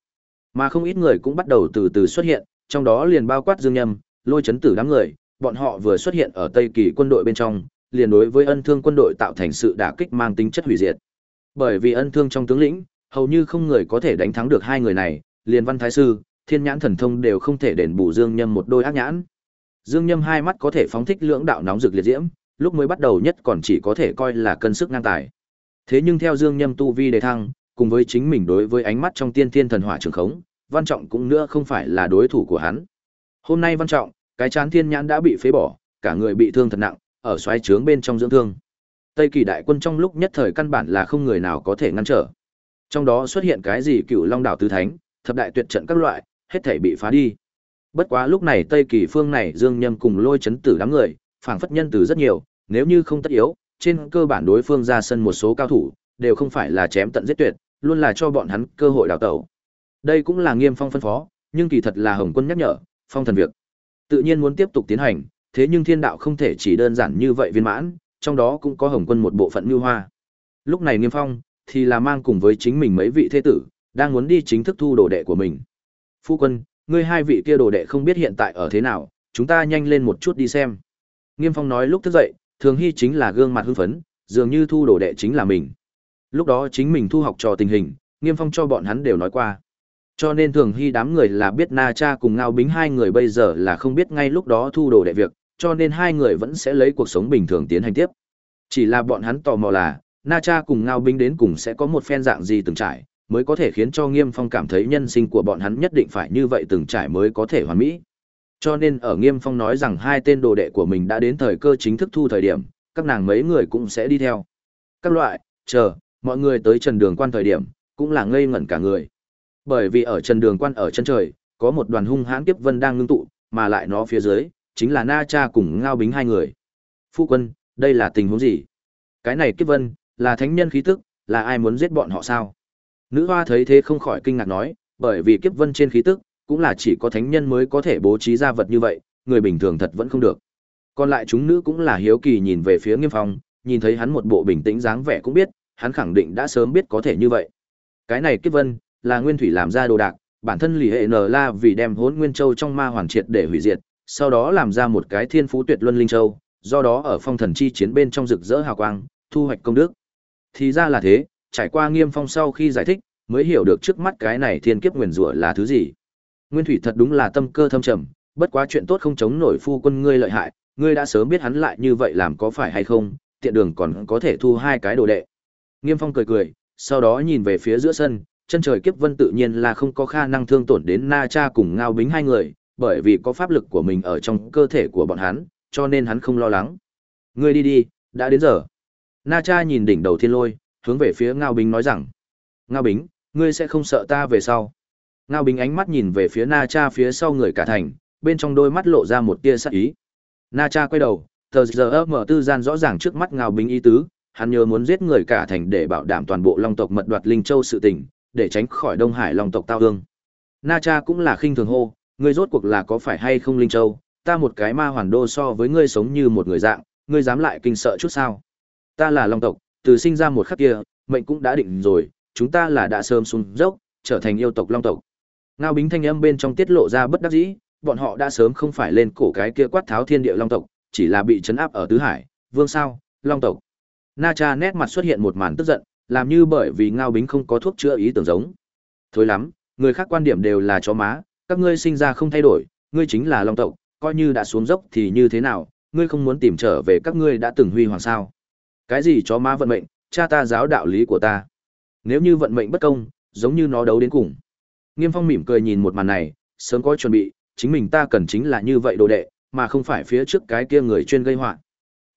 Mà không ít người cũng bắt đầu từ từ xuất hiện, trong đó liền bao quát Dương Nhâm, lôi chấn tử đám người, bọn họ vừa xuất hiện ở Tây Kỳ quân đội bên trong, liền đối với ân thương quân đội tạo thành sự đả kích mang tính chất hủy diệt. Bởi vì ân thương trong tướng lĩnh, hầu như không người có thể đánh thắng được hai người này, liền văn thái sư, thiên nhãn thần thông đều không thể đền bù Dương Nhâm một đôi ác nhãn. Dương Nhâm hai mắt có thể phóng thích lưỡng đạo nóng rực liệt diễm, lúc mới bắt đầu nhất còn chỉ có thể coi là cân sức ngang tài. Thế nhưng theo Dương Nhâm tu vi đề thăng, cùng với chính mình đối với ánh mắt trong tiên thiên thần hỏa trường khống, Văn Trọng cũng nữa không phải là đối thủ của hắn. Hôm nay Văn Trọng, cái chán thiên nhãn đã bị phế bỏ, cả người bị thương thật nặng, ở xoáy trướng bên trong dưỡng thương. Tây Kỳ đại quân trong lúc nhất thời căn bản là không người nào có thể ngăn trở. Trong đó xuất hiện cái gì Cựu Long đảo tứ thánh, thập đại tuyệt trận các loại, hết thể bị phá đi. Bất quá lúc này Tây Kỳ phương này Dương Nhâm cùng Lôi chấn tử đám người, phảng phất nhân từ rất nhiều, nếu như không tất yếu, trên cơ bản đối phương ra sân một số cao thủ, đều không phải là chém tận giết tuyệt, luôn là cho bọn hắn cơ hội đào tẩu. Đây cũng là Nghiêm Phong phân phó, nhưng kỳ thật là Hồng Quân nhắc nhở, phong thần việc tự nhiên muốn tiếp tục tiến hành, thế nhưng thiên đạo không thể chỉ đơn giản như vậy viên mãn, trong đó cũng có Hồng Quân một bộ phận mưu hoa. Lúc này Nghiêm Phong thì là mang cùng với chính mình mấy vị thế tử, đang muốn đi chính thức thu đồ đệ của mình. Phu quân, ngươi hai vị kia đồ đệ không biết hiện tại ở thế nào, chúng ta nhanh lên một chút đi xem. Nghiêm Phong nói lúc thức dậy, Thường Hy chính là gương mặt hưng phấn, dường như thu đồ đệ chính là mình. Lúc đó chính mình thu học trò tình hình, Nghiêm Phong cho bọn hắn đều nói qua. Cho nên Thường Hy đám người là biết Na Cha cùng Ngao Bính hai người bây giờ là không biết ngay lúc đó thu đồ đệ việc, cho nên hai người vẫn sẽ lấy cuộc sống bình thường tiến hành tiếp. Chỉ là bọn hắn tò mò là, Na Cha cùng Ngao Bính đến cùng sẽ có một phen dạng gì từng trải, mới có thể khiến cho Nghiêm Phong cảm thấy nhân sinh của bọn hắn nhất định phải như vậy từng trải mới có thể hoàn mỹ. Cho nên ở Nghiêm Phong nói rằng hai tên đồ đệ của mình đã đến thời cơ chính thức thu thời điểm, các nàng mấy người cũng sẽ đi theo. Các loại, chờ, mọi người tới trần đường quan thời điểm, cũng là ngây ngẩn cả người. Bởi vì ở trần đường quan ở chân trời, có một đoàn hung hãn kiếp vân đang ngưng tụ, mà lại nó phía dưới, chính là Na Cha cùng Ngao Bính hai người. Phu quân, Đây là tình huống gì? Cái này kiếp vân, là thánh nhân khí tức, là ai muốn giết bọn họ sao? Nữ hoa thấy thế không khỏi kinh ngạc nói, bởi vì kiếp vân trên khí tức, cũng là chỉ có thánh nhân mới có thể bố trí ra vật như vậy, người bình thường thật vẫn không được. Còn lại chúng nữ cũng là hiếu kỳ nhìn về phía Nghiêm Phong, nhìn thấy hắn một bộ bình tĩnh dáng vẻ cũng biết, hắn khẳng định đã sớm biết có thể như vậy. Cái này kiếp vân, là nguyên thủy làm ra đồ đạc, bản thân lì hệ nờ la vì đem hỗn nguyên châu trong ma hoàn triệt để hủy diệt, sau đó làm ra một cái thiên phú tuyệt luân linh châu, do đó ở phong thần chi chiến bên trong rực rỡ hào quang, thu hoạch công đức. Thì ra là thế, trải qua nghiêm phong sau khi giải thích, mới hiểu được trước mắt cái này thiên kiếp nguyền rủa là thứ gì. Nguyên thủy thật đúng là tâm cơ thâm trầm, bất quá chuyện tốt không chống nổi phu quân ngươi lợi hại, ngươi đã sớm biết hắn lại như vậy làm có phải hay không, tiện đường còn có thể thu hai cái đồ đệ. Nghiêm Phong cười cười, sau đó nhìn về phía giữa sân, chân trời kiếp vân tự nhiên là không có khả năng thương tổn đến Na Cha cùng Ngao Bính hai người, bởi vì có pháp lực của mình ở trong cơ thể của bọn hắn, cho nên hắn không lo lắng. Ngươi đi đi, đã đến giờ. Na Cha nhìn đỉnh đầu thiên lôi, hướng về phía Ngao Bính nói rằng, Ngao Bính, ngươi sẽ không sợ ta về sau. Ngao Bình ánh mắt nhìn về phía Na Cha phía sau người cả thành, bên trong đôi mắt lộ ra một tia sắc ý. Na Cha quay đầu, tờ giờ mở tư gian rõ ràng trước mắt Ngao Bình ý tứ, hắn nhớ muốn giết người cả thành để bảo đảm toàn bộ Long tộc mật đoạt Linh Châu sự tình, để tránh khỏi Đông Hải Long tộc tao ương. Na Cha cũng là khinh thường hô, ngươi rốt cuộc là có phải hay không Linh Châu, ta một cái ma hoàn đô so với ngươi sống như một người dạng, ngươi dám lại kinh sợ chút sao? Ta là Long tộc, từ sinh ra một khắc kia, mệnh cũng đã định rồi, chúng ta là đã sớm xuống dốc, trở thành yêu tộc Long tộc. Ngao Bính thanh âm bên trong tiết lộ ra bất đắc dĩ, bọn họ đã sớm không phải lên cổ cái kia quát tháo thiên địa Long tộc, chỉ là bị chấn áp ở tứ hải, vương sao, Long tộc. Na Cha nét mặt xuất hiện một màn tức giận, làm như bởi vì Ngao Bính không có thuốc chữa ý tưởng giống. Thối lắm, người khác quan điểm đều là chó má, các ngươi sinh ra không thay đổi, ngươi chính là Long tộc, coi như đã xuống dốc thì như thế nào, ngươi không muốn tìm trở về các ngươi đã từng huy hoàng sao? Cái gì chó má vận mệnh, cha ta giáo đạo lý của ta. Nếu như vận mệnh bất công, giống như nó đấu đến cùng. Nghiêm Phong mỉm cười nhìn một màn này, sớm có chuẩn bị, chính mình ta cần chính là như vậy đồ đệ, mà không phải phía trước cái kia người chuyên gây họa.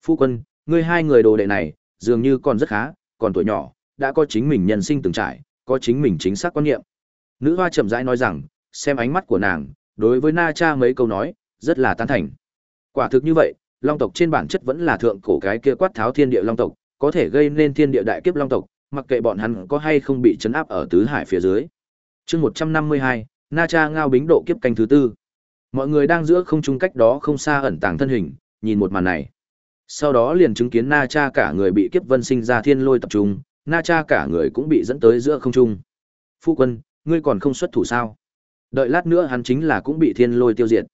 Phu quân, ngươi hai người đồ đệ này, dường như còn rất khá, còn tuổi nhỏ, đã có chính mình nhân sinh từng trải, có chính mình chính xác quan niệm. Nữ hoa chậm rãi nói rằng, xem ánh mắt của nàng, đối với Na Cha mấy câu nói, rất là tán thành. Quả thực như vậy, Long tộc trên bản chất vẫn là thượng cổ cái kia quát tháo thiên địa Long tộc, có thể gây nên thiên địa đại kiếp Long tộc, mặc kệ bọn hắn có hay không bị chấn áp ở tứ hải phía dưới. Chương 152, Na Cha ngao bính độ kiếp canh thứ tư. Mọi người đang giữa không trung cách đó không xa ẩn tàng thân hình, nhìn một màn này. Sau đó liền chứng kiến Na Cha cả người bị kiếp vân sinh ra thiên lôi tập trung, Na Cha cả người cũng bị dẫn tới giữa không trung. Phu quân, ngươi còn không xuất thủ sao? Đợi lát nữa hắn chính là cũng bị thiên lôi tiêu diệt.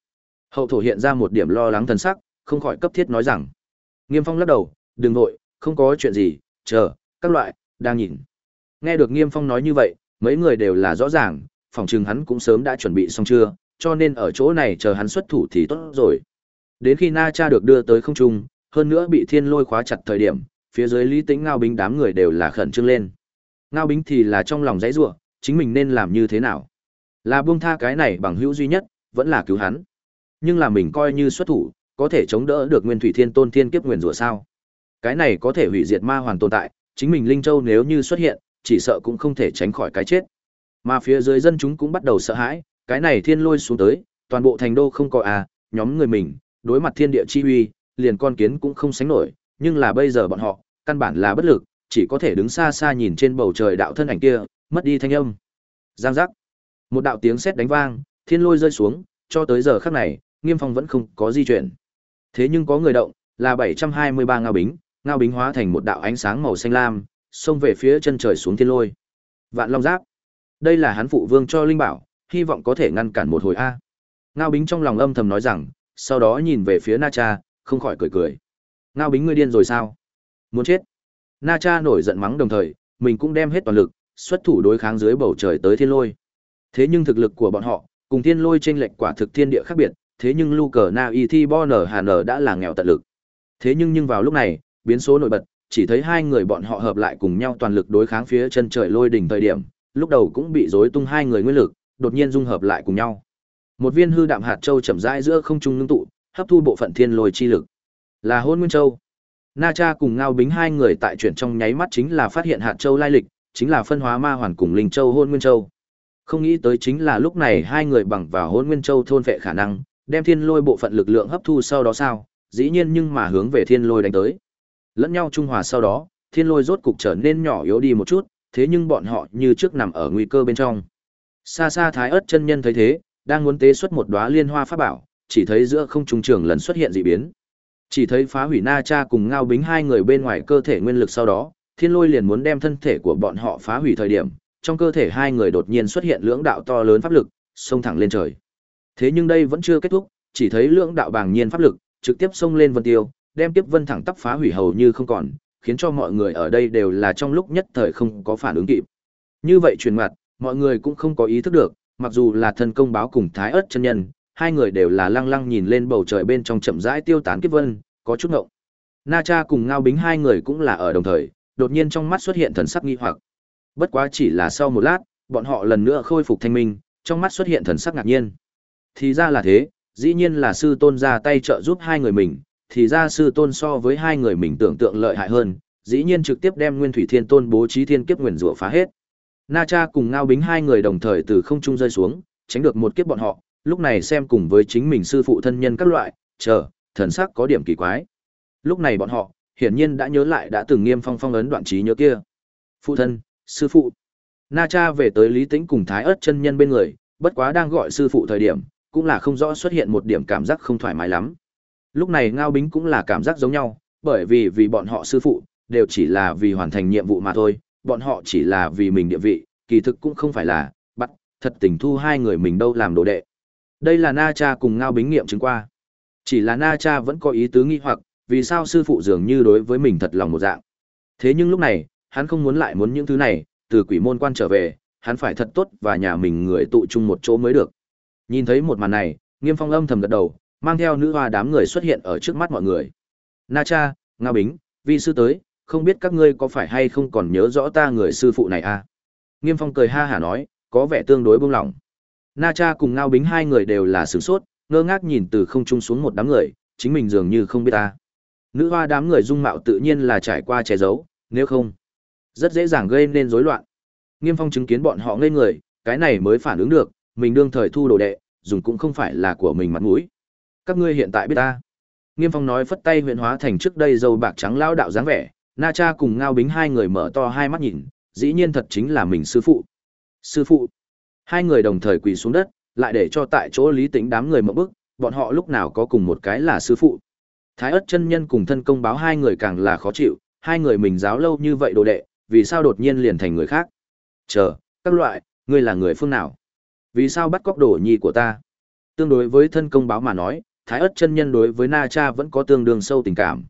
Hậu thổ hiện ra một điểm lo lắng thần sắc, không khỏi cấp thiết nói rằng. Nghiêm Phong lắc đầu, đừng vội không có chuyện gì, chờ, các loại, đang nhìn. Nghe được Nghiêm Phong nói như vậy, mấy người đều là rõ ràng, phòng trường hắn cũng sớm đã chuẩn bị xong chưa, cho nên ở chỗ này chờ hắn xuất thủ thì tốt rồi. Đến khi Na Cha được đưa tới không trung, hơn nữa bị thiên lôi khóa chặt thời điểm, phía dưới Lý Tĩnh Ngao Bính đám người đều là khẩn trương lên. Ngao Bính thì là trong lòng dãy rủa, chính mình nên làm như thế nào? Là buông tha cái này bằng hữu duy nhất, vẫn là cứu hắn. Nhưng là mình coi như xuất thủ, có thể chống đỡ được Nguyên Thủy Thiên Tôn Thiên Kiếp Nguyên rủa sao? Cái này có thể hủy diệt ma hoàn tồn tại, chính mình Linh Châu nếu như xuất hiện, chỉ sợ cũng không thể tránh khỏi cái chết. Mà phía dưới dân chúng cũng bắt đầu sợ hãi, cái này thiên lôi xuống tới, toàn bộ thành đô không có à, nhóm người mình, đối mặt thiên địa chi uy, liền con kiến cũng không sánh nổi, nhưng là bây giờ bọn họ, căn bản là bất lực, chỉ có thể đứng xa xa nhìn trên bầu trời đạo thân ảnh kia, mất đi thanh âm. Giang giác. Một đạo tiếng sét đánh vang, thiên lôi rơi xuống, cho tới giờ khắc này, Nghiêm Phong vẫn không có di chuyển. Thế nhưng có người động, là 723 ngao bính, ngao bính hóa thành một đạo ánh sáng màu xanh lam, xông về phía chân trời xuống thiên lôi. Vạn Long Giáp. Đây là hắn phụ vương cho linh bảo, hy vọng có thể ngăn cản một hồi a. Ngao Bính trong lòng âm thầm nói rằng, sau đó nhìn về phía Na Cha, không khỏi cười cười. Ngao Bính ngươi điên rồi sao? Muốn chết. Na Cha nổi giận mắng đồng thời, mình cũng đem hết toàn lực, xuất thủ đối kháng dưới bầu trời tới thiên lôi. Thế nhưng thực lực của bọn họ, cùng thiên lôi trên lệch quả thực thiên địa khác biệt, thế nhưng Luker Na Y Thi Bonner Hà Nở đã là nghèo tận lực. Thế nhưng nhưng vào lúc này, biến số nổi bật, chỉ thấy hai người bọn họ hợp lại cùng nhau toàn lực đối kháng phía chân trời lôi đỉnh thời điểm, lúc đầu cũng bị rối tung hai người nguyên lực, đột nhiên dung hợp lại cùng nhau. Một viên hư đạm hạt châu chậm rãi giữa không trung ngưng tụ, hấp thu bộ phận thiên lôi chi lực. Là Hôn Nguyên Châu. Na Cha cùng Ngao Bính hai người tại chuyển trong nháy mắt chính là phát hiện hạt châu lai lịch, chính là phân hóa ma hoàn cùng linh châu Hôn Nguyên Châu. Không nghĩ tới chính là lúc này hai người bằng vào Hôn Nguyên Châu thôn vệ khả năng, đem thiên lôi bộ phận lực lượng hấp thu sau đó sao, dĩ nhiên nhưng mà hướng về thiên lôi đánh tới. Lẫn nhau trung hòa sau đó, thiên lôi rốt cục trở nên nhỏ yếu đi một chút, thế nhưng bọn họ như trước nằm ở nguy cơ bên trong. Xa xa Thái ớt chân nhân thấy thế, đang muốn tế xuất một đóa liên hoa pháp bảo, chỉ thấy giữa không trung trường lần xuất hiện dị biến. Chỉ thấy phá hủy Na Cha cùng Ngao Bính hai người bên ngoài cơ thể nguyên lực sau đó, thiên lôi liền muốn đem thân thể của bọn họ phá hủy thời điểm, trong cơ thể hai người đột nhiên xuất hiện lưỡng đạo to lớn pháp lực, xông thẳng lên trời. Thế nhưng đây vẫn chưa kết thúc, chỉ thấy lưỡng đạo bàng nhiên pháp lực, trực tiếp xông lên vân tiêu, đem tiếp vân thẳng tắp phá hủy hầu như không còn, khiến cho mọi người ở đây đều là trong lúc nhất thời không có phản ứng kịp. Như vậy truyền mặt, mọi người cũng không có ý thức được, mặc dù là thân công báo cùng thái ớt chân nhân, hai người đều là lăng lăng nhìn lên bầu trời bên trong chậm rãi tiêu tán kiếp vân, có chút ngộng. Na Cha cùng Ngao Bính hai người cũng là ở đồng thời, đột nhiên trong mắt xuất hiện thần sắc nghi hoặc. Bất quá chỉ là sau một lát, bọn họ lần nữa khôi phục thanh minh, trong mắt xuất hiện thần sắc ngạc nhiên. Thì ra là thế, dĩ nhiên là sư tôn ra tay trợ giúp hai người mình, thì ra sư tôn so với hai người mình tưởng tượng lợi hại hơn, dĩ nhiên trực tiếp đem Nguyên Thủy Thiên Tôn bố trí thiên kiếp nguyền rủa phá hết. Na Cha cùng Ngao Bính hai người đồng thời từ không trung rơi xuống, tránh được một kiếp bọn họ, lúc này xem cùng với chính mình sư phụ thân nhân các loại, chờ, thần sắc có điểm kỳ quái. Lúc này bọn họ, hiển nhiên đã nhớ lại đã từng nghiêm phong phong ấn đoạn trí nhớ kia. Phụ thân, sư phụ. Na Cha về tới Lý Tĩnh cùng Thái ớt chân nhân bên người, bất quá đang gọi sư phụ thời điểm, cũng là không rõ xuất hiện một điểm cảm giác không thoải mái lắm. Lúc này Ngao Bính cũng là cảm giác giống nhau, bởi vì vì bọn họ sư phụ, đều chỉ là vì hoàn thành nhiệm vụ mà thôi, bọn họ chỉ là vì mình địa vị, kỳ thực cũng không phải là, bắt, thật tình thu hai người mình đâu làm đồ đệ. Đây là Na Cha cùng Ngao Bính nghiệm chứng qua. Chỉ là Na Cha vẫn có ý tứ nghi hoặc, vì sao sư phụ dường như đối với mình thật lòng một dạng. Thế nhưng lúc này, hắn không muốn lại muốn những thứ này, từ quỷ môn quan trở về, hắn phải thật tốt và nhà mình người tụ chung một chỗ mới được. Nhìn thấy một màn này, Nghiêm Phong âm thầm gật đầu, mang theo nữ hoa đám người xuất hiện ở trước mắt mọi người. Na Cha, Ngao Bính, vi sư tới, không biết các ngươi có phải hay không còn nhớ rõ ta người sư phụ này à? Nghiêm Phong cười ha hả nói, có vẻ tương đối buông lỏng. Na Cha cùng Ngao Bính hai người đều là sửng sốt, ngơ ngác nhìn từ không trung xuống một đám người, chính mình dường như không biết ta. Nữ hoa đám người dung mạo tự nhiên là trải qua che giấu, nếu không, rất dễ dàng gây nên rối loạn. Nghiêm Phong chứng kiến bọn họ ngây người, cái này mới phản ứng được, mình đương thời thu đồ đệ, dùng cũng không phải là của mình mặt mũi. Các ngươi hiện tại biết ta. Nghiêm Phong nói phất tay huyện hóa thành trước đây dâu bạc trắng lão đạo dáng vẻ, Na Cha cùng Ngao Bính hai người mở to hai mắt nhìn, dĩ nhiên thật chính là mình sư phụ. Sư phụ. Hai người đồng thời quỳ xuống đất, lại để cho tại chỗ lý tính đám người mậu bức, bọn họ lúc nào có cùng một cái là sư phụ. Thái ất chân nhân cùng thân công báo hai người càng là khó chịu, hai người mình giáo lâu như vậy đồ đệ, vì sao đột nhiên liền thành người khác? Chờ, các loại, ngươi là người phương nào? Vì sao bắt cóc đồ nhi của ta? Tương đối với thân công báo mà nói, Thái ất chân nhân đối với Na Cha vẫn có tương đương sâu tình cảm.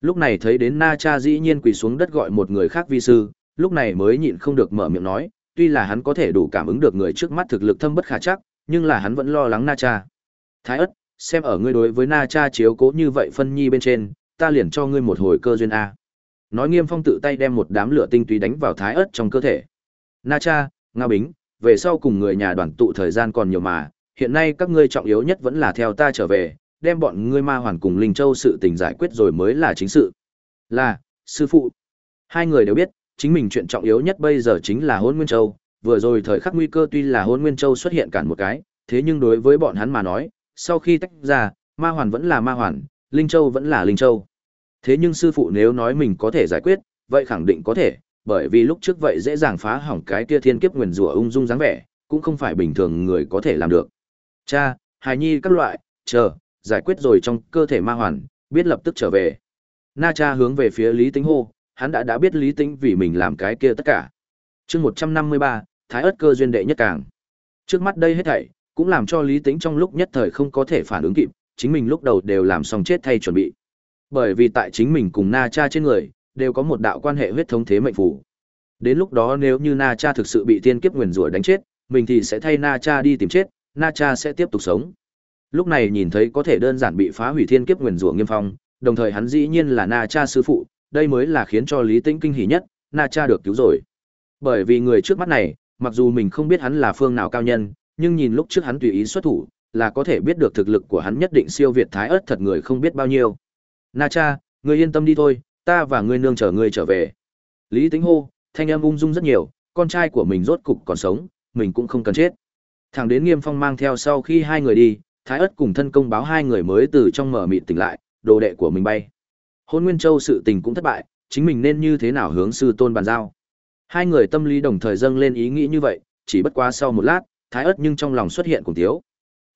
Lúc này thấy đến Na Cha dĩ nhiên quỳ xuống đất gọi một người khác vi sư, lúc này mới nhịn không được mở miệng nói, tuy là hắn có thể đủ cảm ứng được người trước mắt thực lực thâm bất khả chắc, nhưng là hắn vẫn lo lắng Na Cha. Thái ất, xem ở ngươi đối với Na Cha chiếu cố như vậy phân nhi bên trên, ta liền cho ngươi một hồi cơ duyên a. Nói Nghiêm Phong tự tay đem một đám lửa tinh túy đánh vào Thái ớt trong cơ thể. Na Cha, nga Bính, về sau cùng người nhà đoàn tụ thời gian còn nhiều mà, hiện nay các ngươi trọng yếu nhất vẫn là theo ta trở về, đem bọn ngươi ma hoàn cùng Linh Châu sự tình giải quyết rồi mới là chính sự. Là, sư phụ. Hai người đều biết, chính mình chuyện trọng yếu nhất bây giờ chính là Hôn Nguyên Châu, vừa rồi thời khắc nguy cơ tuy là Hôn Nguyên Châu xuất hiện cản một cái, thế nhưng đối với bọn hắn mà nói, sau khi tách ra, ma hoàn vẫn là ma hoàn, Linh Châu vẫn là Linh Châu. Thế nhưng sư phụ nếu nói mình có thể giải quyết, vậy khẳng định có thể, bởi vì lúc trước vậy dễ dàng phá hỏng cái kia thiên kiếp nguyền rủa ung dung dáng vẻ, cũng không phải bình thường người có thể làm được. Cha, hài nhi các loại, chờ, giải quyết rồi trong cơ thể ma hoàn, biết lập tức trở về. Na cha hướng về phía Lý Tĩnh hô, hắn đã đã biết Lý Tĩnh vì mình làm cái kia tất cả. chương 153, Thái ớt cơ duyên đệ nhất càng. Trước mắt đây hết thảy, cũng làm cho Lý Tĩnh trong lúc nhất thời không có thể phản ứng kịp, chính mình lúc đầu đều làm xong chết thay chuẩn bị. Bởi vì tại chính mình cùng Na cha trên người, đều có một đạo quan hệ huyết thống thế mệnh phù. Đến lúc đó nếu như Na cha thực sự bị tiên kiếp nguyền rủa đánh chết, mình thì sẽ thay Na cha đi tìm chết, Na cha sẽ tiếp tục sống. Lúc này nhìn thấy có thể đơn giản bị phá hủy thiên kiếp nguyền rủa nghiêm phong, đồng thời hắn dĩ nhiên là Na cha sư phụ, đây mới là khiến cho Lý Tĩnh kinh hỉ nhất, Na cha được cứu rồi. Bởi vì người trước mắt này, mặc dù mình không biết hắn là phương nào cao nhân, nhưng nhìn lúc trước hắn tùy ý xuất thủ, là có thể biết được thực lực của hắn nhất định siêu việt thái ớt thật người không biết bao nhiêu. Na cha, ngươi yên tâm đi thôi, ta và ngươi nương chờ ngươi trở về. Lý Tĩnh hô, thanh âm ung dung rất nhiều, con trai của mình rốt cục còn sống, mình cũng không cần chết. Thẳng đến Nghiêm Phong mang theo sau khi hai người đi, Thái ất cùng thân công báo hai người mới từ trong mở mịt tỉnh lại, đồ đệ của mình bay. Hôn Nguyên Châu sự tình cũng thất bại, chính mình nên như thế nào hướng sư tôn bàn giao. Hai người tâm lý đồng thời dâng lên ý nghĩ như vậy, chỉ bất quá sau một lát, thái ớt nhưng trong lòng xuất hiện cùng thiếu.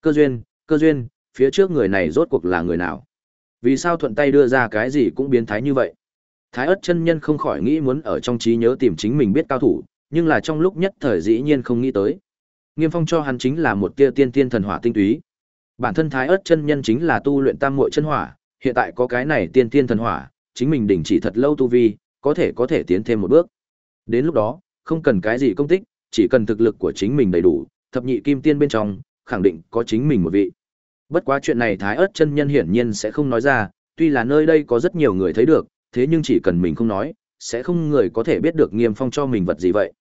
Cơ duyên, cơ duyên, phía trước người này rốt cuộc là người nào? Vì sao thuận tay đưa ra cái gì cũng biến thái như vậy? Thái ớt chân nhân không khỏi nghĩ muốn ở trong trí nhớ tìm chính mình biết cao thủ, nhưng là trong lúc nhất thời dĩ nhiên không nghĩ tới. Nghiêm Phong cho hắn chính là một tia tiên tiên thần hỏa tinh túy. Bản thân Thái ớt chân nhân chính là tu luyện tam muội chân hỏa, hiện tại có cái này tiên tiên thần hỏa, chính mình đình chỉ thật lâu tu vi, có thể có thể tiến thêm một bước. Đến lúc đó, không cần cái gì công tích, chỉ cần thực lực của chính mình đầy đủ, thập nhị kim tiên bên trong, khẳng định có chính mình một vị. Bất quá chuyện này Thái ớt chân nhân hiển nhiên sẽ không nói ra, tuy là nơi đây có rất nhiều người thấy được, thế nhưng chỉ cần mình không nói, sẽ không người có thể biết được Nghiêm Phong cho mình vật gì vậy.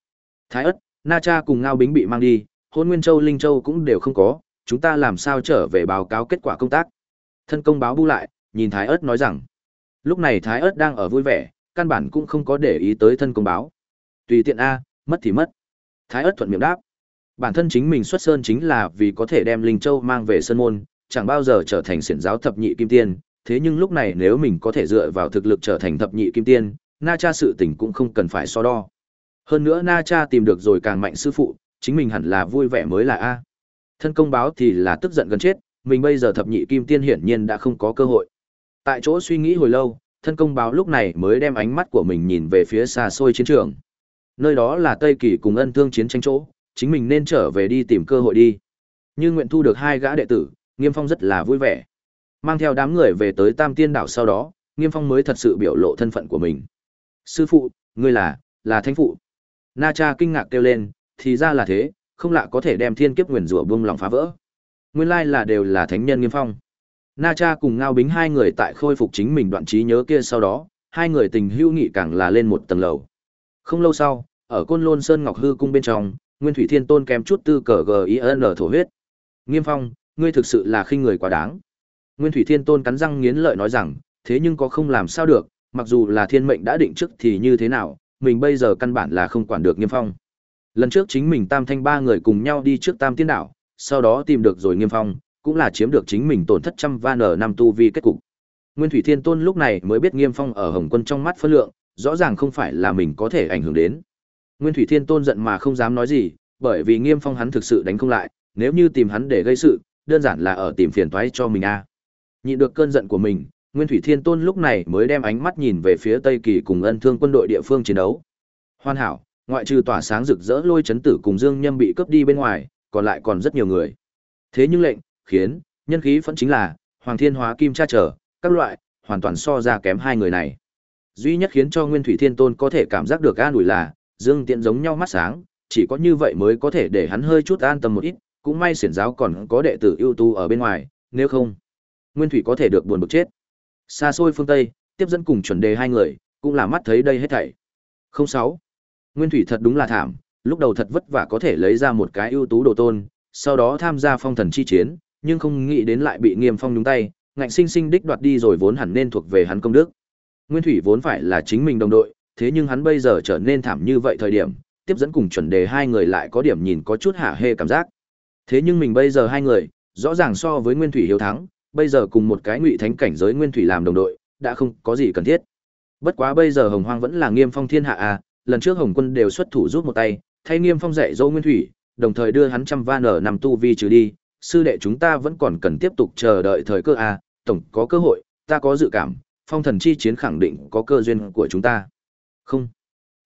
Thái ớt, Na Cha cùng Ngao Bính bị mang đi, Hôn Nguyên Châu Linh Châu cũng đều không có, chúng ta làm sao trở về báo cáo kết quả công tác. Thân công báo bu lại, nhìn Thái ớt nói rằng, lúc này Thái ớt đang ở vui vẻ, căn bản cũng không có để ý tới thân công báo. Tùy tiện A, mất thì mất. Thái ớt thuận miệng đáp. Bản thân chính mình xuất sơn chính là vì có thể đem Linh Châu mang về sơn môn, chẳng bao giờ trở thành xiển giáo thập nhị kim tiên, thế nhưng lúc này nếu mình có thể dựa vào thực lực trở thành thập nhị kim tiên, Na Cha sự tình cũng không cần phải so đo. Hơn nữa Na Cha tìm được rồi càng mạnh sư phụ, chính mình hẳn là vui vẻ mới là a. Thân công báo thì là tức giận gần chết, mình bây giờ thập nhị kim tiên hiển nhiên đã không có cơ hội. Tại chỗ suy nghĩ hồi lâu, thân công báo lúc này mới đem ánh mắt của mình nhìn về phía xa xôi chiến trường. Nơi đó là Tây Kỳ cùng ân thương chiến tranh chỗ, chính mình nên trở về đi tìm cơ hội đi. Như nguyện thu được hai gã đệ tử, Nghiêm Phong rất là vui vẻ. Mang theo đám người về tới Tam Tiên đảo sau đó, Nghiêm Phong mới thật sự biểu lộ thân phận của mình. Sư phụ, ngươi là, là thánh phụ. Na Cha kinh ngạc kêu lên, thì ra là thế, không lạ có thể đem thiên kiếp nguyền rủa buông lòng phá vỡ. Nguyên lai là đều là thánh nhân Nghiêm Phong. Na Cha cùng Ngao Bính hai người tại khôi phục chính mình đoạn trí nhớ kia sau đó, hai người tình hữu nghị càng là lên một tầng lầu. Không lâu sau, ở Côn Lôn Sơn Ngọc Hư cung bên trong, Nguyên Thủy Thiên Tôn kém chút tư cờ GIN thổ huyết. Nghiêm Phong, ngươi thực sự là khinh người quá đáng. Nguyên Thủy Thiên Tôn cắn răng nghiến lợi nói rằng, thế nhưng có không làm sao được, mặc dù là thiên mệnh đã định trước thì như thế nào, mình bây giờ căn bản là không quản được Nghiêm Phong. Lần trước chính mình Tam Thanh ba người cùng nhau đi trước Tam Tiên Đảo, sau đó tìm được rồi Nghiêm Phong, cũng là chiếm được chính mình tổn thất trăm van ở năm tu vi kết cục. Nguyên Thủy Thiên Tôn lúc này mới biết Nghiêm Phong ở Hồng Quân trong mắt phân lượng, rõ ràng không phải là mình có thể ảnh hưởng đến. Nguyên Thủy Thiên Tôn giận mà không dám nói gì, bởi vì Nghiêm Phong hắn thực sự đánh không lại, nếu như tìm hắn để gây sự, đơn giản là ở tìm phiền toái cho mình a. Nhịn được cơn giận của mình, Nguyên Thủy Thiên Tôn lúc này mới đem ánh mắt nhìn về phía Tây Kỳ cùng Ân Thương quân đội địa phương chiến đấu. Hoàn hảo, ngoại trừ tỏa sáng rực rỡ lôi chấn tử cùng Dương Nhâm bị cướp đi bên ngoài, còn lại còn rất nhiều người. Thế nhưng lệnh, khiến, nhân khí vẫn chính là Hoàng Thiên Hóa Kim Cha trở, các loại, hoàn toàn so ra kém hai người này. Duy nhất khiến cho Nguyên Thủy Thiên Tôn có thể cảm giác được an ủi là, Dương Tiện giống nhau mắt sáng, chỉ có như vậy mới có thể để hắn hơi chút an tâm một ít, cũng may xiển giáo còn có đệ tử ưu tu ở bên ngoài, nếu không, Nguyên Thủy có thể được buồn bực chết. Xa xôi phương Tây, tiếp dẫn cùng chuẩn đề hai người, cũng là mắt thấy đây hết thảy. Không sáu, Nguyên Thủy thật đúng là thảm, lúc đầu thật vất vả có thể lấy ra một cái ưu tú đồ tôn, sau đó tham gia phong thần chi chiến, nhưng không nghĩ đến lại bị Nghiêm Phong nhúng tay, ngạnh sinh sinh đích đoạt đi rồi vốn hẳn nên thuộc về hắn công đức. Nguyên Thủy vốn phải là chính mình đồng đội, thế nhưng hắn bây giờ trở nên thảm như vậy thời điểm, tiếp dẫn cùng chuẩn đề hai người lại có điểm nhìn có chút hạ hê cảm giác. Thế nhưng mình bây giờ hai người, rõ ràng so với Nguyên Thủy hiếu thắng, bây giờ cùng một cái ngụy thánh cảnh giới Nguyên Thủy làm đồng đội, đã không có gì cần thiết. Bất quá bây giờ Hồng Hoang vẫn là Nghiêm Phong thiên hạ à, lần trước Hồng Quân đều xuất thủ giúp một tay, thay Nghiêm Phong dạy dỗ Nguyên Thủy, đồng thời đưa hắn trăm van ở nằm tu vi trừ đi, sư đệ chúng ta vẫn còn cần tiếp tục chờ đợi thời cơ à, tổng có cơ hội, ta có dự cảm, phong thần chi chiến khẳng định có cơ duyên của chúng ta. Không.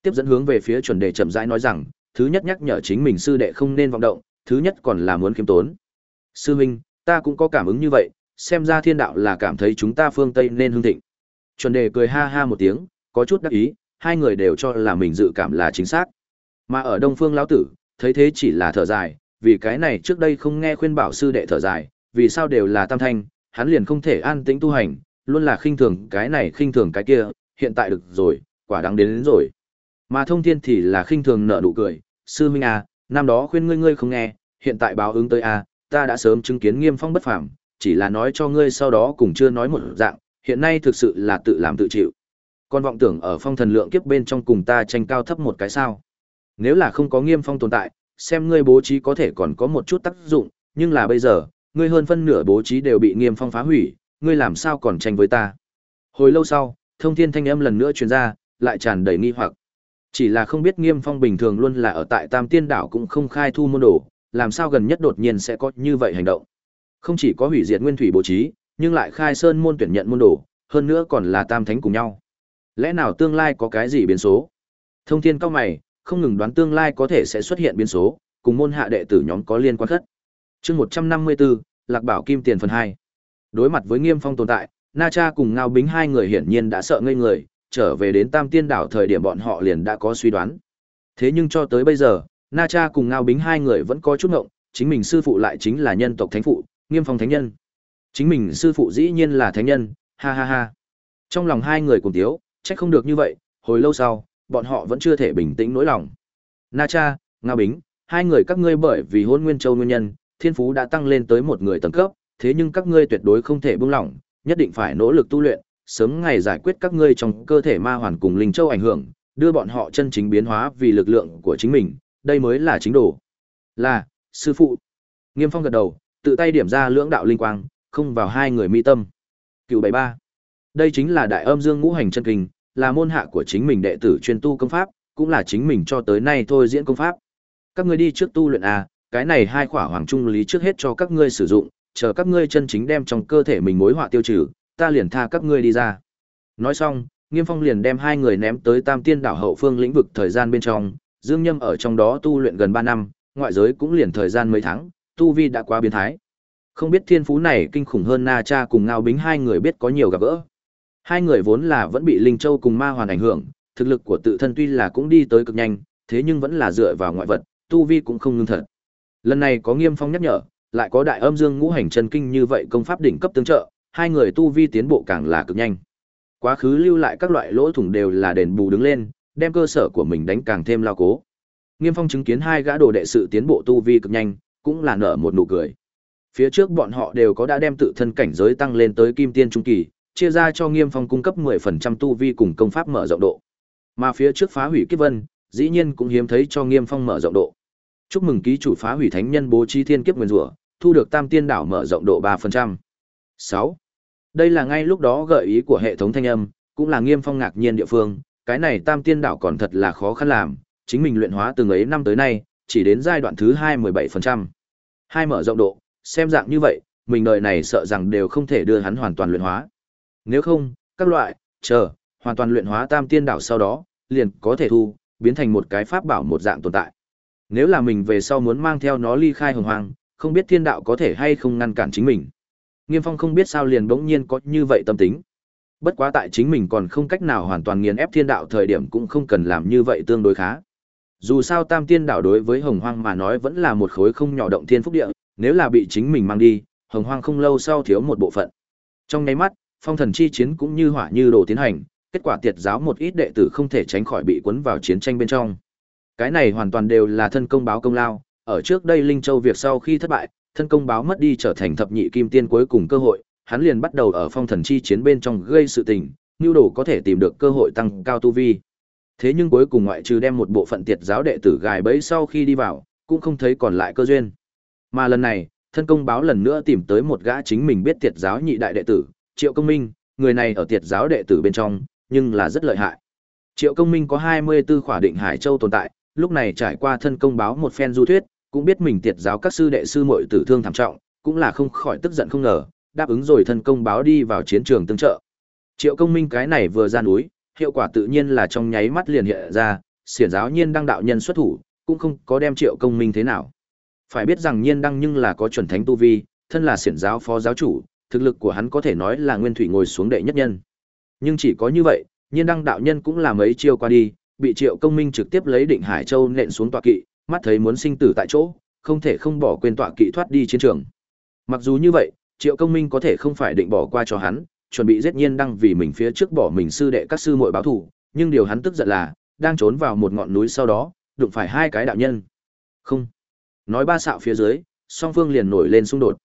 Tiếp dẫn hướng về phía chuẩn đề chậm rãi nói rằng, thứ nhất nhắc nhở chính mình sư đệ không nên vọng động, thứ nhất còn là muốn khiêm tốn. Sư huynh, ta cũng có cảm ứng như vậy, xem ra thiên đạo là cảm thấy chúng ta phương Tây nên hưng thịnh. Chuẩn đề cười ha ha một tiếng, có chút đắc ý, hai người đều cho là mình dự cảm là chính xác. Mà ở Đông Phương lão tử, thấy thế chỉ là thở dài, vì cái này trước đây không nghe khuyên bảo sư đệ thở dài, vì sao đều là tam thanh, hắn liền không thể an tĩnh tu hành, luôn là khinh thường cái này khinh thường cái kia, hiện tại được rồi, quả đáng đến, đến rồi. Mà thông thiên thì là khinh thường nở nụ cười, sư minh à, năm đó khuyên ngươi ngươi không nghe, hiện tại báo ứng tới à, ta đã sớm chứng kiến nghiêm phong bất phàm, chỉ là nói cho ngươi sau đó cũng chưa nói một dạng, hiện nay thực sự là tự làm tự chịu. Con vọng tưởng ở phong thần lượng kiếp bên trong cùng ta tranh cao thấp một cái sao. Nếu là không có nghiêm phong tồn tại, xem ngươi bố trí có thể còn có một chút tác dụng, nhưng là bây giờ, ngươi hơn phân nửa bố trí đều bị nghiêm phong phá hủy, ngươi làm sao còn tranh với ta. Hồi lâu sau, thông thiên thanh âm lần nữa truyền ra, lại tràn đầy nghi hoặc. Chỉ là không biết Nghiêm Phong bình thường luôn là ở tại Tam Tiên đảo cũng không khai thu môn đồ, làm sao gần nhất đột nhiên sẽ có như vậy hành động. Không chỉ có hủy diệt nguyên thủy bố trí, nhưng lại khai sơn môn tuyển nhận môn đồ, hơn nữa còn là tam thánh cùng nhau. Lẽ nào tương lai có cái gì biến số? Thông thiên cao mày, không ngừng đoán tương lai có thể sẽ xuất hiện biến số, cùng môn hạ đệ tử nhóm có liên quan khất. Chương 154, Lạc Bảo Kim Tiền phần 2. Đối mặt với Nghiêm Phong tồn tại, Na Cha cùng Ngao Bính hai người hiển nhiên đã sợ ngây người, trở về đến Tam Tiên đảo thời điểm bọn họ liền đã có suy đoán. Thế nhưng cho tới bây giờ, Na Cha cùng Ngao Bính hai người vẫn có chút ngộng, chính mình sư phụ lại chính là nhân tộc thánh phụ, Nghiêm Phong thánh nhân. Chính mình sư phụ dĩ nhiên là thánh nhân, ha ha ha. Trong lòng hai người cùng tiếu, trách không được như vậy, hồi lâu sau, bọn họ vẫn chưa thể bình tĩnh nỗi lòng. Na Cha, Nga Bính, hai người các ngươi bởi vì hôn nguyên châu nguyên nhân, thiên phú đã tăng lên tới một người tầng cấp, thế nhưng các ngươi tuyệt đối không thể buông lỏng, nhất định phải nỗ lực tu luyện, sớm ngày giải quyết các ngươi trong cơ thể ma hoàn cùng linh châu ảnh hưởng, đưa bọn họ chân chính biến hóa vì lực lượng của chính mình, đây mới là chính đồ. Là, sư phụ. Nghiêm Phong gật đầu, tự tay điểm ra lưỡng đạo linh quang, không vào hai người mi tâm. Cựu bảy ba, đây chính là đại âm dương ngũ hành chân kinh, là môn hạ của chính mình đệ tử chuyên tu công pháp, cũng là chính mình cho tới nay thôi diễn công pháp. Các ngươi đi trước tu luyện à, cái này hai khỏa hoàng trung lý trước hết cho các ngươi sử dụng, chờ các ngươi chân chính đem trong cơ thể mình mối họa tiêu trừ, ta liền tha các ngươi đi ra. Nói xong, Nghiêm Phong liền đem hai người ném tới Tam Tiên đảo hậu phương lĩnh vực thời gian bên trong, Dương Nhâm ở trong đó tu luyện gần ba năm, ngoại giới cũng liền thời gian mấy tháng, tu vi đã quá biến thái. Không biết thiên phú này kinh khủng hơn Na Cha cùng Ngao Bính hai người biết có nhiều gặp gỡ. Hai người vốn là vẫn bị Linh Châu cùng Ma Hoàn ảnh hưởng, thực lực của tự thân tuy là cũng đi tới cực nhanh, thế nhưng vẫn là dựa vào ngoại vật, tu vi cũng không ngưng thật. Lần này có Nghiêm Phong nhắc nhở, lại có Đại Âm Dương Ngũ Hành Chân Kinh như vậy công pháp đỉnh cấp tương trợ, hai người tu vi tiến bộ càng là cực nhanh. Quá khứ lưu lại các loại lỗ thủng đều là đền bù đứng lên, đem cơ sở của mình đánh càng thêm lao cố. Nghiêm Phong chứng kiến hai gã đồ đệ sự tiến bộ tu vi cực nhanh, cũng là nở một nụ cười. Phía trước bọn họ đều có đã đem tự thân cảnh giới tăng lên tới kim tiên trung kỳ, chia ra cho Nghiêm Phong cung cấp 10% tu vi cùng công pháp mở rộng độ. Mà phía trước phá hủy kiếp vân, dĩ nhiên cũng hiếm thấy cho Nghiêm Phong mở rộng độ. Chúc mừng ký chủ phá hủy thánh nhân bố trí thiên kiếp nguyên rủa, thu được Tam Tiên đảo mở rộng độ 3%. 6. Đây là ngay lúc đó gợi ý của hệ thống thanh âm, cũng là Nghiêm Phong ngạc nhiên địa phương, cái này Tam Tiên đảo còn thật là khó khăn làm, chính mình luyện hóa từng ấy năm tới nay, chỉ đến giai đoạn thứ 2 17%. Hai mở rộng độ, xem dạng như vậy, mình đời này sợ rằng đều không thể đưa hắn hoàn toàn luyện hóa. Nếu không, các loại, chờ, hoàn toàn luyện hóa tam tiên đảo sau đó, liền có thể thu, biến thành một cái pháp bảo một dạng tồn tại. Nếu là mình về sau muốn mang theo nó ly khai hồng hoang, không biết thiên đạo có thể hay không ngăn cản chính mình. Nghiêm Phong không biết sao liền bỗng nhiên có như vậy tâm tính. Bất quá tại chính mình còn không cách nào hoàn toàn nghiền ép thiên đạo thời điểm cũng không cần làm như vậy tương đối khá. Dù sao Tam Tiên đảo đối với Hồng Hoang mà nói vẫn là một khối không nhỏ động thiên phúc địa, nếu là bị chính mình mang đi, Hồng Hoang không lâu sau thiếu một bộ phận. Trong nháy mắt, phong thần chi chiến cũng như hỏa như đồ tiến hành, kết quả tiệt giáo một ít đệ tử không thể tránh khỏi bị cuốn vào chiến tranh bên trong. Cái này hoàn toàn đều là thân công báo công lao, ở trước đây Linh Châu việc sau khi thất bại, thân công báo mất đi trở thành thập nhị kim tiên cuối cùng cơ hội, hắn liền bắt đầu ở phong thần chi chiến bên trong gây sự tình, như đồ có thể tìm được cơ hội tăng cao tu vi. Thế nhưng cuối cùng ngoại trừ đem một bộ phận tiệt giáo đệ tử gài bẫy sau khi đi vào, cũng không thấy còn lại cơ duyên. Mà lần này, thân công báo lần nữa tìm tới một gã chính mình biết tiệt giáo nhị đại đệ tử, Triệu Công Minh, người này ở tiệt giáo đệ tử bên trong, nhưng là rất lợi hại. Triệu Công Minh có 24 khỏa định Hải Châu tồn tại, lúc này trải qua thân công báo một phen du thuyết, cũng biết mình tiệt giáo các sư đệ sư muội tử thương thảm trọng, cũng là không khỏi tức giận không ngờ, đáp ứng rồi thân công báo đi vào chiến trường tương trợ. Triệu Công Minh cái này vừa ra núi, hiệu quả tự nhiên là trong nháy mắt liền hiện ra, xiển giáo nhiên đăng đạo nhân xuất thủ, cũng không có đem Triệu Công Minh thế nào. Phải biết rằng nhiên đăng nhưng là có chuẩn thánh tu vi, thân là xiển giáo phó giáo chủ, thực lực của hắn có thể nói là nguyên thủy ngồi xuống đệ nhất nhân. Nhưng chỉ có như vậy, nhiên đăng đạo nhân cũng là mấy chiêu qua đi, bị Triệu Công Minh trực tiếp lấy Định Hải Châu nện xuống tọa kỵ, mắt thấy muốn sinh tử tại chỗ, không thể không bỏ quên tọa kỵ thoát đi chiến trường. Mặc dù như vậy, Triệu Công Minh có thể không phải định bỏ qua cho hắn, chuẩn bị giết nhiên đăng vì mình phía trước bỏ mình sư đệ các sư muội báo thù, nhưng điều hắn tức giận là, đang trốn vào một ngọn núi sau đó, đụng phải hai cái đạo nhân. Không. Nói ba xạo phía dưới, song phương liền nổi lên xung đột.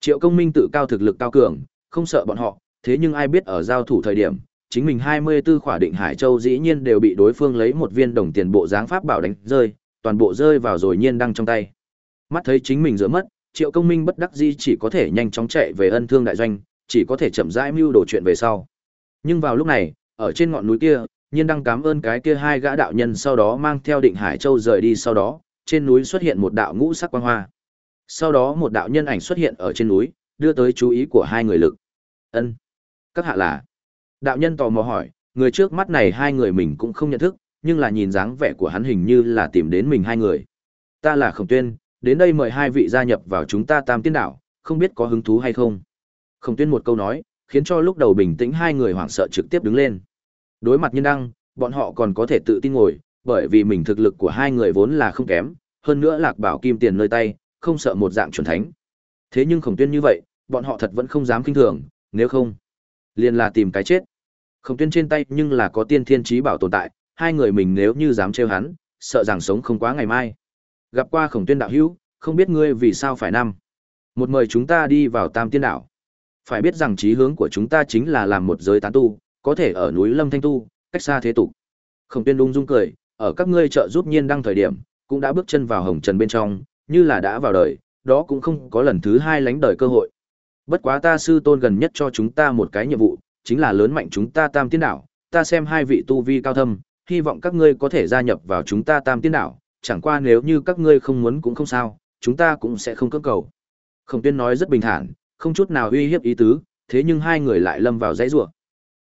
Triệu Công Minh tự cao thực lực cao cường, không sợ bọn họ, thế nhưng ai biết ở giao thủ thời điểm, chính mình 24 khỏa định Hải Châu dĩ nhiên đều bị đối phương lấy một viên đồng tiền bộ dáng pháp bảo đánh rơi, toàn bộ rơi vào rồi nhiên đăng trong tay. Mắt thấy chính mình giữa mất, Triệu Công Minh bất đắc dĩ chỉ có thể nhanh chóng chạy về ân thương đại doanh, chỉ có thể chậm rãi mưu đồ chuyện về sau. Nhưng vào lúc này, ở trên ngọn núi kia, Nhiên Đăng cảm ơn cái kia hai gã đạo nhân sau đó mang theo Định Hải Châu rời đi sau đó, trên núi xuất hiện một đạo ngũ sắc quang hoa. Sau đó một đạo nhân ảnh xuất hiện ở trên núi, đưa tới chú ý của hai người lực. Ân, các hạ là? Đạo nhân tò mò hỏi, người trước mắt này hai người mình cũng không nhận thức, nhưng là nhìn dáng vẻ của hắn hình như là tìm đến mình hai người. Ta là Khổng Tuyên, đến đây mời hai vị gia nhập vào chúng ta Tam Tiên Đảo, không biết có hứng thú hay không. Khổng Tuyên một câu nói, khiến cho lúc đầu bình tĩnh hai người hoảng sợ trực tiếp đứng lên. Đối mặt nhân đăng, bọn họ còn có thể tự tin ngồi, bởi vì mình thực lực của hai người vốn là không kém, hơn nữa Lạc Bảo Kim tiền nơi tay, không sợ một dạng chuẩn thánh. Thế nhưng Khổng Tuyên như vậy, bọn họ thật vẫn không dám kinh thường, nếu không, liền là tìm cái chết. Khổng Tuyên trên tay nhưng là có tiên thiên trí bảo tồn tại, hai người mình nếu như dám trêu hắn, sợ rằng sống không quá ngày mai. Gặp qua Khổng Tuyên đạo hữu, không biết ngươi vì sao phải năm. Một mời chúng ta đi vào Tam Tiên đảo. Phải biết rằng chí hướng của chúng ta chính là làm một giới tán tu, có thể ở núi Lâm Thanh tu, cách xa thế tục. Khổng Tuyên ung dung cười, ở các ngươi trợ giúp nhiên đăng thời điểm, cũng đã bước chân vào hồng trần bên trong, như là đã vào đời, đó cũng không có lần thứ hai lánh đời cơ hội. Bất quá ta sư tôn gần nhất cho chúng ta một cái nhiệm vụ, chính là lớn mạnh chúng ta tam tiên đảo, ta xem hai vị tu vi cao thâm, hy vọng các ngươi có thể gia nhập vào chúng ta tam tiên đảo, chẳng qua nếu như các ngươi không muốn cũng không sao, chúng ta cũng sẽ không cưỡng cầu. Khổng Tuyên nói rất bình thản, không chút nào uy hiếp ý tứ, thế nhưng hai người lại lâm vào dãy rủa.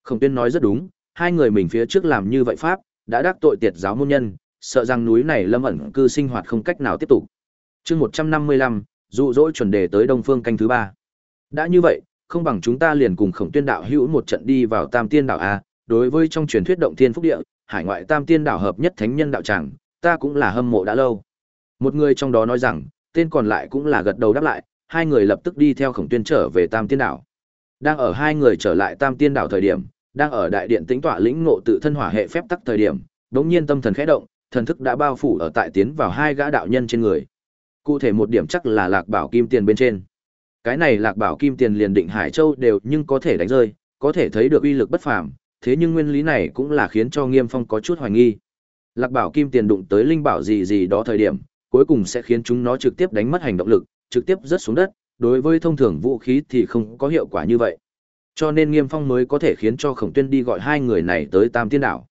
Khổng Tuyên nói rất đúng, hai người mình phía trước làm như vậy pháp, đã đắc tội tiệt giáo môn nhân, sợ rằng núi này lâm ẩn cư sinh hoạt không cách nào tiếp tục. Chương 155, dụ dỗ chuẩn đề tới Đông Phương canh thứ ba. Đã như vậy, không bằng chúng ta liền cùng Khổng Tuyên đạo hữu một trận đi vào Tam Tiên đảo a, đối với trong truyền thuyết động thiên phúc địa, hải ngoại Tam Tiên đảo hợp nhất thánh nhân đạo tràng, ta cũng là hâm mộ đã lâu. Một người trong đó nói rằng, tên còn lại cũng là gật đầu đáp lại, hai người lập tức đi theo Khổng Tuyên trở về Tam Tiên đảo. Đang ở hai người trở lại Tam Tiên đảo thời điểm, đang ở đại điện tĩnh tọa lĩnh ngộ tự thân hỏa hệ phép tắc thời điểm, đột nhiên tâm thần khẽ động, thần thức đã bao phủ ở tại tiến vào hai gã đạo nhân trên người. Cụ thể một điểm chắc là Lạc Bảo Kim Tiền bên trên. Cái này Lạc Bảo Kim Tiền liền định Hải Châu đều nhưng có thể đánh rơi, có thể thấy được uy lực bất phàm, thế nhưng nguyên lý này cũng là khiến cho Nghiêm Phong có chút hoài nghi. Lạc Bảo Kim Tiền đụng tới linh bảo gì gì đó thời điểm, cuối cùng sẽ khiến chúng nó trực tiếp đánh mất hành động lực, trực tiếp rớt xuống đất, đối với thông thường vũ khí thì không có hiệu quả như vậy. Cho nên Nghiêm Phong mới có thể khiến cho Khổng Tuyên đi gọi hai người này tới Tam Tiên Đảo.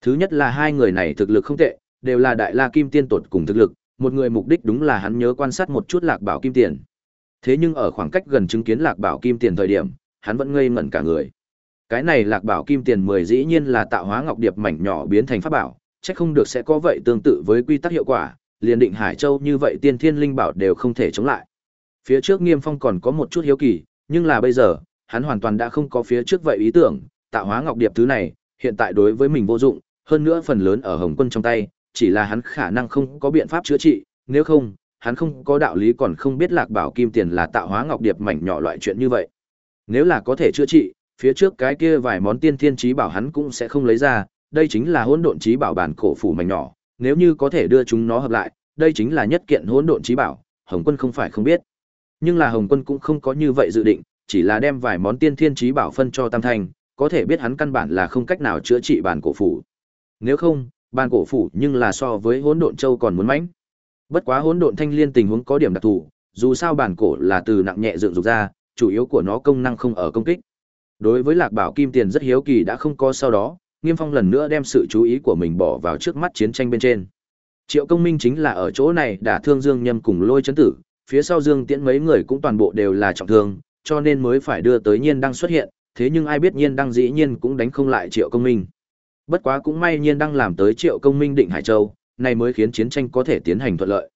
Thứ nhất là hai người này thực lực không tệ, đều là Đại La Kim Tiên tột cùng thực lực, một người mục đích đúng là hắn nhớ quan sát một chút Lạc Bảo Kim Tiền. Thế nhưng ở khoảng cách gần chứng kiến Lạc Bảo Kim Tiền thời điểm, hắn vẫn ngây ngẩn cả người. Cái này Lạc Bảo Kim Tiền mười dĩ nhiên là tạo hóa ngọc điệp mảnh nhỏ biến thành pháp bảo, chắc không được sẽ có vậy tương tự với quy tắc hiệu quả, liền định Hải Châu như vậy tiên thiên linh bảo đều không thể chống lại. Phía trước Nghiêm Phong còn có một chút hiếu kỳ, nhưng là bây giờ, hắn hoàn toàn đã không có phía trước vậy ý tưởng, tạo hóa ngọc điệp thứ này, hiện tại đối với mình vô dụng, hơn nữa phần lớn ở Hồng Quân trong tay, chỉ là hắn khả năng không có biện pháp chữa trị, nếu không, hắn không có đạo lý còn không biết Lạc Bảo Kim Tiền là tạo hóa ngọc điệp mảnh nhỏ loại chuyện như vậy. Nếu là có thể chữa trị, phía trước cái kia vài món tiên thiên trí bảo hắn cũng sẽ không lấy ra, đây chính là hỗn độn trí bảo bản cổ phủ mảnh nhỏ, nếu như có thể đưa chúng nó hợp lại, đây chính là nhất kiện hỗn độn trí bảo, Hồng Quân không phải không biết. Nhưng là Hồng Quân cũng không có như vậy dự định, chỉ là đem vài món tiên thiên trí bảo phân cho Tam Thanh, có thể biết hắn căn bản là không cách nào chữa trị bản cổ phủ. Nếu không, bàn cổ phủ nhưng là so với hỗn độn châu còn muốn mãnh. Bất quá hỗn độn thanh liên tình huống có điểm đặc thù, dù sao bản cổ là từ nặng nhẹ dựng dục ra, chủ yếu của nó công năng không ở công kích. Đối với Lạc Bảo Kim Tiền rất hiếu kỳ đã không có sau đó, Nghiêm Phong lần nữa đem sự chú ý của mình bỏ vào trước mắt chiến tranh bên trên. Triệu Công Minh chính là ở chỗ này đả thương Dương Nhâm cùng Lôi chấn tử, phía sau Dương Tiễn mấy người cũng toàn bộ đều là trọng thương, cho nên mới phải đưa tới Nhiên đang xuất hiện, thế nhưng ai biết Nhiên đang dĩ nhiên cũng đánh không lại Triệu Công Minh. Bất quá cũng may Nhiên đang làm tới Triệu Công Minh định Hải Châu, này mới khiến chiến tranh có thể tiến hành thuận lợi.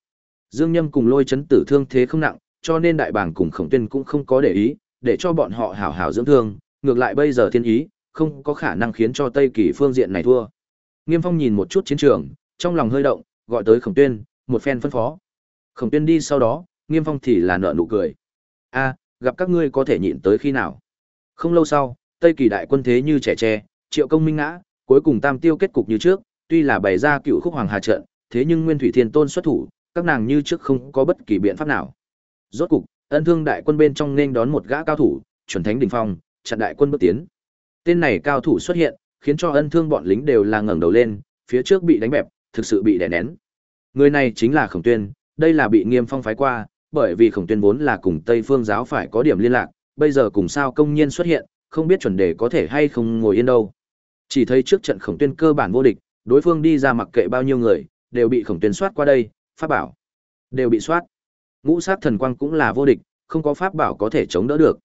Dương Nhâm cùng Lôi chấn tử thương thế không nặng, cho nên đại bàng cùng Khổng Tuyên cũng không có để ý, để cho bọn họ hảo hảo dưỡng thương, ngược lại bây giờ thiên ý, không có khả năng khiến cho Tây Kỳ phương diện này thua. Nghiêm Phong nhìn một chút chiến trường, trong lòng hơi động, gọi tới Khổng Tuyên, một phen phân phó. Khổng Tuyên đi sau đó, Nghiêm Phong thì là nợ nụ cười. A, gặp các ngươi có thể nhịn tới khi nào? Không lâu sau, Tây Kỳ đại quân thế như trẻ tre, Triệu Công Minh ngã, cuối cùng Tam Tiêu kết cục như trước, tuy là bày ra cựu khúc hoàng hà trận, thế nhưng Nguyên Thủy Thiên Tôn xuất thủ, các nàng như trước không có bất kỳ biện pháp nào. Rốt cục, ân thương đại quân bên trong nên đón một gã cao thủ, chuẩn thánh đỉnh phong, chặn đại quân bước tiến. Tên này cao thủ xuất hiện, khiến cho ân thương bọn lính đều là ngẩng đầu lên, phía trước bị đánh bẹp, thực sự bị đè nén. Người này chính là Khổng Tuyên, đây là bị Nghiêm Phong phái qua, bởi vì Khổng Tuyên vốn là cùng Tây Phương giáo phải có điểm liên lạc, bây giờ cùng sao công nhiên xuất hiện, không biết chuẩn đề có thể hay không ngồi yên đâu. Chỉ thấy trước trận khổng tuyên cơ bản vô địch, đối phương đi ra mặc kệ bao nhiêu người, đều bị khổng tuyên soát qua đây, pháp bảo đều bị soát. Ngũ sát thần quang cũng là vô địch, không có pháp bảo có thể chống đỡ được.